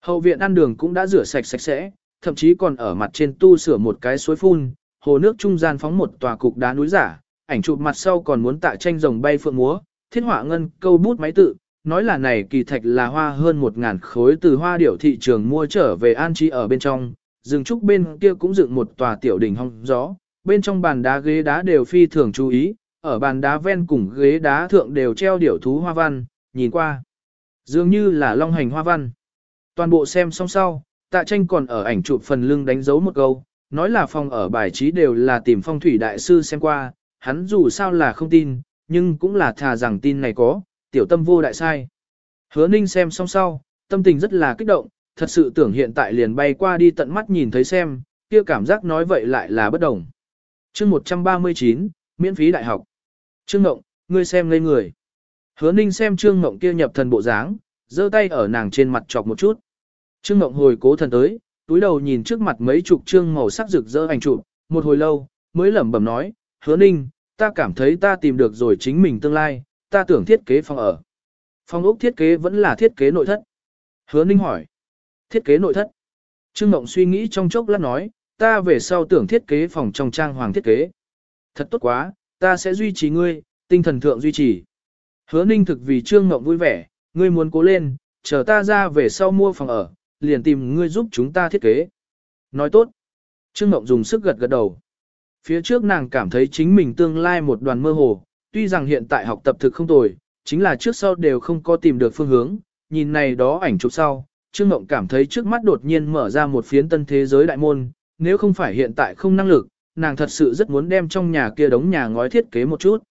Hậu viện ăn đường cũng đã rửa sạch sạch sẽ, thậm chí còn ở mặt trên tu sửa một cái suối phun, hồ nước trung gian phóng một tòa cục đá núi giả, ảnh chụp mặt sau còn muốn tạ tranh rồng bay phượng múa, thiết họa ngân câu bút máy tự, nói là này kỳ thạch là hoa hơn một ngàn khối từ hoa điểu thị trường mua trở về an trí ở bên trong, rừng trúc bên kia cũng dựng một tòa tiểu đỉnh hong gió, bên trong bàn đá ghế đá đều phi thường chú ý, ở bàn đá ven cùng ghế đá thượng đều treo điểu thú hoa văn, nhìn qua. Dường như là long hành hoa văn. Toàn bộ xem xong sau, tạ tranh còn ở ảnh chụp phần lưng đánh dấu một câu, nói là phòng ở bài trí đều là tìm phong thủy đại sư xem qua, hắn dù sao là không tin, nhưng cũng là thà rằng tin này có, tiểu tâm vô đại sai. Hứa ninh xem xong sau, tâm tình rất là kích động, thật sự tưởng hiện tại liền bay qua đi tận mắt nhìn thấy xem, kia cảm giác nói vậy lại là bất đồng. chương 139, miễn phí đại học. Trương Ngộng, ngươi xem ngây người. Hứa ninh xem Trương Ngộng kia nhập thần bộ dáng, giơ tay ở nàng trên mặt chọc một chút. Trương Ngộng hồi cố thần tới, túi đầu nhìn trước mặt mấy chục trương màu sắc rực rỡ ảnh chụp, một hồi lâu, mới lẩm bẩm nói, hứa ninh, ta cảm thấy ta tìm được rồi chính mình tương lai, ta tưởng thiết kế phòng ở. Phòng ốc thiết kế vẫn là thiết kế nội thất. Hứa ninh hỏi, thiết kế nội thất. Trương Ngộng suy nghĩ trong chốc lát nói, ta về sau tưởng thiết kế phòng trong trang hoàng thiết kế. Thật tốt quá, ta sẽ duy trì ngươi, tinh thần thượng duy trì. Hứa ninh thực vì Trương Ngộng vui vẻ, ngươi muốn cố lên, chờ ta ra về sau mua phòng ở, liền tìm ngươi giúp chúng ta thiết kế. Nói tốt. Trương Ngộng dùng sức gật gật đầu. Phía trước nàng cảm thấy chính mình tương lai một đoàn mơ hồ, tuy rằng hiện tại học tập thực không tồi, chính là trước sau đều không có tìm được phương hướng, nhìn này đó ảnh chụp sau, Trương Ngộng cảm thấy trước mắt đột nhiên mở ra một phiến tân thế giới đại môn, nếu không phải hiện tại không năng lực, nàng thật sự rất muốn đem trong nhà kia đống nhà ngói thiết kế một chút.